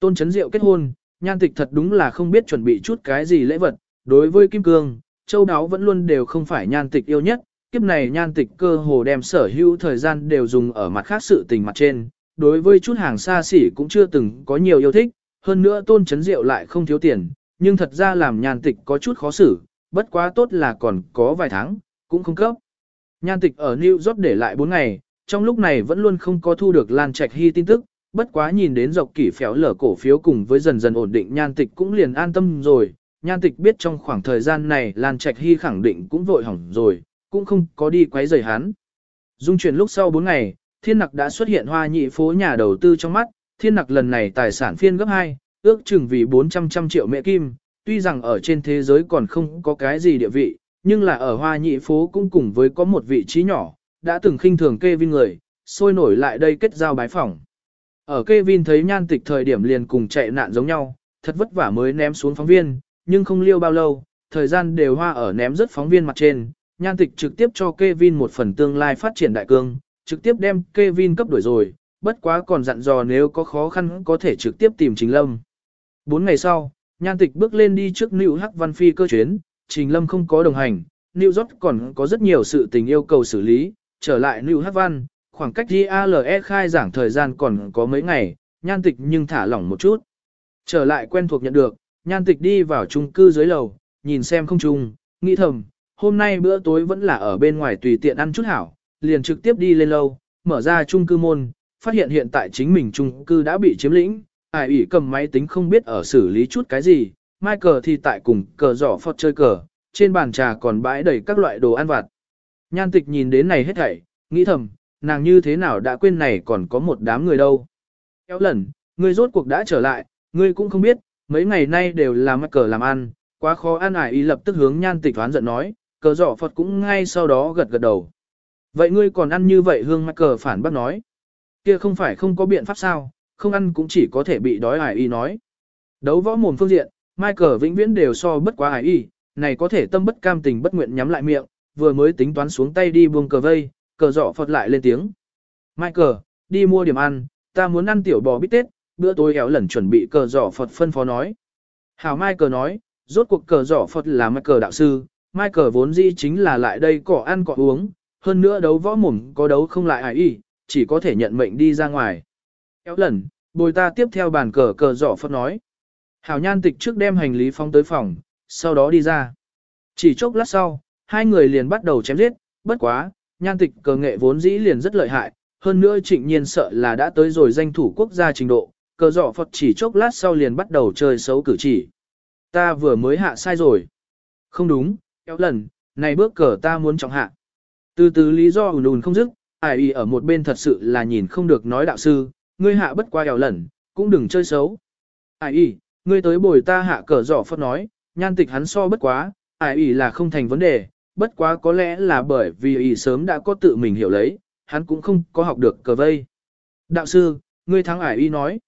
A: Tôn chấn diệu kết hôn, nhan tịch thật đúng là không biết chuẩn bị chút cái gì lễ vật, đối với Kim Cương, châu đáo vẫn luôn đều không phải nhan tịch yêu nhất, kiếp này nhan tịch cơ hồ đem sở hữu thời gian đều dùng ở mặt khác sự tình mặt trên, đối với chút hàng xa xỉ cũng chưa từng có nhiều yêu thích, hơn nữa tôn chấn rượu lại không thiếu tiền, nhưng thật ra làm nhan tịch có chút khó xử, bất quá tốt là còn có vài tháng, cũng không cấp. Nhan tịch ở New York để lại 4 ngày, trong lúc này vẫn luôn không có thu được Lan Trạch Hy tin tức, bất quá nhìn đến dọc kỷ phéo lở cổ phiếu cùng với dần dần ổn định nhan tịch cũng liền an tâm rồi, Nhan tịch biết trong khoảng thời gian này Lan Trạch Hy khẳng định cũng vội hỏng rồi, cũng không có đi quấy rầy hắn. Dung chuyển lúc sau 4 ngày, thiên nặc đã xuất hiện hoa nhị phố nhà đầu tư trong mắt, thiên nặc lần này tài sản phiên gấp 2, ước chừng vì 400 trăm triệu mẹ kim, tuy rằng ở trên thế giới còn không có cái gì địa vị, nhưng là ở hoa nhị phố cũng cùng với có một vị trí nhỏ, đã từng khinh thường Kevin người, sôi nổi lại đây kết giao bái phỏng. Ở Kevin thấy nhan tịch thời điểm liền cùng chạy nạn giống nhau, thật vất vả mới ném xuống phóng viên, nhưng không liêu bao lâu, thời gian đều hoa ở ném rất phóng viên mặt trên, nhan tịch trực tiếp cho Kevin một phần tương lai phát triển đại cương, trực tiếp đem Kevin cấp đổi rồi, bất quá còn dặn dò nếu có khó khăn có thể trực tiếp tìm Trình Lâm. Bốn ngày sau, nhan tịch bước lên đi trước nữ hắc văn phi cơ chuyến, Trình Lâm không có đồng hành, New York còn có rất nhiều sự tình yêu cầu xử lý, trở lại New văn, khoảng cách GALE khai giảng thời gian còn có mấy ngày, nhan tịch nhưng thả lỏng một chút. Trở lại quen thuộc nhận được, nhan tịch đi vào chung cư dưới lầu, nhìn xem không chung, nghĩ thầm, hôm nay bữa tối vẫn là ở bên ngoài tùy tiện ăn chút hảo, liền trực tiếp đi lên lâu, mở ra chung cư môn, phát hiện hiện tại chính mình chung cư đã bị chiếm lĩnh, ai ủy cầm máy tính không biết ở xử lý chút cái gì, Michael thì tại cùng cờ giỏ phọt chơi cờ, trên bàn trà còn bãi đầy các loại đồ ăn vặt. Nhan tịch nhìn đến này hết thảy, nghĩ thầm, nàng như thế nào đã quên này còn có một đám người đâu. Kéo lần, ngươi rốt cuộc đã trở lại, ngươi cũng không biết, mấy ngày nay đều là mắc cờ làm ăn, quá khó ăn ải y lập tức hướng nhan tịch thoán giận nói, cờ giỏ Phật cũng ngay sau đó gật gật đầu. Vậy ngươi còn ăn như vậy hương mắc cờ phản bác nói. Kia không phải không có biện pháp sao, không ăn cũng chỉ có thể bị đói ải y nói. Đấu võ mồm phương diện, Michael vĩnh viễn đều so bất quá ải y, này có thể tâm bất cam tình bất nguyện nhắm lại miệng, vừa mới tính toán xuống tay đi buông cờ vây, cờ giỏ Phật lại lên tiếng. Michael, đi mua điểm ăn, ta muốn ăn tiểu bò bít tết, bữa tối éo lần chuẩn bị cờ giỏ Phật phân phó nói. Hảo Michael nói, rốt cuộc cờ giỏ Phật là Michael đạo sư, Michael vốn dĩ chính là lại đây cỏ ăn cỏ uống, hơn nữa đấu võ mồm có đấu không lại ai y, chỉ có thể nhận mệnh đi ra ngoài. Éo lần, bồi ta tiếp theo bàn cờ cờ giỏ Phật nói. Hảo nhan tịch trước đem hành lý phong tới phòng, sau đó đi ra. Chỉ chốc lát sau, hai người liền bắt đầu chém giết, bất quá, nhan tịch cờ nghệ vốn dĩ liền rất lợi hại, hơn nữa trịnh nhiên sợ là đã tới rồi danh thủ quốc gia trình độ, cờ dọ Phật chỉ chốc lát sau liền bắt đầu chơi xấu cử chỉ. Ta vừa mới hạ sai rồi. Không đúng, kéo lần, này bước cờ ta muốn trọng hạ. Từ từ lý do ùn ùn không dứt, ai y ở một bên thật sự là nhìn không được nói đạo sư, ngươi hạ bất qua kéo lần, cũng đừng chơi xấu. Ai y, ngươi tới bồi ta hạ cờ dọ Phật nói, nhan tịch hắn so bất quá, ai y là không thành vấn đề, bất quá có lẽ là bởi vì y sớm đã có tự mình hiểu lấy, hắn cũng không có học được cờ vây. Đạo sư, ngươi thắng ải y nói.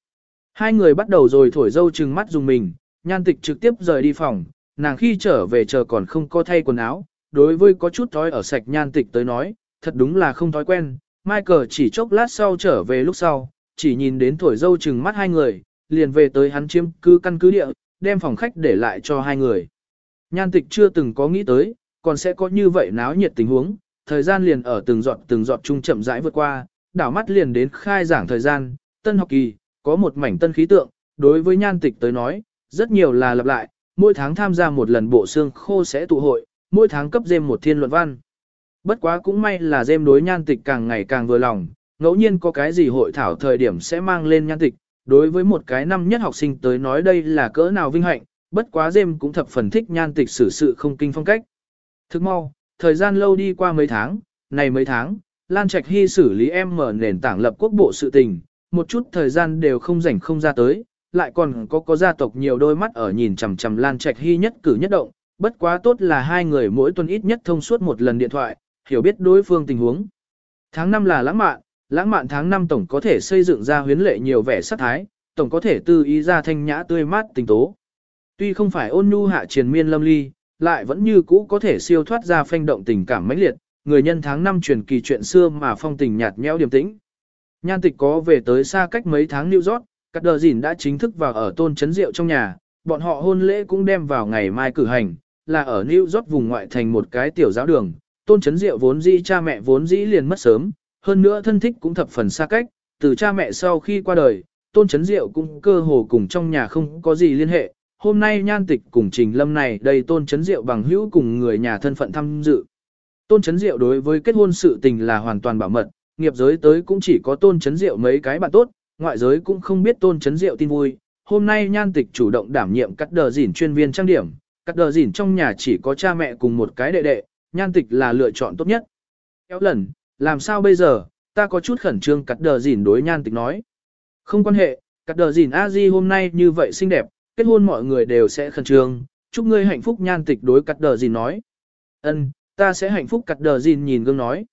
A: Hai người bắt đầu rồi thổi dâu trừng mắt dùng mình, nhan tịch trực tiếp rời đi phòng, nàng khi trở về chờ còn không có thay quần áo, đối với có chút thói ở sạch nhan tịch tới nói, thật đúng là không thói quen, Michael chỉ chốc lát sau trở về lúc sau, chỉ nhìn đến thổi dâu trừng mắt hai người, liền về tới hắn chiếm cứ căn cứ địa, đem phòng khách để lại cho hai người. Nhan tịch chưa từng có nghĩ tới, còn sẽ có như vậy náo nhiệt tình huống, thời gian liền ở từng giọt từng giọt chung chậm rãi vượt qua, đảo mắt liền đến khai giảng thời gian, tân học kỳ, có một mảnh tân khí tượng, đối với nhan tịch tới nói, rất nhiều là lặp lại, mỗi tháng tham gia một lần bộ xương khô sẽ tụ hội, mỗi tháng cấp dêm một thiên luận văn. Bất quá cũng may là dêm đối nhan tịch càng ngày càng vừa lòng, ngẫu nhiên có cái gì hội thảo thời điểm sẽ mang lên nhan tịch, đối với một cái năm nhất học sinh tới nói đây là cỡ nào vinh hạnh, bất quá dêm cũng thập phần thích nhan tịch xử sự không kinh phong cách. Thức mau, thời gian lâu đi qua mấy tháng, này mấy tháng, Lan Trạch Hy xử lý em mở nền tảng lập quốc bộ sự tình, một chút thời gian đều không rảnh không ra tới, lại còn có có gia tộc nhiều đôi mắt ở nhìn chằm chằm Lan Trạch Hy nhất cử nhất động, bất quá tốt là hai người mỗi tuần ít nhất thông suốt một lần điện thoại, hiểu biết đối phương tình huống. Tháng 5 là lãng mạn, lãng mạn tháng 5 tổng có thể xây dựng ra huyến lệ nhiều vẻ sắc thái, tổng có thể tư ý ra thanh nhã tươi mát tình tố. Tuy không phải ôn nhu hạ triền miên lâm ly, lại vẫn như cũ có thể siêu thoát ra phanh động tình cảm mãnh liệt, người nhân tháng năm truyền kỳ chuyện xưa mà phong tình nhạt nhẽo điềm tĩnh. Nhan tịch có về tới xa cách mấy tháng New York, các đờ dìn đã chính thức vào ở tôn chấn rượu trong nhà, bọn họ hôn lễ cũng đem vào ngày mai cử hành, là ở New York vùng ngoại thành một cái tiểu giáo đường. Tôn chấn rượu vốn dĩ cha mẹ vốn dĩ liền mất sớm, hơn nữa thân thích cũng thập phần xa cách, từ cha mẹ sau khi qua đời, tôn chấn diệu cũng cơ hồ cùng trong nhà không có gì liên hệ, hôm nay nhan tịch cùng trình lâm này đây tôn chấn diệu bằng hữu cùng người nhà thân phận tham dự. Tôn chấn diệu đối với kết hôn sự tình là hoàn toàn bảo mật, nghiệp giới tới cũng chỉ có tôn chấn diệu mấy cái bạn tốt, ngoại giới cũng không biết tôn chấn diệu tin vui. Hôm nay nhan tịch chủ động đảm nhiệm cắt đờ dỉn chuyên viên trang điểm, cắt đờ dỉn trong nhà chỉ có cha mẹ cùng một cái đệ đệ, nhan tịch là lựa chọn tốt nhất. Kéo lần, làm sao bây giờ, ta có chút khẩn trương cắt đờ dỉn đối nhan tịch nói. Không quan hệ, cắt đờ dỉn a di hôm nay như vậy xinh đẹp, kết hôn mọi người đều sẽ khẩn trương, chúc ngươi hạnh phúc nhan tịch đối cắt đờ dỉn nói. Ân, ta sẽ hạnh phúc cắt đờ dỉn nhìn gương nói.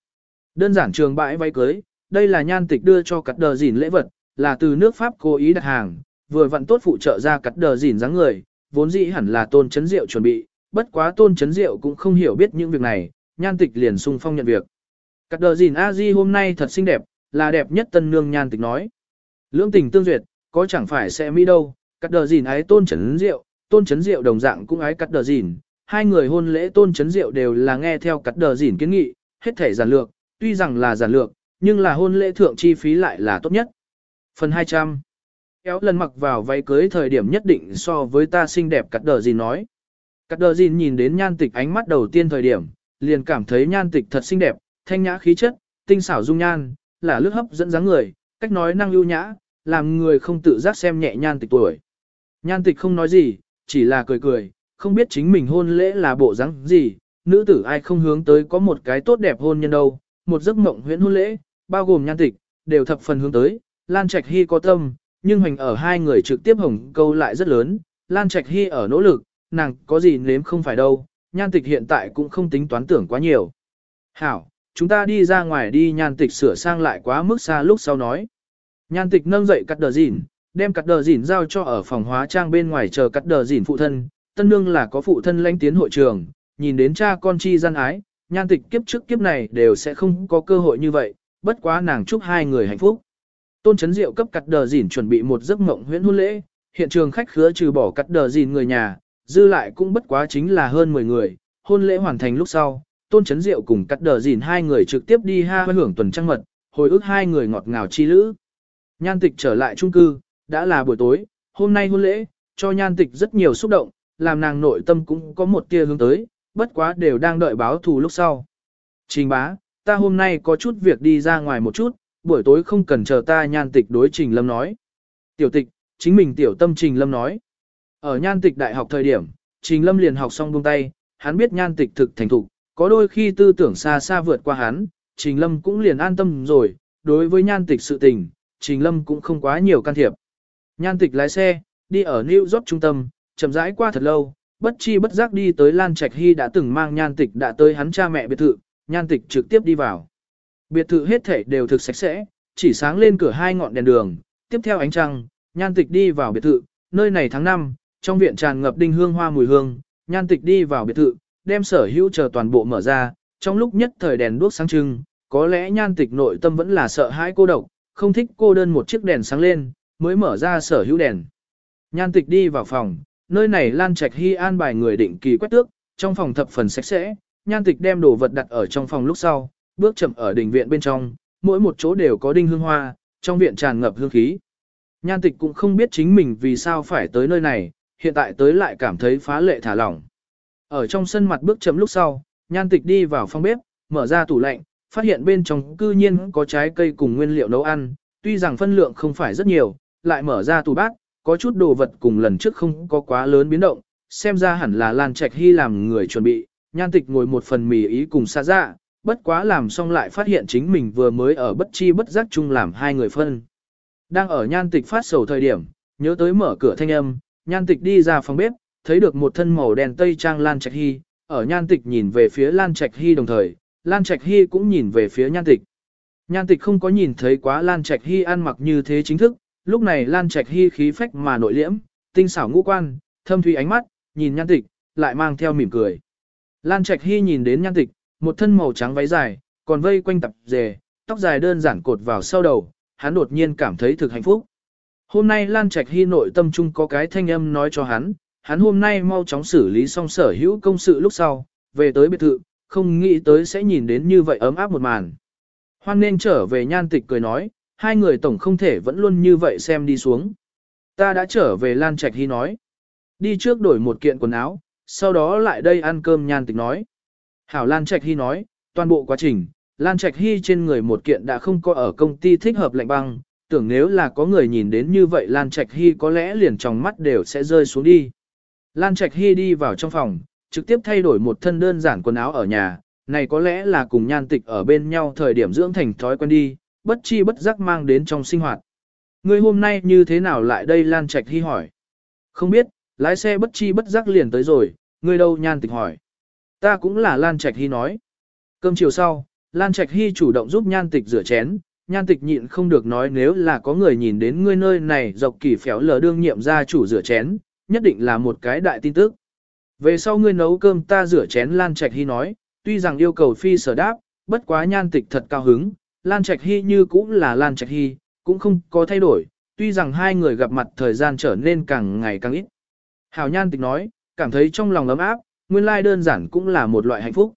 A: Đơn giản trường bãi váy cưới, đây là nhan tịch đưa cho cắt đờ dìn lễ vật, là từ nước Pháp cố ý đặt hàng, vừa vặn tốt phụ trợ ra cắt đờ dìn dáng người, vốn dĩ hẳn là tôn chấn diệu chuẩn bị, bất quá tôn chấn diệu cũng không hiểu biết những việc này, nhan tịch liền sung phong nhận việc. Cắt đờ dìn a di hôm nay thật xinh đẹp, là đẹp nhất tân nương nhan tịch nói. Lưỡng tình tương duyệt, có chẳng phải sẽ mỹ đâu, cắt đờ dìn ái tôn chấn rượu, tôn chấn rượu đồng dạng cũng ái cắt đờ dìn, hai người hôn lễ tôn chấn diệu đều là nghe theo cắt đờ dìn kiến nghị, hết thể giản lược, tuy rằng là giản lược, nhưng là hôn lễ thượng chi phí lại là tốt nhất. Phần 200 Kéo lần mặc vào váy cưới thời điểm nhất định so với ta xinh đẹp cắt đờ gì nói. Cắt đờ gì nhìn đến nhan tịch ánh mắt đầu tiên thời điểm, liền cảm thấy nhan tịch thật xinh đẹp, thanh nhã khí chất, tinh xảo dung nhan, là lướt hấp dẫn dáng người, cách nói năng lưu nhã, làm người không tự giác xem nhẹ nhan tịch tuổi. Nhan tịch không nói gì, chỉ là cười cười, không biết chính mình hôn lễ là bộ dáng gì, nữ tử ai không hướng tới có một cái tốt đẹp hôn nhân đâu, một giấc mộng huyễn hôn lễ, bao gồm nhan tịch, đều thập phần hướng tới, Lan Trạch Hy có tâm, nhưng hoành ở hai người trực tiếp hồng câu lại rất lớn, Lan Trạch Hy ở nỗ lực, nàng có gì nếm không phải đâu, nhan tịch hiện tại cũng không tính toán tưởng quá nhiều. Hảo, chúng ta đi ra ngoài đi nhan tịch sửa sang lại quá mức xa lúc sau nói. Nhan tịch nâng dậy cắt đờ dỉn, đem cắt đờ dỉn giao cho ở phòng hóa trang bên ngoài chờ cắt đờ dỉn phụ thân, tân nương là có phụ thân lãnh tiến hội trường, nhìn đến cha con chi gian ái, nhan tịch kiếp trước kiếp này đều sẽ không có cơ hội như vậy, bất quá nàng chúc hai người hạnh phúc. Tôn chấn diệu cấp cắt đờ dỉn chuẩn bị một giấc mộng huyễn hôn lễ, hiện trường khách khứa trừ bỏ cắt đờ dỉn người nhà, dư lại cũng bất quá chính là hơn 10 người, hôn lễ hoàn thành lúc sau, tôn chấn diệu cùng cắt đờ dỉn hai người trực tiếp đi ha hưởng tuần trăng mật, hồi ức hai người ngọt ngào chi lữ. Nhan tịch trở lại trung cư, đã là buổi tối, hôm nay hôn lễ, cho nhan tịch rất nhiều xúc động, làm nàng nội tâm cũng có một tia hướng tới, bất quá đều đang đợi báo thù lúc sau. Trình bá, ta hôm nay có chút việc đi ra ngoài một chút, buổi tối không cần chờ ta nhan tịch đối Trình Lâm nói. Tiểu tịch, chính mình tiểu tâm Trình Lâm nói. Ở nhan tịch đại học thời điểm, Trình Lâm liền học xong buông tay, hắn biết nhan tịch thực thành thục, có đôi khi tư tưởng xa xa vượt qua hắn, Trình Lâm cũng liền an tâm rồi, đối với nhan tịch sự tình, Trình Lâm cũng không quá nhiều can thiệp. Nhan tịch lái xe, đi ở New York trung tâm, chậm rãi qua thật lâu, bất chi bất giác đi tới Lan Trạch Hy đã từng mang nhan tịch đã tới hắn cha mẹ biệt thự, nhan tịch trực tiếp đi vào. Biệt thự hết thể đều thực sạch sẽ, chỉ sáng lên cửa hai ngọn đèn đường, tiếp theo ánh trăng, nhan tịch đi vào biệt thự, nơi này tháng 5, trong viện tràn ngập đinh hương hoa mùi hương, nhan tịch đi vào biệt thự, đem sở hữu chờ toàn bộ mở ra, trong lúc nhất thời đèn đuốc sáng trưng, có lẽ nhan tịch nội tâm vẫn là sợ hãi cô độc, không thích cô đơn một chiếc đèn sáng lên, mới mở ra sở hữu đèn. Nhan tịch đi vào phòng, nơi này Lan Trạch Hy an bài người định kỳ quét tước, trong phòng thập phần sạch sẽ, nhan tịch đem đồ vật đặt ở trong phòng lúc sau, bước chậm ở đỉnh viện bên trong, mỗi một chỗ đều có đinh hương hoa, trong viện tràn ngập hương khí. Nhan tịch cũng không biết chính mình vì sao phải tới nơi này, hiện tại tới lại cảm thấy phá lệ thả lỏng. Ở trong sân mặt bước chậm lúc sau, nhan tịch đi vào phòng bếp, mở ra tủ lạnh, phát hiện bên trong cư nhiên có trái cây cùng nguyên liệu nấu ăn, tuy rằng phân lượng không phải rất nhiều, lại mở ra tủ bát, có chút đồ vật cùng lần trước không có quá lớn biến động, xem ra hẳn là Lan Trạch Hy làm người chuẩn bị, nhan tịch ngồi một phần mì ý cùng xa dạ, bất quá làm xong lại phát hiện chính mình vừa mới ở bất chi bất giác chung làm hai người phân. Đang ở nhan tịch phát sầu thời điểm, nhớ tới mở cửa thanh âm, nhan tịch đi ra phòng bếp, thấy được một thân màu đen tây trang Lan Trạch Hy, ở nhan tịch nhìn về phía Lan Trạch Hy đồng thời, Lan Trạch Hy cũng nhìn về phía nhan tịch. Nhan tịch không có nhìn thấy quá Lan Trạch Hy ăn mặc như thế chính thức, lúc này Lan Trạch Hy khí phách mà nội liễm, tinh xảo ngũ quan, thâm thủy ánh mắt, nhìn nhan tịch, lại mang theo mỉm cười. Lan Trạch Hy nhìn đến nhan tịch, một thân màu trắng váy dài, còn vây quanh tập dề, tóc dài đơn giản cột vào sau đầu, hắn đột nhiên cảm thấy thực hạnh phúc. Hôm nay Lan Trạch Hy nội tâm trung có cái thanh âm nói cho hắn, hắn hôm nay mau chóng xử lý xong sở hữu công sự lúc sau, về tới biệt thự, không nghĩ tới sẽ nhìn đến như vậy ấm áp một màn. Hoan nên trở về nhan tịch cười nói, hai người tổng không thể vẫn luôn như vậy xem đi xuống. Ta đã trở về Lan Trạch Hy nói. Đi trước đổi một kiện quần áo, sau đó lại đây ăn cơm nhan tịch nói. Hảo Lan Trạch Hy nói, toàn bộ quá trình, Lan Trạch Hy trên người một kiện đã không có ở công ty thích hợp lạnh băng, tưởng nếu là có người nhìn đến như vậy Lan Trạch Hy có lẽ liền trong mắt đều sẽ rơi xuống đi. Lan Trạch Hy đi vào trong phòng, trực tiếp thay đổi một thân đơn giản quần áo ở nhà, này có lẽ là cùng nhan tịch ở bên nhau thời điểm dưỡng thành thói quen đi, bất chi bất giác mang đến trong sinh hoạt. Ngươi hôm nay như thế nào lại đây Lan Trạch Hy hỏi. Không biết, lái xe bất chi bất giác liền tới rồi, Ngươi đâu nhan tịch hỏi. Ta cũng là Lan Trạch Hy nói. Cơm chiều sau, Lan Trạch Hy chủ động giúp nhan tịch rửa chén, nhan tịch nhịn không được nói nếu là có người nhìn đến ngươi nơi này dọc kỳ phéo lờ đương nhiệm gia chủ rửa chén, nhất định là một cái đại tin tức. Về sau ngươi nấu cơm ta rửa chén Lan Trạch Hy nói, tuy rằng yêu cầu phi sở đáp, bất quá nhan tịch thật cao hứng, Lan Trạch Hy như cũng là Lan Trạch Hy, cũng không có thay đổi, tuy rằng hai người gặp mặt thời gian trở nên càng ngày càng ít. Hảo nhan tịch nói, cảm thấy trong lòng ấm áp, nguyên lai đơn giản cũng là một loại hạnh phúc.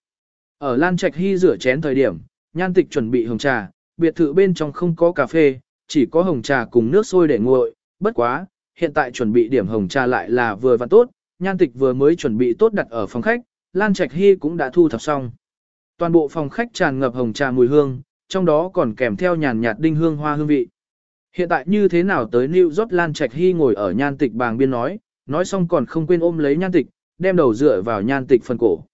A: Ở Lan Trạch Hy rửa chén thời điểm, nhan tịch chuẩn bị hồng trà, biệt thự bên trong không có cà phê, chỉ có hồng trà cùng nước sôi để nguội, bất quá, hiện tại chuẩn bị điểm hồng trà lại là vừa và tốt, nhan tịch vừa mới chuẩn bị tốt đặt ở phòng khách, Lan Trạch Hy cũng đã thu thập xong. Toàn bộ phòng khách tràn ngập hồng trà mùi hương, trong đó còn kèm theo nhàn nhạt đinh hương hoa hương vị. Hiện tại như thế nào tới New York Lan Trạch Hy ngồi ở nhan tịch bàng biên nói, nói xong còn không quên ôm lấy nhan tịch, đem đầu dựa vào nhan tịch phần cổ.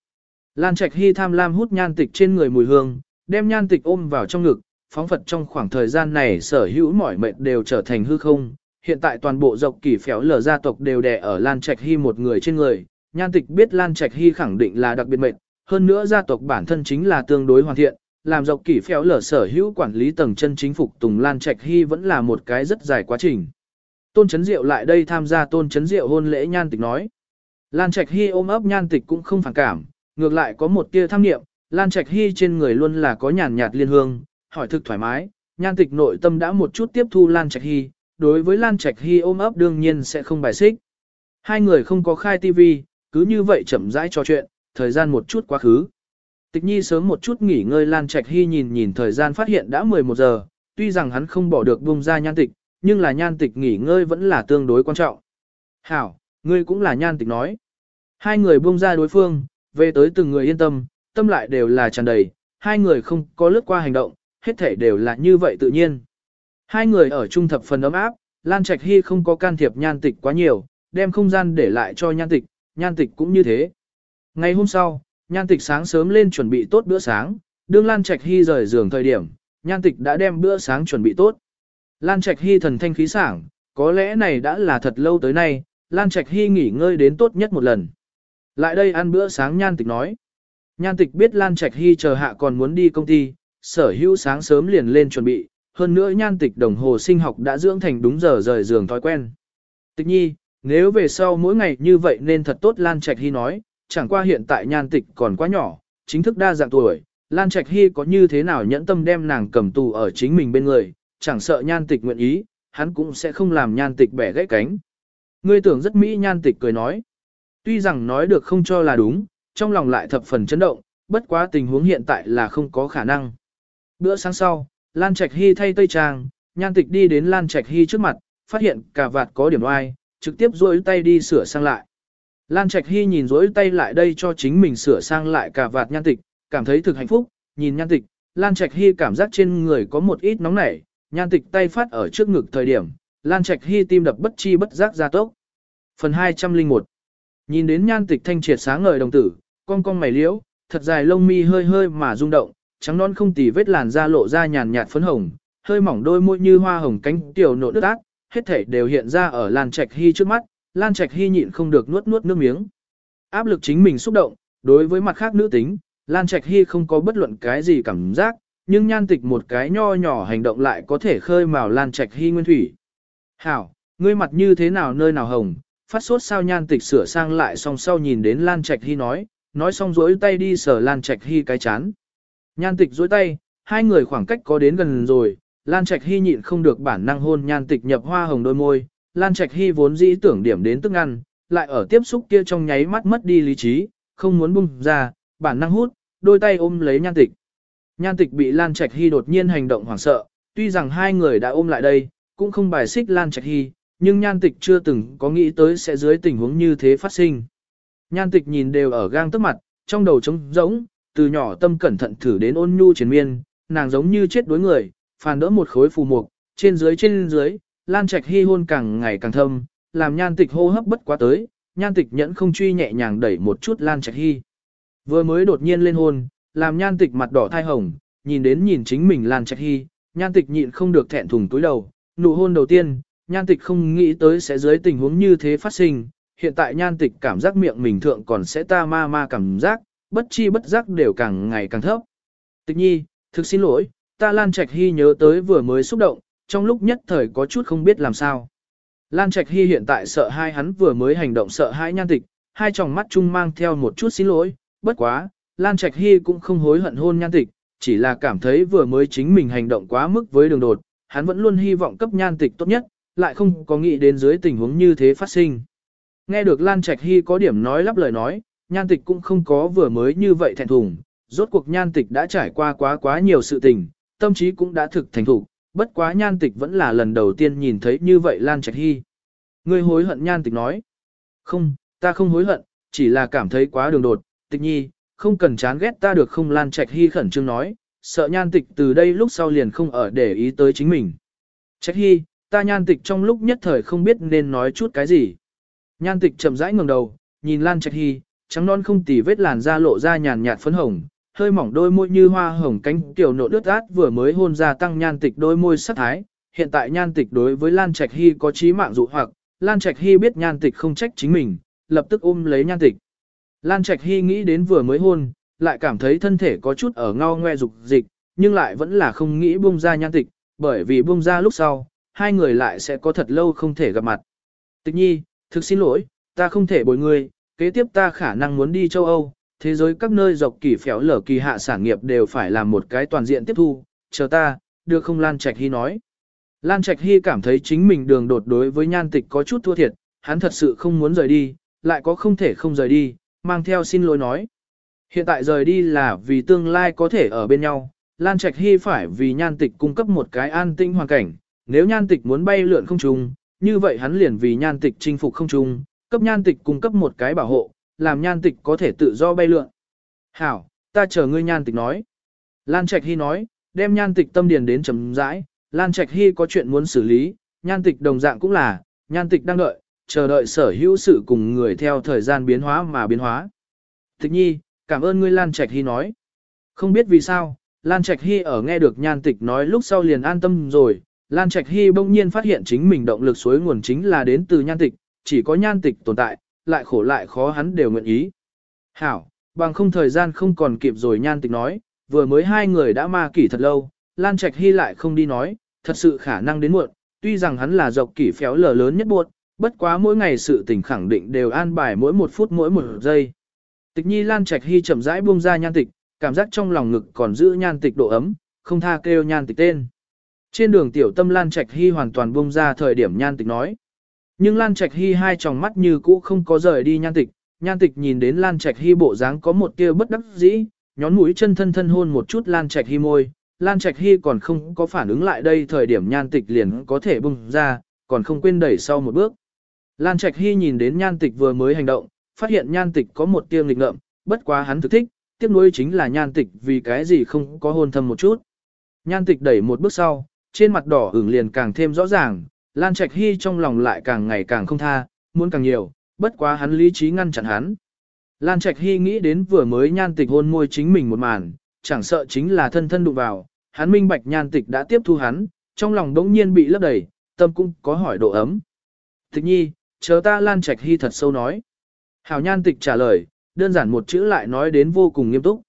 A: Lan Trạch Hy tham lam hút nhan tịch trên người mùi hương, đem nhan tịch ôm vào trong ngực, phóng phật trong khoảng thời gian này sở hữu mỏi mệt đều trở thành hư không. Hiện tại toàn bộ dọc kỳ phéo lở gia tộc đều đè ở Lan Trạch Hy một người trên người, nhan tịch biết Lan Trạch Hy khẳng định là đặc biệt mệt, hơn nữa gia tộc bản thân chính là tương đối hoàn thiện, làm dọc kỷ phéo lở sở hữu quản lý tầng chân chính phục Tùng Lan Trạch Hy vẫn là một cái rất dài quá trình. Tôn Chấn Diệu lại đây tham gia Tôn Chấn Diệu hôn lễ nhan tịch nói. Lan Trạch Hy ôm ấp nhan tịch cũng không phản cảm, ngược lại có một tia tham niệm, Lan Trạch Hy trên người luôn là có nhàn nhạt liên hương, hỏi thực thoải mái, nhan tịch nội tâm đã một chút tiếp thu Lan Trạch Hy, đối với Lan Trạch Hy ôm ấp đương nhiên sẽ không bài xích. Hai người không có khai tivi, cứ như vậy chậm rãi trò chuyện, thời gian một chút quá khứ. Tịch Nhi sớm một chút nghỉ ngơi Lan Trạch Hy nhìn nhìn thời gian phát hiện đã 11 giờ, tuy rằng hắn không bỏ được buông ra nhan tịch, nhưng là nhan tịch nghỉ ngơi vẫn là tương đối quan trọng. Hảo, ngươi cũng là nhan tịch nói. Hai người buông ra đối phương, về tới từng người yên tâm, tâm lại đều là tràn đầy, hai người không có lướt qua hành động, hết thể đều là như vậy tự nhiên. Hai người ở trung thập phần ấm áp, Lan Trạch Hy không có can thiệp nhan tịch quá nhiều, đem không gian để lại cho nhan tịch, nhan tịch cũng như thế. Ngày hôm sau, nhan tịch sáng sớm lên chuẩn bị tốt bữa sáng, đương Lan Trạch Hy rời giường thời điểm, nhan tịch đã đem bữa sáng chuẩn bị tốt. Lan Trạch Hy thần thanh khí sảng, có lẽ này đã là thật lâu tới nay, Lan Trạch Hy nghỉ ngơi đến tốt nhất một lần. Lại đây ăn bữa sáng nhan tịch nói. Nhan tịch biết Lan Trạch Hy chờ hạ còn muốn đi công ty, sở hữu sáng sớm liền lên chuẩn bị, hơn nữa nhan tịch đồng hồ sinh học đã dưỡng thành đúng giờ rời giường thói quen. Tịch nhi, nếu về sau mỗi ngày như vậy nên thật tốt Lan Trạch Hy nói, chẳng qua hiện tại nhan tịch còn quá nhỏ, chính thức đa dạng tuổi, Lan Trạch Hy có như thế nào nhẫn tâm đem nàng cầm tù ở chính mình bên người, chẳng sợ nhan tịch nguyện ý, hắn cũng sẽ không làm nhan tịch bẻ gãy cánh. Ngươi tưởng rất mỹ nhan tịch cười nói. Tuy rằng nói được không cho là đúng, trong lòng lại thập phần chấn động, bất quá tình huống hiện tại là không có khả năng. Bữa sáng sau, Lan Trạch Hy thay tây trang, nhan tịch đi đến Lan Trạch Hy trước mặt, phát hiện cả vạt có điểm oai, trực tiếp duỗi tay đi sửa sang lại. Lan Trạch Hy nhìn rỗi tay lại đây cho chính mình sửa sang lại cả vạt nhan tịch, cảm thấy thực hạnh phúc, nhìn nhan tịch, Lan Trạch Hy cảm giác trên người có một ít nóng nảy, nhan tịch tay phát ở trước ngực thời điểm, Lan Trạch Hy tim đập bất chi bất giác ra tốc. Phần 201 Nhìn đến nhan tịch thanh triệt sáng ngời đồng tử, con con mày liễu, thật dài lông mi hơi hơi mà rung động, trắng non không tì vết làn da lộ ra nhàn nhạt phấn hồng, hơi mỏng đôi môi như hoa hồng cánh tiểu nộ nước ác, hết thảy đều hiện ra ở Lan Trạch Hy trước mắt, Lan Trạch Hy nhịn không được nuốt nuốt nước miếng. Áp lực chính mình xúc động, đối với mặt khác nữ tính, Lan Trạch Hy không có bất luận cái gì cảm giác, nhưng nhan tịch một cái nho nhỏ hành động lại có thể khơi mào Lan Trạch Hy nguyên thủy. Hảo, ngươi mặt như thế nào nơi nào hồng, phát sốt sao nhan tịch sửa sang lại song sau nhìn đến Lan Trạch Hy nói, nói xong rỗi tay đi sờ Lan Trạch Hy cái chán. Nhan tịch rỗi tay, hai người khoảng cách có đến gần rồi, Lan Trạch Hy nhịn không được bản năng hôn nhan tịch nhập hoa hồng đôi môi, Lan Trạch Hy vốn dĩ tưởng điểm đến tức ăn, lại ở tiếp xúc kia trong nháy mắt mất đi lý trí, không muốn bung ra, bản năng hút, đôi tay ôm lấy nhan tịch. Nhan tịch bị Lan Trạch Hy đột nhiên hành động hoảng sợ, tuy rằng hai người đã ôm lại đây, cũng không bài xích Lan Trạch Hy, nhưng nhan tịch chưa từng có nghĩ tới sẽ dưới tình huống như thế phát sinh. Nhan tịch nhìn đều ở gang tức mặt, trong đầu trống rỗng, từ nhỏ tâm cẩn thận thử đến ôn nhu triền miên, nàng giống như chết đối người, phàn đỡ một khối phù mục, trên dưới trên dưới, Lan Trạch Hy hôn càng ngày càng thâm, làm nhan tịch hô hấp bất quá tới, nhan tịch nhẫn không truy nhẹ nhàng đẩy một chút Lan Trạch Hy. Vừa mới đột nhiên lên hôn, làm nhan tịch mặt đỏ thai hồng, nhìn đến nhìn chính mình Lan Trạch Hy, nhan tịch nhịn không được thẹn thùng túi đầu, nụ hôn đầu tiên, nhan tịch không nghĩ tới sẽ dưới tình huống như thế phát sinh, hiện tại nhan tịch cảm giác miệng mình thượng còn sẽ ta ma ma cảm giác, bất chi bất giác đều càng ngày càng thấp. Tịch nhi, thực xin lỗi, ta Lan Trạch Hy nhớ tới vừa mới xúc động, trong lúc nhất thời có chút không biết làm sao. Lan Trạch Hy hiện tại sợ hai hắn vừa mới hành động sợ hãi nhan tịch, hai tròng mắt chung mang theo một chút xin lỗi, bất quá, Lan Trạch Hy cũng không hối hận hôn nhan tịch, chỉ là cảm thấy vừa mới chính mình hành động quá mức với đường đột, hắn vẫn luôn hy vọng cấp nhan tịch tốt nhất, lại không có nghĩ đến dưới tình huống như thế phát sinh. Nghe được Lan Trạch Hy có điểm nói lắp lời nói, nhan tịch cũng không có vừa mới như vậy thẹn thùng, rốt cuộc nhan tịch đã trải qua quá quá nhiều sự tình, tâm trí cũng đã thực thành thục, bất quá nhan tịch vẫn là lần đầu tiên nhìn thấy như vậy Lan Trạch Hy. Ngươi hối hận nhan tịch nói. Không, ta không hối hận, chỉ là cảm thấy quá đường đột, tịch nhi, không cần chán ghét ta được không Lan Trạch Hy khẩn trương nói, sợ nhan tịch từ đây lúc sau liền không ở để ý tới chính mình. Trạch Hy, ta nhan tịch trong lúc nhất thời không biết nên nói chút cái gì. Nhan tịch chậm rãi ngẩng đầu, nhìn Lan Trạch Hy, trắng non không tì vết làn da lộ ra nhàn nhạt phấn hồng, hơi mỏng đôi môi như hoa hồng cánh tiểu nộ đứt át vừa mới hôn ra tăng nhan tịch đôi môi sắc thái. Hiện tại nhan tịch đối với Lan Trạch Hy có trí mạng dụ hoặc, Lan Trạch Hy biết nhan tịch không trách chính mình, lập tức ôm lấy nhan tịch. Lan Trạch Hy nghĩ đến vừa mới hôn, lại cảm thấy thân thể có chút ở ngao ngoe dục dịch, nhưng lại vẫn là không nghĩ buông ra nhan tịch, bởi vì buông ra lúc sau, hai người lại sẽ có thật lâu không thể gặp mặt. Tịch nhi, thực xin lỗi, ta không thể bồi ngươi, kế tiếp ta khả năng muốn đi châu Âu, thế giới các nơi dọc kỳ phéo lở kỳ hạ sản nghiệp đều phải làm một cái toàn diện tiếp thu, chờ ta, được không Lan Trạch Hy nói. Lan Trạch Hy cảm thấy chính mình đường đột đối với nhan tịch có chút thua thiệt, hắn thật sự không muốn rời đi, lại có không thể không rời đi, mang theo xin lỗi nói. Hiện tại rời đi là vì tương lai có thể ở bên nhau, Lan Trạch Hy phải vì nhan tịch cung cấp một cái an tinh hoàn cảnh, nếu nhan tịch muốn bay lượn không trung, như vậy hắn liền vì nhan tịch chinh phục không trung, cấp nhan tịch cung cấp một cái bảo hộ, làm nhan tịch có thể tự do bay lượn. Hảo, ta chờ ngươi nhan tịch nói. Lan Trạch Hy nói, đem nhan tịch tâm điền đến chấm rãi, Lan Trạch Hy có chuyện muốn xử lý, nhan tịch đồng dạng cũng là, nhan tịch đang đợi, chờ đợi sở hữu sự cùng người theo thời gian biến hóa mà biến hóa. Tịch nhi, cảm ơn ngươi Lan Trạch Hy nói. Không biết vì sao, Lan Trạch Hy ở nghe được nhan tịch nói lúc sau liền an tâm rồi, Lan Trạch Hy bỗng nhiên phát hiện chính mình động lực suối nguồn chính là đến từ nhan tịch, chỉ có nhan tịch tồn tại, lại khổ lại khó hắn đều nguyện ý. Hảo, bằng không thời gian không còn kịp rồi nhan tịch nói, vừa mới hai người đã ma kỷ thật lâu, Lan Trạch Hy lại không đi nói, thật sự khả năng đến muộn, tuy rằng hắn là dọc kỷ phéo lờ lớn nhất buộc, bất quá mỗi ngày sự tình khẳng định đều an bài mỗi một phút mỗi một giây. Tịch nhi Lan Trạch Hy chậm rãi buông ra nhan tịch, cảm giác trong lòng ngực còn giữ nhan tịch độ ấm, không tha kêu nhan tịch tên. Trên đường tiểu tâm Lan Trạch Hy hoàn toàn buông ra thời điểm nhan tịch nói. Nhưng Lan Trạch Hy hai tròng mắt như cũ không có rời đi nhan tịch, nhan tịch nhìn đến Lan Trạch Hy bộ dáng có một tia bất đắc dĩ, nhón mũi chân thân thân hôn một chút Lan Trạch Hy môi, Lan Trạch Hy còn không có phản ứng lại đây thời điểm nhan tịch liền có thể bung ra, còn không quên đẩy sau một bước. Lan Trạch Hy nhìn đến nhan tịch vừa mới hành động, phát hiện nhan tịch có một tia nghịch ngợm, bất quá hắn thực thích, tiếc nuối chính là nhan tịch vì cái gì không có hôn thâm một chút. Nhan tịch đẩy một bước sau, trên mặt đỏ ửng liền càng thêm rõ ràng, Lan Trạch Hy trong lòng lại càng ngày càng không tha, muốn càng nhiều, bất quá hắn lý trí ngăn chặn hắn. Lan Trạch Hy nghĩ đến vừa mới nhan tịch hôn môi chính mình một màn, chẳng sợ chính là thân thân đụng vào, hắn minh bạch nhan tịch đã tiếp thu hắn, trong lòng đống nhiên bị lấp đầy, tâm cũng có hỏi độ ấm. Tịch nhi, chờ ta Lan Trạch Hy thật sâu nói. Hảo nhan tịch trả lời, đơn giản một chữ lại nói đến vô cùng nghiêm túc.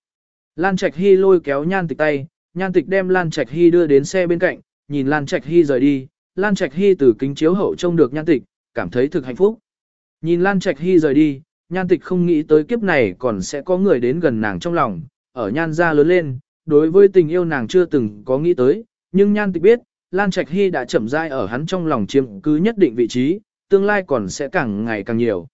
A: Lan Trạch Hy lôi kéo nhan tịch tay, nhan tịch đem Lan Trạch Hy đưa đến xe bên cạnh, nhìn Lan Trạch Hy rời đi, Lan Trạch Hy từ kính chiếu hậu trông được nhan tịch, cảm thấy thực hạnh phúc. Nhìn Lan Trạch Hy rời đi, nhan tịch không nghĩ tới kiếp này còn sẽ có người đến gần nàng trong lòng, ở nhan gia lớn lên, đối với tình yêu nàng chưa từng có nghĩ tới, nhưng nhan tịch biết, Lan Trạch Hy đã chậm rãi ở hắn trong lòng chiếm cứ nhất định vị trí, tương lai còn sẽ càng ngày càng nhiều.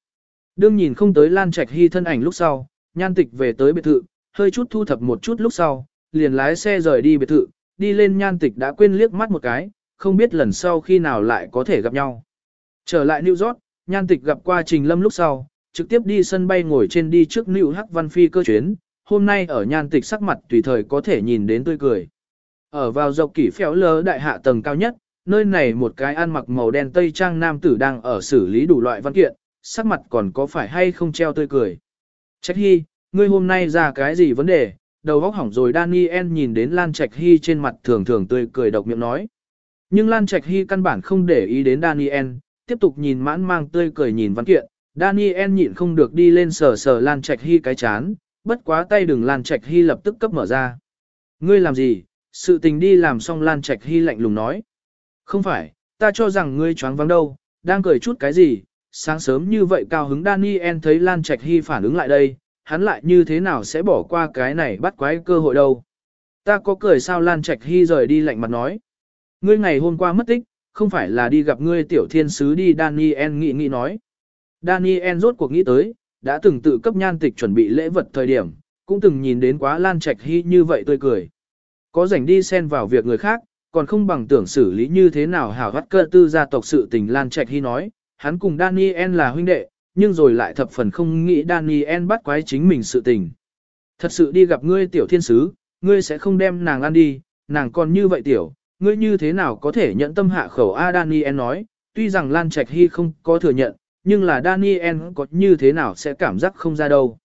A: Đương nhìn không tới Lan Trạch Hy thân ảnh lúc sau, nhan tịch về tới biệt thự, hơi chút thu thập một chút lúc sau, liền lái xe rời đi biệt thự, đi lên nhan tịch đã quên liếc mắt một cái, không biết lần sau khi nào lại có thể gặp nhau. Trở lại New York, nhan tịch gặp qua Trình Lâm lúc sau, trực tiếp đi sân bay ngồi trên đi trước New Hắc Văn Phi cơ chuyến, hôm nay ở nhan tịch sắc mặt tùy thời có thể nhìn đến tươi cười. Ở vào dọc kỷ phéo lơ đại hạ tầng cao nhất, nơi này một cái ăn mặc màu đen tây trang nam tử đang ở xử lý đủ loại văn kiện, sắc mặt còn có phải hay không treo tươi cười. Trách Hy, ngươi hôm nay ra cái gì vấn đề? Đầu góc hỏng rồi Daniel nhìn đến Lan Trạch Hy trên mặt thường thường tươi cười độc miệng nói. Nhưng Lan Trạch Hy căn bản không để ý đến Daniel, tiếp tục nhìn mãn mang tươi cười nhìn văn kiện. Daniel nhịn không được đi lên sờ sờ Lan Trạch Hy cái chán, bất quá tay đừng Lan Trạch Hy lập tức cấp mở ra. Ngươi làm gì? Sự tình đi làm xong Lan Trạch Hy lạnh lùng nói. Không phải, ta cho rằng ngươi choáng vắng đâu, đang cười chút cái gì, sáng sớm như vậy cao hứng Daniel thấy Lan Trạch Hy phản ứng lại đây, hắn lại như thế nào sẽ bỏ qua cái này bắt quái cơ hội đâu. Ta có cười sao Lan Trạch Hy rời đi lạnh mặt nói. Ngươi ngày hôm qua mất tích, không phải là đi gặp ngươi tiểu thiên sứ đi Daniel nghĩ nghĩ nói. Daniel rốt cuộc nghĩ tới, đã từng tự cấp nhan tịch chuẩn bị lễ vật thời điểm, cũng từng nhìn đến quá Lan Trạch Hy như vậy tươi cười. Có rảnh đi xen vào việc người khác, còn không bằng tưởng xử lý như thế nào hảo hắt cơ tư gia tộc sự tình Lan Trạch Hy nói, hắn cùng Daniel là huynh đệ, nhưng rồi lại thập phần không nghĩ Daniel bắt quái chính mình sự tình. Thật sự đi gặp ngươi tiểu thiên sứ, ngươi sẽ không đem nàng ăn đi, nàng còn như vậy tiểu, ngươi như thế nào có thể nhận tâm hạ khẩu A Daniel nói, tuy rằng Lan Trạch Hy không có thừa nhận, nhưng là Daniel có như thế nào sẽ cảm giác không ra đâu.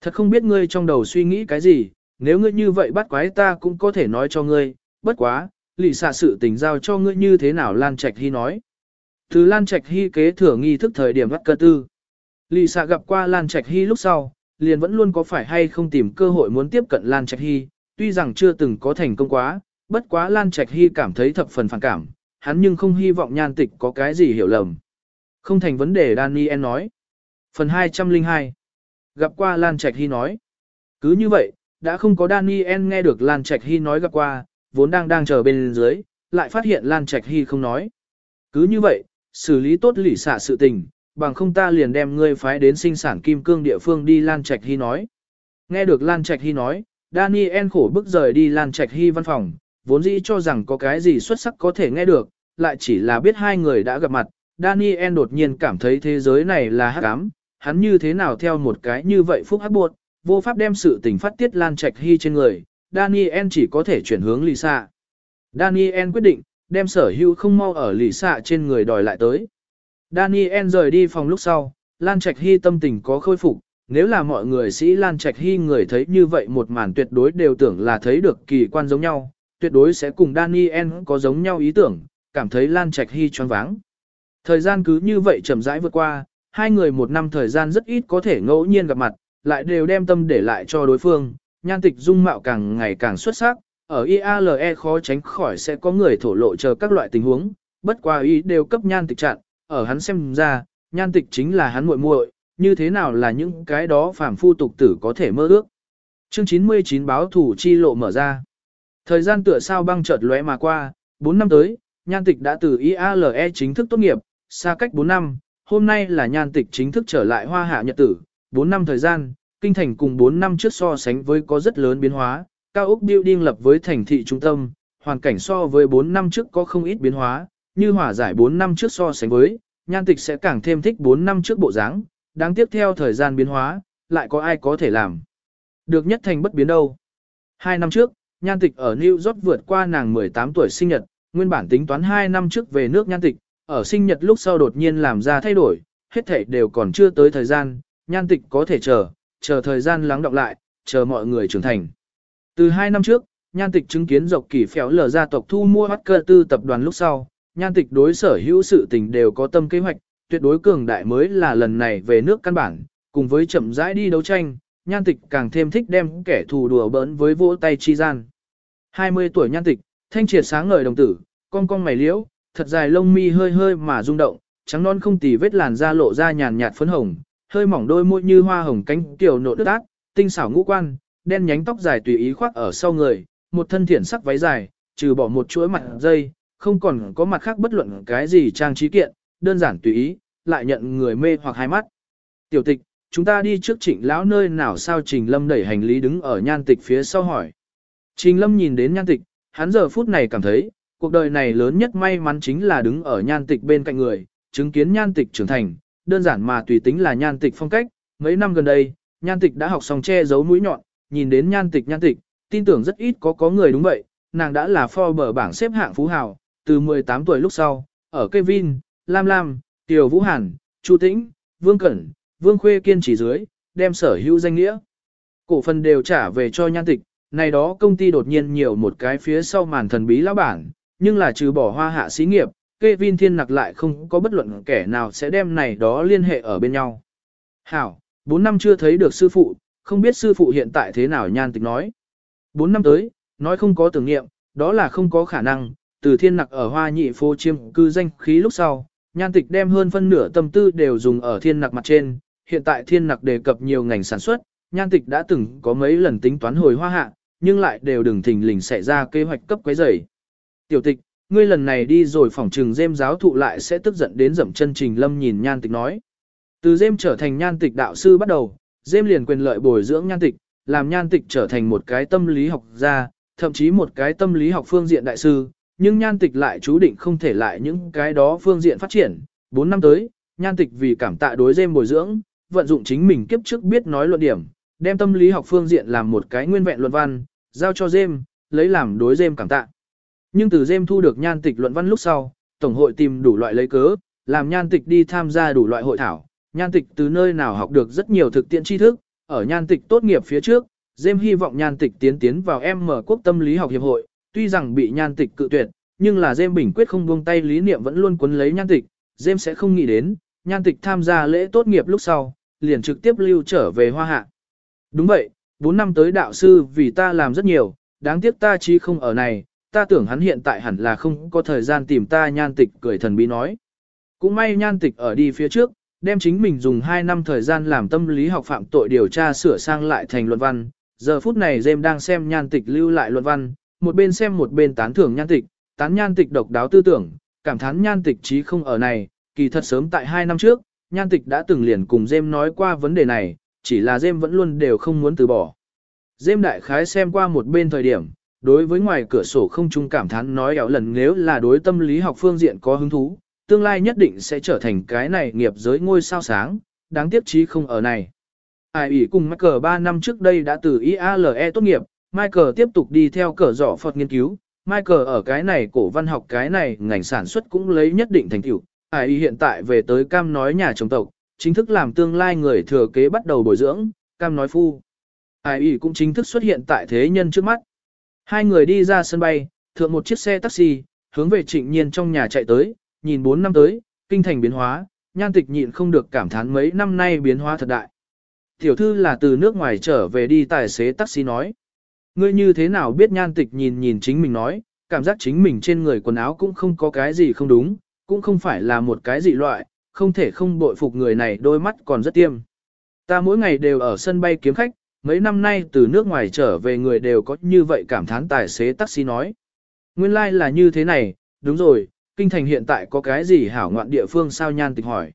A: Thật không biết ngươi trong đầu suy nghĩ cái gì, nếu ngươi như vậy bắt quái ta cũng có thể nói cho ngươi, bất quá, lì xạ sự tình giao cho ngươi như thế nào Lan Trạch Hy nói. Từ Lan Trạch Hy kế thừa nghi thức thời điểm bắt cơ tư. Lì xạ gặp qua Lan Trạch Hy lúc sau, liền vẫn luôn có phải hay không tìm cơ hội muốn tiếp cận Lan Trạch Hy, tuy rằng chưa từng có thành công quá, bất quá Lan Trạch Hy cảm thấy thập phần phản cảm, hắn nhưng không hy vọng nhan tịch có cái gì hiểu lầm. Không thành vấn đề Daniel nói. Phần 202 Gặp qua Lan Trạch Hy nói. Cứ như vậy, đã không có Daniel nghe được Lan Trạch Hy nói gặp qua, vốn đang đang chờ bên dưới, lại phát hiện Lan Trạch Hy không nói. Cứ như vậy, xử lý tốt lỷ xạ sự tình, bằng không ta liền đem ngươi phái đến sinh sản kim cương địa phương đi Lan Trạch Hy nói. Nghe được Lan Trạch Hy nói, Daniel khổ bức rời đi Lan Trạch Hy văn phòng, vốn dĩ cho rằng có cái gì xuất sắc có thể nghe được, lại chỉ là biết hai người đã gặp mặt. Daniel đột nhiên cảm thấy thế giới này là hắc ám, hắn như thế nào theo một cái như vậy phúc hắc buộc, vô pháp đem sự tình phát tiết Lan Trạch Hy trên người, Daniel chỉ có thể chuyển hướng Lisa. Daniel quyết định, đem sở hữu không mau ở Lisa trên người đòi lại tới. Daniel rời đi phòng lúc sau, Lan Trạch Hy tâm tình có khôi phục, nếu là mọi người sĩ Lan Trạch Hy người thấy như vậy một màn tuyệt đối đều tưởng là thấy được kỳ quan giống nhau, tuyệt đối sẽ cùng Daniel có giống nhau ý tưởng, cảm thấy Lan Trạch Hy choáng váng. Thời gian cứ như vậy chậm rãi vượt qua, hai người một năm thời gian rất ít có thể ngẫu nhiên gặp mặt, lại đều đem tâm để lại cho đối phương, nhan tịch dung mạo càng ngày càng xuất sắc, ở IALE khó tránh khỏi sẽ có người thổ lộ chờ các loại tình huống, bất qua ý đều cấp nhan tịch chặn, ở hắn xem ra, nhan tịch chính là hắn muội muội, như thế nào là những cái đó phàm phu tục tử có thể mơ ước. Chương 99 báo thủ chi lộ mở ra. Thời gian tựa sao băng chợt lóe mà qua, 4 năm tới, nhan tịch đã từ IALE chính thức tốt nghiệp, xa cách 4 năm, hôm nay là nhan tịch chính thức trở lại hoa hạ nhật tử, 4 năm thời gian, kinh thành cùng 4 năm trước so sánh với có rất lớn biến hóa, cao ốc building lập với thành thị trung tâm, hoàn cảnh so với 4 năm trước có không ít biến hóa, như hỏa giải 4 năm trước so sánh với, nhan tịch sẽ càng thêm thích 4 năm trước bộ dáng, đáng tiếp theo thời gian biến hóa, lại có ai có thể làm. Được nhất thành bất biến đâu. Hai năm trước, nhan tịch ở New York vượt qua nàng 18 tuổi sinh nhật, nguyên bản tính toán 2 năm trước về nước nhan tịch, ở sinh nhật lúc sau đột nhiên làm ra thay đổi, hết thảy đều còn chưa tới thời gian, nhan tịch có thể chờ, chờ thời gian lắng đọng lại, chờ mọi người trưởng thành. Từ 2 năm trước, nhan tịch chứng kiến dọc kỳ phéo lở gia tộc thu mua bắt cơ tư tập đoàn lúc sau, nhan tịch đối sở hữu sự tình đều có tâm kế hoạch, tuyệt đối cường đại mới là lần này về nước căn bản, cùng với chậm rãi đi đấu tranh, nhan tịch càng thêm thích đem kẻ thù đùa bỡn với vỗ tay chi gian. 20 tuổi nhan tịch, thanh triệt sáng ngời đồng tử, con con mày liễu, thật dài lông mi hơi hơi mà rung động, trắng non không tì vết làn da lộ ra nhàn nhạt phấn hồng, hơi mỏng đôi môi như hoa hồng cánh kiểu nộ đứt ác, tinh xảo ngũ quan, đen nhánh tóc dài tùy ý khoác ở sau người, một thân thiển sắc váy dài, trừ bỏ một chuỗi mặt dây, không còn có mặt khác bất luận cái gì trang trí kiện, đơn giản tùy ý, lại nhận người mê hoặc hai mắt. Tiểu tịch, chúng ta đi trước trịnh lão nơi nào sao Trình Lâm đẩy hành lý đứng ở nhan tịch phía sau hỏi. Trình Lâm nhìn đến nhan tịch, hắn giờ phút này cảm thấy, cuộc đời này lớn nhất may mắn chính là đứng ở nhan tịch bên cạnh người, chứng kiến nhan tịch trưởng thành, đơn giản mà tùy tính là nhan tịch phong cách, mấy năm gần đây, nhan tịch đã học xong che giấu mũi nhọn, nhìn đến nhan tịch nhan tịch, tin tưởng rất ít có có người đúng vậy, nàng đã là Forbes bảng xếp hạng phú hào, từ 18 tuổi lúc sau, ở Kevin, Lam Lam, Tiểu Vũ Hàn, Chu Tĩnh, Vương Cẩn, Vương Khuê kiên trì dưới, đem sở hữu danh nghĩa. Cổ phần đều trả về cho nhan tịch, này đó công ty đột nhiên nhiều một cái phía sau màn thần bí lão bản, nhưng là trừ bỏ hoa hạ xí nghiệp, Kevin Thiên Nặc lại không có bất luận kẻ nào sẽ đem này đó liên hệ ở bên nhau. Hảo, 4 năm chưa thấy được sư phụ, không biết sư phụ hiện tại thế nào nhan tịch nói. 4 năm tới, nói không có tưởng nghiệm, đó là không có khả năng, từ thiên nặc ở hoa nhị phố chiêm cư danh khí lúc sau, nhan tịch đem hơn phân nửa tâm tư đều dùng ở thiên nặc mặt trên, hiện tại thiên nặc đề cập nhiều ngành sản xuất, nhan tịch đã từng có mấy lần tính toán hồi hoa hạ, nhưng lại đều đừng thình lình xảy ra kế hoạch cấp quấy rầy. Tiểu tịch, ngươi lần này đi rồi phỏng trừng dêm giáo thụ lại sẽ tức giận đến dậm chân trình lâm nhìn nhan tịch nói. Từ Dêm trở thành nhan tịch đạo sư bắt đầu, Dêm liền quyền lợi bồi dưỡng nhan tịch, làm nhan tịch trở thành một cái tâm lý học gia, thậm chí một cái tâm lý học phương diện đại sư, nhưng nhan tịch lại chú định không thể lại những cái đó phương diện phát triển. 4 năm tới, nhan tịch vì cảm tạ đối Dêm bồi dưỡng, vận dụng chính mình kiếp trước biết nói luận điểm, đem tâm lý học phương diện làm một cái nguyên vẹn luận văn, giao cho Dêm, lấy làm đối Dêm cảm tạ. Nhưng từ Dêm thu được nhan tịch luận văn lúc sau, Tổng hội tìm đủ loại lấy cớ, làm nhan tịch đi tham gia đủ loại hội thảo, nhan tịch từ nơi nào học được rất nhiều thực tiễn tri thức, ở nhan tịch tốt nghiệp phía trước, Dêm hy vọng nhan tịch tiến tiến vào M quốc tâm lý học hiệp hội, tuy rằng bị nhan tịch cự tuyệt, nhưng là Dêm bình quyết không buông tay lý niệm vẫn luôn cuốn lấy nhan tịch, Dêm sẽ không nghĩ đến, nhan tịch tham gia lễ tốt nghiệp lúc sau, liền trực tiếp lưu trở về hoa hạ. Đúng vậy, 4 năm tới đạo sư vì ta làm rất nhiều, đáng tiếc ta chí không ở này, ta tưởng hắn hiện tại hẳn là không có thời gian tìm ta nhan tịch cười thần bí nói. Cũng may nhan tịch ở đi phía trước, đem chính mình dùng 2 năm thời gian làm tâm lý học phạm tội điều tra sửa sang lại thành luận văn. Giờ phút này Dêm đang xem nhan tịch lưu lại luận văn, một bên xem một bên tán thưởng nhan tịch, tán nhan tịch độc đáo tư tưởng, cảm thán nhan tịch trí không ở này, kỳ thật sớm tại 2 năm trước, nhan tịch đã từng liền cùng Dêm nói qua vấn đề này, chỉ là Dêm vẫn luôn đều không muốn từ bỏ. Dêm đại khái xem qua một bên thời điểm, đối với ngoài cửa sổ không chung cảm thán nói ẻo lần nếu là đối tâm lý học phương diện có hứng thú, tương lai nhất định sẽ trở thành cái này nghiệp giới ngôi sao sáng, đáng tiếc chí không ở này. Ai ủy cùng Michael 3 năm trước đây đã từ IALE tốt nghiệp, Michael tiếp tục đi theo cờ giỏ Phật nghiên cứu, Michael ở cái này cổ văn học cái này ngành sản xuất cũng lấy nhất định thành tựu. Ai Y hiện tại về tới Cam nói nhà chồng tộc, chính thức làm tương lai người thừa kế bắt đầu bồi dưỡng, Cam nói phu. Ai Y cũng chính thức xuất hiện tại thế nhân trước mắt. Hai người đi ra sân bay, thượng một chiếc xe taxi, hướng về trịnh nhiên trong nhà chạy tới, nhìn 4 năm tới, kinh thành biến hóa, nhan tịch nhịn không được cảm thán mấy năm nay biến hóa thật đại. Tiểu thư là từ nước ngoài trở về đi tài xế taxi nói. Ngươi như thế nào biết nhan tịch nhìn nhìn chính mình nói, cảm giác chính mình trên người quần áo cũng không có cái gì không đúng, cũng không phải là một cái dị loại, không thể không bội phục người này đôi mắt còn rất tiêm. Ta mỗi ngày đều ở sân bay kiếm khách, mấy năm nay từ nước ngoài trở về người đều có như vậy cảm thán tài xế taxi nói. Nguyên lai like là như thế này, đúng rồi, kinh thành hiện tại có cái gì hảo ngoạn địa phương sao nhan tịch hỏi.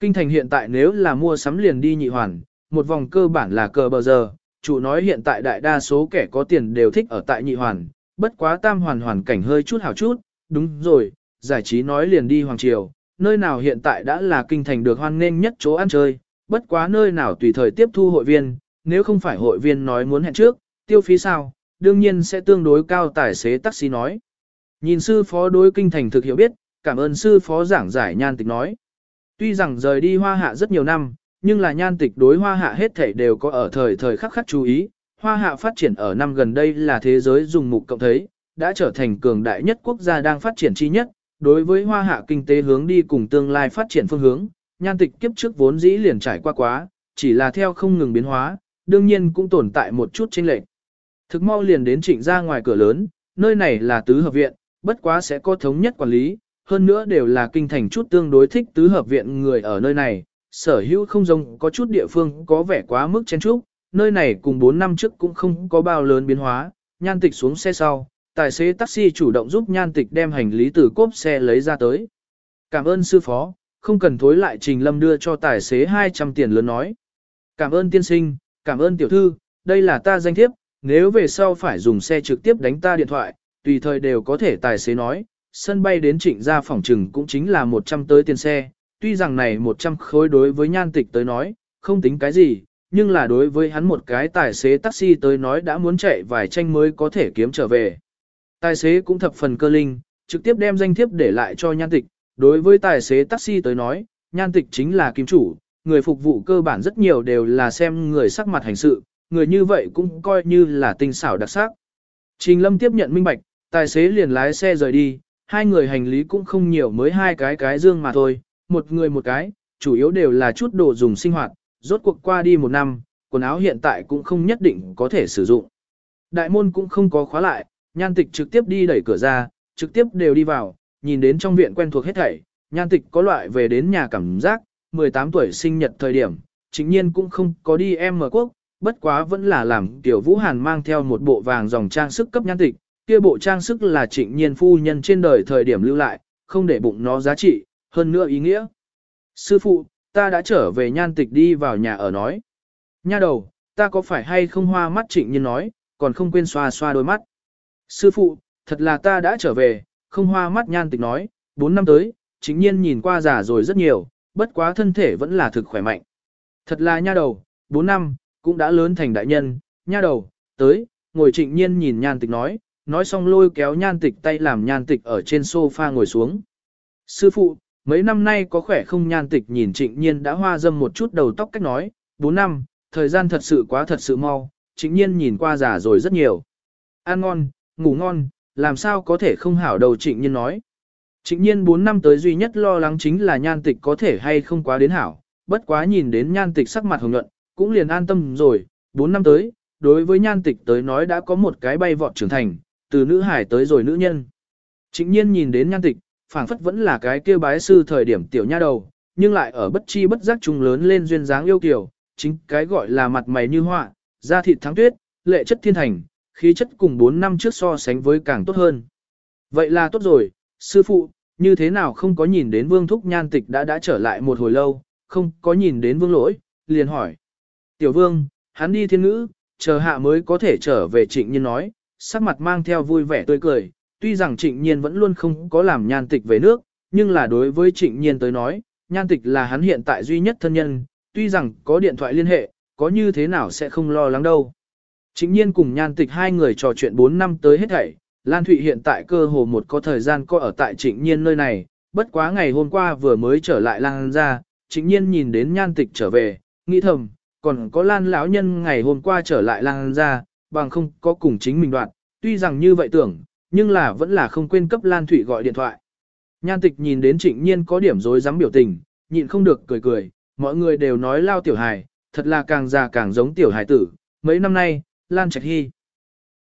A: Kinh thành hiện tại nếu là mua sắm liền đi nhị hoàn, một vòng cơ bản là cờ bờ giờ, chủ nói hiện tại đại đa số kẻ có tiền đều thích ở tại nhị hoàn, bất quá tam hoàn hoàn cảnh hơi chút hảo chút, đúng rồi, giải trí nói liền đi hoàng triều, nơi nào hiện tại đã là kinh thành được hoan nghênh nhất chỗ ăn chơi, bất quá nơi nào tùy thời tiếp thu hội viên, nếu không phải hội viên nói muốn hẹn trước, tiêu phí sao, đương nhiên sẽ tương đối cao tài xế taxi nói. Nhìn sư phó đối kinh thành thực hiểu biết, cảm ơn sư phó giảng giải nhan tịch nói. Tuy rằng rời đi hoa hạ rất nhiều năm, nhưng là nhan tịch đối hoa hạ hết thảy đều có ở thời thời khắc khắc chú ý. Hoa hạ phát triển ở năm gần đây là thế giới dùng mục cộng thấy, đã trở thành cường đại nhất quốc gia đang phát triển chi nhất. Đối với hoa hạ kinh tế hướng đi cùng tương lai phát triển phương hướng, nhan tịch kiếp trước vốn dĩ liền trải qua quá, chỉ là theo không ngừng biến hóa, đương nhiên cũng tồn tại một chút chênh lệch. Thực mau liền đến trịnh ra ngoài cửa lớn, nơi này là tứ hợp viện, bất quá sẽ có thống nhất quản lý, hơn nữa đều là kinh thành chút tương đối thích tứ hợp viện người ở nơi này, sở hữu không giống có chút địa phương có vẻ quá mức chen trúc, nơi này cùng 4 năm trước cũng không có bao lớn biến hóa, nhan tịch xuống xe sau, tài xế taxi chủ động giúp nhan tịch đem hành lý từ cốp xe lấy ra tới. Cảm ơn sư phó, không cần thối lại Trình Lâm đưa cho tài xế 200 tiền lớn nói. Cảm ơn tiên sinh, cảm ơn tiểu thư, đây là ta danh thiếp, nếu về sau phải dùng xe trực tiếp đánh ta điện thoại, tùy thời đều có thể tài xế nói, sân bay đến trịnh gia phòng trừng cũng chính là 100 tới tiền xe, tuy rằng này 100 khối đối với nhan tịch tới nói, không tính cái gì, nhưng là đối với hắn một cái tài xế taxi tới nói đã muốn chạy vài tranh mới có thể kiếm trở về. Tài xế cũng thập phần cơ linh, trực tiếp đem danh thiếp để lại cho nhan tịch, đối với tài xế taxi tới nói, nhan tịch chính là kim chủ, người phục vụ cơ bản rất nhiều đều là xem người sắc mặt hành sự, người như vậy cũng coi như là tinh xảo đặc sắc. Trình Lâm tiếp nhận minh bạch, Tài xế liền lái xe rời đi, hai người hành lý cũng không nhiều mới hai cái cái dương mà thôi, một người một cái, chủ yếu đều là chút đồ dùng sinh hoạt, rốt cuộc qua đi một năm, quần áo hiện tại cũng không nhất định có thể sử dụng. Đại môn cũng không có khóa lại, nhan tịch trực tiếp đi đẩy cửa ra, trực tiếp đều đi vào, nhìn đến trong viện quen thuộc hết thảy, nhan tịch có loại về đến nhà cảm giác, 18 tuổi sinh nhật thời điểm, chính nhiên cũng không có đi em mở quốc, bất quá vẫn là làm tiểu Vũ Hàn mang theo một bộ vàng dòng trang sức cấp nhan tịch, Kia bộ trang sức là trịnh nhiên phu nhân trên đời thời điểm lưu lại, không để bụng nó giá trị, hơn nữa ý nghĩa. Sư phụ, ta đã trở về nhan tịch đi vào nhà ở nói. Nha đầu, ta có phải hay không hoa mắt trịnh nhiên nói, còn không quên xoa xoa đôi mắt. Sư phụ, thật là ta đã trở về, không hoa mắt nhan tịch nói, 4 năm tới, chính nhiên nhìn qua già rồi rất nhiều, bất quá thân thể vẫn là thực khỏe mạnh. Thật là nha đầu, 4 năm, cũng đã lớn thành đại nhân, nha đầu, tới, ngồi trịnh nhiên nhìn nhan tịch nói, nói xong lôi kéo nhan tịch tay làm nhan tịch ở trên sofa ngồi xuống. Sư phụ, mấy năm nay có khỏe không nhan tịch nhìn trịnh nhiên đã hoa dâm một chút đầu tóc cách nói, 4 năm, thời gian thật sự quá thật sự mau, trịnh nhiên nhìn qua già rồi rất nhiều. Ăn ngon, ngủ ngon, làm sao có thể không hảo đầu trịnh nhiên nói. Trịnh nhiên 4 năm tới duy nhất lo lắng chính là nhan tịch có thể hay không quá đến hảo, bất quá nhìn đến nhan tịch sắc mặt hồng nhuận, cũng liền an tâm rồi, 4 năm tới, đối với nhan tịch tới nói đã có một cái bay vọt trưởng thành, từ nữ hải tới rồi nữ nhân. Trịnh nhiên nhìn đến nhan tịch, phảng phất vẫn là cái kia bái sư thời điểm tiểu nha đầu, nhưng lại ở bất chi bất giác trùng lớn lên duyên dáng yêu kiều, chính cái gọi là mặt mày như họa, da thịt thắng tuyết, lệ chất thiên thành, khí chất cùng 4 năm trước so sánh với càng tốt hơn. Vậy là tốt rồi, sư phụ, như thế nào không có nhìn đến vương thúc nhan tịch đã đã trở lại một hồi lâu, không có nhìn đến vương lỗi, liền hỏi. Tiểu vương, hắn đi thiên ngữ, chờ hạ mới có thể trở về trịnh nhiên nói, sắc mặt mang theo vui vẻ tươi cười, tuy rằng trịnh nhiên vẫn luôn không có làm nhan tịch về nước, nhưng là đối với trịnh nhiên tới nói, nhan tịch là hắn hiện tại duy nhất thân nhân, tuy rằng có điện thoại liên hệ, có như thế nào sẽ không lo lắng đâu. Chính nhiên cùng nhan tịch hai người trò chuyện 4 năm tới hết thảy, Lan Thụy hiện tại cơ hồ một có thời gian có ở tại trịnh nhiên nơi này, bất quá ngày hôm qua vừa mới trở lại Lan ra, trịnh nhiên nhìn đến nhan tịch trở về, nghĩ thầm, còn có Lan lão nhân ngày hôm qua trở lại Lan ra, bằng không có cùng chính mình đoạn, tuy rằng như vậy tưởng, nhưng là vẫn là không quên cấp Lan Thụy gọi điện thoại. Nhan tịch nhìn đến trịnh nhiên có điểm rối rắm biểu tình, nhịn không được cười cười, mọi người đều nói lao tiểu hài, thật là càng già càng giống tiểu hài tử, mấy năm nay, Lan Trạch Hy.